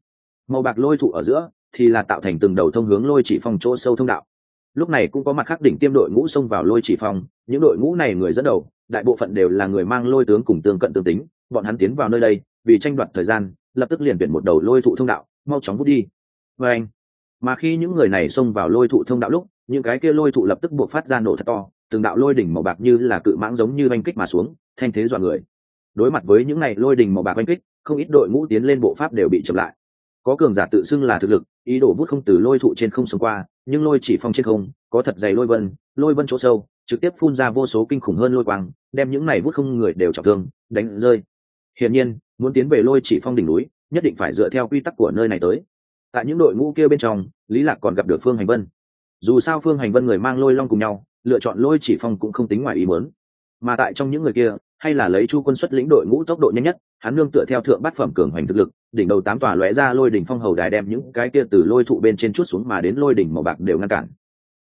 Màu bạc lôi thụ ở giữa thì là tạo thành từng đầu thông hướng lôi chỉ phòng chỗ sâu thông đạo. Lúc này cũng có mặt khác đỉnh tiêm đội ngũ xông vào lôi chỉ phòng, những đội ngũ này người dẫn đầu đại bộ phận đều là người mang lôi tướng cùng tương cận tương tính bọn hắn tiến vào nơi đây vì tranh đoạt thời gian lập tức liền tuyển một đầu lôi thụ thông đạo mau chóng vút đi. Và anh mà khi những người này xông vào lôi thụ thông đạo lúc những cái kia lôi thụ lập tức buộc phát ra nổ thật to, từng đạo lôi đỉnh màu bạc như là cự mãng giống như oanh kích mà xuống, thanh thế dọa người. Đối mặt với những này lôi đỉnh màu bạc oanh kích, không ít đội ngũ tiến lên bộ pháp đều bị chậm lại. Có cường giả tự xưng là thực lực, ý đồ vút không từ lôi thụ trên không xuống qua, nhưng lôi chỉ phong trên không, có thật dày lôi vân lôi vân chỗ sâu, trực tiếp phun ra vô số kinh khủng hơn lôi quang, đem những này vút không người đều trọng thương, đánh rơi. Hiển nhiên, muốn tiến về lôi chỉ phong đỉnh núi, nhất định phải dựa theo quy tắc của nơi này tới. Tại những đội ngũ kia bên trong, lý lạc còn gặp được phương hành vân dù sao phương hành vân người mang lôi long cùng nhau, lựa chọn lôi chỉ phong cũng không tính ngoài ý muốn. Mà tại trong những người kia, hay là lấy chu quân xuất lĩnh đội ngũ tốc độ nhanh nhất, hắn nương tựa theo thượng bát phẩm cường hoành thực lực, đỉnh đầu tám tòa lóe ra lôi đỉnh phong hầu đài đem những cái kia từ lôi thụ bên trên chút xuống mà đến lôi đỉnh màu bạc đều ngăn cản.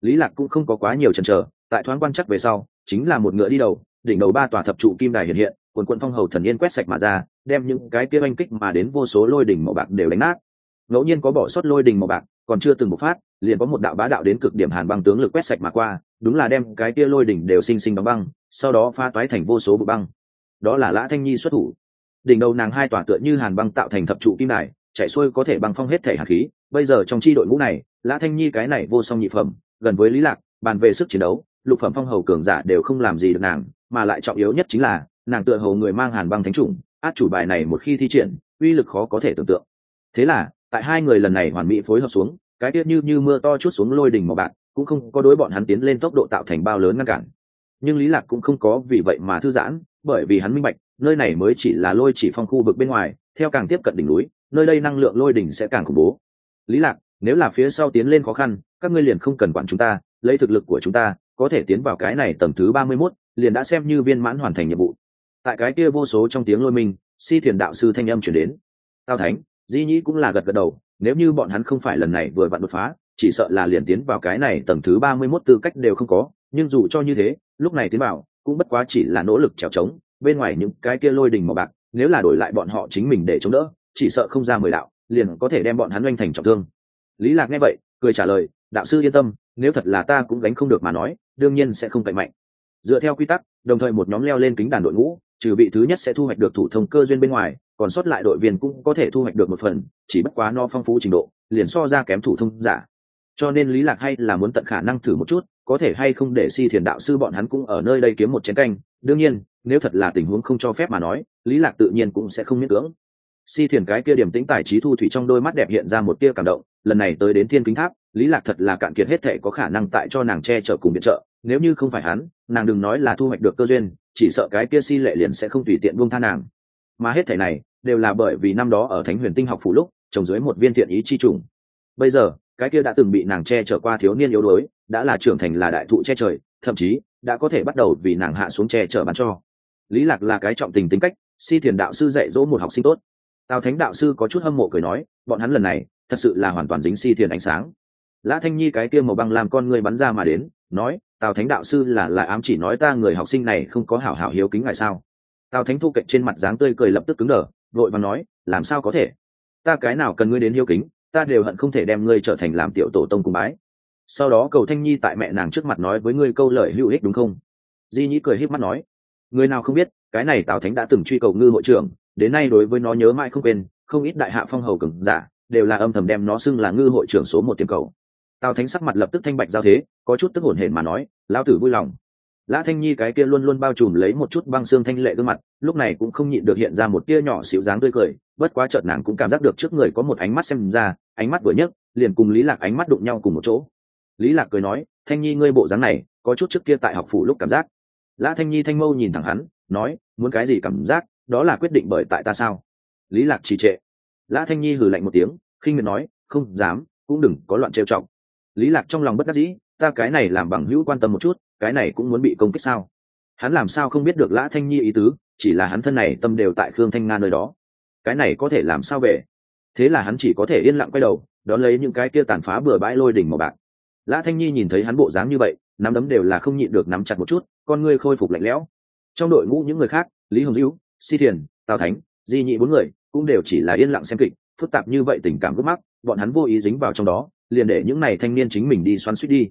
Lý lạc cũng không có quá nhiều chần chờ, tại thoáng quan chắc về sau, chính là một ngựa đi đầu, đỉnh đầu ba tòa thập trụ kim đài hiện hiện, quần quân phong hầu thần yên quét sạch mà ra, đem những cái kia oanh kích mà đến vô số lôi đỉnh màu bạc đều đánh nát. Ngẫu nhiên có bỏ sót lôi đỉnh màu bạc, còn chưa từng một phát liền có một đạo bá đạo đến cực điểm hàn băng tướng lực quét sạch mà qua, đúng là đem cái kia lôi đỉnh đều sinh sinh đóng băng, sau đó pha toái thành vô số bụi băng. Đó là lã thanh nhi xuất thủ. Đỉnh đầu nàng hai tòa tựa như hàn băng tạo thành thập trụ kim đài, chạy xuôi có thể băng phong hết thể hạt khí. Bây giờ trong chi đội ngũ này, lã thanh nhi cái này vô song nhị phẩm, gần với lý lạc, bàn về sức chiến đấu, lục phẩm phong hầu cường giả đều không làm gì được nàng, mà lại trọng yếu nhất chính là, nàng tựa hầu người mang hàn băng thánh chủng, át chủ bài này một khi thi triển, uy lực khó có thể tưởng tượng. Thế là, tại hai người lần này hoàn mỹ phối hợp xuống cái tiết như như mưa to chút xuống lôi đỉnh màu bạc cũng không có đối bọn hắn tiến lên tốc độ tạo thành bao lớn ngăn cản. Nhưng lý lạc cũng không có vì vậy mà thư giãn bởi vì hắn minh bạch nơi này mới chỉ là lôi chỉ phong khu vực bên ngoài theo càng tiếp cận đỉnh núi nơi đây năng lượng lôi đỉnh sẽ càng khủng bố. Lý lạc nếu là phía sau tiến lên khó khăn các ngươi liền không cần quản chúng ta lấy thực lực của chúng ta có thể tiến vào cái này tầng thứ ba mươi 31, liền đã xem như viên mãn hoàn thành nhiệm vụ. Tại cái kia vô số trong tiếng lôi mình si thiền đạo sư thanh âm truyền đến. Tao thánh di nhĩ cũng là gật gật đầu nếu như bọn hắn không phải lần này vừa vặn đột phá, chỉ sợ là liền tiến vào cái này tầng thứ ba mươi mốt tư cách đều không có, nhưng dù cho như thế, lúc này tiến vào, cũng bất quá chỉ là nỗ lực trèo trống bên ngoài những cái kia lôi đình màu bạc, nếu là đổi lại bọn họ chính mình để chống đỡ, chỉ sợ không ra mười đạo, liền có thể đem bọn hắn oanh thành trọng thương. Lý lạc nghe vậy, cười trả lời, đạo sư yên tâm, nếu thật là ta cũng gánh không được mà nói, đương nhiên sẽ không cậy mạnh. Dựa theo quy tắc, đồng thời một nhóm leo lên kính đàn đội ngũ trừ vị thứ nhất sẽ thu hoạch được thủ thông cơ duyên bên ngoài, còn sót lại đội viên cũng có thể thu hoạch được một phần, chỉ bất quá no phong phú trình độ, liền so ra kém thủ thông giả. Cho nên lý lạc hay là muốn tận khả năng thử một chút, có thể hay không để si thiền đạo sư bọn hắn cũng ở nơi đây kiếm một chén canh. Đương nhiên, nếu thật là tình huống không cho phép mà nói, lý lạc tự nhiên cũng sẽ không miễn cưỡng. Si thiền cái kia điểm tĩnh tài trí thu thủy trong đôi mắt đẹp hiện ra một tia cảm động, lần này tới đến thiên kính tháp, lý lạc thật là cạn kiệt hết thể có khả năng tại cho nàng che chở cùng viện trợ, nếu như không phải hắn, nàng đừng nói là thu hoạch được cơ duyên chỉ sợ cái kia si lệ liền sẽ không tùy tiện buông tha nàng. Mà hết thể này đều là bởi vì năm đó ở thánh huyền tinh học phủ lúc, trồng dưới một viên thiện ý chi trùng. Bây giờ, cái kia đã từng bị nàng che chở qua thiếu niên yếu đuối, đã là trưởng thành là đại thụ che trời, thậm chí đã có thể bắt đầu vì nàng hạ xuống che chở bán cho. Lý lạc là cái trọng tình tính cách, si thiền đạo sư dạy dỗ một học sinh tốt. Tào thánh đạo sư có chút hâm mộ cười nói, bọn hắn lần này thật sự là hoàn toàn dính si thiền ánh sáng. Lã thanh nhi cái kia màu băng làm con người bắn ra mà đến, nói tào thánh đạo sư là là ám chỉ nói ta người học sinh này không có hảo hảo hiếu kính ngài sao? Tào thánh thu cạnh trên mặt dáng tươi cười lập tức cứng đờ, vội và nói, làm sao có thể? Ta cái nào cần ngươi đến hiếu kính, ta đều hận không thể đem ngươi trở thành làm tiểu tổ tông cùng bái. Sau đó cầu thanh nhi tại mẹ nàng trước mặt nói với ngươi câu lời hữu ích đúng không? Di nhĩ cười híp mắt nói, người nào không biết, cái này tào thánh đã từng truy cầu ngư hội trưởng, đến nay đối với nó nhớ mãi không quên, không ít đại hạ phong hầu cừng giả, đều là âm thầm đem nó xưng là ngư hội trưởng số một tiềm cầu tào thánh sắc mặt lập tức thanh bạch giao thế, có chút tức hổn hển mà nói, lão tử vui lòng. Lã thanh nhi cái kia luôn luôn bao trùm lấy một chút băng xương thanh lệ gương mặt, lúc này cũng không nhịn được hiện ra một tia nhỏ xịu dáng tươi cười, bất quá chợt nàng cũng cảm giác được trước người có một ánh mắt xem ra, ánh mắt vừa nhấc, liền cùng lý lạc ánh mắt đụng nhau cùng một chỗ. Lý lạc cười nói, thanh nhi ngươi bộ dáng này, có chút trước kia tại học phủ lúc cảm giác. Lã thanh nhi thanh mâu nhìn thẳng hắn, nói, muốn cái gì cảm giác, đó là quyết định bởi tại ta sao? Lý lạc trì trệ. Lã thanh nhi hừ lạnh một tiếng, khinh miệt nói, không dám, cũng đừng có loạn trêu trọng lý lạc trong lòng bất đắc dĩ, ta cái này làm bằng hữu quan tâm một chút, cái này cũng muốn bị công kích sao? Hắn làm sao không biết được lã thanh nhi ý tứ, chỉ là hắn thân này tâm đều tại khương thanh nga nơi đó. Cái này có thể làm sao về? Thế là hắn chỉ có thể yên lặng quay đầu, đón lấy những cái kia tàn phá bừa bãi lôi đỉnh màu bạc. Lã thanh nhi nhìn thấy hắn bộ dáng như vậy, nắm đấm đều là không nhịn được nắm chặt một chút, con ngươi khôi phục lạnh lẽo. Trong đội ngũ những người khác, lý hồng hữu, si thiền, tào thánh, di nhị bốn người cũng đều chỉ là yên lặng xem kịch, phức tạp như vậy tình cảm gấp mắc, bọn hắn vô ý dính vào trong đó liền để những này thanh niên chính mình đi xoắn suýt đi.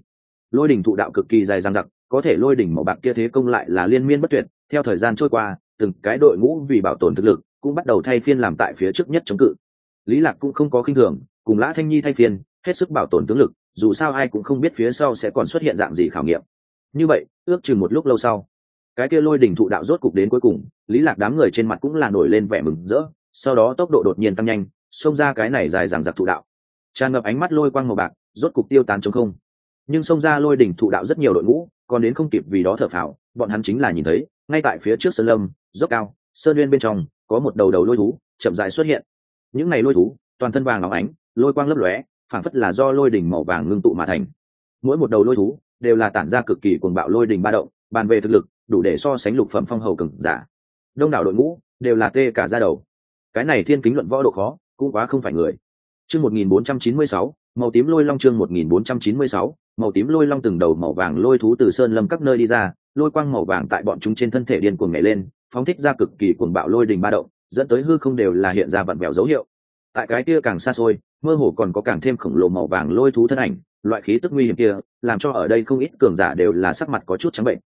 Lôi đỉnh thụ đạo cực kỳ dài dằng dặc, có thể lôi đỉnh màu bạc kia thế công lại là liên miên bất tuyệt, theo thời gian trôi qua, từng cái đội ngũ vì bảo tồn thực lực cũng bắt đầu thay phiên làm tại phía trước nhất chống cự. Lý lạc cũng không có khinh thường, cùng lã thanh nhi thay phiên, hết sức bảo tồn tướng lực, dù sao ai cũng không biết phía sau sẽ còn xuất hiện dạng gì khảo nghiệm. Như vậy, ước chừng một lúc lâu sau, cái kia lôi đỉnh thụ đạo rốt cục đến cuối cùng, lý lạc đám người trên mặt cũng là nổi lên vẻ mừng rỡ, sau đó tốc độ đột nhiên tăng nhanh, xông ra cái này dài dằng dặc thụ đạo tràn ngập ánh mắt lôi quang màu bạc, rốt cục tiêu tán trong không. Nhưng xông ra lôi đỉnh thụ đạo rất nhiều đội ngũ, còn đến không kịp vì đó thở phào, bọn hắn chính là nhìn thấy, ngay tại phía trước sơn lâm, dốc cao, sơn nguyên bên trong, có một đầu đầu lôi thú, chậm dài xuất hiện. Những này lôi thú, toàn thân vàng óng ánh, lôi quang lấp lóe, phảng phất là do lôi đỉnh màu vàng ngưng tụ mà thành. Mỗi một đầu lôi thú, đều là tản ra cực kỳ cuồng bạo lôi đỉnh ba động, bàn về thực lực, đủ để so sánh lục phẩm phong hầu cường giả. Đông đảo đội ngũ, đều là tê cả ra đầu. Cái này thiên kính luận võ độ khó, cũng quá không phải người chương một nghìn bốn trăm chín mươi sáu, màu tím lôi long chương một nghìn bốn trăm chín mươi sáu, màu tím lôi long từng đầu màu vàng lôi thú từ sơn lâm các nơi đi ra, lôi quang màu vàng tại bọn chúng trên thân thể điên cuồng nhảy lên, phóng thích ra cực kỳ cuồng bạo lôi đình ba động, dẫn tới hư không đều là hiện ra vặn vẹo dấu hiệu. Tại cái kia càng xa xôi, mơ hồ còn có càng thêm khổng lồ màu vàng lôi thú thân ảnh, loại khí tức nguy hiểm kia, làm cho ở đây không ít cường giả đều là sắc mặt có chút trắng bệnh.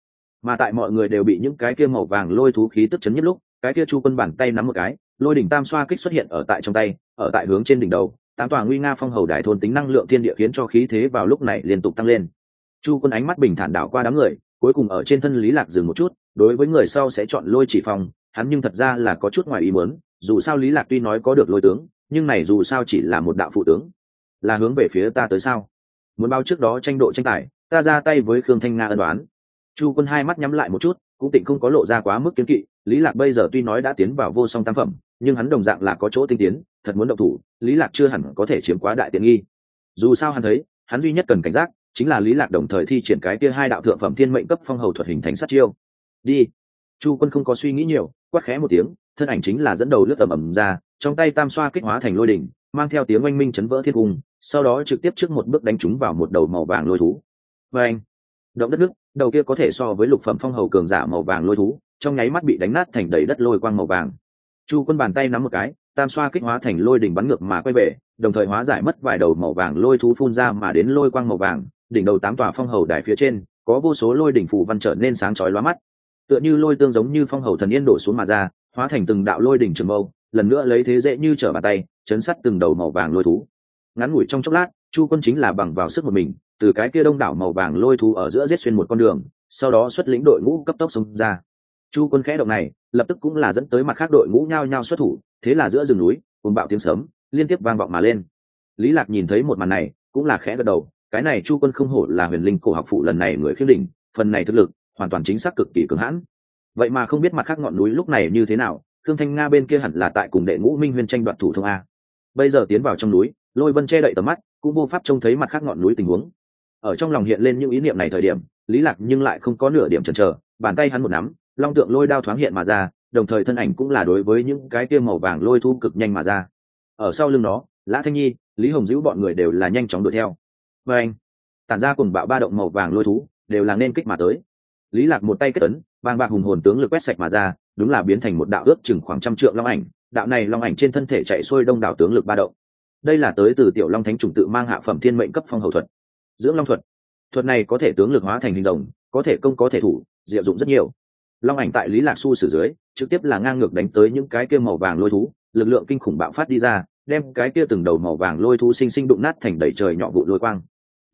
Mà tại mọi người đều bị những cái kia màu vàng lôi thú khí tức chấn nhất lúc, cái kia chu quân bàn tay nắm một cái, lôi đỉnh tam xoa kích xuất hiện ở tại trong tay, ở tại hướng trên đỉnh đầu tám tòa nguy nga phong hầu đại thôn tính năng lượng thiên địa khiến cho khí thế vào lúc này liên tục tăng lên. Chu quân ánh mắt bình thản đảo qua đám người, cuối cùng ở trên thân lý lạc dừng một chút, đối với người sau sẽ chọn lôi chỉ phòng hắn nhưng thật ra là có chút ngoài ý muốn, dù sao lý lạc tuy nói có được lôi tướng, nhưng này dù sao chỉ là một đạo phụ tướng. Là hướng về phía ta tới sao? Muốn bao trước đó tranh độ tranh tài, ta ra tay với khương thanh nga ân đoán chu quân hai mắt nhắm lại một chút, cũng tịnh không có lộ ra quá mức kiến kỵ, lý lạc bây giờ tuy nói đã tiến vào vô song tam phẩm nhưng hắn đồng dạng là có chỗ tinh tiến, thật muốn động thủ, lý lạc chưa hẳn có thể chiếm quá đại tiện nghi. Dù sao hắn thấy, hắn duy nhất cần cảnh giác chính là lý lạc đồng thời thi triển cái kia hai đạo thượng phẩm thiên mệnh cấp phong hầu thuật hình thành sát chiêu. Đi. Chu quân không có suy nghĩ nhiều, quát khẽ một tiếng, thân ảnh chính là dẫn đầu lướt tầm ầm ra, trong tay tam xoa kích hóa thành lôi đỉnh, mang theo tiếng oanh minh chấn vỡ thiên cung, sau đó trực tiếp trước một bước đánh trúng vào một đầu màu vàng lôi thú. Và anh động đất nước, đầu kia có thể so với lục phẩm phong hầu cường giả màu vàng lôi thú, trong nháy mắt bị đánh nát thành đầy đất lôi quang màu vàng chu quân bàn tay nắm một cái, tam xoa kích hóa thành lôi đỉnh bắn ngược mà quay về, đồng thời hóa giải mất vài đầu màu vàng lôi thú phun ra mà đến lôi quang màu vàng, đỉnh đầu tám tòa phong hầu đài phía trên, có vô số lôi đỉnh phủ văn trở nên sáng chói lóa mắt. Tựa như lôi tương giống như phong hầu thần yên đổ xuống mà ra, hóa thành từng đạo lôi đỉnh trường mâu, lần nữa lấy thế dễ như trở bàn tay, chấn sắt từng đầu màu vàng lôi thú. Ngắn ngủi trong chốc lát, chu quân chính là bằng vào sức một mình, từ cái kia đông đảo màu vàng lôi thú ở giữa giết xuyên một con đường, sau đó xuất lĩnh đội ngũ cấp tốc xông ra. Chu quân khẽ động này lập tức cũng là dẫn tới mặt khác đội ngũ nhao nhao xuất thủ, thế là giữa rừng núi cùng bạo tiếng sớm liên tiếp vang vọng mà lên. Lý lạc nhìn thấy một màn này, cũng là khẽ gật đầu, cái này chu quân không hổ là huyền linh cổ học phụ lần này người khiêm đỉnh, phần này thực lực, hoàn toàn chính xác cực kỳ cứng hãn. Vậy mà không biết mặt khác ngọn núi lúc này như thế nào thương thanh nga bên kia hẳn là tại cùng đệ ngũ minh huyền tranh đoạt thủ thông a. Bây giờ tiến vào trong núi, lôi vân che đậy tầm mắt, cũng vô pháp trông thấy mặt khác ngọn núi tình huống. Ở trong lòng hiện lên những ý niệm này thời điểm, lý lạc nhưng lại không có nửa điểm chần chờ, bàn tay hắn một nắm long tượng lôi đao thoáng hiện mà ra, đồng thời thân ảnh cũng là đối với những cái kia màu vàng lôi thu cực nhanh mà ra. Ở sau lưng nó lã thanh nhi, lý hồng dữ bọn người đều là nhanh chóng đuổi theo. Và anh, tản ra cùng bạo ba động màu vàng lôi thú, đều là nên kích mà tới. Lý lạc một tay kết ấn vàng bạc hùng hồn tướng lực quét sạch mà ra, đúng là biến thành một đạo ước chừng khoảng trăm trượng long ảnh. Đạo này long ảnh trên thân thể chạy xuôi đông đảo tướng lực ba động. Đây là tới từ tiểu long thánh trùng tự mang hạ phẩm thiên mệnh cấp phong hầu thuật. Dưỡng long thuật. Thuật này có thể tướng lực hóa thành hình rồng, có thể công có thể thủ, diệu dụng rất nhiều long ảnh tại lý lạc su sử dưới, trực tiếp là ngang ngược đánh tới những cái kia màu vàng lôi thú, lực lượng kinh khủng bạo phát đi ra, đem cái kia từng đầu màu vàng lôi thú sinh sinh đụng nát thành đầy trời nhọ vụ lôi quang.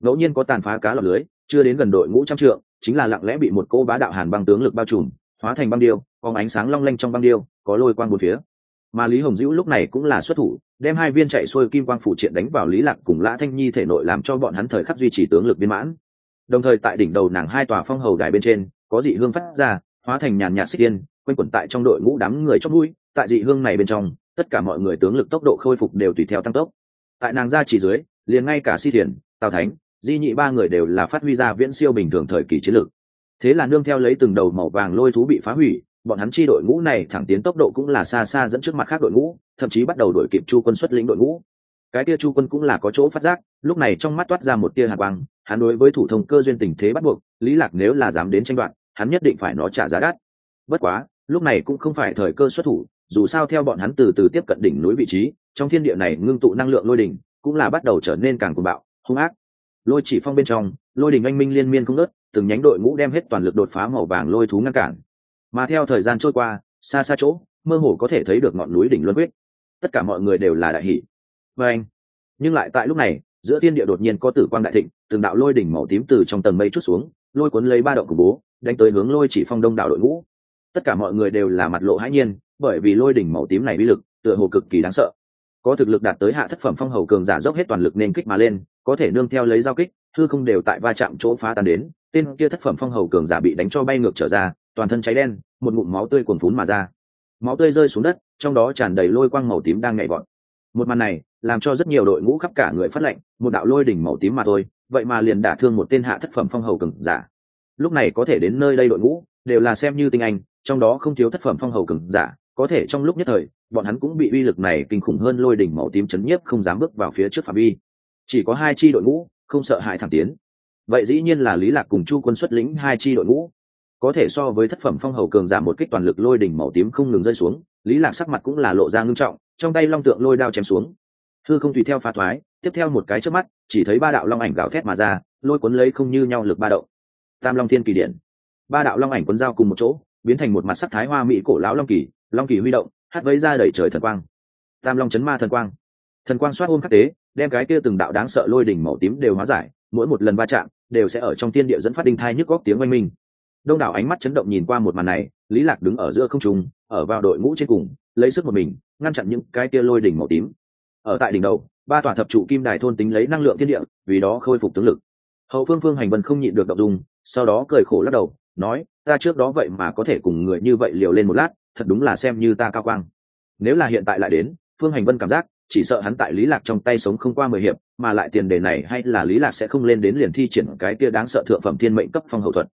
Ngẫu nhiên có tàn phá cá lọc lưới, chưa đến gần đội ngũ trăm trượng, chính là lặng lẽ bị một cô bá đạo hàn băng tướng lực bao trùm, hóa thành băng điêu, có ánh sáng long lanh trong băng điêu, có lôi quang một phía. Mà lý hồng dữ lúc này cũng là xuất thủ, đem hai viên chạy xuôi kim quang phủ triện đánh vào lý lạc cùng lã thanh nhi thể nội làm cho bọn hắn thời khắc duy trì tướng lực viên mãn. Đồng thời tại đỉnh đầu nàng hai tòa phong hầu đài bên trên, có dị hương phát ra hóa thành nhàn nhạt xích tiên quanh quẩn tại trong đội ngũ đám người chót mũi, tại dị hương này bên trong, tất cả mọi người tướng lực tốc độ khôi phục đều tùy theo tăng tốc. Tại nàng ra chỉ dưới, liền ngay cả si thiền, tào thánh, di nhị ba người đều là phát huy ra viễn siêu bình thường thời kỳ chiến lược thế là nương theo lấy từng đầu màu vàng lôi thú bị phá hủy, bọn hắn chi đội ngũ này thẳng tiến tốc độ cũng là xa xa dẫn trước mặt khác đội ngũ, thậm chí bắt đầu đội kịp chu quân xuất lĩnh đội ngũ. Cái tia chu quân cũng là có chỗ phát giác, lúc này trong mắt toát ra một tia hạt băng hắn đối với thủ thông cơ duyên tình thế bắt buộc, lý lạc nếu là dám đến tranh đoạt hắn nhất định phải nó trả giá đắt. Bất quá, lúc này cũng không phải thời cơ xuất thủ, dù sao theo bọn hắn từ từ tiếp cận đỉnh núi vị trí, trong thiên địa này ngưng tụ năng lượng lôi đỉnh cũng là bắt đầu trở nên càng cuồng bạo, hung ác. Lôi chỉ phong bên trong, lôi đỉnh anh minh liên miên không ngớt, từng nhánh đội ngũ đem hết toàn lực đột phá màu vàng lôi thú ngăn cản. Mà theo thời gian trôi qua, xa xa chỗ, mơ hồ có thể thấy được ngọn núi đỉnh luân huyết. Tất cả mọi người đều là đại hỷ và anh, nhưng lại tại lúc này, giữa thiên địa đột nhiên có tử quang đại thịnh, từng đạo lôi đỉnh màu tím từ trong tầng mây chút xuống, lôi cuốn lấy ba động của bố đánh tới hướng lôi chỉ phong đông đảo đội ngũ. Tất cả mọi người đều là mặt lộ hãi nhiên, bởi vì lôi đỉnh màu tím này bí lực, tựa hồ cực kỳ đáng sợ. Có thực lực đạt tới hạ thất phẩm phong hầu cường giả dốc hết toàn lực nên kích mà lên, có thể nương theo lấy giao kích thư không đều tại va chạm chỗ phá tan đến, tên kia thất phẩm phong hầu cường giả bị đánh cho bay ngược trở ra, toàn thân cháy đen, một ngụm máu tươi cuồn phún mà ra. Máu tươi rơi xuống đất, trong đó tràn đầy lôi quang màu tím đang nhảy vọt. Một màn này, làm cho rất nhiều đội ngũ khắp cả người phát lệnh, một đạo lôi đỉnh màu tím mà thôi, vậy mà liền đả thương một tên hạ thất phẩm phong hầu cường giả lúc này có thể đến nơi đây đội ngũ, đều là xem như tinh anh, trong đó không thiếu thất phẩm phong hầu cường giả, có thể trong lúc nhất thời, bọn hắn cũng bị uy lực này kinh khủng hơn lôi đỉnh màu tím chấn nhiếp không dám bước vào phía trước phạm vi. Chỉ có hai chi đội ngũ, không sợ hãi thẳng tiến. Vậy dĩ nhiên là lý lạc cùng chu quân xuất lĩnh hai chi đội ngũ. Có thể so với thất phẩm phong hầu cường giảm một kích toàn lực lôi đỉnh màu tím không ngừng rơi xuống, lý lạc sắc mặt cũng là lộ ra ngưng trọng, trong tay long tượng lôi đao chém xuống. Thư không tùy theo phá thoái, tiếp theo một cái trước mắt, chỉ thấy ba đạo long ảnh gào thét mà ra, lôi cuốn lấy không như nhau lực ba động tam long thiên kỳ Điện, ba đạo long ảnh cuốn dao cùng một chỗ biến thành một mặt sắc thái hoa mỹ cổ lão long kỳ long kỳ huy động hát vấy ra đẩy trời thần quang. Tam long chấn ma thần quang. Thần quang xoát ôm khắc tế đem cái kia từng đạo đáng sợ lôi đỉnh màu tím đều hóa giải mỗi một lần va chạm đều sẽ ở trong thiên địa dẫn phát đinh thai nhức góc tiếng oanh minh. Đông đảo ánh mắt chấn động nhìn qua một màn này lý lạc đứng ở giữa không trung ở vào đội ngũ trên cùng lấy sức một mình ngăn chặn những cái kia lôi đỉnh màu tím. Ở tại đỉnh đầu ba tòa thập trụ kim đài thôn tính lấy năng lượng thiên địa vì đó khôi phục tướng lực hậu phương phương hành vân không nhịn được đọc dùng sau đó cười khổ lắc đầu, nói, ta trước đó vậy mà có thể cùng người như vậy liều lên một lát, thật đúng là xem như ta cao quang. Nếu là hiện tại lại đến, phương hành vân cảm giác, chỉ sợ hắn tại lý lạc trong tay sống không qua mười hiệp, mà lại tiền đề này hay là lý lạc sẽ không lên đến liền thi triển cái kia đáng sợ thượng phẩm thiên mệnh cấp phong hậu thuật.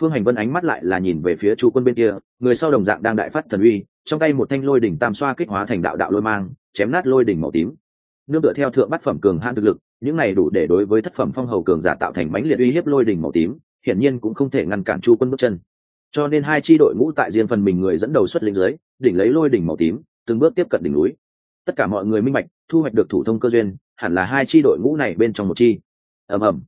Phương hành vân ánh mắt lại là nhìn về phía chu quân bên kia, người sau đồng dạng đang đại phát thần uy, trong tay một thanh lôi đỉnh tam xoa kích hóa thành đạo đạo lôi mang, chém nát lôi đỉnh màu tím. Nương tựa theo thượng bát phẩm cường hạn thực lực những này đủ để đối với thất phẩm phong hầu cường giả tạo thành mãnh liệt uy hiếp lôi đỉnh màu tím, hiển nhiên cũng không thể ngăn cản chu quân bước chân. Cho nên hai tri đội ngũ tại riêng phần mình người dẫn đầu xuất lĩnh dưới, đỉnh lấy lôi đỉnh màu tím, từng bước tiếp cận đỉnh núi. Tất cả mọi người minh bạch, thu hoạch được thủ thông cơ duyên, hẳn là hai tri đội ngũ này bên trong một chi. Ầm ầm.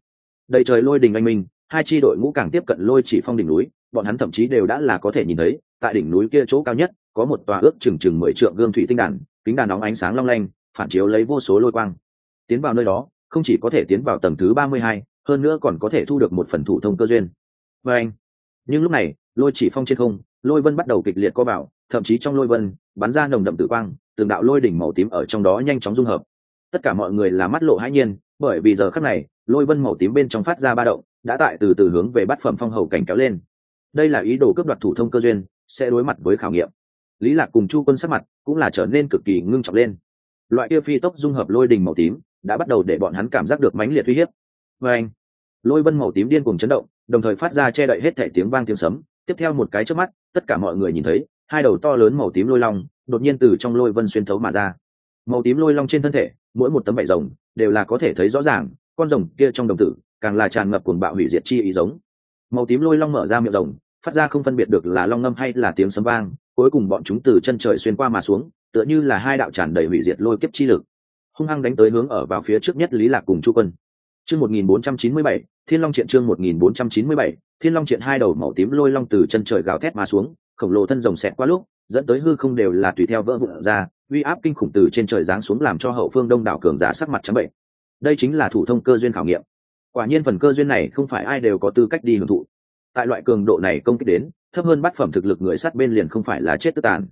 Đầy trời lôi đỉnh anh minh, hai tri đội ngũ càng tiếp cận lôi chỉ phong đỉnh núi, bọn hắn thậm chí đều đã là có thể nhìn thấy, tại đỉnh núi kia chỗ cao nhất, có một tòa ước chừng chừng mười trượng gương thủy tinh đàn, kính đàn nóng ánh sáng long lanh, phản chiếu lấy vô số lôi quang. Tiến vào nơi đó không chỉ có thể tiến vào tầng thứ ba mươi hai, hơn nữa còn có thể thu được một phần thủ thông cơ duyên. Và anh, nhưng lúc này, lôi chỉ phong trên không, lôi vân bắt đầu kịch liệt co bảo thậm chí trong lôi vân, bắn ra nồng đậm tử quang, từng đạo lôi đỉnh màu tím ở trong đó nhanh chóng dung hợp. Tất cả mọi người là mắt lộ hãi nhiên, bởi vì giờ khắc này, lôi vân màu tím bên trong phát ra ba động, đã tại từ từ hướng về bát phẩm phong hầu cảnh kéo lên. Đây là ý đồ cướp đoạt thủ thông cơ duyên, sẽ đối mặt với khảo nghiệm. Lý lạc cùng chu quân sắc mặt cũng là trở nên cực kỳ ngưng trọng lên. Loại kia phi tốc dung hợp lôi đình màu tím đã bắt đầu để bọn hắn cảm giác được mãnh liệt uy hiếp. Và anh, lôi vân màu tím điên cùng chấn động, đồng thời phát ra che đậy hết thể tiếng vang tiếng sấm. Tiếp theo một cái trước mắt, tất cả mọi người nhìn thấy, hai đầu to lớn màu tím lôi long đột nhiên từ trong lôi vân xuyên thấu mà ra. Màu tím lôi long trên thân thể, mỗi một tấm vảy rồng đều là có thể thấy rõ ràng, con rồng kia trong đồng tử càng là tràn ngập cuồng bạo hủy diệt chi ý giống. Màu tím lôi long mở ra miệng rồng, phát ra không phân biệt được là long ngâm hay là tiếng sấm vang, cuối cùng bọn chúng từ chân trời xuyên qua mà xuống, tựa như là hai đạo tràn đầy hủy diệt lôi kiếp chi lực hung hăng đánh tới hướng ở vào phía trước nhất lý lạc cùng chu quân. Chương 1497, thiên long triện chương 1497, thiên long triện hai đầu màu tím lôi long từ chân trời gào thét mà xuống khổng lồ thân rồng xẹt qua lúc dẫn tới hư không đều là tùy theo vỡ vụn ra uy áp kinh khủng từ trên trời giáng xuống làm cho hậu phương đông đảo cường giả sắc mặt trắng bệnh. Đây chính là thủ thông cơ duyên khảo nghiệm. Quả nhiên phần cơ duyên này không phải ai đều có tư cách đi hưởng thụ. Tại loại cường độ này công kích đến thấp hơn bát phẩm thực lực người sát bên liền không phải là chết tức tàn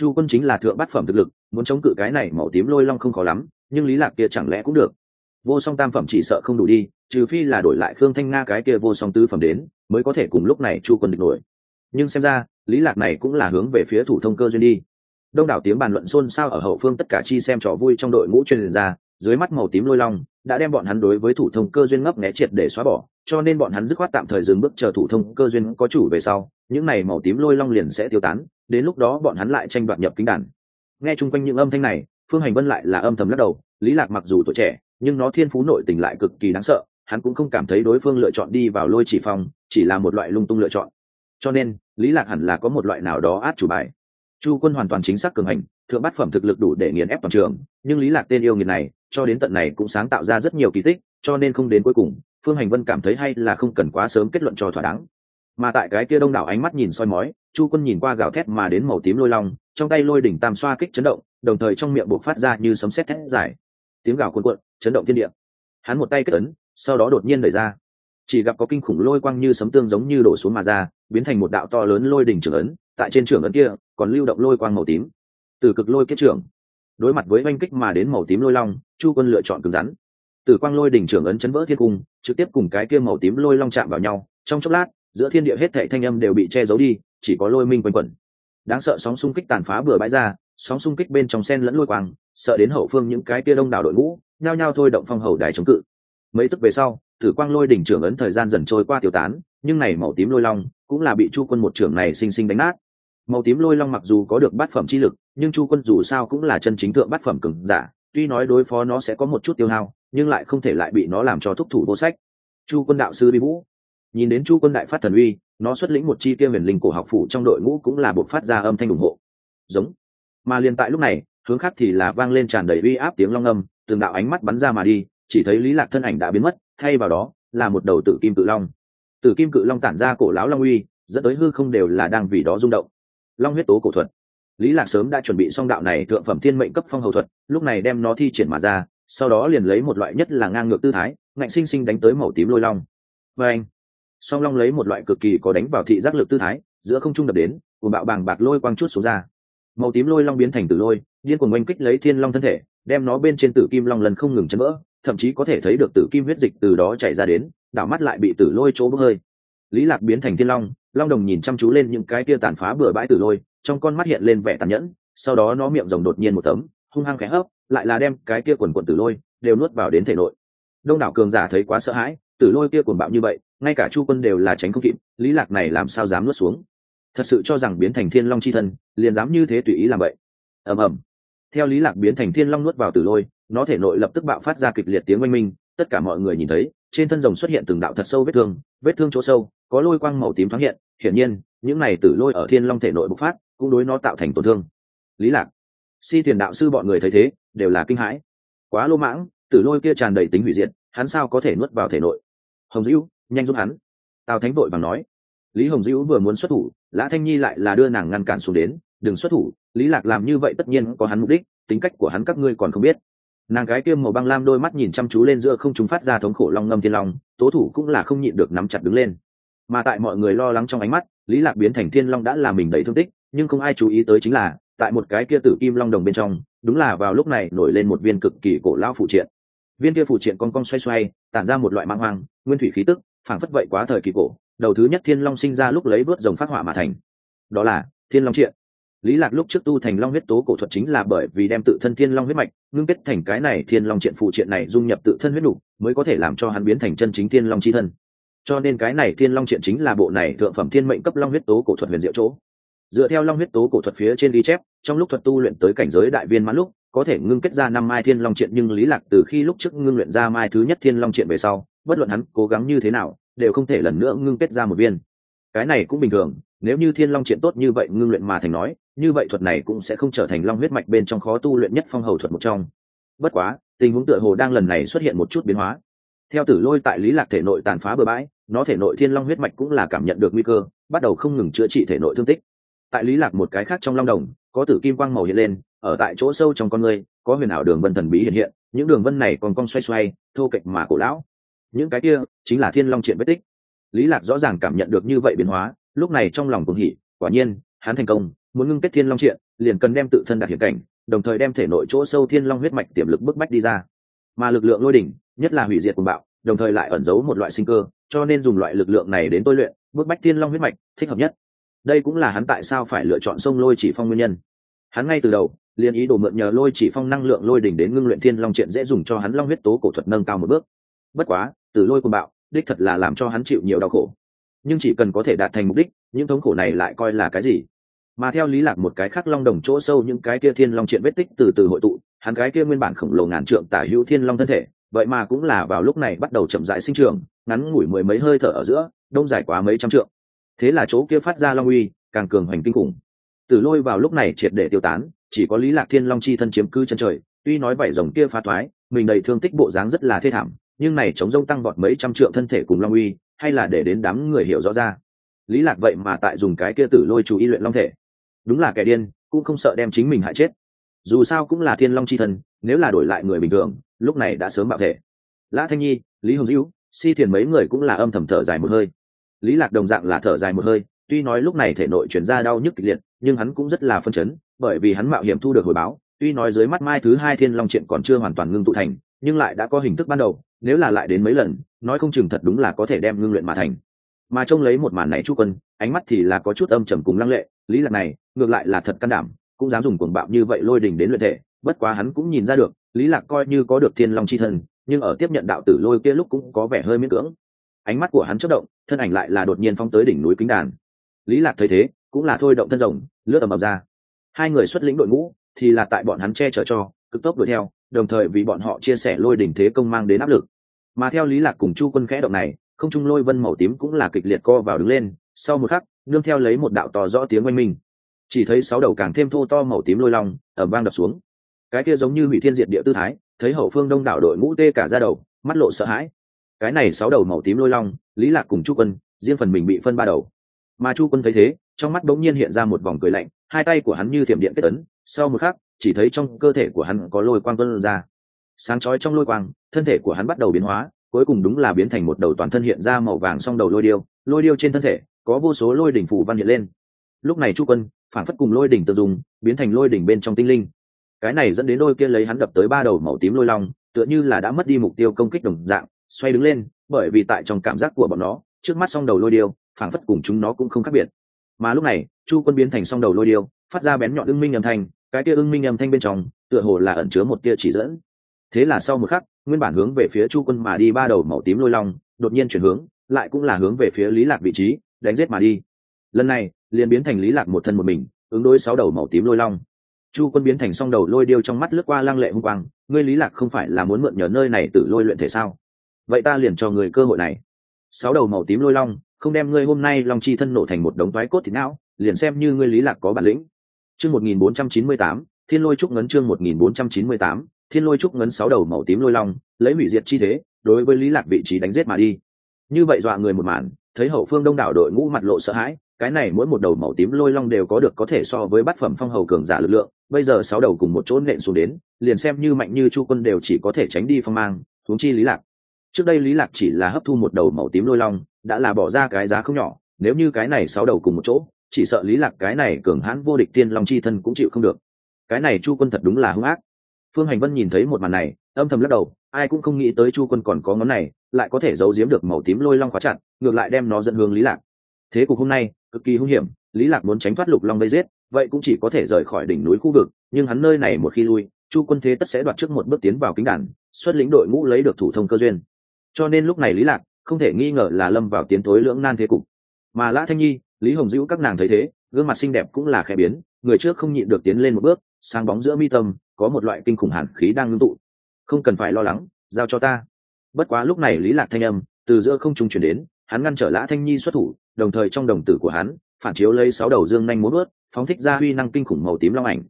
chu quân chính là thượng bát phẩm thực lực, muốn chống cự cái này màu tím lôi long không khó lắm, nhưng lý lạc kia chẳng lẽ cũng được. Vô song tam phẩm chỉ sợ không đủ đi, trừ phi là đổi lại khương thanh nga cái kia vô song tứ phẩm đến, mới có thể cùng lúc này chu quân địch nổi. Nhưng xem ra, lý lạc này cũng là hướng về phía thủ thông cơ duyên đi. Đông đảo tiếng bàn luận xôn xao ở hậu phương tất cả chi xem trò vui trong đội ngũ truyền ra, dưới mắt màu tím lôi long đã đem bọn hắn đối với thủ thông cơ duyên ngấp nghé triệt để xóa bỏ, cho nên bọn hắn dứt khoát tạm thời dừng bước chờ thủ thông cơ duyên có chủ về sau những này màu tím lôi long liền sẽ tiêu tán, đến lúc đó bọn hắn lại tranh đoạt nhập kính đàn. Nghe chung quanh những âm thanh này, phương hành vân lại là âm thầm lắc đầu, lý lạc mặc dù tuổi trẻ, nhưng nó thiên phú nội tình lại cực kỳ đáng sợ, hắn cũng không cảm thấy đối phương lựa chọn đi vào lôi chỉ phong, chỉ là một loại lung tung lựa chọn. Cho nên, lý lạc hẳn là có một loại nào đó át chủ bài. Chu quân hoàn toàn chính xác cường hành, thượng bát phẩm thực lực đủ để nghiền ép toàn trường, nhưng lý lạc tên yêu nghiệt này, cho đến tận này cũng sáng tạo ra rất nhiều kỳ tích, cho nên không đến cuối cùng, phương hành vân cảm thấy hay là không cần quá sớm kết luận cho thỏa đáng mà tại cái kia đông đảo ánh mắt nhìn soi mói, chu quân nhìn qua gào thét mà đến màu tím lôi long, trong tay lôi đỉnh tam xoa kích chấn động, đồng thời trong miệng buộc phát ra như sấm sét thét dài. Tiếng gào cuộn cuộn, chấn động thiên địa. Hắn một tay kết ấn, sau đó đột nhiên đẩy ra. Chỉ gặp có kinh khủng lôi quang như sấm tương giống như đổ xuống mà ra, biến thành một đạo to lớn lôi đỉnh trưởng ấn, tại trên trưởng ấn kia, còn lưu động lôi quang màu tím. Từ cực lôi kết trưởng đối mặt với oanh kích mà đến màu tím lôi long, chu quân lựa chọn cứng rắn. Từ quang lôi đỉnh trưởng ấn chấn vỡ thiên cung, trực tiếp cùng cái kia màu tím lôi long chạm vào nhau, trong chốc lát giữa thiên địa hết thảy thanh âm đều bị che giấu đi, chỉ có lôi minh quanh quẩn. Đáng sợ sóng xung kích tàn phá bừa bãi ra, sóng xung kích bên trong sen lẫn lôi quang, sợ đến hậu phương những cái kia đông đảo đội ngũ, nhao nhao thôi động phong hầu đài chống cự. Mấy tức về sau, tử quang lôi đỉnh trưởng ấn thời gian dần trôi qua tiêu tán, nhưng này màu tím lôi long cũng là bị chu quân một trưởng này sinh sinh đánh nát. Màu tím lôi long mặc dù có được bát phẩm chi lực, nhưng chu quân dù sao cũng là chân chính thượng bát phẩm cứng giả, tuy nói đối phó nó sẽ có một chút tiêu hao, nhưng lại không thể lại bị nó làm cho thúc thủ vô sách. Chu quân đạo sư bi vũ nhìn đến chu quân đại phát thần uy, nó xuất lĩnh một chi tiêu huyền linh cổ học phủ trong đội ngũ cũng là buộc phát ra âm thanh ủng hộ. Giống. Mà liền tại lúc này, hướng khác thì là vang lên tràn đầy uy áp tiếng long âm, từng đạo ánh mắt bắn ra mà đi, chỉ thấy lý lạc thân ảnh đã biến mất, thay vào đó là một đầu tử kim cự long. Tử kim cự long tản ra cổ lão long uy, dẫn tới hư không đều là đang vì đó rung động. Long huyết tố cổ thuật. Lý lạc sớm đã chuẩn bị xong đạo này thượng phẩm thiên mệnh cấp phong hầu thuật, lúc này đem nó thi triển mà ra, sau đó liền lấy một loại nhất là ngang ngược tư thái, ngạnh sinh sinh đánh tới màu tím lôi long. Vê anh song long lấy một loại cực kỳ có đánh vào thị giác lực tư thái, giữa không trung đập đến cùng bạo bàng bạc lôi quang chút xuống ra. Màu tím lôi long biến thành tử lôi, điên cuồng oanh kích lấy thiên long thân thể, đem nó bên trên tử kim long lần không ngừng chấn vỡ, thậm chí có thể thấy được tử kim huyết dịch từ đó chảy ra đến, đảo mắt lại bị tử lôi chỗ bốc hơi. Lý lạc biến thành thiên long long đồng nhìn chăm chú lên những cái kia tàn phá bừa bãi tử lôi, trong con mắt hiện lên vẻ tàn nhẫn, sau đó nó miệng rồng đột nhiên một tấm, hung hăng khẽ hấp, lại là đem cái kia quần quần tử lôi đều nuốt vào đến thể nội. Đông đảo cường giả thấy quá sợ hãi, tử lôi kia cuồng bạo như vậy ngay cả chu quân đều là tránh không kịp, lý lạc này làm sao dám nuốt xuống? Thật sự cho rằng biến thành thiên long chi thân liền dám như thế tùy ý làm vậy. Ầm ầm. Theo lý lạc biến thành thiên long nuốt vào tử lôi, nó thể nội lập tức bạo phát ra kịch liệt tiếng oanh minh, tất cả mọi người nhìn thấy, trên thân rồng xuất hiện từng đạo thật sâu vết thương vết thương chỗ sâu, có lôi quang màu tím thoáng hiện, hiển nhiên, những này tử lôi ở thiên long thể nội bộc phát, cũng đối nó tạo thành tổn thương. Lý lạc. Si tiền đạo sư bọn người thấy thế, đều là kinh hãi. Quá lô mãng, tử lôi kia tràn đầy tính hủy diệt, hắn sao có thể nuốt vào thể nội? Hồng dữ nhanh giúp hắn. Tào thánh vội bằng nói, lý hồng dữ vừa muốn xuất thủ, lã thanh nhi lại là đưa nàng ngăn cản xuống đến, đừng xuất thủ, lý lạc làm như vậy tất nhiên có hắn mục đích, tính cách của hắn các ngươi còn không biết. Nàng cái kiêm màu băng lam đôi mắt nhìn chăm chú lên giữa không chúng phát ra thống khổ long ngâm thiên long, tố thủ cũng là không nhịn được nắm chặt đứng lên. Mà tại mọi người lo lắng trong ánh mắt, lý lạc biến thành thiên long đã làm mình đầy thương tích, nhưng không ai chú ý tới chính là, tại một cái kia tử kim long đồng bên trong, đúng là vào lúc này nổi lên một viên cực kỳ cổ lao phụ triện. Viên kia phụ triện con con xoay xoay, tản ra một loại mang hoang, nguyên thủy khí tức phảng phất vậy quá thời kỳ cổ, đầu thứ nhất thiên long sinh ra lúc lấy vớt rồng phát hỏa mà thành. Đó là thiên long triện. Lý lạc lúc trước tu thành long huyết tố cổ thuật chính là bởi vì đem tự thân thiên long huyết mạch ngưng kết thành cái này thiên long triện phụ triện này dung nhập tự thân huyết đủ, mới có thể làm cho hắn biến thành chân chính thiên long chi thân. Cho nên cái này thiên long triện chính là bộ này thượng phẩm thiên mệnh cấp long huyết tố cổ thuật huyền diệu chỗ. Dựa theo long huyết tố cổ thuật phía trên ghi chép, trong lúc thuật tu luyện tới cảnh giới đại viên mãn lúc, có thể ngưng kết ra năm mai thiên long triện, nhưng lý lạc từ khi lúc trước ngưng luyện ra mai thứ nhất thiên long triện về sau bất luận hắn cố gắng như thế nào, đều không thể lần nữa ngưng kết ra một viên. Cái này cũng bình thường, nếu như thiên long triện tốt như vậy ngưng luyện mà thành nói, như vậy thuật này cũng sẽ không trở thành long huyết mạch bên trong khó tu luyện nhất phong hầu thuật một trong. Bất quá, tình huống tựa hồ đang lần này xuất hiện một chút biến hóa. Theo tử lôi tại lý lạc thể nội tàn phá bừa bãi, nó thể nội thiên long huyết mạch cũng là cảm nhận được nguy cơ, bắt đầu không ngừng chữa trị thể nội thương tích. Tại lý lạc một cái khác trong long đồng, có tử kim quang màu hiện lên, ở tại chỗ sâu trong con người, có huyền ảo đường vân thần bí hiện hiện, những đường vân này còn cong xoay xoay, thô kệch mà cổ lão những cái kia chính là thiên long triện vết tích. Lý lạc rõ ràng cảm nhận được như vậy biến hóa, lúc này trong lòng cũng hỉ, quả nhiên, hắn thành công, muốn ngưng kết thiên long triện liền cần đem tự thân đạt hiểm cảnh, đồng thời đem thể nội chỗ sâu thiên long huyết mạch tiềm lực bức bách đi ra. Mà lực lượng lôi đỉnh, nhất là hủy diệt cuồng bạo, đồng thời lại ẩn giấu một loại sinh cơ, cho nên dùng loại lực lượng này đến tôi luyện, bức bách thiên long huyết mạch, thích hợp nhất. Đây cũng là hắn tại sao phải lựa chọn sông lôi chỉ phong nguyên nhân. Hắn ngay từ đầu, liền ý đồ mượn nhờ lôi chỉ phong năng lượng lôi đỉnh đến ngưng luyện thiên long triện dễ dùng cho hắn long huyết tố cổ thuật nâng cao một bước. Bất quá từ lôi cuồng bạo, đích thật là làm cho hắn chịu nhiều đau khổ. Nhưng chỉ cần có thể đạt thành mục đích, những thống khổ này lại coi là cái gì? Mà theo lý lạc một cái khác long đồng chỗ sâu những cái kia thiên long triện vết tích từ từ hội tụ, hắn cái kia nguyên bản khổng lồ ngàn trượng tả hữu thiên long thân thể, vậy mà cũng là vào lúc này bắt đầu chậm rãi sinh trưởng, ngắn ngủi mười mấy hơi thở ở giữa, đông dài quá mấy trăm trượng. Thế là chỗ kia phát ra long uy, càng cường hoành kinh khủng. Tử lôi vào lúc này triệt để tiêu tán, chỉ có lý lạc thiên long chi thân chiếm cư chân trời, tuy nói vảy rồng kia phá thoái, mình đầy thương tích bộ dáng rất là thê thảm nhưng này chống rông tăng vọt mấy trăm trượng thân thể cùng long uy hay là để đến đám người hiểu rõ ra. Lý lạc vậy mà tại dùng cái kia tử lôi chú ý luyện long thể. Đúng là kẻ điên cũng không sợ đem chính mình hại chết. Dù sao cũng là thiên long chi thần, nếu là đổi lại người bình thường lúc này đã sớm bạo thể. Lã thanh nhi lý hồng dữ si thiền mấy người cũng là âm thầm thở dài một hơi. Lý lạc đồng dạng là thở dài một hơi tuy nói lúc này thể nội chuyển ra đau nhức kịch liệt nhưng hắn cũng rất là phân chấn bởi vì hắn mạo hiểm thu được hồi báo tuy nói dưới mắt mai thứ hai thiên long chuyện còn chưa hoàn toàn ngưng tụ thành nhưng lại đã có hình thức ban đầu nếu là lại đến mấy lần, nói không chừng thật đúng là có thể đem ngưng luyện mà thành. Mà trông lấy một màn này chu quân, ánh mắt thì là có chút âm trầm cùng lăng lệ, lý lạc này, ngược lại là thật can đảm, cũng dám dùng cuồng bạo như vậy lôi đình đến luyện thể, bất quá hắn cũng nhìn ra được, lý lạc coi như có được thiên long chi thân, nhưng ở tiếp nhận đạo tử lôi kia lúc cũng có vẻ hơi miễn cưỡng. Ánh mắt của hắn chớp động, thân ảnh lại là đột nhiên phong tới đỉnh núi kính đàn. Lý lạc thấy thế, cũng là thôi động thân rồng, lướt ầm ầm ra. Hai người xuất lĩnh đội ngũ, thì là tại bọn hắn che chở cho, cực tốc đuổi theo đồng thời vì bọn họ chia sẻ lôi đỉnh thế công mang đến áp lực. Mà theo lý lạc cùng chu quân khẽ động này, không trung lôi vân màu tím cũng là kịch liệt co vào đứng lên, sau một khắc, nương theo lấy một đạo to rõ tiếng oanh minh. Chỉ thấy sáu đầu càng thêm thô to màu tím lôi long ở vang đập xuống. Cái kia giống như hủy thiên diệt địa tư thái, thấy hậu phương đông đảo đội ngũ tê cả ra đầu, mắt lộ sợ hãi. Cái này sáu đầu màu tím lôi long, lý lạc cùng chu quân, riêng phần mình bị phân ba đầu. Mà chu quân thấy thế, trong mắt bỗng nhiên hiện ra một vòng cười lạnh, hai tay của hắn như thiểm điện kết ấn, sau một khắc chỉ thấy trong cơ thể của hắn có lôi quang tuân ra. Sáng chói trong lôi quang, thân thể của hắn bắt đầu biến hóa, cuối cùng đúng là biến thành một đầu toàn thân hiện ra màu vàng song đầu lôi điêu. Lôi điêu trên thân thể, có vô số lôi đỉnh phủ văn hiện lên. Lúc này chu quân, phản phất cùng lôi đỉnh tự dùng biến thành lôi đỉnh bên trong tinh linh. Cái này dẫn đến đôi kia lấy hắn đập tới ba đầu màu tím lôi long, tựa như là đã mất đi mục tiêu công kích đồng dạng, xoay đứng lên, bởi vì tại trong cảm giác của bọn nó, trước mắt song đầu lôi điêu, phản phất cùng chúng nó cũng không khác biệt. Mà lúc này, chu quân biến thành song đầu lôi điêu, phát ra bén nhọn ưng minh âm thanh cái kia ưng minh âm thanh bên trong, tựa hồ là ẩn chứa một tia chỉ dẫn. Thế là sau một khắc, nguyên bản hướng về phía chu quân mà đi ba đầu màu tím lôi long, đột nhiên chuyển hướng, lại cũng là hướng về phía lý lạc vị trí, đánh giết mà đi. Lần này, liền biến thành lý lạc một thân một mình, ứng đối sáu đầu màu tím lôi long. Chu quân biến thành song đầu lôi điêu trong mắt lướt qua lăng lệ hung quang, ngươi lý lạc không phải là muốn mượn nhờ nơi này tự lôi luyện thể sao? Vậy ta liền cho người cơ hội này. Sáu đầu màu tím lôi long, không đem ngươi hôm nay long chi thân nổ thành một đống toái cốt thì não, liền xem như ngươi lý lạc có bản lĩnh chương một nghìn bốn trăm chín mươi tám, thiên lôi trúc ngấn chương một nghìn bốn trăm chín mươi tám, thiên lôi trúc ngấn sáu đầu màu tím lôi long, lấy hủy diệt chi thế, đối với lý lạc vị trí đánh giết mà đi. Như vậy dọa người một màn, thấy hậu phương đông đảo đội ngũ mặt lộ sợ hãi, cái này mỗi một đầu màu tím lôi long đều có được có thể so với bát phẩm phong hầu cường giả lực lượng, bây giờ sáu đầu cùng một chỗ nện xuống đến, liền xem như mạnh như chu quân đều chỉ có thể tránh đi phong mang, huống chi lý lạc. Trước đây lý lạc chỉ là hấp thu một đầu màu tím lôi long, đã là bỏ ra cái giá không nhỏ, nếu như cái này sáu đầu cùng một chỗ chỉ sợ lý lạc cái này cường hãn vô địch tiên long chi thân cũng chịu không được. Cái này chu quân thật đúng là hung ác. Phương hành vân nhìn thấy một màn này, âm thầm lắc đầu, ai cũng không nghĩ tới chu quân còn có ngón này, lại có thể giấu giếm được màu tím lôi long khóa chặt, ngược lại đem nó dẫn hướng lý lạc. Thế cục hôm nay, cực kỳ hung hiểm, lý lạc muốn tránh thoát lục long vây giết, vậy cũng chỉ có thể rời khỏi đỉnh núi khu vực, nhưng hắn nơi này một khi lui, chu quân thế tất sẽ đoạt trước một bước tiến vào kính đàn, xuất lĩnh đội ngũ lấy được thủ thông cơ duyên. Cho nên lúc này lý lạc không thể nghi ngờ là lâm vào tiến thối lưỡng nan thế cục. Mà lã thanh nhi lý hồng dữ các nàng thấy thế gương mặt xinh đẹp cũng là khẽ biến người trước không nhịn được tiến lên một bước sáng bóng giữa mi tâm có một loại kinh khủng hàn khí đang ngưng tụ. Không cần phải lo lắng giao cho ta. Bất quá lúc này lý lạc thanh âm từ giữa không trung chuyển đến hắn ngăn trở lã thanh nhi xuất thủ đồng thời trong đồng tử của hắn phản chiếu lấy sáu đầu dương nhanh muốn bước, phóng thích ra huy năng kinh khủng màu tím long ảnh.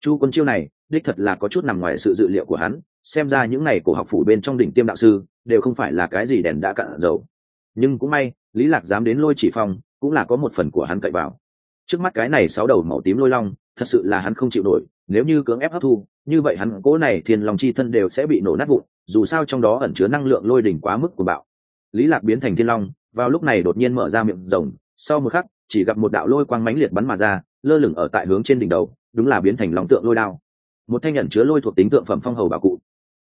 Chu quân chiêu này đích thật là có chút nằm ngoài sự dự liệu của hắn xem ra những ngày cổ học phủ bên trong đỉnh tiêm đạo sư đều không phải là cái gì đèn đã cạn dầu. Nhưng cũng may lý lạc dám đến lôi chỉ phong cũng là có một phần của hắn cậy vào. Trước mắt cái này sáu đầu màu tím lôi long, thật sự là hắn không chịu nổi, nếu như cưỡng ép hấp thu, như vậy hắn cố này thiên long chi thân đều sẽ bị nổ nát vụn, dù sao trong đó ẩn chứa năng lượng lôi đỉnh quá mức của bạo. Lý lạc biến thành thiên long, vào lúc này đột nhiên mở ra miệng rồng, sau một khắc, chỉ gặp một đạo lôi quang mãnh liệt bắn mà ra, lơ lửng ở tại hướng trên đỉnh đầu, đúng là biến thành long tượng lôi đao. Một thanh nhận chứa lôi thuộc tính tượng phẩm phong hầu bảo cụ.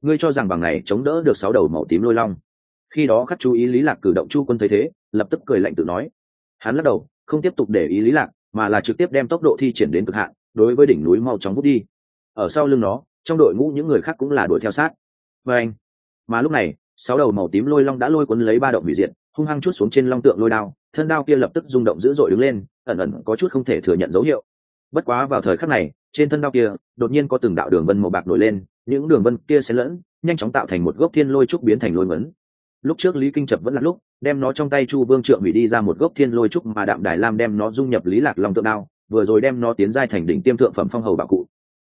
Ngươi cho rằng bằng này chống đỡ được sáu đầu màu tím lôi long. Khi đó khắc chú ý lý lạc cử động chu quân thấy thế, lập tức cười lạnh tự nói hắn lắc đầu, không tiếp tục để ý lý lạc, mà là trực tiếp đem tốc độ thi triển đến cực hạn, đối với đỉnh núi mau chóng bút đi. Ở sau lưng nó, trong đội ngũ những người khác cũng là đuổi theo sát. Và anh, mà lúc này, sáu đầu màu tím lôi long đã lôi cuốn lấy ba động hủy diệt, hung hăng chút xuống trên long tượng lôi đao, thân đao kia lập tức rung động dữ dội đứng lên, ẩn ẩn có chút không thể thừa nhận dấu hiệu. Bất quá vào thời khắc này, trên thân đao kia, đột nhiên có từng đạo đường vân màu bạc nổi lên, những đường vân kia xen lẫn, nhanh chóng tạo thành một gốc thiên lôi trúc biến thành lôi mấn lúc trước lý kinh chập vẫn là lúc, đem nó trong tay chu vương trượng hủy đi ra một gốc thiên lôi trúc mà đạm đài lam đem nó dung nhập lý lạc long tượng đao, vừa rồi đem nó tiến giai thành đỉnh tiêm thượng phẩm phong hầu bảo cụ.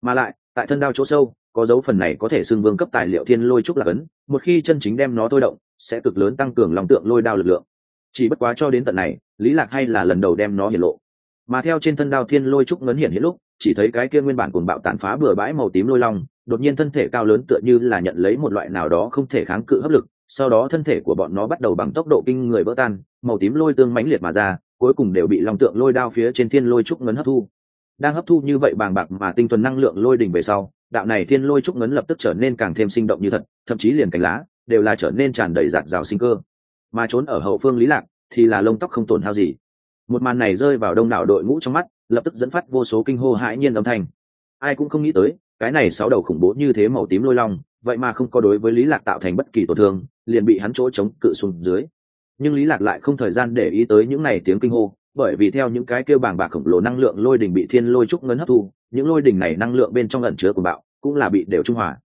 Mà lại, tại thân đao chỗ sâu, có dấu phần này có thể xưng vương cấp tài liệu thiên lôi trúc lạc ấn, một khi chân chính đem nó thôi động, sẽ cực lớn tăng cường lòng tượng lôi đao lực lượng. Chỉ bất quá cho đến tận này, lý lạc hay là lần đầu đem nó hiển lộ. Mà theo trên thân đao thiên lôi trúc ngấn hiển hiện lúc, chỉ thấy cái kia nguyên bản cuồng bạo tàn phá bừa bãi màu tím lôi long, đột nhiên thân thể cao lớn tựa như là nhận lấy một loại nào đó không thể kháng cự hấp lực sau đó thân thể của bọn nó bắt đầu bằng tốc độ kinh người vỡ tan, màu tím lôi tương mãnh liệt mà ra, cuối cùng đều bị long tượng lôi đao phía trên thiên lôi trúc ngấn hấp thu. Đang hấp thu như vậy bàng bạc mà tinh thuần năng lượng lôi đỉnh về sau, đạo này thiên lôi trúc ngấn lập tức trở nên càng thêm sinh động như thật, thậm chí liền cánh lá đều là trở nên tràn đầy giạt rào sinh cơ. Mà trốn ở hậu phương lý lạc thì là lông tóc không tổn hao gì. Một màn này rơi vào đông đảo đội ngũ trong mắt, lập tức dẫn phát vô số kinh hô hãi nhiên âm thanh. Ai cũng không nghĩ tới, cái này sáu đầu khủng bố như thế màu tím lôi long, vậy mà không có đối với lý lạc tạo thành bất kỳ tổn thương liền bị hắn chỗ chống cự xuống dưới. Nhưng lý lạc lại không thời gian để ý tới những này tiếng kinh hô, bởi vì theo những cái kêu bàng bạc khổng lồ năng lượng lôi đỉnh bị thiên lôi trúc ngấn hấp thu, những lôi đỉnh này năng lượng bên trong ẩn chứa của bạo cũng là bị đều trung hòa.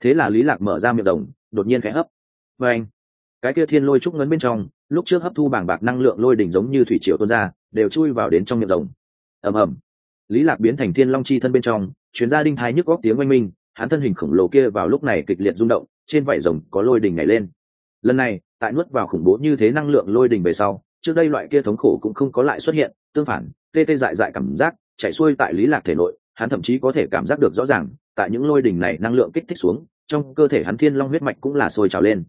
Thế là lý lạc mở ra miệng đồng đột nhiên khẽ hấp. Và anh, cái kia thiên lôi trúc ngấn bên trong, lúc trước hấp thu bàng bạc năng lượng lôi đỉnh giống như thủy triều tuôn ra, đều chui vào đến trong miệng rồng ầm ầm. Lý lạc biến thành thiên long chi thân bên trong, chuyến ra đinh thái nhức góc tiếng oanh minh, hắn thân hình khổng lồ kia vào lúc này kịch liệt rung động, trên vảy rồng có lôi đỉnh nhảy lên lần này, tại nuốt vào khủng bố như thế năng lượng lôi đỉnh về sau, trước đây loại kia thống khổ cũng không có lại xuất hiện, tương phản, tê tê dại dại cảm giác chạy xuôi tại lý lạc thể nội, hắn thậm chí có thể cảm giác được rõ ràng, tại những lôi đỉnh này năng lượng kích thích xuống, trong cơ thể hắn thiên long huyết mạch cũng là sôi trào lên.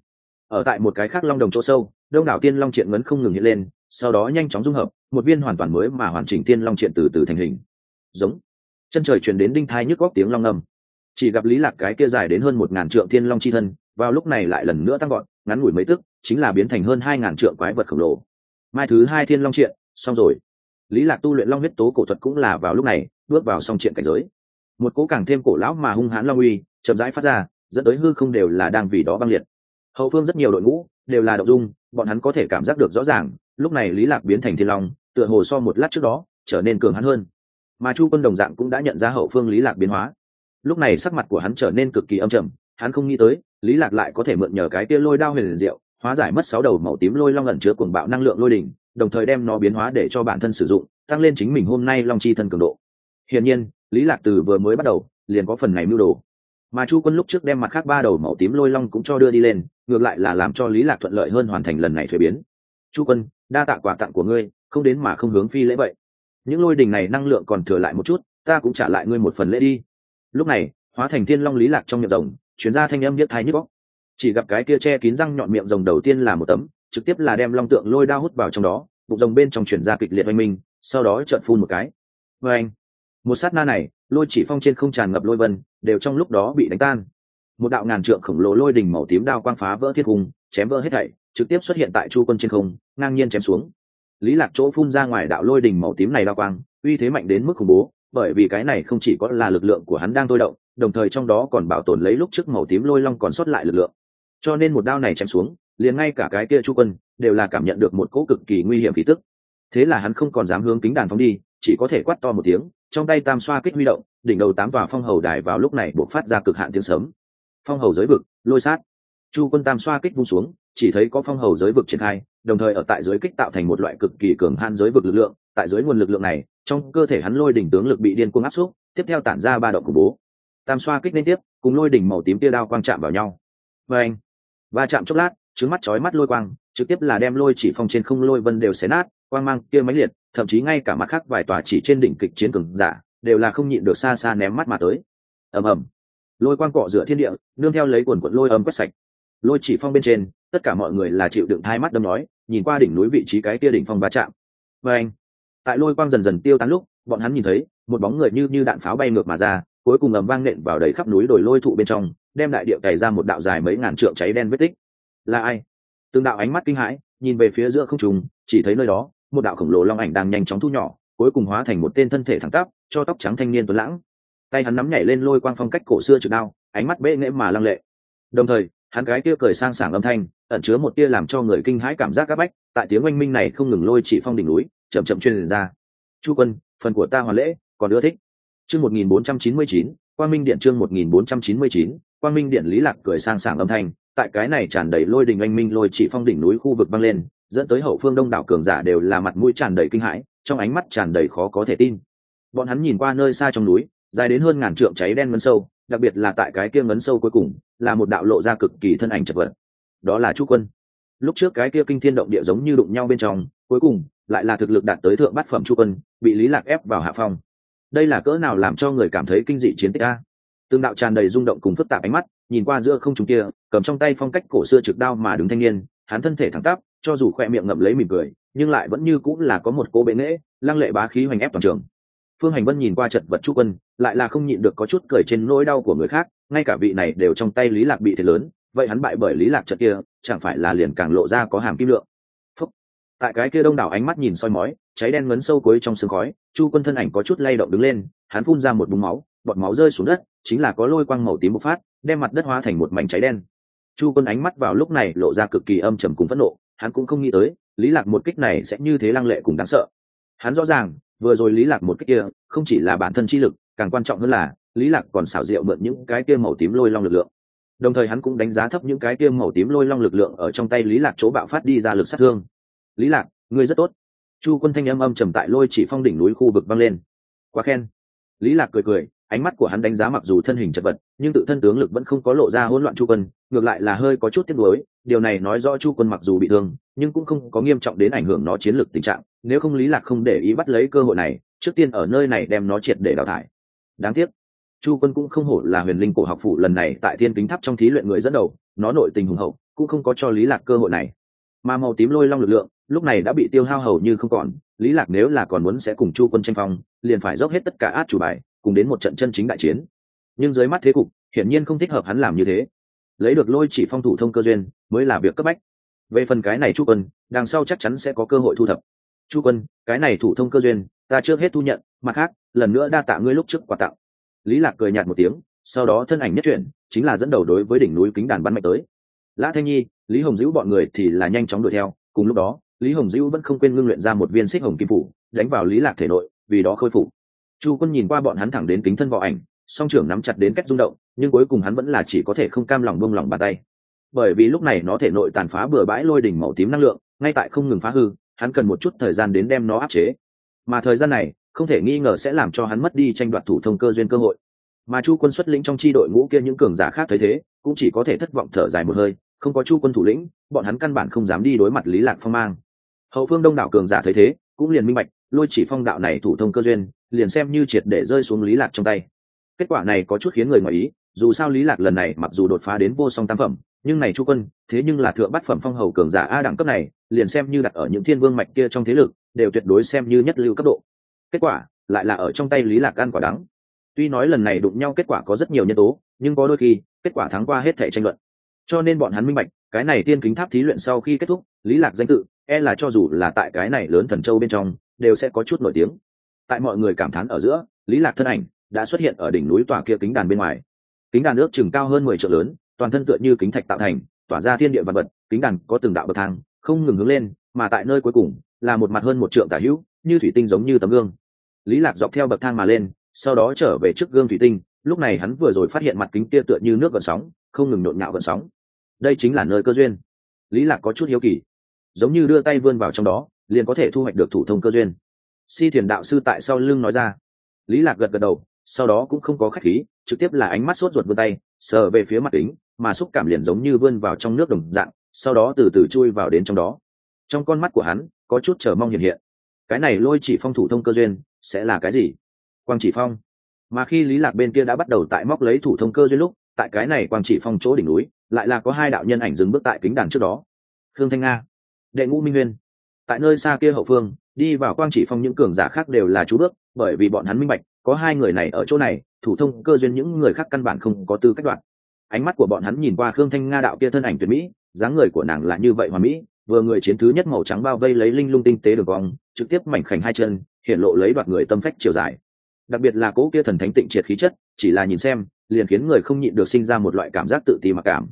Ở tại một cái khác long đồng chỗ sâu, đông đảo tiên long triện ngấn không ngừng hiện lên, sau đó nhanh chóng dung hợp, một viên hoàn toàn mới mà hoàn chỉnh tiên long triện từ từ thành hình. Giống. Chân trời truyền đến đinh thai nhức góc tiếng long ngầm chỉ gặp lý lạc cái kia dài đến hơn một ngàn trượng thiên long chi thân vào lúc này lại lần nữa tăng gọn ngắn ngủi mấy tức, chính là biến thành hơn hai ngàn trượng quái vật khổng lồ. Mai thứ hai thiên long triện, xong rồi. Lý lạc tu luyện long huyết tố cổ thuật cũng là vào lúc này, bước vào song triện cảnh giới. Một cố càng thêm cổ lão mà hung hãn long uy, chậm rãi phát ra, dẫn tới hư không đều là đang vì đó băng liệt. Hậu phương rất nhiều đội ngũ đều là động dung, bọn hắn có thể cảm giác được rõ ràng, lúc này lý lạc biến thành thiên long, tựa hồ so một lát trước đó, trở nên cường hắn hơn. Mà chu quân đồng dạng cũng đã nhận ra hậu phương lý lạc biến hóa. Lúc này sắc mặt của hắn trở nên cực kỳ âm trầm hắn không nghĩ tới, lý lạc lại có thể mượn nhờ cái kia lôi đao huyền diệu, hóa giải mất sáu đầu màu tím lôi long ẩn chứa cuồng bạo năng lượng lôi đỉnh, đồng thời đem nó biến hóa để cho bản thân sử dụng, tăng lên chính mình hôm nay long chi thân cường độ. Hiển nhiên, lý lạc từ vừa mới bắt đầu, liền có phần này mưu đồ. Mà chu quân lúc trước đem mặt khác ba đầu màu tím lôi long cũng cho đưa đi lên, ngược lại là làm cho lý lạc thuận lợi hơn hoàn thành lần này thuế biến. Chu quân, đa tạ quà tặng của ngươi, không đến mà không hướng phi lễ vậy. Những lôi đình này năng lượng còn thừa lại một chút, ta cũng trả lại ngươi một phần lễ đi. Lúc này, hóa thành thiên long lý lạc trong miệng rồng chuyến ra thanh âm biết thái nhức bóc chỉ gặp cái kia che kín răng nhọn miệng rồng đầu tiên là một tấm, trực tiếp là đem long tượng lôi đao hút vào trong đó, bụng rồng bên trong chuyển ra kịch liệt oanh minh, sau đó trợn phun một cái. Vê anh một sát na này, lôi chỉ phong trên không tràn ngập lôi vân, đều trong lúc đó bị đánh tan. Một đạo ngàn trượng khổng lồ lôi đỉnh màu tím đao quang phá vỡ thiết hùng, chém vỡ hết thảy, trực tiếp xuất hiện tại chu quân trên không, ngang nhiên chém xuống. Lý lạc chỗ phun ra ngoài đạo lôi đỉnh màu tím này đao quang, uy thế mạnh đến mức khủng bố, bởi vì cái này không chỉ có là lực lượng của hắn đang tôi động đồng thời trong đó còn bảo tồn lấy lúc trước màu tím lôi long còn sót lại lực lượng. Cho nên một đao này chém xuống, liền ngay cả cái kia chu quân đều là cảm nhận được một cỗ cực kỳ nguy hiểm khí tức. Thế là hắn không còn dám hướng kính đàn phóng đi, chỉ có thể quát to một tiếng, trong tay tam xoa kích huy động, đỉnh đầu tám tòa phong hầu đài vào lúc này buộc phát ra cực hạn tiếng sấm. Phong hầu giới vực, lôi sát. Chu quân tam xoa kích vung xuống, chỉ thấy có phong hầu giới vực triển khai, đồng thời ở tại giới kích tạo thành một loại cực kỳ cường han giới vực lực lượng. Tại dưới nguồn lực lượng này, trong cơ thể hắn lôi đỉnh tướng lực bị điên cuồng áp xúc, tiếp theo tản ra ba động khủng bố tam xoa kích liên tiếp, cùng lôi đỉnh màu tím tia đao quang chạm vào nhau. Và anh, va chạm chốc lát trứng mắt chói mắt lôi quang, trực tiếp là đem lôi chỉ phong trên không lôi vân đều xé nát, quang mang kia máy liệt, thậm chí ngay cả mặt khác vài tòa chỉ trên đỉnh kịch chiến cường giả, đều là không nhịn được xa xa ném mắt mà tới. Ầm ầm. Lôi quang cọ rửa thiên địa, nương theo lấy quần quận lôi ầm quét sạch. Lôi chỉ phong bên trên, tất cả mọi người là chịu đựng hai mắt đâm nói, nhìn qua đỉnh núi vị trí cái kia đỉnh phong va chạm. Và anh, tại lôi quang dần dần tiêu tán lúc, bọn hắn nhìn thấy, một bóng người như như đạn pháo bay ngược mà ra cuối cùng ầm vang nện vào đầy khắp núi đồi lôi thụ bên trong, đem đại địa cày ra một đạo dài mấy ngàn trượng cháy đen vết tích. Là ai? Tương đạo ánh mắt kinh hãi, nhìn về phía giữa không trùng chỉ thấy nơi đó, một đạo khổng lồ long ảnh đang nhanh chóng thu nhỏ, cuối cùng hóa thành một tên thân thể thẳng tắp, cho tóc trắng thanh niên tuấn lãng. Tay hắn nắm nhảy lên lôi quang phong cách cổ xưa trực đao, ánh mắt bệ nghễ mà lăng lệ. Đồng thời, hắn gái kia cười sang sảng âm thanh, ẩn chứa một tia làm cho người kinh hãi cảm giác áp bách, tại tiếng oanh minh này không ngừng lôi chỉ phong đỉnh núi, chậm chậm truyền ra. Chu quân, phần của ta hoàn lễ, còn ưa thích chương một nghìn bốn trăm chín mươi chín, quang minh điện chương một nghìn bốn trăm chín mươi chín, quang minh điện lý lạc cười sang sảng âm thanh, tại cái này tràn đầy lôi đình anh minh lôi chỉ phong đỉnh núi khu vực băng lên, dẫn tới hậu phương đông đảo cường giả đều là mặt mũi tràn đầy kinh hãi, trong ánh mắt tràn đầy khó có thể tin. Bọn hắn nhìn qua nơi xa trong núi, dài đến hơn ngàn trượng cháy đen ngấn sâu, đặc biệt là tại cái kia ngấn sâu cuối cùng, là một đạo lộ ra cực kỳ thân ảnh chật vật. Đó là chu quân. Lúc trước cái kia kinh thiên động địa giống như đụng nhau bên trong, cuối cùng, lại là thực lực đạt tới thượng bát phẩm chu quân, bị lý lạc ép vào hạ phong đây là cỡ nào làm cho người cảm thấy kinh dị chiến tích a? Tương đạo tràn đầy rung động cùng phức tạp ánh mắt, nhìn qua giữa không trung kia, cầm trong tay phong cách cổ xưa trực đao mà đứng thanh niên, hắn thân thể thẳng tắp, cho dù khoe miệng ngậm lấy mỉm cười, nhưng lại vẫn như cũng là có một cố bệ nghễ, lăng lệ bá khí hoành ép toàn trường. Phương hành vân nhìn qua trận vật chu quân, lại là không nhịn được có chút cười trên nỗi đau của người khác, ngay cả vị này đều trong tay lý lạc bị thiệt lớn, vậy hắn bại bởi lý lạc chật kia, chẳng phải là liền càng lộ ra có hàm kim lượng tại cái kia đông đảo ánh mắt nhìn soi mói, cháy đen ngấn sâu cuối trong sương khói, chu quân thân ảnh có chút lay động đứng lên, hắn phun ra một búng máu, bọt máu rơi xuống đất, chính là có lôi quang màu tím bộc phát, đem mặt đất hóa thành một mảnh cháy đen. Chu quân ánh mắt vào lúc này lộ ra cực kỳ âm trầm cùng phẫn nộ, hắn cũng không nghĩ tới, lý lạc một kích này sẽ như thế lăng lệ cùng đáng sợ. Hắn rõ ràng, vừa rồi lý lạc một kích kia, không chỉ là bản thân chi lực, càng quan trọng hơn là, lý lạc còn xảo diệu mượn những cái kia màu tím lôi long lực lượng. Đồng thời hắn cũng đánh giá thấp những cái kia màu tím lôi long lực lượng ở trong tay lý lạc chỗ bạo phát đi ra lực sát thương lý lạc, ngươi rất tốt. Chu quân thanh âm âm trầm tại lôi chỉ phong đỉnh núi khu vực vang lên. Quá khen. Lý lạc cười cười, ánh mắt của hắn đánh giá mặc dù thân hình chật vật, nhưng tự thân tướng lực vẫn không có lộ ra hỗn loạn chu quân, ngược lại là hơi có chút tiếc nuối. Điều này nói rõ chu quân mặc dù bị thương, nhưng cũng không có nghiêm trọng đến ảnh hưởng nó chiến lược tình trạng. Nếu không lý lạc không để ý bắt lấy cơ hội này, trước tiên ở nơi này đem nó triệt để đào thải. Đáng tiếc, chu quân cũng không hổ là huyền linh cổ học phụ lần này tại thiên kính tháp trong thí luyện người dẫn đầu, nó nội tình hùng hậu, cũng không có cho lý lạc cơ hội này mà màu tím lôi long lực lượng, lúc này đã bị tiêu hao hầu như không còn. Lý lạc nếu là còn muốn sẽ cùng chu quân tranh phong, liền phải dốc hết tất cả át chủ bài, cùng đến một trận chân chính đại chiến. Nhưng dưới mắt thế cục, hiển nhiên không thích hợp hắn làm như thế. Lấy được lôi chỉ phong thủ thông cơ duyên, mới là việc cấp bách. Về phần cái này chu quân, đằng sau chắc chắn sẽ có cơ hội thu thập. Chu quân, cái này thủ thông cơ duyên, ta chưa hết thu nhận, mặt khác, lần nữa đa tạ ngươi lúc trước quà tặng. Lý lạc cười nhạt một tiếng, sau đó thân ảnh nhất chuyển, chính là dẫn đầu đối với đỉnh núi kính đàn bắn mạnh tới lã thanh nhi, lý hồng dữ bọn người thì là nhanh chóng đuổi theo. Cùng lúc đó, lý hồng dữ vẫn không quên ngưng luyện ra một viên xích hồng kim phủ, đánh vào lý lạc thể nội, vì đó khôi phục. Chu quân nhìn qua bọn hắn thẳng đến kính thân võ ảnh, song trưởng nắm chặt đến cách rung động, nhưng cuối cùng hắn vẫn là chỉ có thể không cam lòng buông lòng bàn tay. Bởi vì lúc này nó thể nội tàn phá bừa bãi lôi đỉnh màu tím năng lượng, ngay tại không ngừng phá hư, hắn cần một chút thời gian đến đem nó áp chế. Mà thời gian này, không thể nghi ngờ sẽ làm cho hắn mất đi tranh đoạt thủ thông cơ duyên cơ hội mà chu quân xuất lĩnh trong chi đội ngũ kia những cường giả khác thấy thế, cũng chỉ có thể thất vọng thở dài một hơi, không có chu quân thủ lĩnh, bọn hắn căn bản không dám đi đối mặt lý lạc phong mang. Hậu phương đông đảo cường giả thấy thế, cũng liền minh bạch, lôi chỉ phong đạo này thủ thông cơ duyên, liền xem như triệt để rơi xuống lý lạc trong tay. Kết quả này có chút khiến người ngoài ý, dù sao lý lạc lần này mặc dù đột phá đến vô song tam phẩm, nhưng này chu quân, thế nhưng là thượng bát phẩm phong hầu cường giả a đẳng cấp này, liền xem như đặt ở những thiên vương mạch kia trong thế lực, đều tuyệt đối xem như nhất lưu cấp độ. Kết quả, lại là ở trong tay lý lạc ăn quả đắng tuy nói lần này đụng nhau kết quả có rất nhiều nhân tố, nhưng có đôi khi, kết quả thắng qua hết thể tranh luận. Cho nên bọn hắn minh bạch, cái này tiên kính tháp thí luyện sau khi kết thúc, lý lạc danh tự e là cho dù là tại cái này lớn thần châu bên trong, đều sẽ có chút nổi tiếng. Tại mọi người cảm thán ở giữa, lý lạc thân ảnh đã xuất hiện ở đỉnh núi tòa kia kính đàn bên ngoài. Kính đàn nước chừng cao hơn mười triệu lớn, toàn thân tựa như kính thạch tạo thành, tỏa ra thiên địa vật vật, kính đàn có từng đạo bậc thang, không ngừng hướng lên, mà tại nơi cuối cùng, là một mặt hơn một trượng tả hữu, như thủy tinh giống như tấm gương. Lý lạc dọc theo bậc thang mà lên sau đó trở về trước gương thủy tinh, lúc này hắn vừa rồi phát hiện mặt kính kia tựa như nước gần sóng, không ngừng nhộn nhạo gần sóng. Đây chính là nơi cơ duyên. Lý lạc có chút hiếu kỳ. Giống như đưa tay vươn vào trong đó, liền có thể thu hoạch được thủ thông cơ duyên. Si thiền đạo sư tại sau lưng nói ra. Lý lạc gật gật đầu, sau đó cũng không có khách khí, trực tiếp là ánh mắt sốt ruột vươn tay, sờ về phía mặt kính, mà xúc cảm liền giống như vươn vào trong nước đồng dạng, sau đó từ từ chui vào đến trong đó. Trong con mắt của hắn, có chút chờ mong hiện hiện. Cái này lôi chỉ phong thủ thông cơ duyên, sẽ là cái gì? Quang chỉ phong. Mà khi lý lạc bên kia đã bắt đầu tại móc lấy thủ thông cơ duyên lúc, tại cái này quang chỉ phong chỗ đỉnh núi, lại là có hai đạo nhân ảnh dừng bước tại kính đàn trước đó. Khương thanh nga, đệ ngũ minh nguyên. Tại nơi xa kia hậu phương, đi vào quang chỉ phong những cường giả khác đều là chú bước, bởi vì bọn hắn minh bạch, có hai người này ở chỗ này, thủ thông cơ duyên những người khác căn bản không có tư cách đoạn. Ánh mắt của bọn hắn nhìn qua khương thanh nga đạo kia thân ảnh tuyệt mỹ, dáng người của nàng là như vậy hoàn mỹ, vừa người chiến thứ nhất màu trắng bao vây lấy linh lung tinh tế đường vòng, trực tiếp mảnh khảnh hai chân, hiện lộ lấy đoạt người tâm phách chiều dài đặc biệt là cỗ kia thần thánh tịnh triệt khí chất, chỉ là nhìn xem, liền khiến người không nhịn được sinh ra một loại cảm giác tự ti mặc cảm.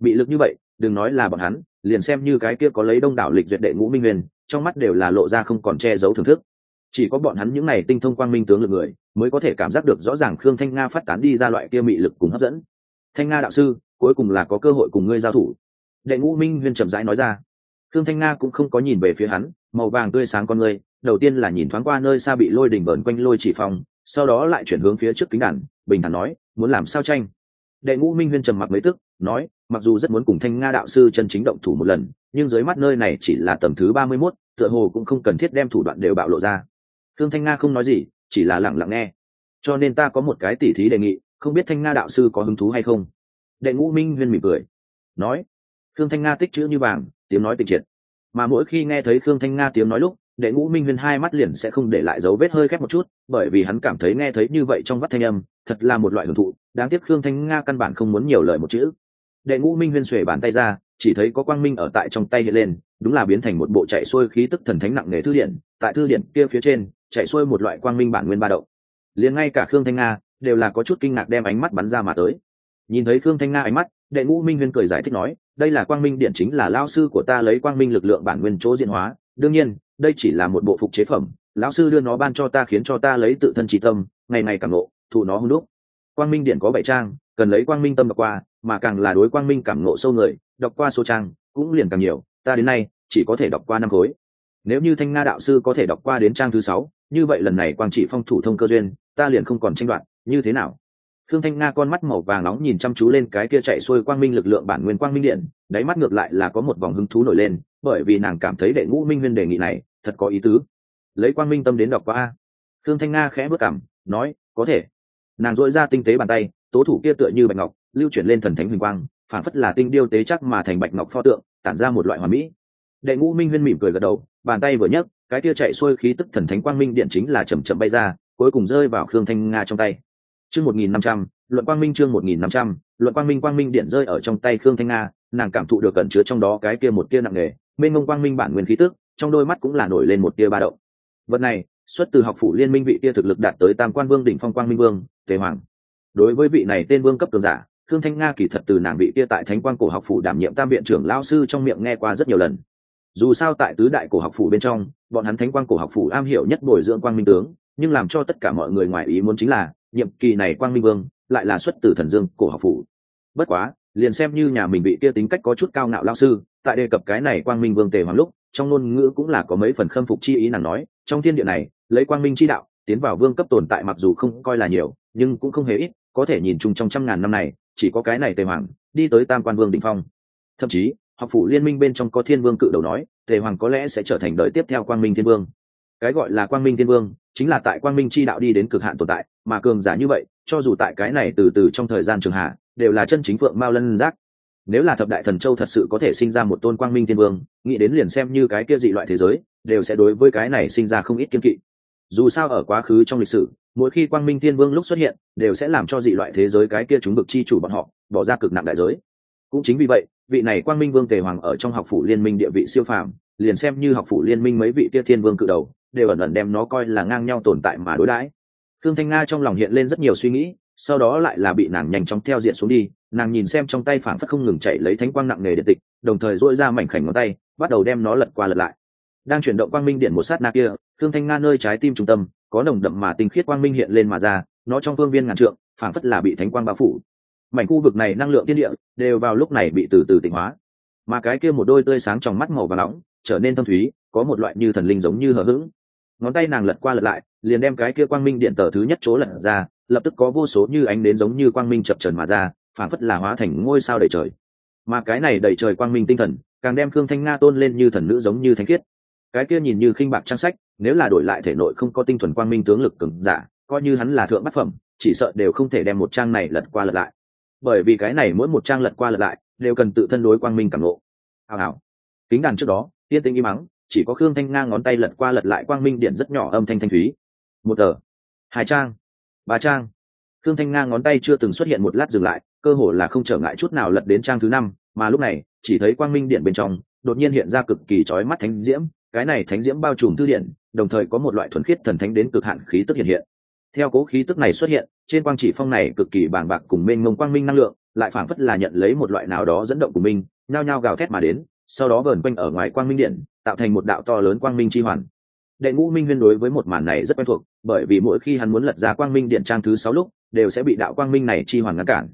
Bị lực như vậy, đừng nói là bọn hắn, liền xem như cái kia có lấy đông đảo lịch duyệt đệ ngũ minh huyền, trong mắt đều là lộ ra không còn che giấu thưởng thức. Chỉ có bọn hắn những này tinh thông quang minh tướng lực người, mới có thể cảm giác được rõ ràng khương thanh nga phát tán đi ra loại kia mị lực cùng hấp dẫn. Thanh nga đạo sư, cuối cùng là có cơ hội cùng ngươi giao thủ. Đệ ngũ minh huyên trầm rãi nói ra. Khương thanh nga cũng không có nhìn về phía hắn, màu vàng tươi sáng con ngươi đầu tiên là nhìn thoáng qua nơi xa bị lôi đỉnh vờn quanh lôi chỉ phòng sau đó lại chuyển hướng phía trước kính đàn, bình thản nói, muốn làm sao tranh? Đệ ngũ minh huyên trầm mặc mấy tức, nói, mặc dù rất muốn cùng thanh nga đạo sư chân chính động thủ một lần, nhưng dưới mắt nơi này chỉ là tầm thứ ba mươi mốt, tựa hồ cũng không cần thiết đem thủ đoạn đều bạo lộ ra. Thương thanh nga không nói gì, chỉ là lặng lặng nghe. Cho nên ta có một cái tỉ thí đề nghị, không biết thanh nga đạo sư có hứng thú hay không? Đệ ngũ minh huyên mỉm cười, nói thương thanh nga tích chữ như vàng, tiếng nói tịch triệt. Mà mỗi khi nghe thấy khương thanh nga tiếng nói lúc đệ ngũ minh huyên hai mắt liền sẽ không để lại dấu vết hơi khép một chút, bởi vì hắn cảm thấy nghe thấy như vậy trong vắt thanh âm, thật là một loại hưởng thụ, đáng tiếc khương thanh nga căn bản không muốn nhiều lời một chữ. Đệ ngũ minh huyên xuề bàn tay ra, chỉ thấy có quang minh ở tại trong tay hiện lên, đúng là biến thành một bộ chạy xuôi khí tức thần thánh nặng nề thư điện, tại thư điện kia phía trên, chạy xuôi một loại quang minh bản nguyên ba động. Liền ngay cả khương thanh nga đều là có chút kinh ngạc đem ánh mắt bắn ra mà tới. Nhìn thấy khương thanh nga ánh mắt, đệ ngũ minh huyên cười giải thích nói, đây là quang minh điện chính là lao sư của ta lấy quang minh lực lượng bản nguyên chỗ diễn hóa, đương nhiên đây chỉ là một bộ phục chế phẩm lão sư đưa nó ban cho ta khiến cho ta lấy tự thân trí tâm ngày ngày cảm nộ thụ nó hung đúc. Quang minh điện có bảy trang cần lấy quang minh tâm đọc qua mà càng là đối quang minh cảm nộ sâu người đọc qua số trang cũng liền càng nhiều ta đến nay chỉ có thể đọc qua năm khối. Nếu như thanh nga đạo sư có thể đọc qua đến trang thứ sáu như vậy lần này quang trị phong thủ thông cơ duyên ta liền không còn tranh đoạt như thế nào? Khương Thanh Nga con mắt màu vàng nóng nhìn chăm chú lên cái kia chạy xuôi quang minh lực lượng bản nguyên quang minh điện, đáy mắt ngược lại là có một vòng hứng thú nổi lên, bởi vì nàng cảm thấy đệ ngũ minh nguyên đề nghị này thật có ý tứ. Lấy quang minh tâm đến đọc qua a. Thanh Nga khẽ bước cảm nói, có thể. Nàng dội ra tinh tế bàn tay, tố thủ kia tựa như bạch ngọc, lưu chuyển lên thần thánh huỳnh quang, phản phất là tinh điêu tế chắc mà thành bạch ngọc pho tượng tản ra một loại hoàn mỹ đệ ngũ minh huyên mỉm cười gật đầu bàn tay vừa nhấc cái kia chạy xuôi khí tức thần thánh quang minh điện chính là chầm chậm bay ra cuối cùng rơi vào khương thanh nga trong tay chương một nghìn năm trăm luận quang minh chương một nghìn năm trăm luận quang minh quang minh điện rơi ở trong tay khương thanh nga nàng cảm thụ được cẩn chứa trong đó cái kia một kia nặng nề bên ngông quang minh bản nguyên khí tức trong đôi mắt cũng là nổi lên một tia ba động. Vật này, xuất từ học phủ liên minh vị tia thực lực đạt tới tam quan vương đỉnh phong quang minh vương, tề hoàng. Đối với vị này tên vương cấp cường giả thương thanh nga kỳ thật từ nàng vị tia tại thánh quan cổ học phủ đảm nhiệm tam viện trưởng lao sư trong miệng nghe qua rất nhiều lần. Dù sao tại tứ đại cổ học phủ bên trong, bọn hắn thánh quan cổ học phủ am hiểu nhất bồi dưỡng quang minh tướng, nhưng làm cho tất cả mọi người ngoài ý muốn chính là, nhiệm kỳ này quang minh vương lại là xuất từ thần dương cổ học phủ. Bất quá, liền xem như nhà mình bị kia tính cách có chút cao ngạo lao sư, tại đề cập cái này quang minh vương tề hoàng lúc trong ngôn ngữ cũng là có mấy phần khâm phục chi ý nàng nói, trong thiên địa này, lấy quang minh chi đạo, tiến vào vương cấp tồn tại mặc dù không coi là nhiều, nhưng cũng không hề ít, có thể nhìn chung trong trăm ngàn năm này, chỉ có cái này tề hoàng, đi tới tam quan vương đ ỉ n h phong. Thậm chí, học phủ liên minh bên trong có thiên vương cự đầu nói, tề hoàng có lẽ sẽ trở thành đời tiếp theo quang minh thiên vương. Cái gọi là quang minh thiên vương, chính là tại quang minh chi đạo đi đến cực hạn tồn tại, mà cường giả như vậy, cho dù tại cái này từ từ trong thời gian trường hạ, đều là chân chính phượng mao lân giác nếu là thập đại thần châu thật sự có thể sinh ra một tôn quang minh thiên vương, nghĩ đến liền xem như cái kia dị loại thế giới, đều sẽ đối với cái này sinh ra không ít kiên kỵ. Dù sao ở quá khứ trong lịch sử, mỗi khi quang minh thiên vương lúc xuất hiện, đều sẽ làm cho dị loại thế giới cái kia chúng bực chi chủ bọn họ, bỏ ra cực nặng đại giới. Cũng chính vì vậy, vị này quang minh vương tề hoàng ở trong học phủ liên minh địa vị siêu phàm, liền xem như học phủ liên minh mấy vị kia thiên vương cự đầu, đều ẩn ẩn đem nó coi là ngang nhau tồn tại mà đối đãi. Thương thanh nga trong lòng hiện lên rất nhiều suy nghĩ, sau đó lại là bị nàng nhanh chóng theo diện xuống đi nàng nhìn xem trong tay phảng phất không ngừng chạy lấy thánh quang nặng nề điện tịch, đồng thời dỗi ra mảnh khảnh ngón tay, bắt đầu đem nó lật qua lật lại. Đang chuyển động quang minh điện một sát na kia, thương thanh nga nơi trái tim trung tâm, có nồng đậm mà tinh khiết quang minh hiện lên mà ra, nó trong phương viên ngàn trượng, phảng phất là bị thánh quang bao phủ. Mảnh khu vực này năng lượng tiên địa, đều vào lúc này bị từ từ tịnh hóa. Mà cái kia một đôi tươi sáng trong mắt màu và nóng, trở nên thâm thúy, có một loại như thần linh giống như hờ hững. Ngón tay nàng lật qua lật lại, liền đem cái kia quang minh điện tờ thứ nhất chỗ lật ra, lập tức có vô số như ánh đến giống như quang minh chập trần mà ra phảng phất là hóa thành ngôi sao đầy trời. Mà cái này đầy trời quang minh tinh thần, càng đem khương thanh nga tôn lên như thần nữ giống như thanh khiết. Cái kia nhìn như khinh bạc trang sách, nếu là đổi lại thể nội không có tinh thuần quang minh tướng lực cứng giả, coi như hắn là thượng bát phẩm, chỉ sợ đều không thể đem một trang này lật qua lật lại. Bởi vì cái này mỗi một trang lật qua lật lại, đều cần tự thân đối quang minh cảm lộ hào hào. Kính đàn trước đó, tiên tinh im mắng, chỉ có khương thanh nga ngón tay lật qua lật lại quang minh điện rất nhỏ âm thanh thanh thúy. Một tờ, hai trang, ba trang. Khương thanh nga ngón tay chưa từng xuất hiện một lát dừng lại cơ hồ là không trở ngại chút nào lật đến trang thứ năm, mà lúc này, chỉ thấy quang minh điện bên trong, đột nhiên hiện ra cực kỳ trói mắt thánh diễm, cái này thánh diễm bao trùm thư điện, đồng thời có một loại thuần khiết thần thánh đến cực hạn khí tức hiện hiện. Theo cố khí tức này xuất hiện, trên quang chỉ phong này cực kỳ bàng bạc cùng mênh mông quang minh năng lượng, lại phảng phất là nhận lấy một loại nào đó dẫn động của mình, nhao nhao gào thét mà đến, sau đó vờn quanh ở ngoài quang minh điện, tạo thành một đạo to lớn quang minh chi hoàn. Đệ ngũ minh huyên đối với một màn này rất quen thuộc, bởi vì mỗi khi hắn muốn lật ra quang minh điện trang thứ sáu lúc, đều sẽ bị đạo quang minh này chi hoàn ngăn cản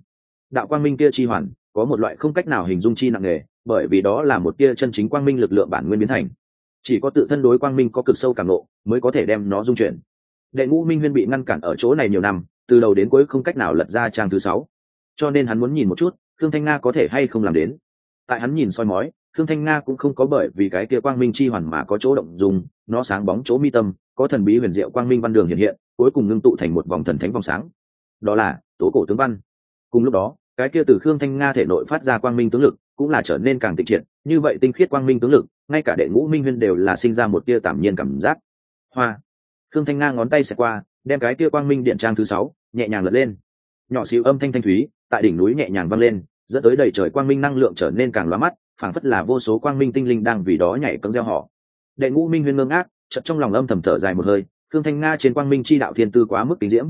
đạo quang minh kia chi hoàn, có một loại không cách nào hình dung chi nặng nề, bởi vì đó là một tia chân chính quang minh lực lượng bản nguyên biến thành. Chỉ có tự thân đối quang minh có cực sâu cảm lộ mới có thể đem nó dung chuyển. Đệ ngũ minh huyên bị ngăn cản ở chỗ này nhiều năm, từ đầu đến cuối không cách nào lật ra trang thứ sáu. Cho nên hắn muốn nhìn một chút thương thanh nga có thể hay không làm đến. Tại hắn nhìn soi mói thương thanh nga cũng không có bởi vì cái kia quang minh chi hoàn mà có chỗ động dùng, nó sáng bóng chỗ mi tâm, có thần bí huyền diệu quang minh văn đường hiện hiện, cuối cùng ngưng tụ thành một vòng thần thánh vòng sáng. Đó là tố cổ tướng văn cùng lúc đó, cái kia từ khương thanh nga thể nội phát ra quang minh tướng lực cũng là trở nên càng tịch triệt. Như vậy tinh khiết quang minh tướng lực, ngay cả đệ ngũ minh huyên đều là sinh ra một tia tạm nhiên cảm giác. Hoa! Khương thanh nga ngón tay xẹt qua, đem cái tia quang minh điện trang thứ sáu nhẹ nhàng lật lên. Nhỏ xíu âm thanh thanh thúy, tại đỉnh núi nhẹ nhàng vang lên, dẫn tới đầy trời quang minh năng lượng trở nên càng lóa mắt, phảng phất là vô số quang minh tinh linh đang vì đó nhảy cấm gieo họ. Đệ ngũ minh huyên ngưng ác chợt trong lòng âm thầm thở dài một hơi, khương thanh nga trên quang minh chi đạo thiên tư quá mức kính diễm.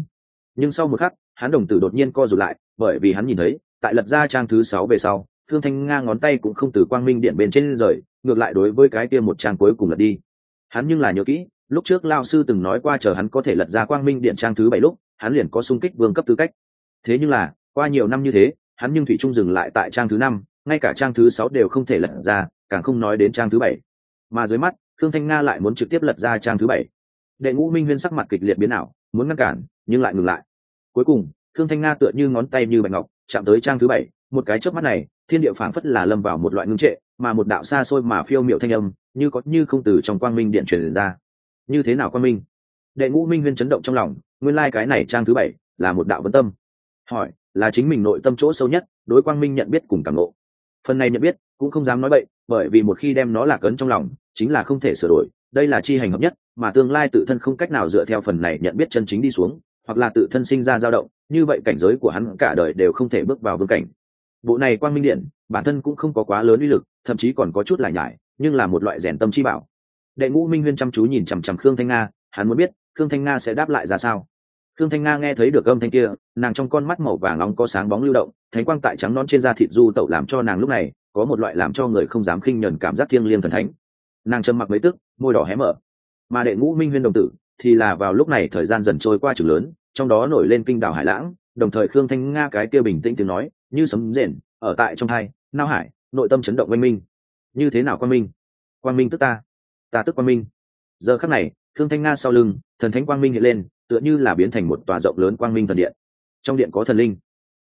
Nhưng sau một khắc, hắn đồng tử đột nhiên co rụt lại bởi vì hắn nhìn thấy, tại lật ra trang thứ sáu về sau thương thanh nga ngón tay cũng không từ quang minh điện bên trên rời, ngược lại đối với cái kia một trang cuối cùng lật đi. Hắn nhưng là nhớ kỹ, lúc trước lao sư từng nói qua chờ hắn có thể lật ra quang minh điện trang thứ bảy lúc, hắn liền có sung kích vương cấp tư cách. Thế nhưng là, qua nhiều năm như thế, hắn nhưng thủy trung dừng lại tại trang thứ năm, ngay cả trang thứ sáu đều không thể lật ra, càng không nói đến trang thứ bảy. Mà dưới mắt thương thanh nga lại muốn trực tiếp lật ra trang thứ bảy. Đệ ngũ minh huyên sắc mặt kịch liệt biến ảo, muốn ngăn cản, nhưng lại ngừng lại. Cuối cùng khương thanh nga tựa như ngón tay như bạch ngọc, chạm tới trang thứ bảy. Một cái chớp mắt này, thiên địa phảng phất là lâm vào một loại ngưng trệ, mà một đạo xa xôi mà phiêu miệu thanh âm, như có như không từ trong quang minh điện truyền ra. Như thế nào quang minh? Đệ ngũ minh huyên chấn động trong lòng, nguyên lai cái này trang thứ bảy là một đạo vấn tâm. Hỏi, là chính mình nội tâm chỗ sâu nhất, đối quang minh nhận biết cùng cảm lộ phần này nhận biết, cũng không dám nói bậy, bởi vì một khi đem nó là cấn trong lòng, chính là không thể sửa đổi, đây là chi hành hợp nhất, mà tương lai tự thân không cách nào dựa theo phần này nhận biết chân chính đi xuống hoặc là tự thân sinh ra dao động, như vậy cảnh giới của hắn cả đời đều không thể bước vào vương cảnh. Bộ này quang minh điện, bản thân cũng không có quá lớn uy lực, thậm chí còn có chút lại nhải, nhưng là một loại rèn tâm chi bảo. Đệ ngũ minh huyên chăm chú nhìn chằm chằm khương thanh nga, hắn muốn biết, khương thanh nga sẽ đáp lại ra sao? Khương thanh nga nghe thấy được âm thanh kia, nàng trong con mắt màu vàng nóng có sáng bóng lưu động, thánh quang tại trắng non trên da thịt du tẩu làm cho nàng lúc này, có một loại làm cho người không dám khinh nhẫn cảm giác thiêng liêng thần thánh. Nàng trầm mặc mấy tức, môi đỏ hé mở. Mà đệ ngũ minh huyên đồng tử thì là vào lúc này thời gian dần trôi qua trường lớn, trong đó nổi lên kinh đảo hải lãng, đồng thời khương thanh nga cái kia bình tĩnh tiếng nói, như sấm rền, ở tại trong hai, nao hải, nội tâm chấn động oanh minh. Như thế nào quan minh? Quan minh tức ta. Ta tức quan minh. Giờ khắc này, khương thanh nga sau lưng, thần thánh quang minh hiện lên, tựa như là biến thành một tòa rộng lớn quang minh thần điện. Trong điện có thần linh.